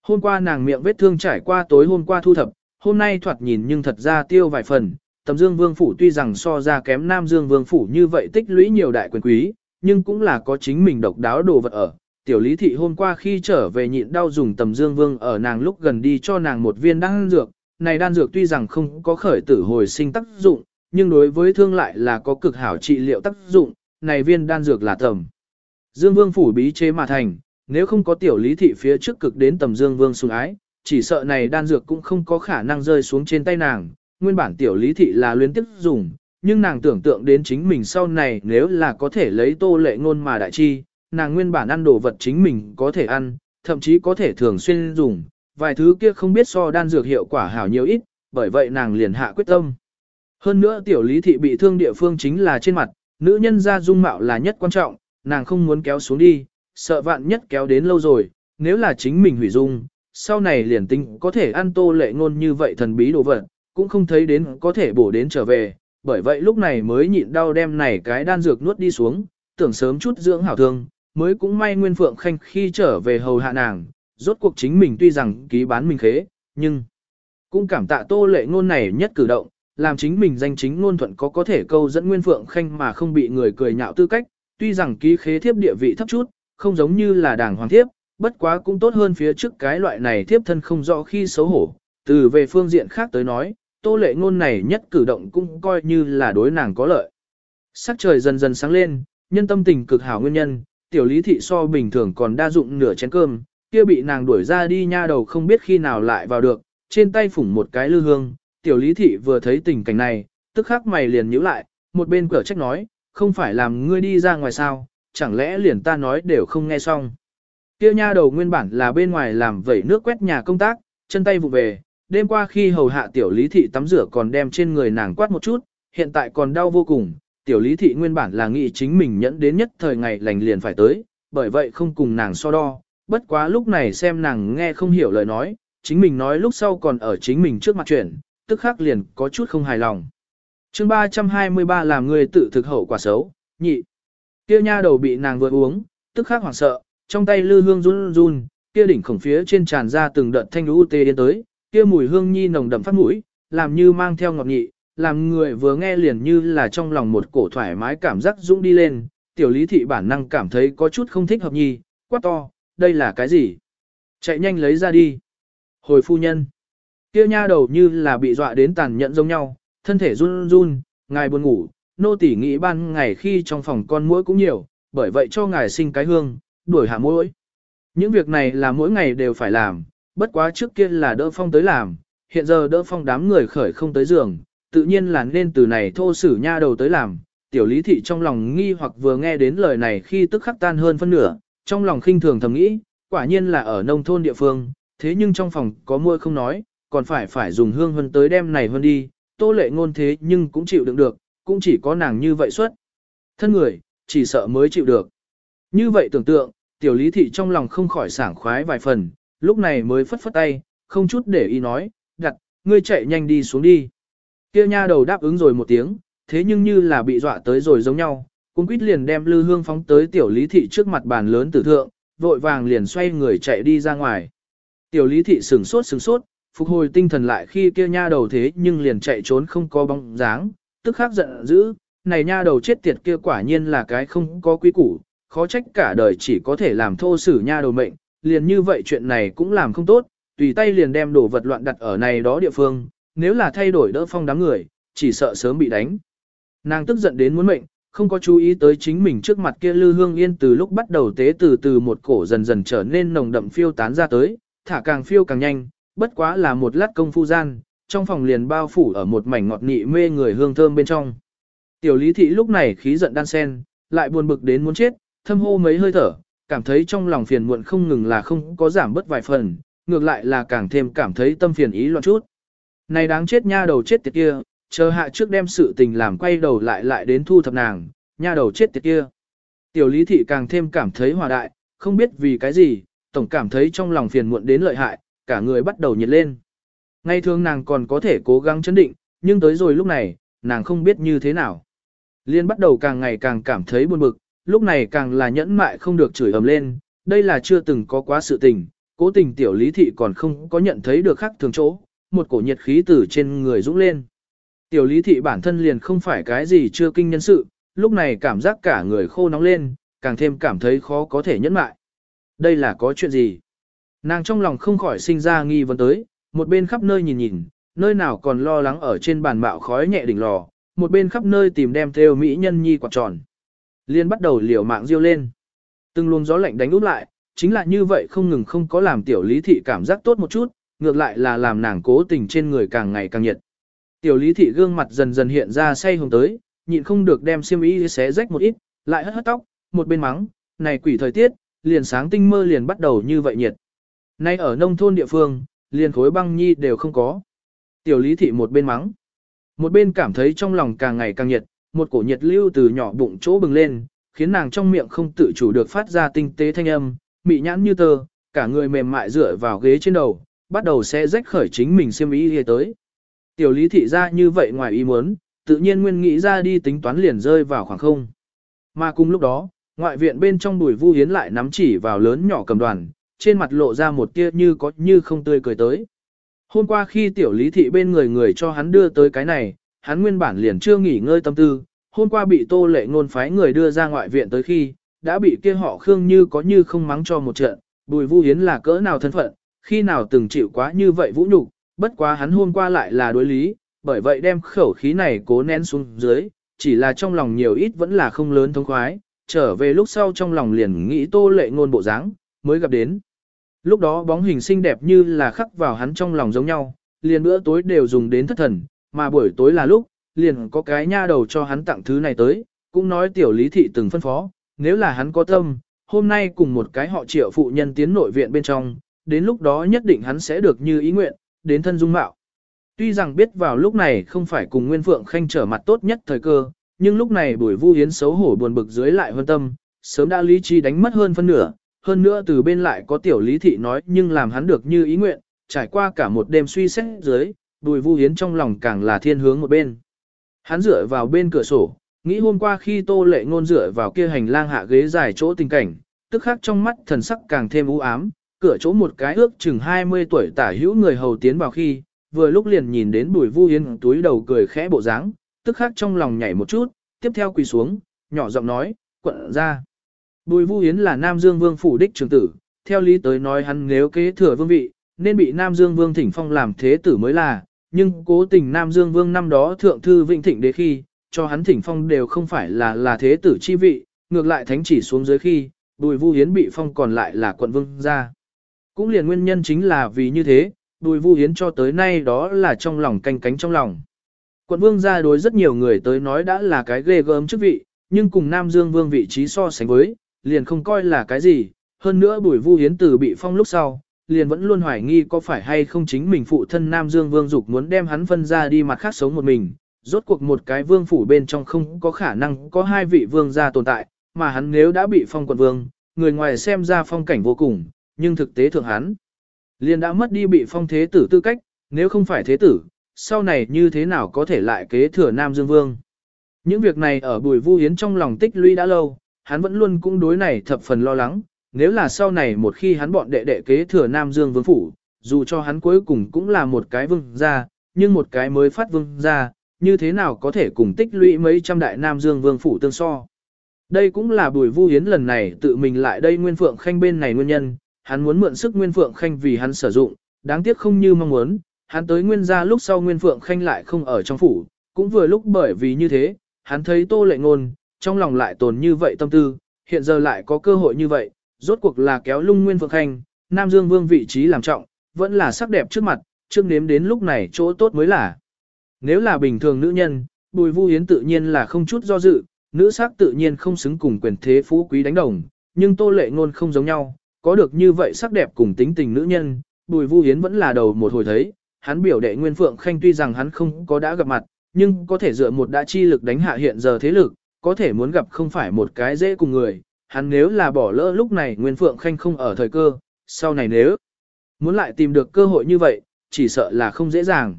Hôm qua nàng miệng vết thương trải qua tối hôm qua thu thập, hôm nay thoạt nhìn nhưng thật ra tiêu vài phần, tầm dương vương phủ tuy rằng so ra kém nam dương vương phủ như vậy tích lũy nhiều đại quyền quý, nhưng cũng là có chính mình độc đáo đồ vật ở. Tiểu lý thị hôm qua khi trở về nhịn đau dùng tầm dương vương ở nàng lúc gần đi cho nàng một viên đan dược. Này đan dược tuy rằng không có khởi tử hồi sinh tác dụng, nhưng đối với thương lại là có cực hảo trị liệu tác dụng, này viên đan dược là tầm. Dương vương phủ bí chế mà thành, nếu không có tiểu lý thị phía trước cực đến tầm dương vương sùng ái, chỉ sợ này đan dược cũng không có khả năng rơi xuống trên tay nàng, nguyên bản tiểu lý thị là luyến tiếp dùng, nhưng nàng tưởng tượng đến chính mình sau này nếu là có thể lấy tô lệ ngôn mà đại chi, nàng nguyên bản ăn đồ vật chính mình có thể ăn, thậm chí có thể thường xuyên dùng, vài thứ kia không biết so đan dược hiệu quả hảo nhiều ít, bởi vậy nàng liền hạ quyết tâm. Hơn nữa tiểu lý thị bị thương địa phương chính là trên mặt, nữ nhân ra dung mạo là nhất quan trọng, nàng không muốn kéo xuống đi, sợ vạn nhất kéo đến lâu rồi, nếu là chính mình hủy dung, sau này liền tinh có thể ăn tô lệ ngôn như vậy thần bí đồ vật, cũng không thấy đến có thể bổ đến trở về, bởi vậy lúc này mới nhịn đau đem này cái đan dược nuốt đi xuống, tưởng sớm chút dưỡng hảo thương, mới cũng may Nguyên Phượng Khanh khi trở về hầu hạ nàng, rốt cuộc chính mình tuy rằng ký bán mình khế, nhưng cũng cảm tạ tô lệ ngôn này nhất cử động, làm chính mình danh chính ngôn thuận có có thể câu dẫn Nguyên Phượng Khanh mà không bị người cười nhạo tư cách, tuy rằng ký khế thiếp địa vị thấp chút, không giống như là đảng hoàng thiếp, bất quá cũng tốt hơn phía trước cái loại này thiếp thân không rõ khi xấu hổ, từ về phương diện khác tới nói, tô lệ ngôn này nhất cử động cũng coi như là đối nàng có lợi. Sắc trời dần dần sáng lên, nhân tâm tình cực hảo nguyên nhân, tiểu lý thị so bình thường còn đa dụng nửa chén cơm, kia bị nàng đuổi ra đi nha đầu không biết khi nào lại vào được, trên tay phủng một cái lư hương, tiểu lý thị vừa thấy tình cảnh này, tức khắc mày liền nhíu lại, một bên cửa trách nói, không phải làm ngươi đi ra ngoài sao, chẳng lẽ liền ta nói đều không nghe xong. Kia nha đầu nguyên bản là bên ngoài làm vẩy nước quét nhà công tác, chân tay vụ về, đêm qua khi hầu hạ tiểu lý thị tắm rửa còn đem trên người nàng quát một chút, hiện tại còn đau vô cùng, tiểu lý thị nguyên bản là nghĩ chính mình nhẫn đến nhất thời ngày lành liền phải tới, bởi vậy không cùng nàng so đo, bất quá lúc này xem nàng nghe không hiểu lời nói, chính mình nói lúc sau còn ở chính mình trước mặt chuyển, tức khắc liền có chút không hài lòng. chương 323 làm người tự thực hậu quả xấu, nhị. Kia nha đầu bị nàng vừa uống, tức khắc hoảng sợ, trong tay lư hương run run, kia đỉnh khổng phía trên tràn ra từng đợt thanh lũ tê đến tới, kia mùi hương nhi nồng đậm phát mũi, làm như mang theo ngọt nhị, làm người vừa nghe liền như là trong lòng một cổ thoải mái cảm giác dũng đi lên, tiểu lý thị bản năng cảm thấy có chút không thích hợp nhi, quát to, đây là cái gì? Chạy nhanh lấy ra đi. Hồi phu nhân. Kia nha đầu như là bị dọa đến tàn nhẫn giống nhau, thân thể run run, ngài buồn ngủ, nô tỉ nghĩ ban ngày khi trong phòng con muỗi cũng nhiều, bởi vậy cho ngài sinh cái hương, đuổi hạ muỗi. Những việc này là mỗi ngày đều phải làm, bất quá trước kia là đỡ phong tới làm, hiện giờ đỡ phong đám người khởi không tới giường, tự nhiên là nên từ này thô sử nha đầu tới làm. Tiểu lý thị trong lòng nghi hoặc vừa nghe đến lời này khi tức khắc tan hơn phân nửa, trong lòng khinh thường thầm nghĩ, quả nhiên là ở nông thôn địa phương, thế nhưng trong phòng có mưa không nói, còn phải phải dùng hương hơn tới đem này hơn đi, tô lệ ngôn thế nhưng cũng chịu đựng được, cũng chỉ có nàng như vậy suốt. Thân người, chỉ sợ mới chịu được. Như vậy tưởng tượng, tiểu lý thị trong lòng không khỏi sảng khoái vài phần, lúc này mới phất phất tay, không chút để ý nói, đặt, ngươi chạy nhanh đi xuống đi. Kia nha đầu đáp ứng rồi một tiếng, thế nhưng như là bị dọa tới rồi giống nhau, cũng quýt liền đem lư hương phóng tới tiểu lý thị trước mặt bàn lớn tử thượng, vội vàng liền xoay người chạy đi ra ngoài. Tiểu lý thị sửng sốt sửng sốt, phục hồi tinh thần lại khi kia nha đầu thế nhưng liền chạy trốn không có bóng dáng, tức khắc giận dữ, này nha đầu chết tiệt kia quả nhiên là cái không có quý củ, khó trách cả đời chỉ có thể làm thô sử nha đầu mệnh, liền như vậy chuyện này cũng làm không tốt, tùy tay liền đem đồ vật loạn đặt ở này đó địa phương, nếu là thay đổi đỡ phong đám người, chỉ sợ sớm bị đánh. Nàng tức giận đến muốn mệnh, không có chú ý tới chính mình trước mặt kia lư hương yên từ lúc bắt đầu tế từ từ một cổ dần dần trở nên nồng đậm phiêu tán ra tới, thả càng phiêu càng nhanh, bất quá là một lát công phu gian, trong phòng liền bao phủ ở một mảnh ngọt nị mê người hương thơm bên trong. Tiểu lý thị lúc này khí giận đan sen, lại buồn bực đến muốn chết, thâm hô mấy hơi thở, cảm thấy trong lòng phiền muộn không ngừng là không có giảm bớt vài phần, ngược lại là càng thêm cảm thấy tâm phiền ý loạn chút. Này đáng chết nha đầu chết tiệt kia, chờ hạ trước đem sự tình làm quay đầu lại lại đến thu thập nàng, nha đầu chết tiệt kia. Tiểu lý thị càng thêm cảm thấy hòa đại, không biết vì cái gì, tổng cảm thấy trong lòng phiền muộn đến lợi hại, cả người bắt đầu nhiệt lên. Ngay thường nàng còn có thể cố gắng chấn định, nhưng tới rồi lúc này, nàng không biết như thế nào. Liên bắt đầu càng ngày càng cảm thấy buồn bực, lúc này càng là nhẫn mại không được chửi ầm lên, đây là chưa từng có quá sự tình, cố tình tiểu lý thị còn không có nhận thấy được khác thường chỗ, một cổ nhiệt khí từ trên người dũng lên. Tiểu lý thị bản thân liền không phải cái gì chưa kinh nhân sự, lúc này cảm giác cả người khô nóng lên, càng thêm cảm thấy khó có thể nhẫn lại. Đây là có chuyện gì? Nàng trong lòng không khỏi sinh ra nghi vấn tới, một bên khắp nơi nhìn nhìn, nơi nào còn lo lắng ở trên bàn bạo khói nhẹ đỉnh lò, một bên khắp nơi tìm đem theo mỹ nhân nhi quạt tròn. Liên bắt đầu liều mạng riêu lên. Từng luồng gió lạnh đánh út lại, chính là như vậy không ngừng không có làm tiểu lý thị cảm giác tốt một chút, ngược lại là làm nàng cố tình trên người càng ngày càng nhiệt. Tiểu lý thị gương mặt dần dần hiện ra say hồng tới, nhịn không được đem xiêm y xé rách một ít, lại hất hất tóc, một bên mắng, này quỷ thời tiết, liền sáng tinh mơ liền bắt đầu như vậy nhiệt. Nay ở nông thôn địa phương, liền khối băng nhi đều không có. Tiểu lý thị một bên mắng, một bên cảm thấy trong lòng càng ngày càng nhiệt, một cổ nhiệt lưu từ nhỏ bụng chỗ bừng lên, khiến nàng trong miệng không tự chủ được phát ra tinh tế thanh âm, mị nhãn như tơ, cả người mềm mại dựa vào ghế trên đầu, bắt đầu sẽ rách khởi chính mình xiêm ý đi tới. Tiểu lý thị ra như vậy ngoài ý muốn, tự nhiên nguyên nghĩ ra đi tính toán liền rơi vào khoảng không. Mà cùng lúc đó, ngoại viện bên trong bùi vu hiến lại nắm chỉ vào lớn nhỏ cầm đoàn, trên mặt lộ ra một tia như có như không tươi cười tới. Hôm qua khi tiểu lý thị bên người người cho hắn đưa tới cái này, hắn nguyên bản liền chưa nghỉ ngơi tâm tư, hôm qua bị tô lệ ngôn phái người đưa ra ngoại viện tới khi, đã bị kia họ khương như có như không mắng cho một trận, bùi vu hiến là cỡ nào thân phận, khi nào từng chịu quá như vậy vũ nhục, bất quá hắn hôm qua lại là đối lý, bởi vậy đem khẩu khí này cố nén xuống dưới, chỉ là trong lòng nhiều ít vẫn là không lớn thông khoái, trở về lúc sau trong lòng liền nghĩ tô lệ ngôn bộ dáng mới gặp đến. Lúc đó bóng hình xinh đẹp như là khắc vào hắn trong lòng giống nhau, liền bữa tối đều dùng đến thất thần, mà buổi tối là lúc, liền có cái nha đầu cho hắn tặng thứ này tới, cũng nói tiểu lý thị từng phân phó, nếu là hắn có tâm, hôm nay cùng một cái họ triệu phụ nhân tiến nội viện bên trong, đến lúc đó nhất định hắn sẽ được như ý nguyện, đến thân dung mạo. Tuy rằng biết vào lúc này không phải cùng Nguyên Phượng Khanh trở mặt tốt nhất thời cơ, nhưng lúc này Bùi Vu Hiến xấu hổ buồn bực dưới lại hơn tâm, sớm đã lý trí đánh mất hơn phân nửa, hơn nữa từ bên lại có tiểu lý thị nói nhưng làm hắn được như ý nguyện, trải qua cả một đêm suy xét dưới, Bùi Vu Hiến trong lòng càng là thiên hướng một bên. Hắn dựa vào bên cửa sổ, nghĩ hôm qua khi Tô Lệ Ngôn dựa vào kia hành lang hạ ghế dài chỗ tình cảnh, tức khắc trong mắt thần sắc càng thêm u ám, cửa chỗ một cái ước chừng 20 tuổi tả hữu người hầu tiến vào khi, vừa lúc liền nhìn đến Bùi Vu Yên túi đầu cười khẽ bộ dáng, tức khắc trong lòng nhảy một chút, tiếp theo quỳ xuống, nhỏ giọng nói, quận ra. Bùi Vu Yến là Nam Dương Vương phủ đích trưởng tử, theo lý tới nói hắn nếu kế thừa vương vị, nên bị Nam Dương Vương thỉnh phong làm thế tử mới là, nhưng cố tình Nam Dương Vương năm đó thượng thư vịnh thịnh đế khi, cho hắn thỉnh phong đều không phải là là thế tử chi vị, ngược lại thánh chỉ xuống dưới khi, Bùi Vu Hiến bị phong còn lại là quận vương gia. Cũng liền nguyên nhân chính là vì như thế, Bùi Vu Hiến cho tới nay đó là trong lòng canh cánh trong lòng. Quận vương gia đối rất nhiều người tới nói đã là cái ghê gớm chức vị, nhưng cùng Nam Dương Vương vị trí so sánh với, liền không coi là cái gì, hơn nữa Bùi Vu Hiến từ bị phong lúc sau, liền vẫn luôn hoài nghi có phải hay không chính mình phụ thân Nam Dương Vương dục muốn đem hắn phân ra đi mặt khác sống một mình. Rốt cuộc một cái vương phủ bên trong không có khả năng có hai vị vương gia tồn tại, mà hắn nếu đã bị phong quận vương, người ngoài xem ra phong cảnh vô cùng, nhưng thực tế thượng hắn liền đã mất đi bị phong thế tử tư cách, nếu không phải thế tử, sau này như thế nào có thể lại kế thừa Nam Dương Vương. Những việc này ở Bùi Vu Hiến trong lòng tích lũy đã lâu, hắn vẫn luôn cũng đối này thập phần lo lắng, nếu là sau này một khi hắn bọn đệ đệ kế thừa Nam Dương Vương Phủ, dù cho hắn cuối cùng cũng là một cái vương gia, nhưng một cái mới phát vương gia, như thế nào có thể cùng tích lũy mấy trăm đại Nam Dương Vương Phủ tương so. Đây cũng là Bùi Vu Hiến lần này tự mình lại đây Nguyên Phượng Khanh bên này nguyên nhân, hắn muốn mượn sức Nguyên Phượng Khanh vì hắn sử dụng, đáng tiếc không như mong muốn, hắn tới Nguyên gia lúc sau Nguyên Phượng Khanh lại không ở trong phủ, cũng vừa lúc bởi vì như thế, hắn thấy Tô Lệ Ngôn, trong lòng lại tồn như vậy tâm tư, hiện giờ lại có cơ hội như vậy, rốt cuộc là kéo lung Nguyên Phượng Khanh, Nam Dương Vương vị trí làm trọng, vẫn là sắc đẹp trước mặt, trước nếm đến lúc này chỗ tốt mới là. Nếu là bình thường nữ nhân, Bùi Vu Yến tự nhiên là không chút do dự, nữ sắc tự nhiên không xứng cùng quyền thế phú quý đánh đồng, nhưng Tô Lệ Ngôn không giống nhau, có được như vậy sắc đẹp cùng tính tình nữ nhân, Bùi Vu Hiến vẫn là đầu một hồi thấy, hắn biểu đệ Nguyên Phượng Khanh tuy rằng hắn không có đã gặp mặt, nhưng có thể dựa một đã chi lực đánh hạ hiện giờ thế lực, có thể muốn gặp không phải một cái dễ cùng người, hắn nếu là bỏ lỡ lúc này Nguyên Phượng Khanh không ở thời cơ, sau này nếu muốn lại tìm được cơ hội như vậy, chỉ sợ là không dễ dàng.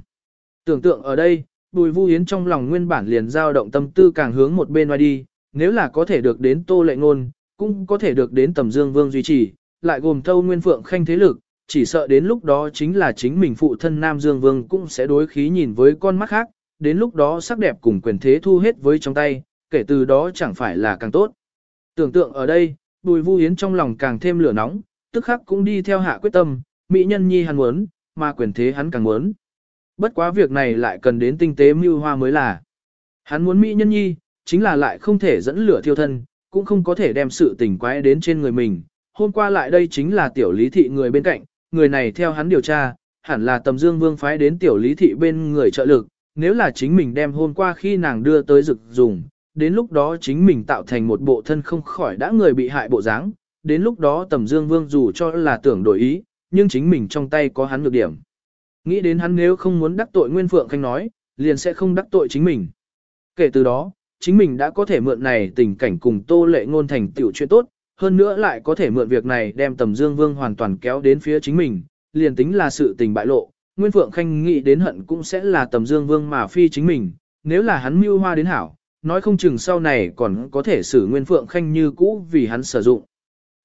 Tưởng tượng ở đây, Bùi Vu Hiến trong lòng nguyên bản liền dao động tâm tư càng hướng một bên ngoài đi, nếu là có thể được đến Tô Lệ Ngôn, cũng có thể được đến Tầm Dương Vương duy trì, lại gồm thâu nguyên phượng khanh thế lực, chỉ sợ đến lúc đó chính là chính mình phụ thân Nam Dương Vương cũng sẽ đối khí nhìn với con mắt khác, đến lúc đó sắc đẹp cùng quyền thế thu hết với trong tay, kể từ đó chẳng phải là càng tốt. Tưởng tượng ở đây, Bùi Vu Yến trong lòng càng thêm lửa nóng, tức khắc cũng đi theo hạ quyết tâm, mỹ nhân nhi hắn muốn, mà quyền thế hắn càng muốn. Bất quá việc này lại cần đến tinh tế mưu hoa mới là. Hắn muốn mỹ nhân nhi, chính là lại không thể dẫn lửa thiêu thân, cũng không có thể đem sự tình quái đến trên người mình. Hôm qua lại đây chính là tiểu lý thị người bên cạnh, người này theo hắn điều tra, hẳn là tầm dương vương phái đến tiểu lý thị bên người trợ lực, nếu là chính mình đem hôm qua khi nàng đưa tới rực dùng, đến lúc đó chính mình tạo thành một bộ thân không khỏi đã người bị hại bộ dáng, đến lúc đó tầm dương vương dù cho là tưởng đổi ý, nhưng chính mình trong tay có hắn nhược điểm. Nghĩ đến hắn nếu không muốn đắc tội Nguyên Phượng Khanh nói, liền sẽ không đắc tội chính mình. Kể từ đó, chính mình đã có thể mượn này tình cảnh cùng tô lệ ngôn thành tiểu chuyện tốt, hơn nữa lại có thể mượn việc này đem tầm dương vương hoàn toàn kéo đến phía chính mình, liền tính là sự tình bại lộ, Nguyên Phượng Khanh nghĩ đến hận cũng sẽ là tầm dương vương mà phi chính mình, nếu là hắn mưu hoa đến hảo, nói không chừng sau này còn có thể xử Nguyên Phượng Khanh như cũ vì hắn sử dụng.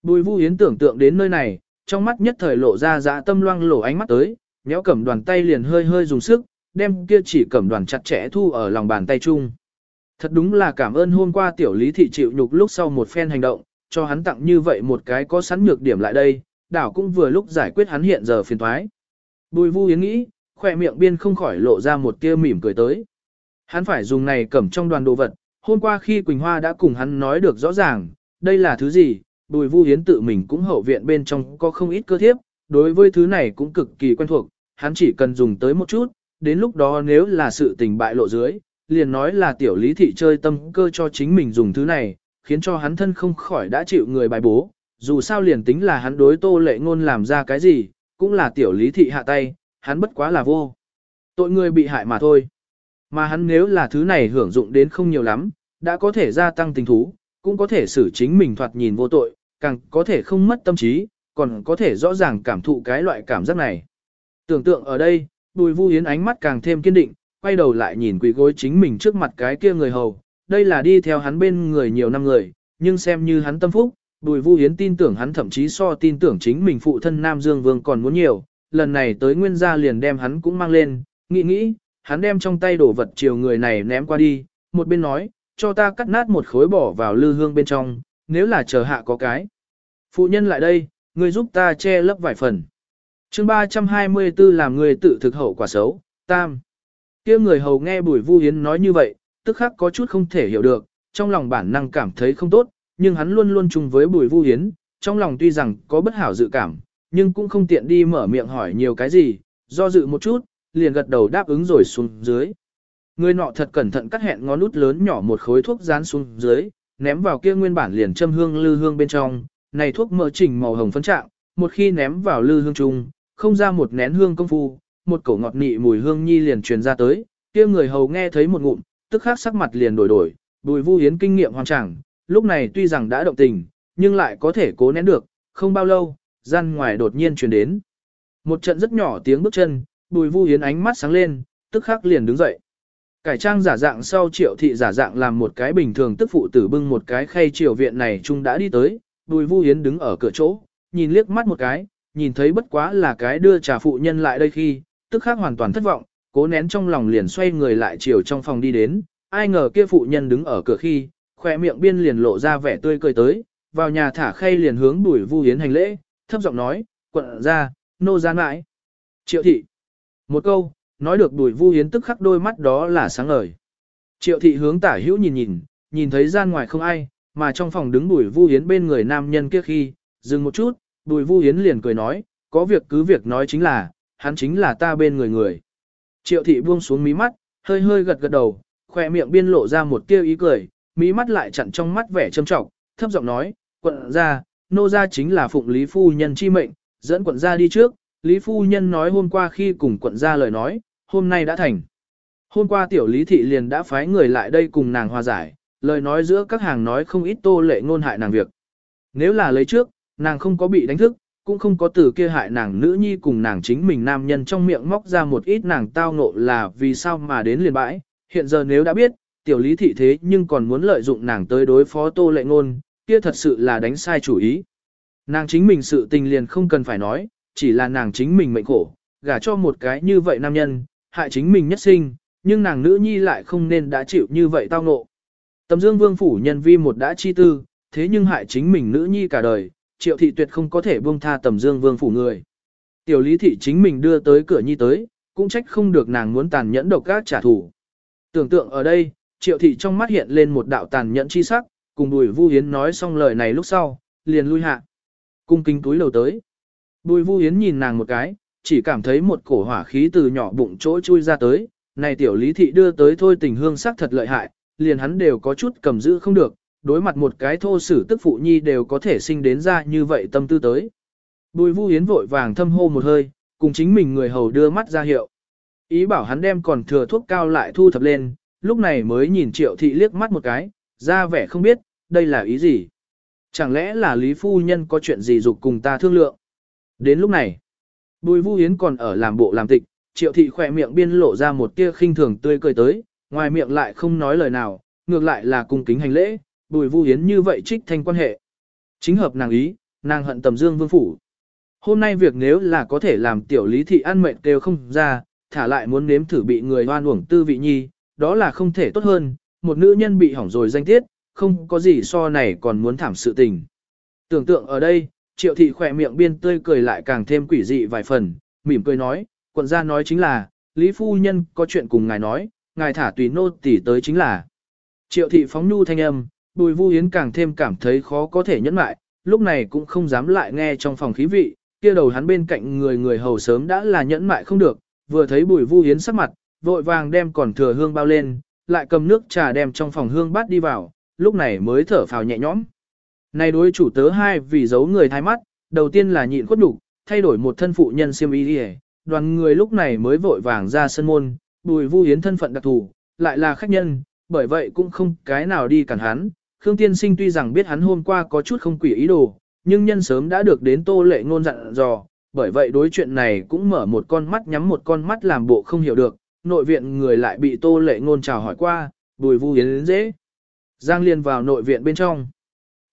Bùi Vu Yến tưởng tượng đến nơi này, trong mắt nhất thời lộ ra dạ tâm loang lổ ánh mắt tới, nhéo cẩm đoàn tay liền hơi hơi dùng sức, đem kia chỉ cẩm đoàn chặt chẽ thu ở lòng bàn tay chung. Thật đúng là cảm ơn hôm qua tiểu lý thị chịu nhục lúc sau một phen hành động, cho hắn tặng như vậy một cái có sẵn nhược điểm lại đây, đảo cũng vừa lúc giải quyết hắn hiện giờ phiền thoái. Bùi vu yến nghĩ, khỏe miệng biên không khỏi lộ ra một tia mỉm cười tới. Hắn phải dùng này cầm trong đoàn đồ vật, hôm qua khi Quỳnh Hoa đã cùng hắn nói được rõ ràng, đây là thứ gì, bùi vu yến tự mình cũng hậu viện bên trong có không ít cơ thiếp, đối với thứ này cũng cực kỳ quen thuộc, hắn chỉ cần dùng tới một chút, đến lúc đó nếu là sự tình bại lộ dưới, liền nói là tiểu lý thị chơi tâm cơ cho chính mình dùng thứ này, khiến cho hắn thân không khỏi đã chịu người bài bố, dù sao liền tính là hắn đối tô lệ ngôn làm ra cái gì, cũng là tiểu lý thị hạ tay, hắn bất quá là vô. Tội người bị hại mà thôi. Mà hắn nếu là thứ này hưởng dụng đến không nhiều lắm, đã có thể gia tăng tình thú, cũng có thể xử chính mình thoạt nhìn vô tội, càng có thể không mất tâm trí, còn có thể rõ ràng cảm thụ cái loại cảm giác này. Tưởng tượng ở đây, Bùi Vu Yến ánh mắt càng thêm kiên định, quay đầu lại nhìn quỷ gối chính mình trước mặt cái kia người hầu, đây là đi theo hắn bên người nhiều năm người, nhưng xem như hắn tâm phúc, Bùi Vu Hiến tin tưởng hắn thậm chí so tin tưởng chính mình phụ thân Nam Dương Vương còn muốn nhiều, lần này tới nguyên gia liền đem hắn cũng mang lên, nghĩ nghĩ, hắn đem trong tay đổ vật chiều người này ném qua đi, một bên nói, cho ta cắt nát một khối bỏ vào lư hương bên trong, nếu là chờ hạ có cái. Phụ nhân lại đây, người giúp ta che lấp vài phần. chương 324 làm người tự thực hậu quả xấu, tam. kia người hầu nghe Bùi Vu Hiến nói như vậy, tức khắc có chút không thể hiểu được, trong lòng bản năng cảm thấy không tốt, nhưng hắn luôn luôn chung với Bùi Vu Hiến, trong lòng tuy rằng có bất hảo dự cảm, nhưng cũng không tiện đi mở miệng hỏi nhiều cái gì, do dự một chút, liền gật đầu đáp ứng rồi xuống dưới. Người nọ thật cẩn thận cắt hẹn ngón út lớn nhỏ một khối thuốc dán xuống dưới, ném vào kia nguyên bản liền châm hương lư hương bên trong, này thuốc mỡ chỉnh màu hồng phấn trạng, một khi ném vào lư hương chung, không ra một nén hương công phu, một cổ ngọt nị mùi hương nhi liền truyền ra tới, kia người hầu nghe thấy một ngụm, tức khắc sắc mặt liền đổi đổi, Bùi Vu Hiến kinh nghiệm hoàn chẳng, lúc này tuy rằng đã động tình, nhưng lại có thể cố nén được, không bao lâu, gian ngoài đột nhiên truyền đến. Một trận rất nhỏ tiếng bước chân, Bùi Vu Hiến ánh mắt sáng lên, tức khắc liền đứng dậy. Cải trang giả dạng sau triệu thị giả dạng làm một cái bình thường tức phụ tử bưng một cái khay triều viện này chung đã đi tới, Bùi Vu Hiến đứng ở cửa chỗ, nhìn liếc mắt một cái, nhìn thấy bất quá là cái đưa trà phụ nhân lại đây khi, tức khắc hoàn toàn thất vọng, cố nén trong lòng liền xoay người lại chiều trong phòng đi đến, ai ngờ kia phụ nhân đứng ở cửa khi, khỏe miệng biên liền lộ ra vẻ tươi cười tới, vào nhà thả khay liền hướng đuổi Vu Hiến hành lễ, thấp giọng nói, quận ra, nô ra mãi. Triệu thị. Một câu, nói được đuổi Vu Hiến tức khắc đôi mắt đó là sáng ngời. Triệu thị hướng tả hữu nhìn nhìn, nhìn thấy gian ngoài không ai, mà trong phòng đứng đuổi Vu Hiến bên người nam nhân kia khi, dừng một chút, đuổi Vu Hiến liền cười nói, có việc cứ việc nói chính là, hắn chính là ta bên người người. Triệu thị buông xuống mí mắt, hơi hơi gật gật đầu, khỏe miệng biên lộ ra một tia ý cười, mí mắt lại chặn trong mắt vẻ trâm trọng, thấp giọng nói, quận gia, nô gia chính là phụng Lý Phu Nhân chi mệnh, dẫn quận gia đi trước, Lý Phu Nhân nói hôm qua khi cùng quận gia lời nói, hôm nay đã thành. Hôm qua tiểu Lý Thị liền đã phái người lại đây cùng nàng hòa giải, lời nói giữa các hàng nói không ít tô lệ ngôn hại nàng việc. Nếu là lấy trước, nàng không có bị đánh thức, cũng không có từ kia hại nàng nữ nhi cùng nàng chính mình nam nhân trong miệng móc ra một ít nàng tao ngộ là vì sao mà đến liền bãi. Hiện giờ nếu đã biết, tiểu lý thị thế nhưng còn muốn lợi dụng nàng tới đối phó tô lệ ngôn, kia thật sự là đánh sai chủ ý. Nàng chính mình sự tình liền không cần phải nói, chỉ là nàng chính mình mệnh khổ, gả cho một cái như vậy nam nhân, hại chính mình nhất sinh, nhưng nàng nữ nhi lại không nên đã chịu như vậy tao ngộ. Tầm dương vương phủ nhân vi một đã chi tư, thế nhưng hại chính mình nữ nhi cả đời, triệu thị tuyệt không có thể buông tha tầm dương vương phủ người. Tiểu lý thị chính mình đưa tới cửa nhi tới, cũng trách không được nàng muốn tàn nhẫn độc các trả thù. Tưởng tượng ở đây, triệu thị trong mắt hiện lên một đạo tàn nhẫn chi sắc, cùng bùi vu hiến nói xong lời này lúc sau, liền lui hạ. Cung kính túi lầu tới. Bùi vu hiến nhìn nàng một cái, chỉ cảm thấy một cổ hỏa khí từ nhỏ bụng chỗ chui ra tới, này tiểu lý thị đưa tới thôi tình hương sắc thật lợi hại, liền hắn đều có chút cầm giữ không được, đối mặt một cái thô sử tức phụ nhi đều có thể sinh đến ra như vậy tâm tư tới. Bùi vu hiến vội vàng thâm hô một hơi, cùng chính mình người hầu đưa mắt ra hiệu. Ý bảo hắn đem còn thừa thuốc cao lại thu thập lên, lúc này mới nhìn triệu thị liếc mắt một cái, ra vẻ không biết, đây là ý gì. Chẳng lẽ là Lý Phu Nhân có chuyện gì dục cùng ta thương lượng. Đến lúc này, Bùi Vu Yến còn ở làm bộ làm tịch, triệu thị khỏe miệng biên lộ ra một tia khinh thường tươi cười tới, ngoài miệng lại không nói lời nào, ngược lại là cung kính hành lễ, Bùi Vu Yến như vậy trích thanh quan hệ. Chính hợp nàng ý, nàng hận tầm dương vương phủ. Hôm nay việc nếu là có thể làm tiểu lý thị ăn mệnh đều không ra, thả lại muốn nếm thử bị người hoan uổng tư vị nhi, đó là không thể tốt hơn, một nữ nhân bị hỏng rồi danh tiết, không có gì so này còn muốn thảm sự tình. Tưởng tượng ở đây, triệu thị khỏe miệng biên tươi cười lại càng thêm quỷ dị vài phần, mỉm cười nói, quận gia nói chính là, Lý Phu Nhân có chuyện cùng ngài nói, ngài thả tùy nô tỉ tới chính là. Triệu thị phóng nhu thanh âm, bùi vu hiến càng thêm cảm thấy khó có thể nhẫn lại, lúc này cũng không dám lại nghe trong phòng khí vị, kia đầu hắn bên cạnh người người hầu sớm đã là nhẫn mại không được, vừa thấy bùi vu hiến sắc mặt, vội vàng đem còn thừa hương bao lên, lại cầm nước trà đem trong phòng hương bát đi vào, lúc này mới thở phào nhẹ nhõm. Này đối chủ tớ hai vì giấu người thái mắt, đầu tiên là nhịn khuất đủ, thay đổi một thân phụ nhân siêm y đi đoàn người lúc này mới vội vàng ra sân môn, bùi vu hiến thân phận đặc thù, lại là khách nhân, bởi vậy cũng không cái nào đi cản hắn. Khương Tiên Sinh tuy rằng biết hắn hôm qua có chút không quỷ ý đồ, nhưng nhân sớm đã được đến tô lệ ngôn dặn dò, bởi vậy đối chuyện này cũng mở một con mắt nhắm một con mắt làm bộ không hiểu được, nội viện người lại bị tô lệ ngôn chào hỏi qua, bùi vu hiến dễ. Giang liên vào nội viện bên trong.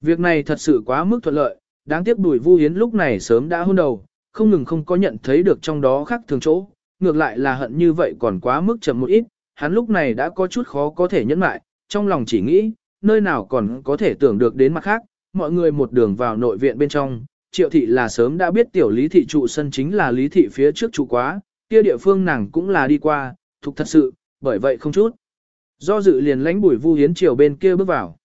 Việc này thật sự quá mức thuận lợi, đáng tiếc bùi vu hiến lúc này sớm đã hôn đầu, không ngừng không có nhận thấy được trong đó khác thường chỗ, ngược lại là hận như vậy còn quá mức chậm một ít, hắn lúc này đã có chút khó có thể nhẫn lại, trong lòng chỉ nghĩ, nơi nào còn có thể tưởng được đến mặt khác, mọi người một đường vào nội viện bên trong, triệu thị là sớm đã biết tiểu lý thị trụ sân chính là lý thị phía trước trụ quá, kia địa phương nàng cũng là đi qua, thuộc thật sự, bởi vậy không chút. Do dự liền lánh bùi vu hiến chiều bên kia bước vào.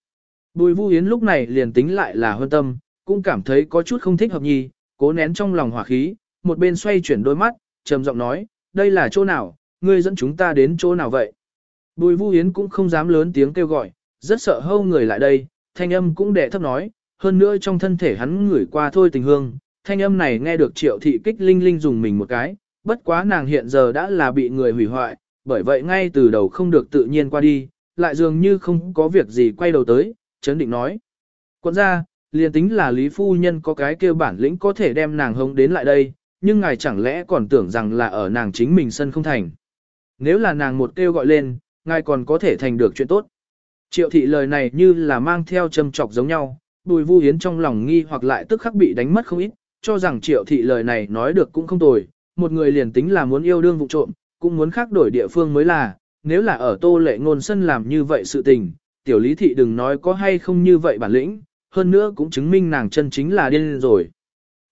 Bùi vu hiến lúc này liền tính lại là hơn tâm, cũng cảm thấy có chút không thích hợp nhì, cố nén trong lòng hỏa khí, một bên xoay chuyển đôi mắt, trầm giọng nói, đây là chỗ nào, ngươi dẫn chúng ta đến chỗ nào vậy? Bùi vu hiến cũng không dám lớn tiếng kêu gọi, rất sợ hâu người lại đây, thanh âm cũng đệ thấp nói, hơn nữa trong thân thể hắn ngửi qua thôi tình hương, thanh âm này nghe được triệu thị kích linh linh dùng mình một cái, bất quá nàng hiện giờ đã là bị người hủy hoại, bởi vậy ngay từ đầu không được tự nhiên qua đi, lại dường như không có việc gì quay đầu tới, chấn định nói. Quận ra, liền tính là Lý Phu Nhân có cái kêu bản lĩnh có thể đem nàng hống đến lại đây, nhưng ngài chẳng lẽ còn tưởng rằng là ở nàng chính mình sân không thành. Nếu là nàng một kêu gọi lên, ngài còn có thể thành được chuyện tốt. Triệu thị lời này như là mang theo châm chọc giống nhau, bùi vu hiến trong lòng nghi hoặc lại tức khắc bị đánh mất không ít, cho rằng triệu thị lời này nói được cũng không tồi, một người liền tính là muốn yêu đương vụ trộm, cũng muốn khác đổi địa phương mới là, nếu là ở tô lệ ngôn sân làm như vậy sự tình, tiểu lý thị đừng nói có hay không như vậy bản lĩnh, hơn nữa cũng chứng minh nàng chân chính là điên rồi.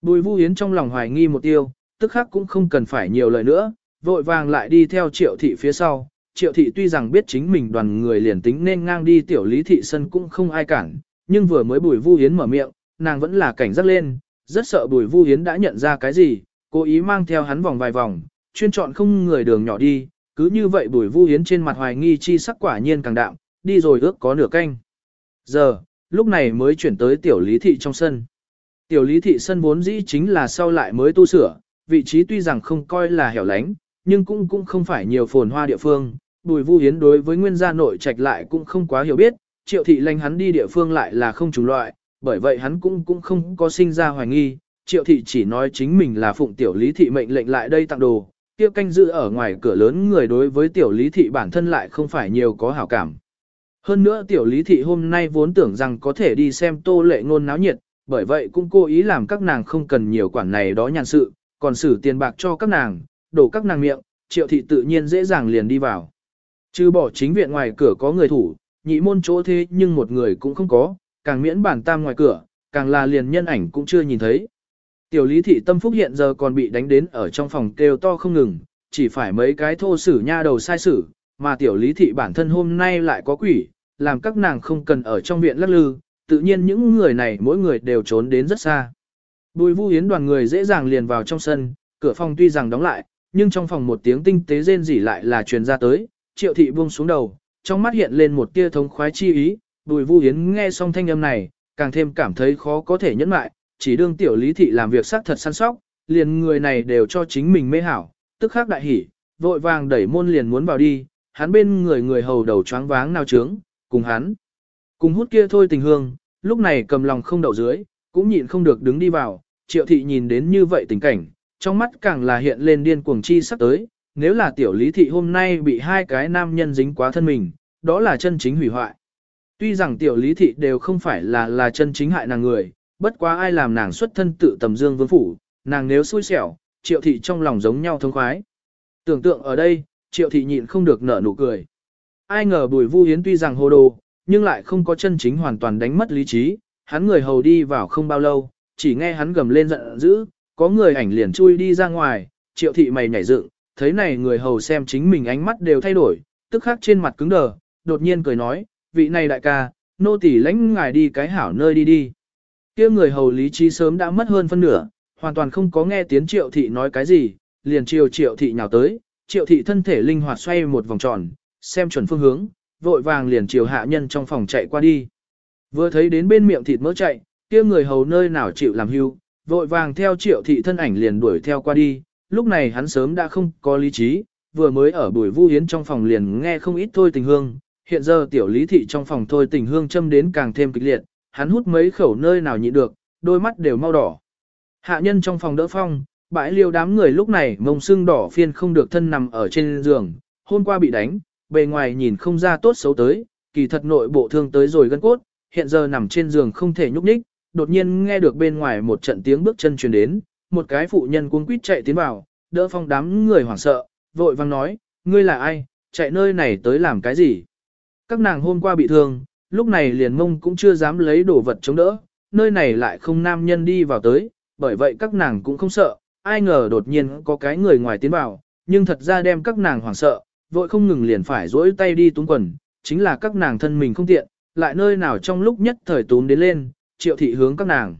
Bùi vu hiến trong lòng hoài nghi một tiêu, tức khắc cũng không cần phải nhiều lời nữa, vội vàng lại đi theo triệu thị phía sau. Triệu thị tuy rằng biết chính mình đoàn người liền tính nên ngang đi tiểu lý thị sân cũng không ai cản, nhưng vừa mới bùi vu hiến mở miệng, nàng vẫn là cảnh giác lên, rất sợ bùi vu hiến đã nhận ra cái gì, cố ý mang theo hắn vòng vài vòng, chuyên chọn không người đường nhỏ đi, cứ như vậy bùi vu hiến trên mặt hoài nghi chi sắc quả nhiên càng đạm, đi rồi ước có nửa canh. Giờ, lúc này mới chuyển tới tiểu lý thị trong sân. Tiểu lý thị sân vốn dĩ chính là sau lại mới tu sửa, vị trí tuy rằng không coi là hẻo lánh, nhưng cũng cũng không phải nhiều phồn hoa địa phương. Bùi vu hiến đối với nguyên gia nội trạch lại cũng không quá hiểu biết, triệu thị lanh hắn đi địa phương lại là không trùng loại, bởi vậy hắn cũng cũng không có sinh ra hoài nghi. Triệu thị chỉ nói chính mình là phụng tiểu lý thị mệnh lệnh lại đây tặng đồ, kia canh giữ ở ngoài cửa lớn người đối với tiểu lý thị bản thân lại không phải nhiều có hảo cảm. Hơn nữa tiểu lý thị hôm nay vốn tưởng rằng có thể đi xem tô lệ ngôn náo nhiệt, bởi vậy cũng cố ý làm các nàng không cần nhiều quản này đó nhàn sự, còn xử tiền bạc cho các nàng, đổ các nàng miệng, triệu thị tự nhiên dễ dàng liền đi vào. Chứ bỏ chính viện ngoài cửa có người thủ, nhị môn chỗ thế nhưng một người cũng không có, càng miễn bản tam ngoài cửa, càng là liền nhân ảnh cũng chưa nhìn thấy. Tiểu lý thị tâm phúc hiện giờ còn bị đánh đến ở trong phòng kêu to không ngừng, chỉ phải mấy cái thô sử nha đầu sai sử, mà tiểu lý thị bản thân hôm nay lại có quỷ, làm các nàng không cần ở trong viện lắc lư, tự nhiên những người này mỗi người đều trốn đến rất xa. Bùi vu hiến đoàn người dễ dàng liền vào trong sân, cửa phòng tuy rằng đóng lại, nhưng trong phòng một tiếng tinh tế rên rỉ lại là truyền ra tới, triệu thị buông xuống đầu, trong mắt hiện lên một tia thống khoái chi ý, bùi vu hiến nghe xong thanh âm này, càng thêm cảm thấy khó có thể nhẫn lại, chỉ đương tiểu lý thị làm việc xác thật săn sóc, liền người này đều cho chính mình mê hảo, tức khắc đại hỉ, vội vàng đẩy môn liền muốn vào đi, hắn bên người người hầu đầu choáng váng nao trướng, cùng hắn. Cùng hút kia thôi tình hương, lúc này cầm lòng không đậu dưới, cũng nhịn không được đứng đi vào, triệu thị nhìn đến như vậy tình cảnh, trong mắt càng là hiện lên điên cuồng chi sắp tới, nếu là tiểu lý thị hôm nay bị hai cái nam nhân dính quá thân mình, đó là chân chính hủy hoại. Tuy rằng tiểu lý thị đều không phải là là chân chính hại nàng người, bất quá ai làm nàng xuất thân tự tầm dương vương phủ, nàng nếu xui xẻo, triệu thị trong lòng giống nhau thông khoái. Tưởng tượng ở đây, triệu thị nhịn không được nở nụ cười. Ai ngờ bùi vu hiến tuy rằng hồ đồ, nhưng lại không có chân chính hoàn toàn đánh mất lý trí, hắn người hầu đi vào không bao lâu, chỉ nghe hắn gầm lên giận dữ, có người ảnh liền chui đi ra ngoài, triệu thị mày nhảy dựng, thấy này người hầu xem chính mình ánh mắt đều thay đổi, tức khắc trên mặt cứng đờ, đột nhiên cười nói, vị này đại ca, nô tỳ lãnh ngài đi cái hảo nơi đi đi. kia người hầu lý trí sớm đã mất hơn phân nửa, hoàn toàn không có nghe tiếng triệu thị nói cái gì, liền chiều triệu thị nhào tới, triệu thị thân thể linh hoạt xoay một vòng tròn, xem chuẩn phương hướng, vội vàng liền chiều hạ nhân trong phòng chạy qua đi. Vừa thấy đến bên miệng thịt mỡ chạy, kia người hầu nơi nào chịu làm hưu, vội vàng theo triệu thị thân ảnh liền đuổi theo qua đi, lúc này hắn sớm đã không có lý trí, vừa mới ở buổi vu hiến trong phòng liền nghe không ít thôi tình hương, hiện giờ tiểu lý thị trong phòng thôi tình hương châm đến càng thêm kịch liệt, hắn hút mấy khẩu nơi nào nhịn được, đôi mắt đều mau đỏ. Hạ nhân trong phòng đỡ phong, bãi liêu đám người lúc này mông sưng đỏ phiên không được thân nằm ở trên giường, hôm qua bị đánh, bề ngoài nhìn không ra tốt xấu tới, kỳ thật nội bộ thương tới rồi gân cốt, hiện giờ nằm trên giường không thể nhúc nhích, đột nhiên nghe được bên ngoài một trận tiếng bước chân truyền đến, một cái phụ nhân cuống quýt chạy tiến vào, đỡ phong đám người hoảng sợ, vội vang nói, ngươi là ai, chạy nơi này tới làm cái gì? Các nàng hôm qua bị thương, lúc này liền mông cũng chưa dám lấy đồ vật chống đỡ, nơi này lại không nam nhân đi vào tới, bởi vậy các nàng cũng không sợ, ai ngờ đột nhiên có cái người ngoài tiến vào, nhưng thật ra đem các nàng hoảng sợ, vội không ngừng liền phải rỗi tay đi túng quần, chính là các nàng thân mình không tiện, lại nơi nào trong lúc nhất thời túm đến lên, triệu thị hướng các nàng.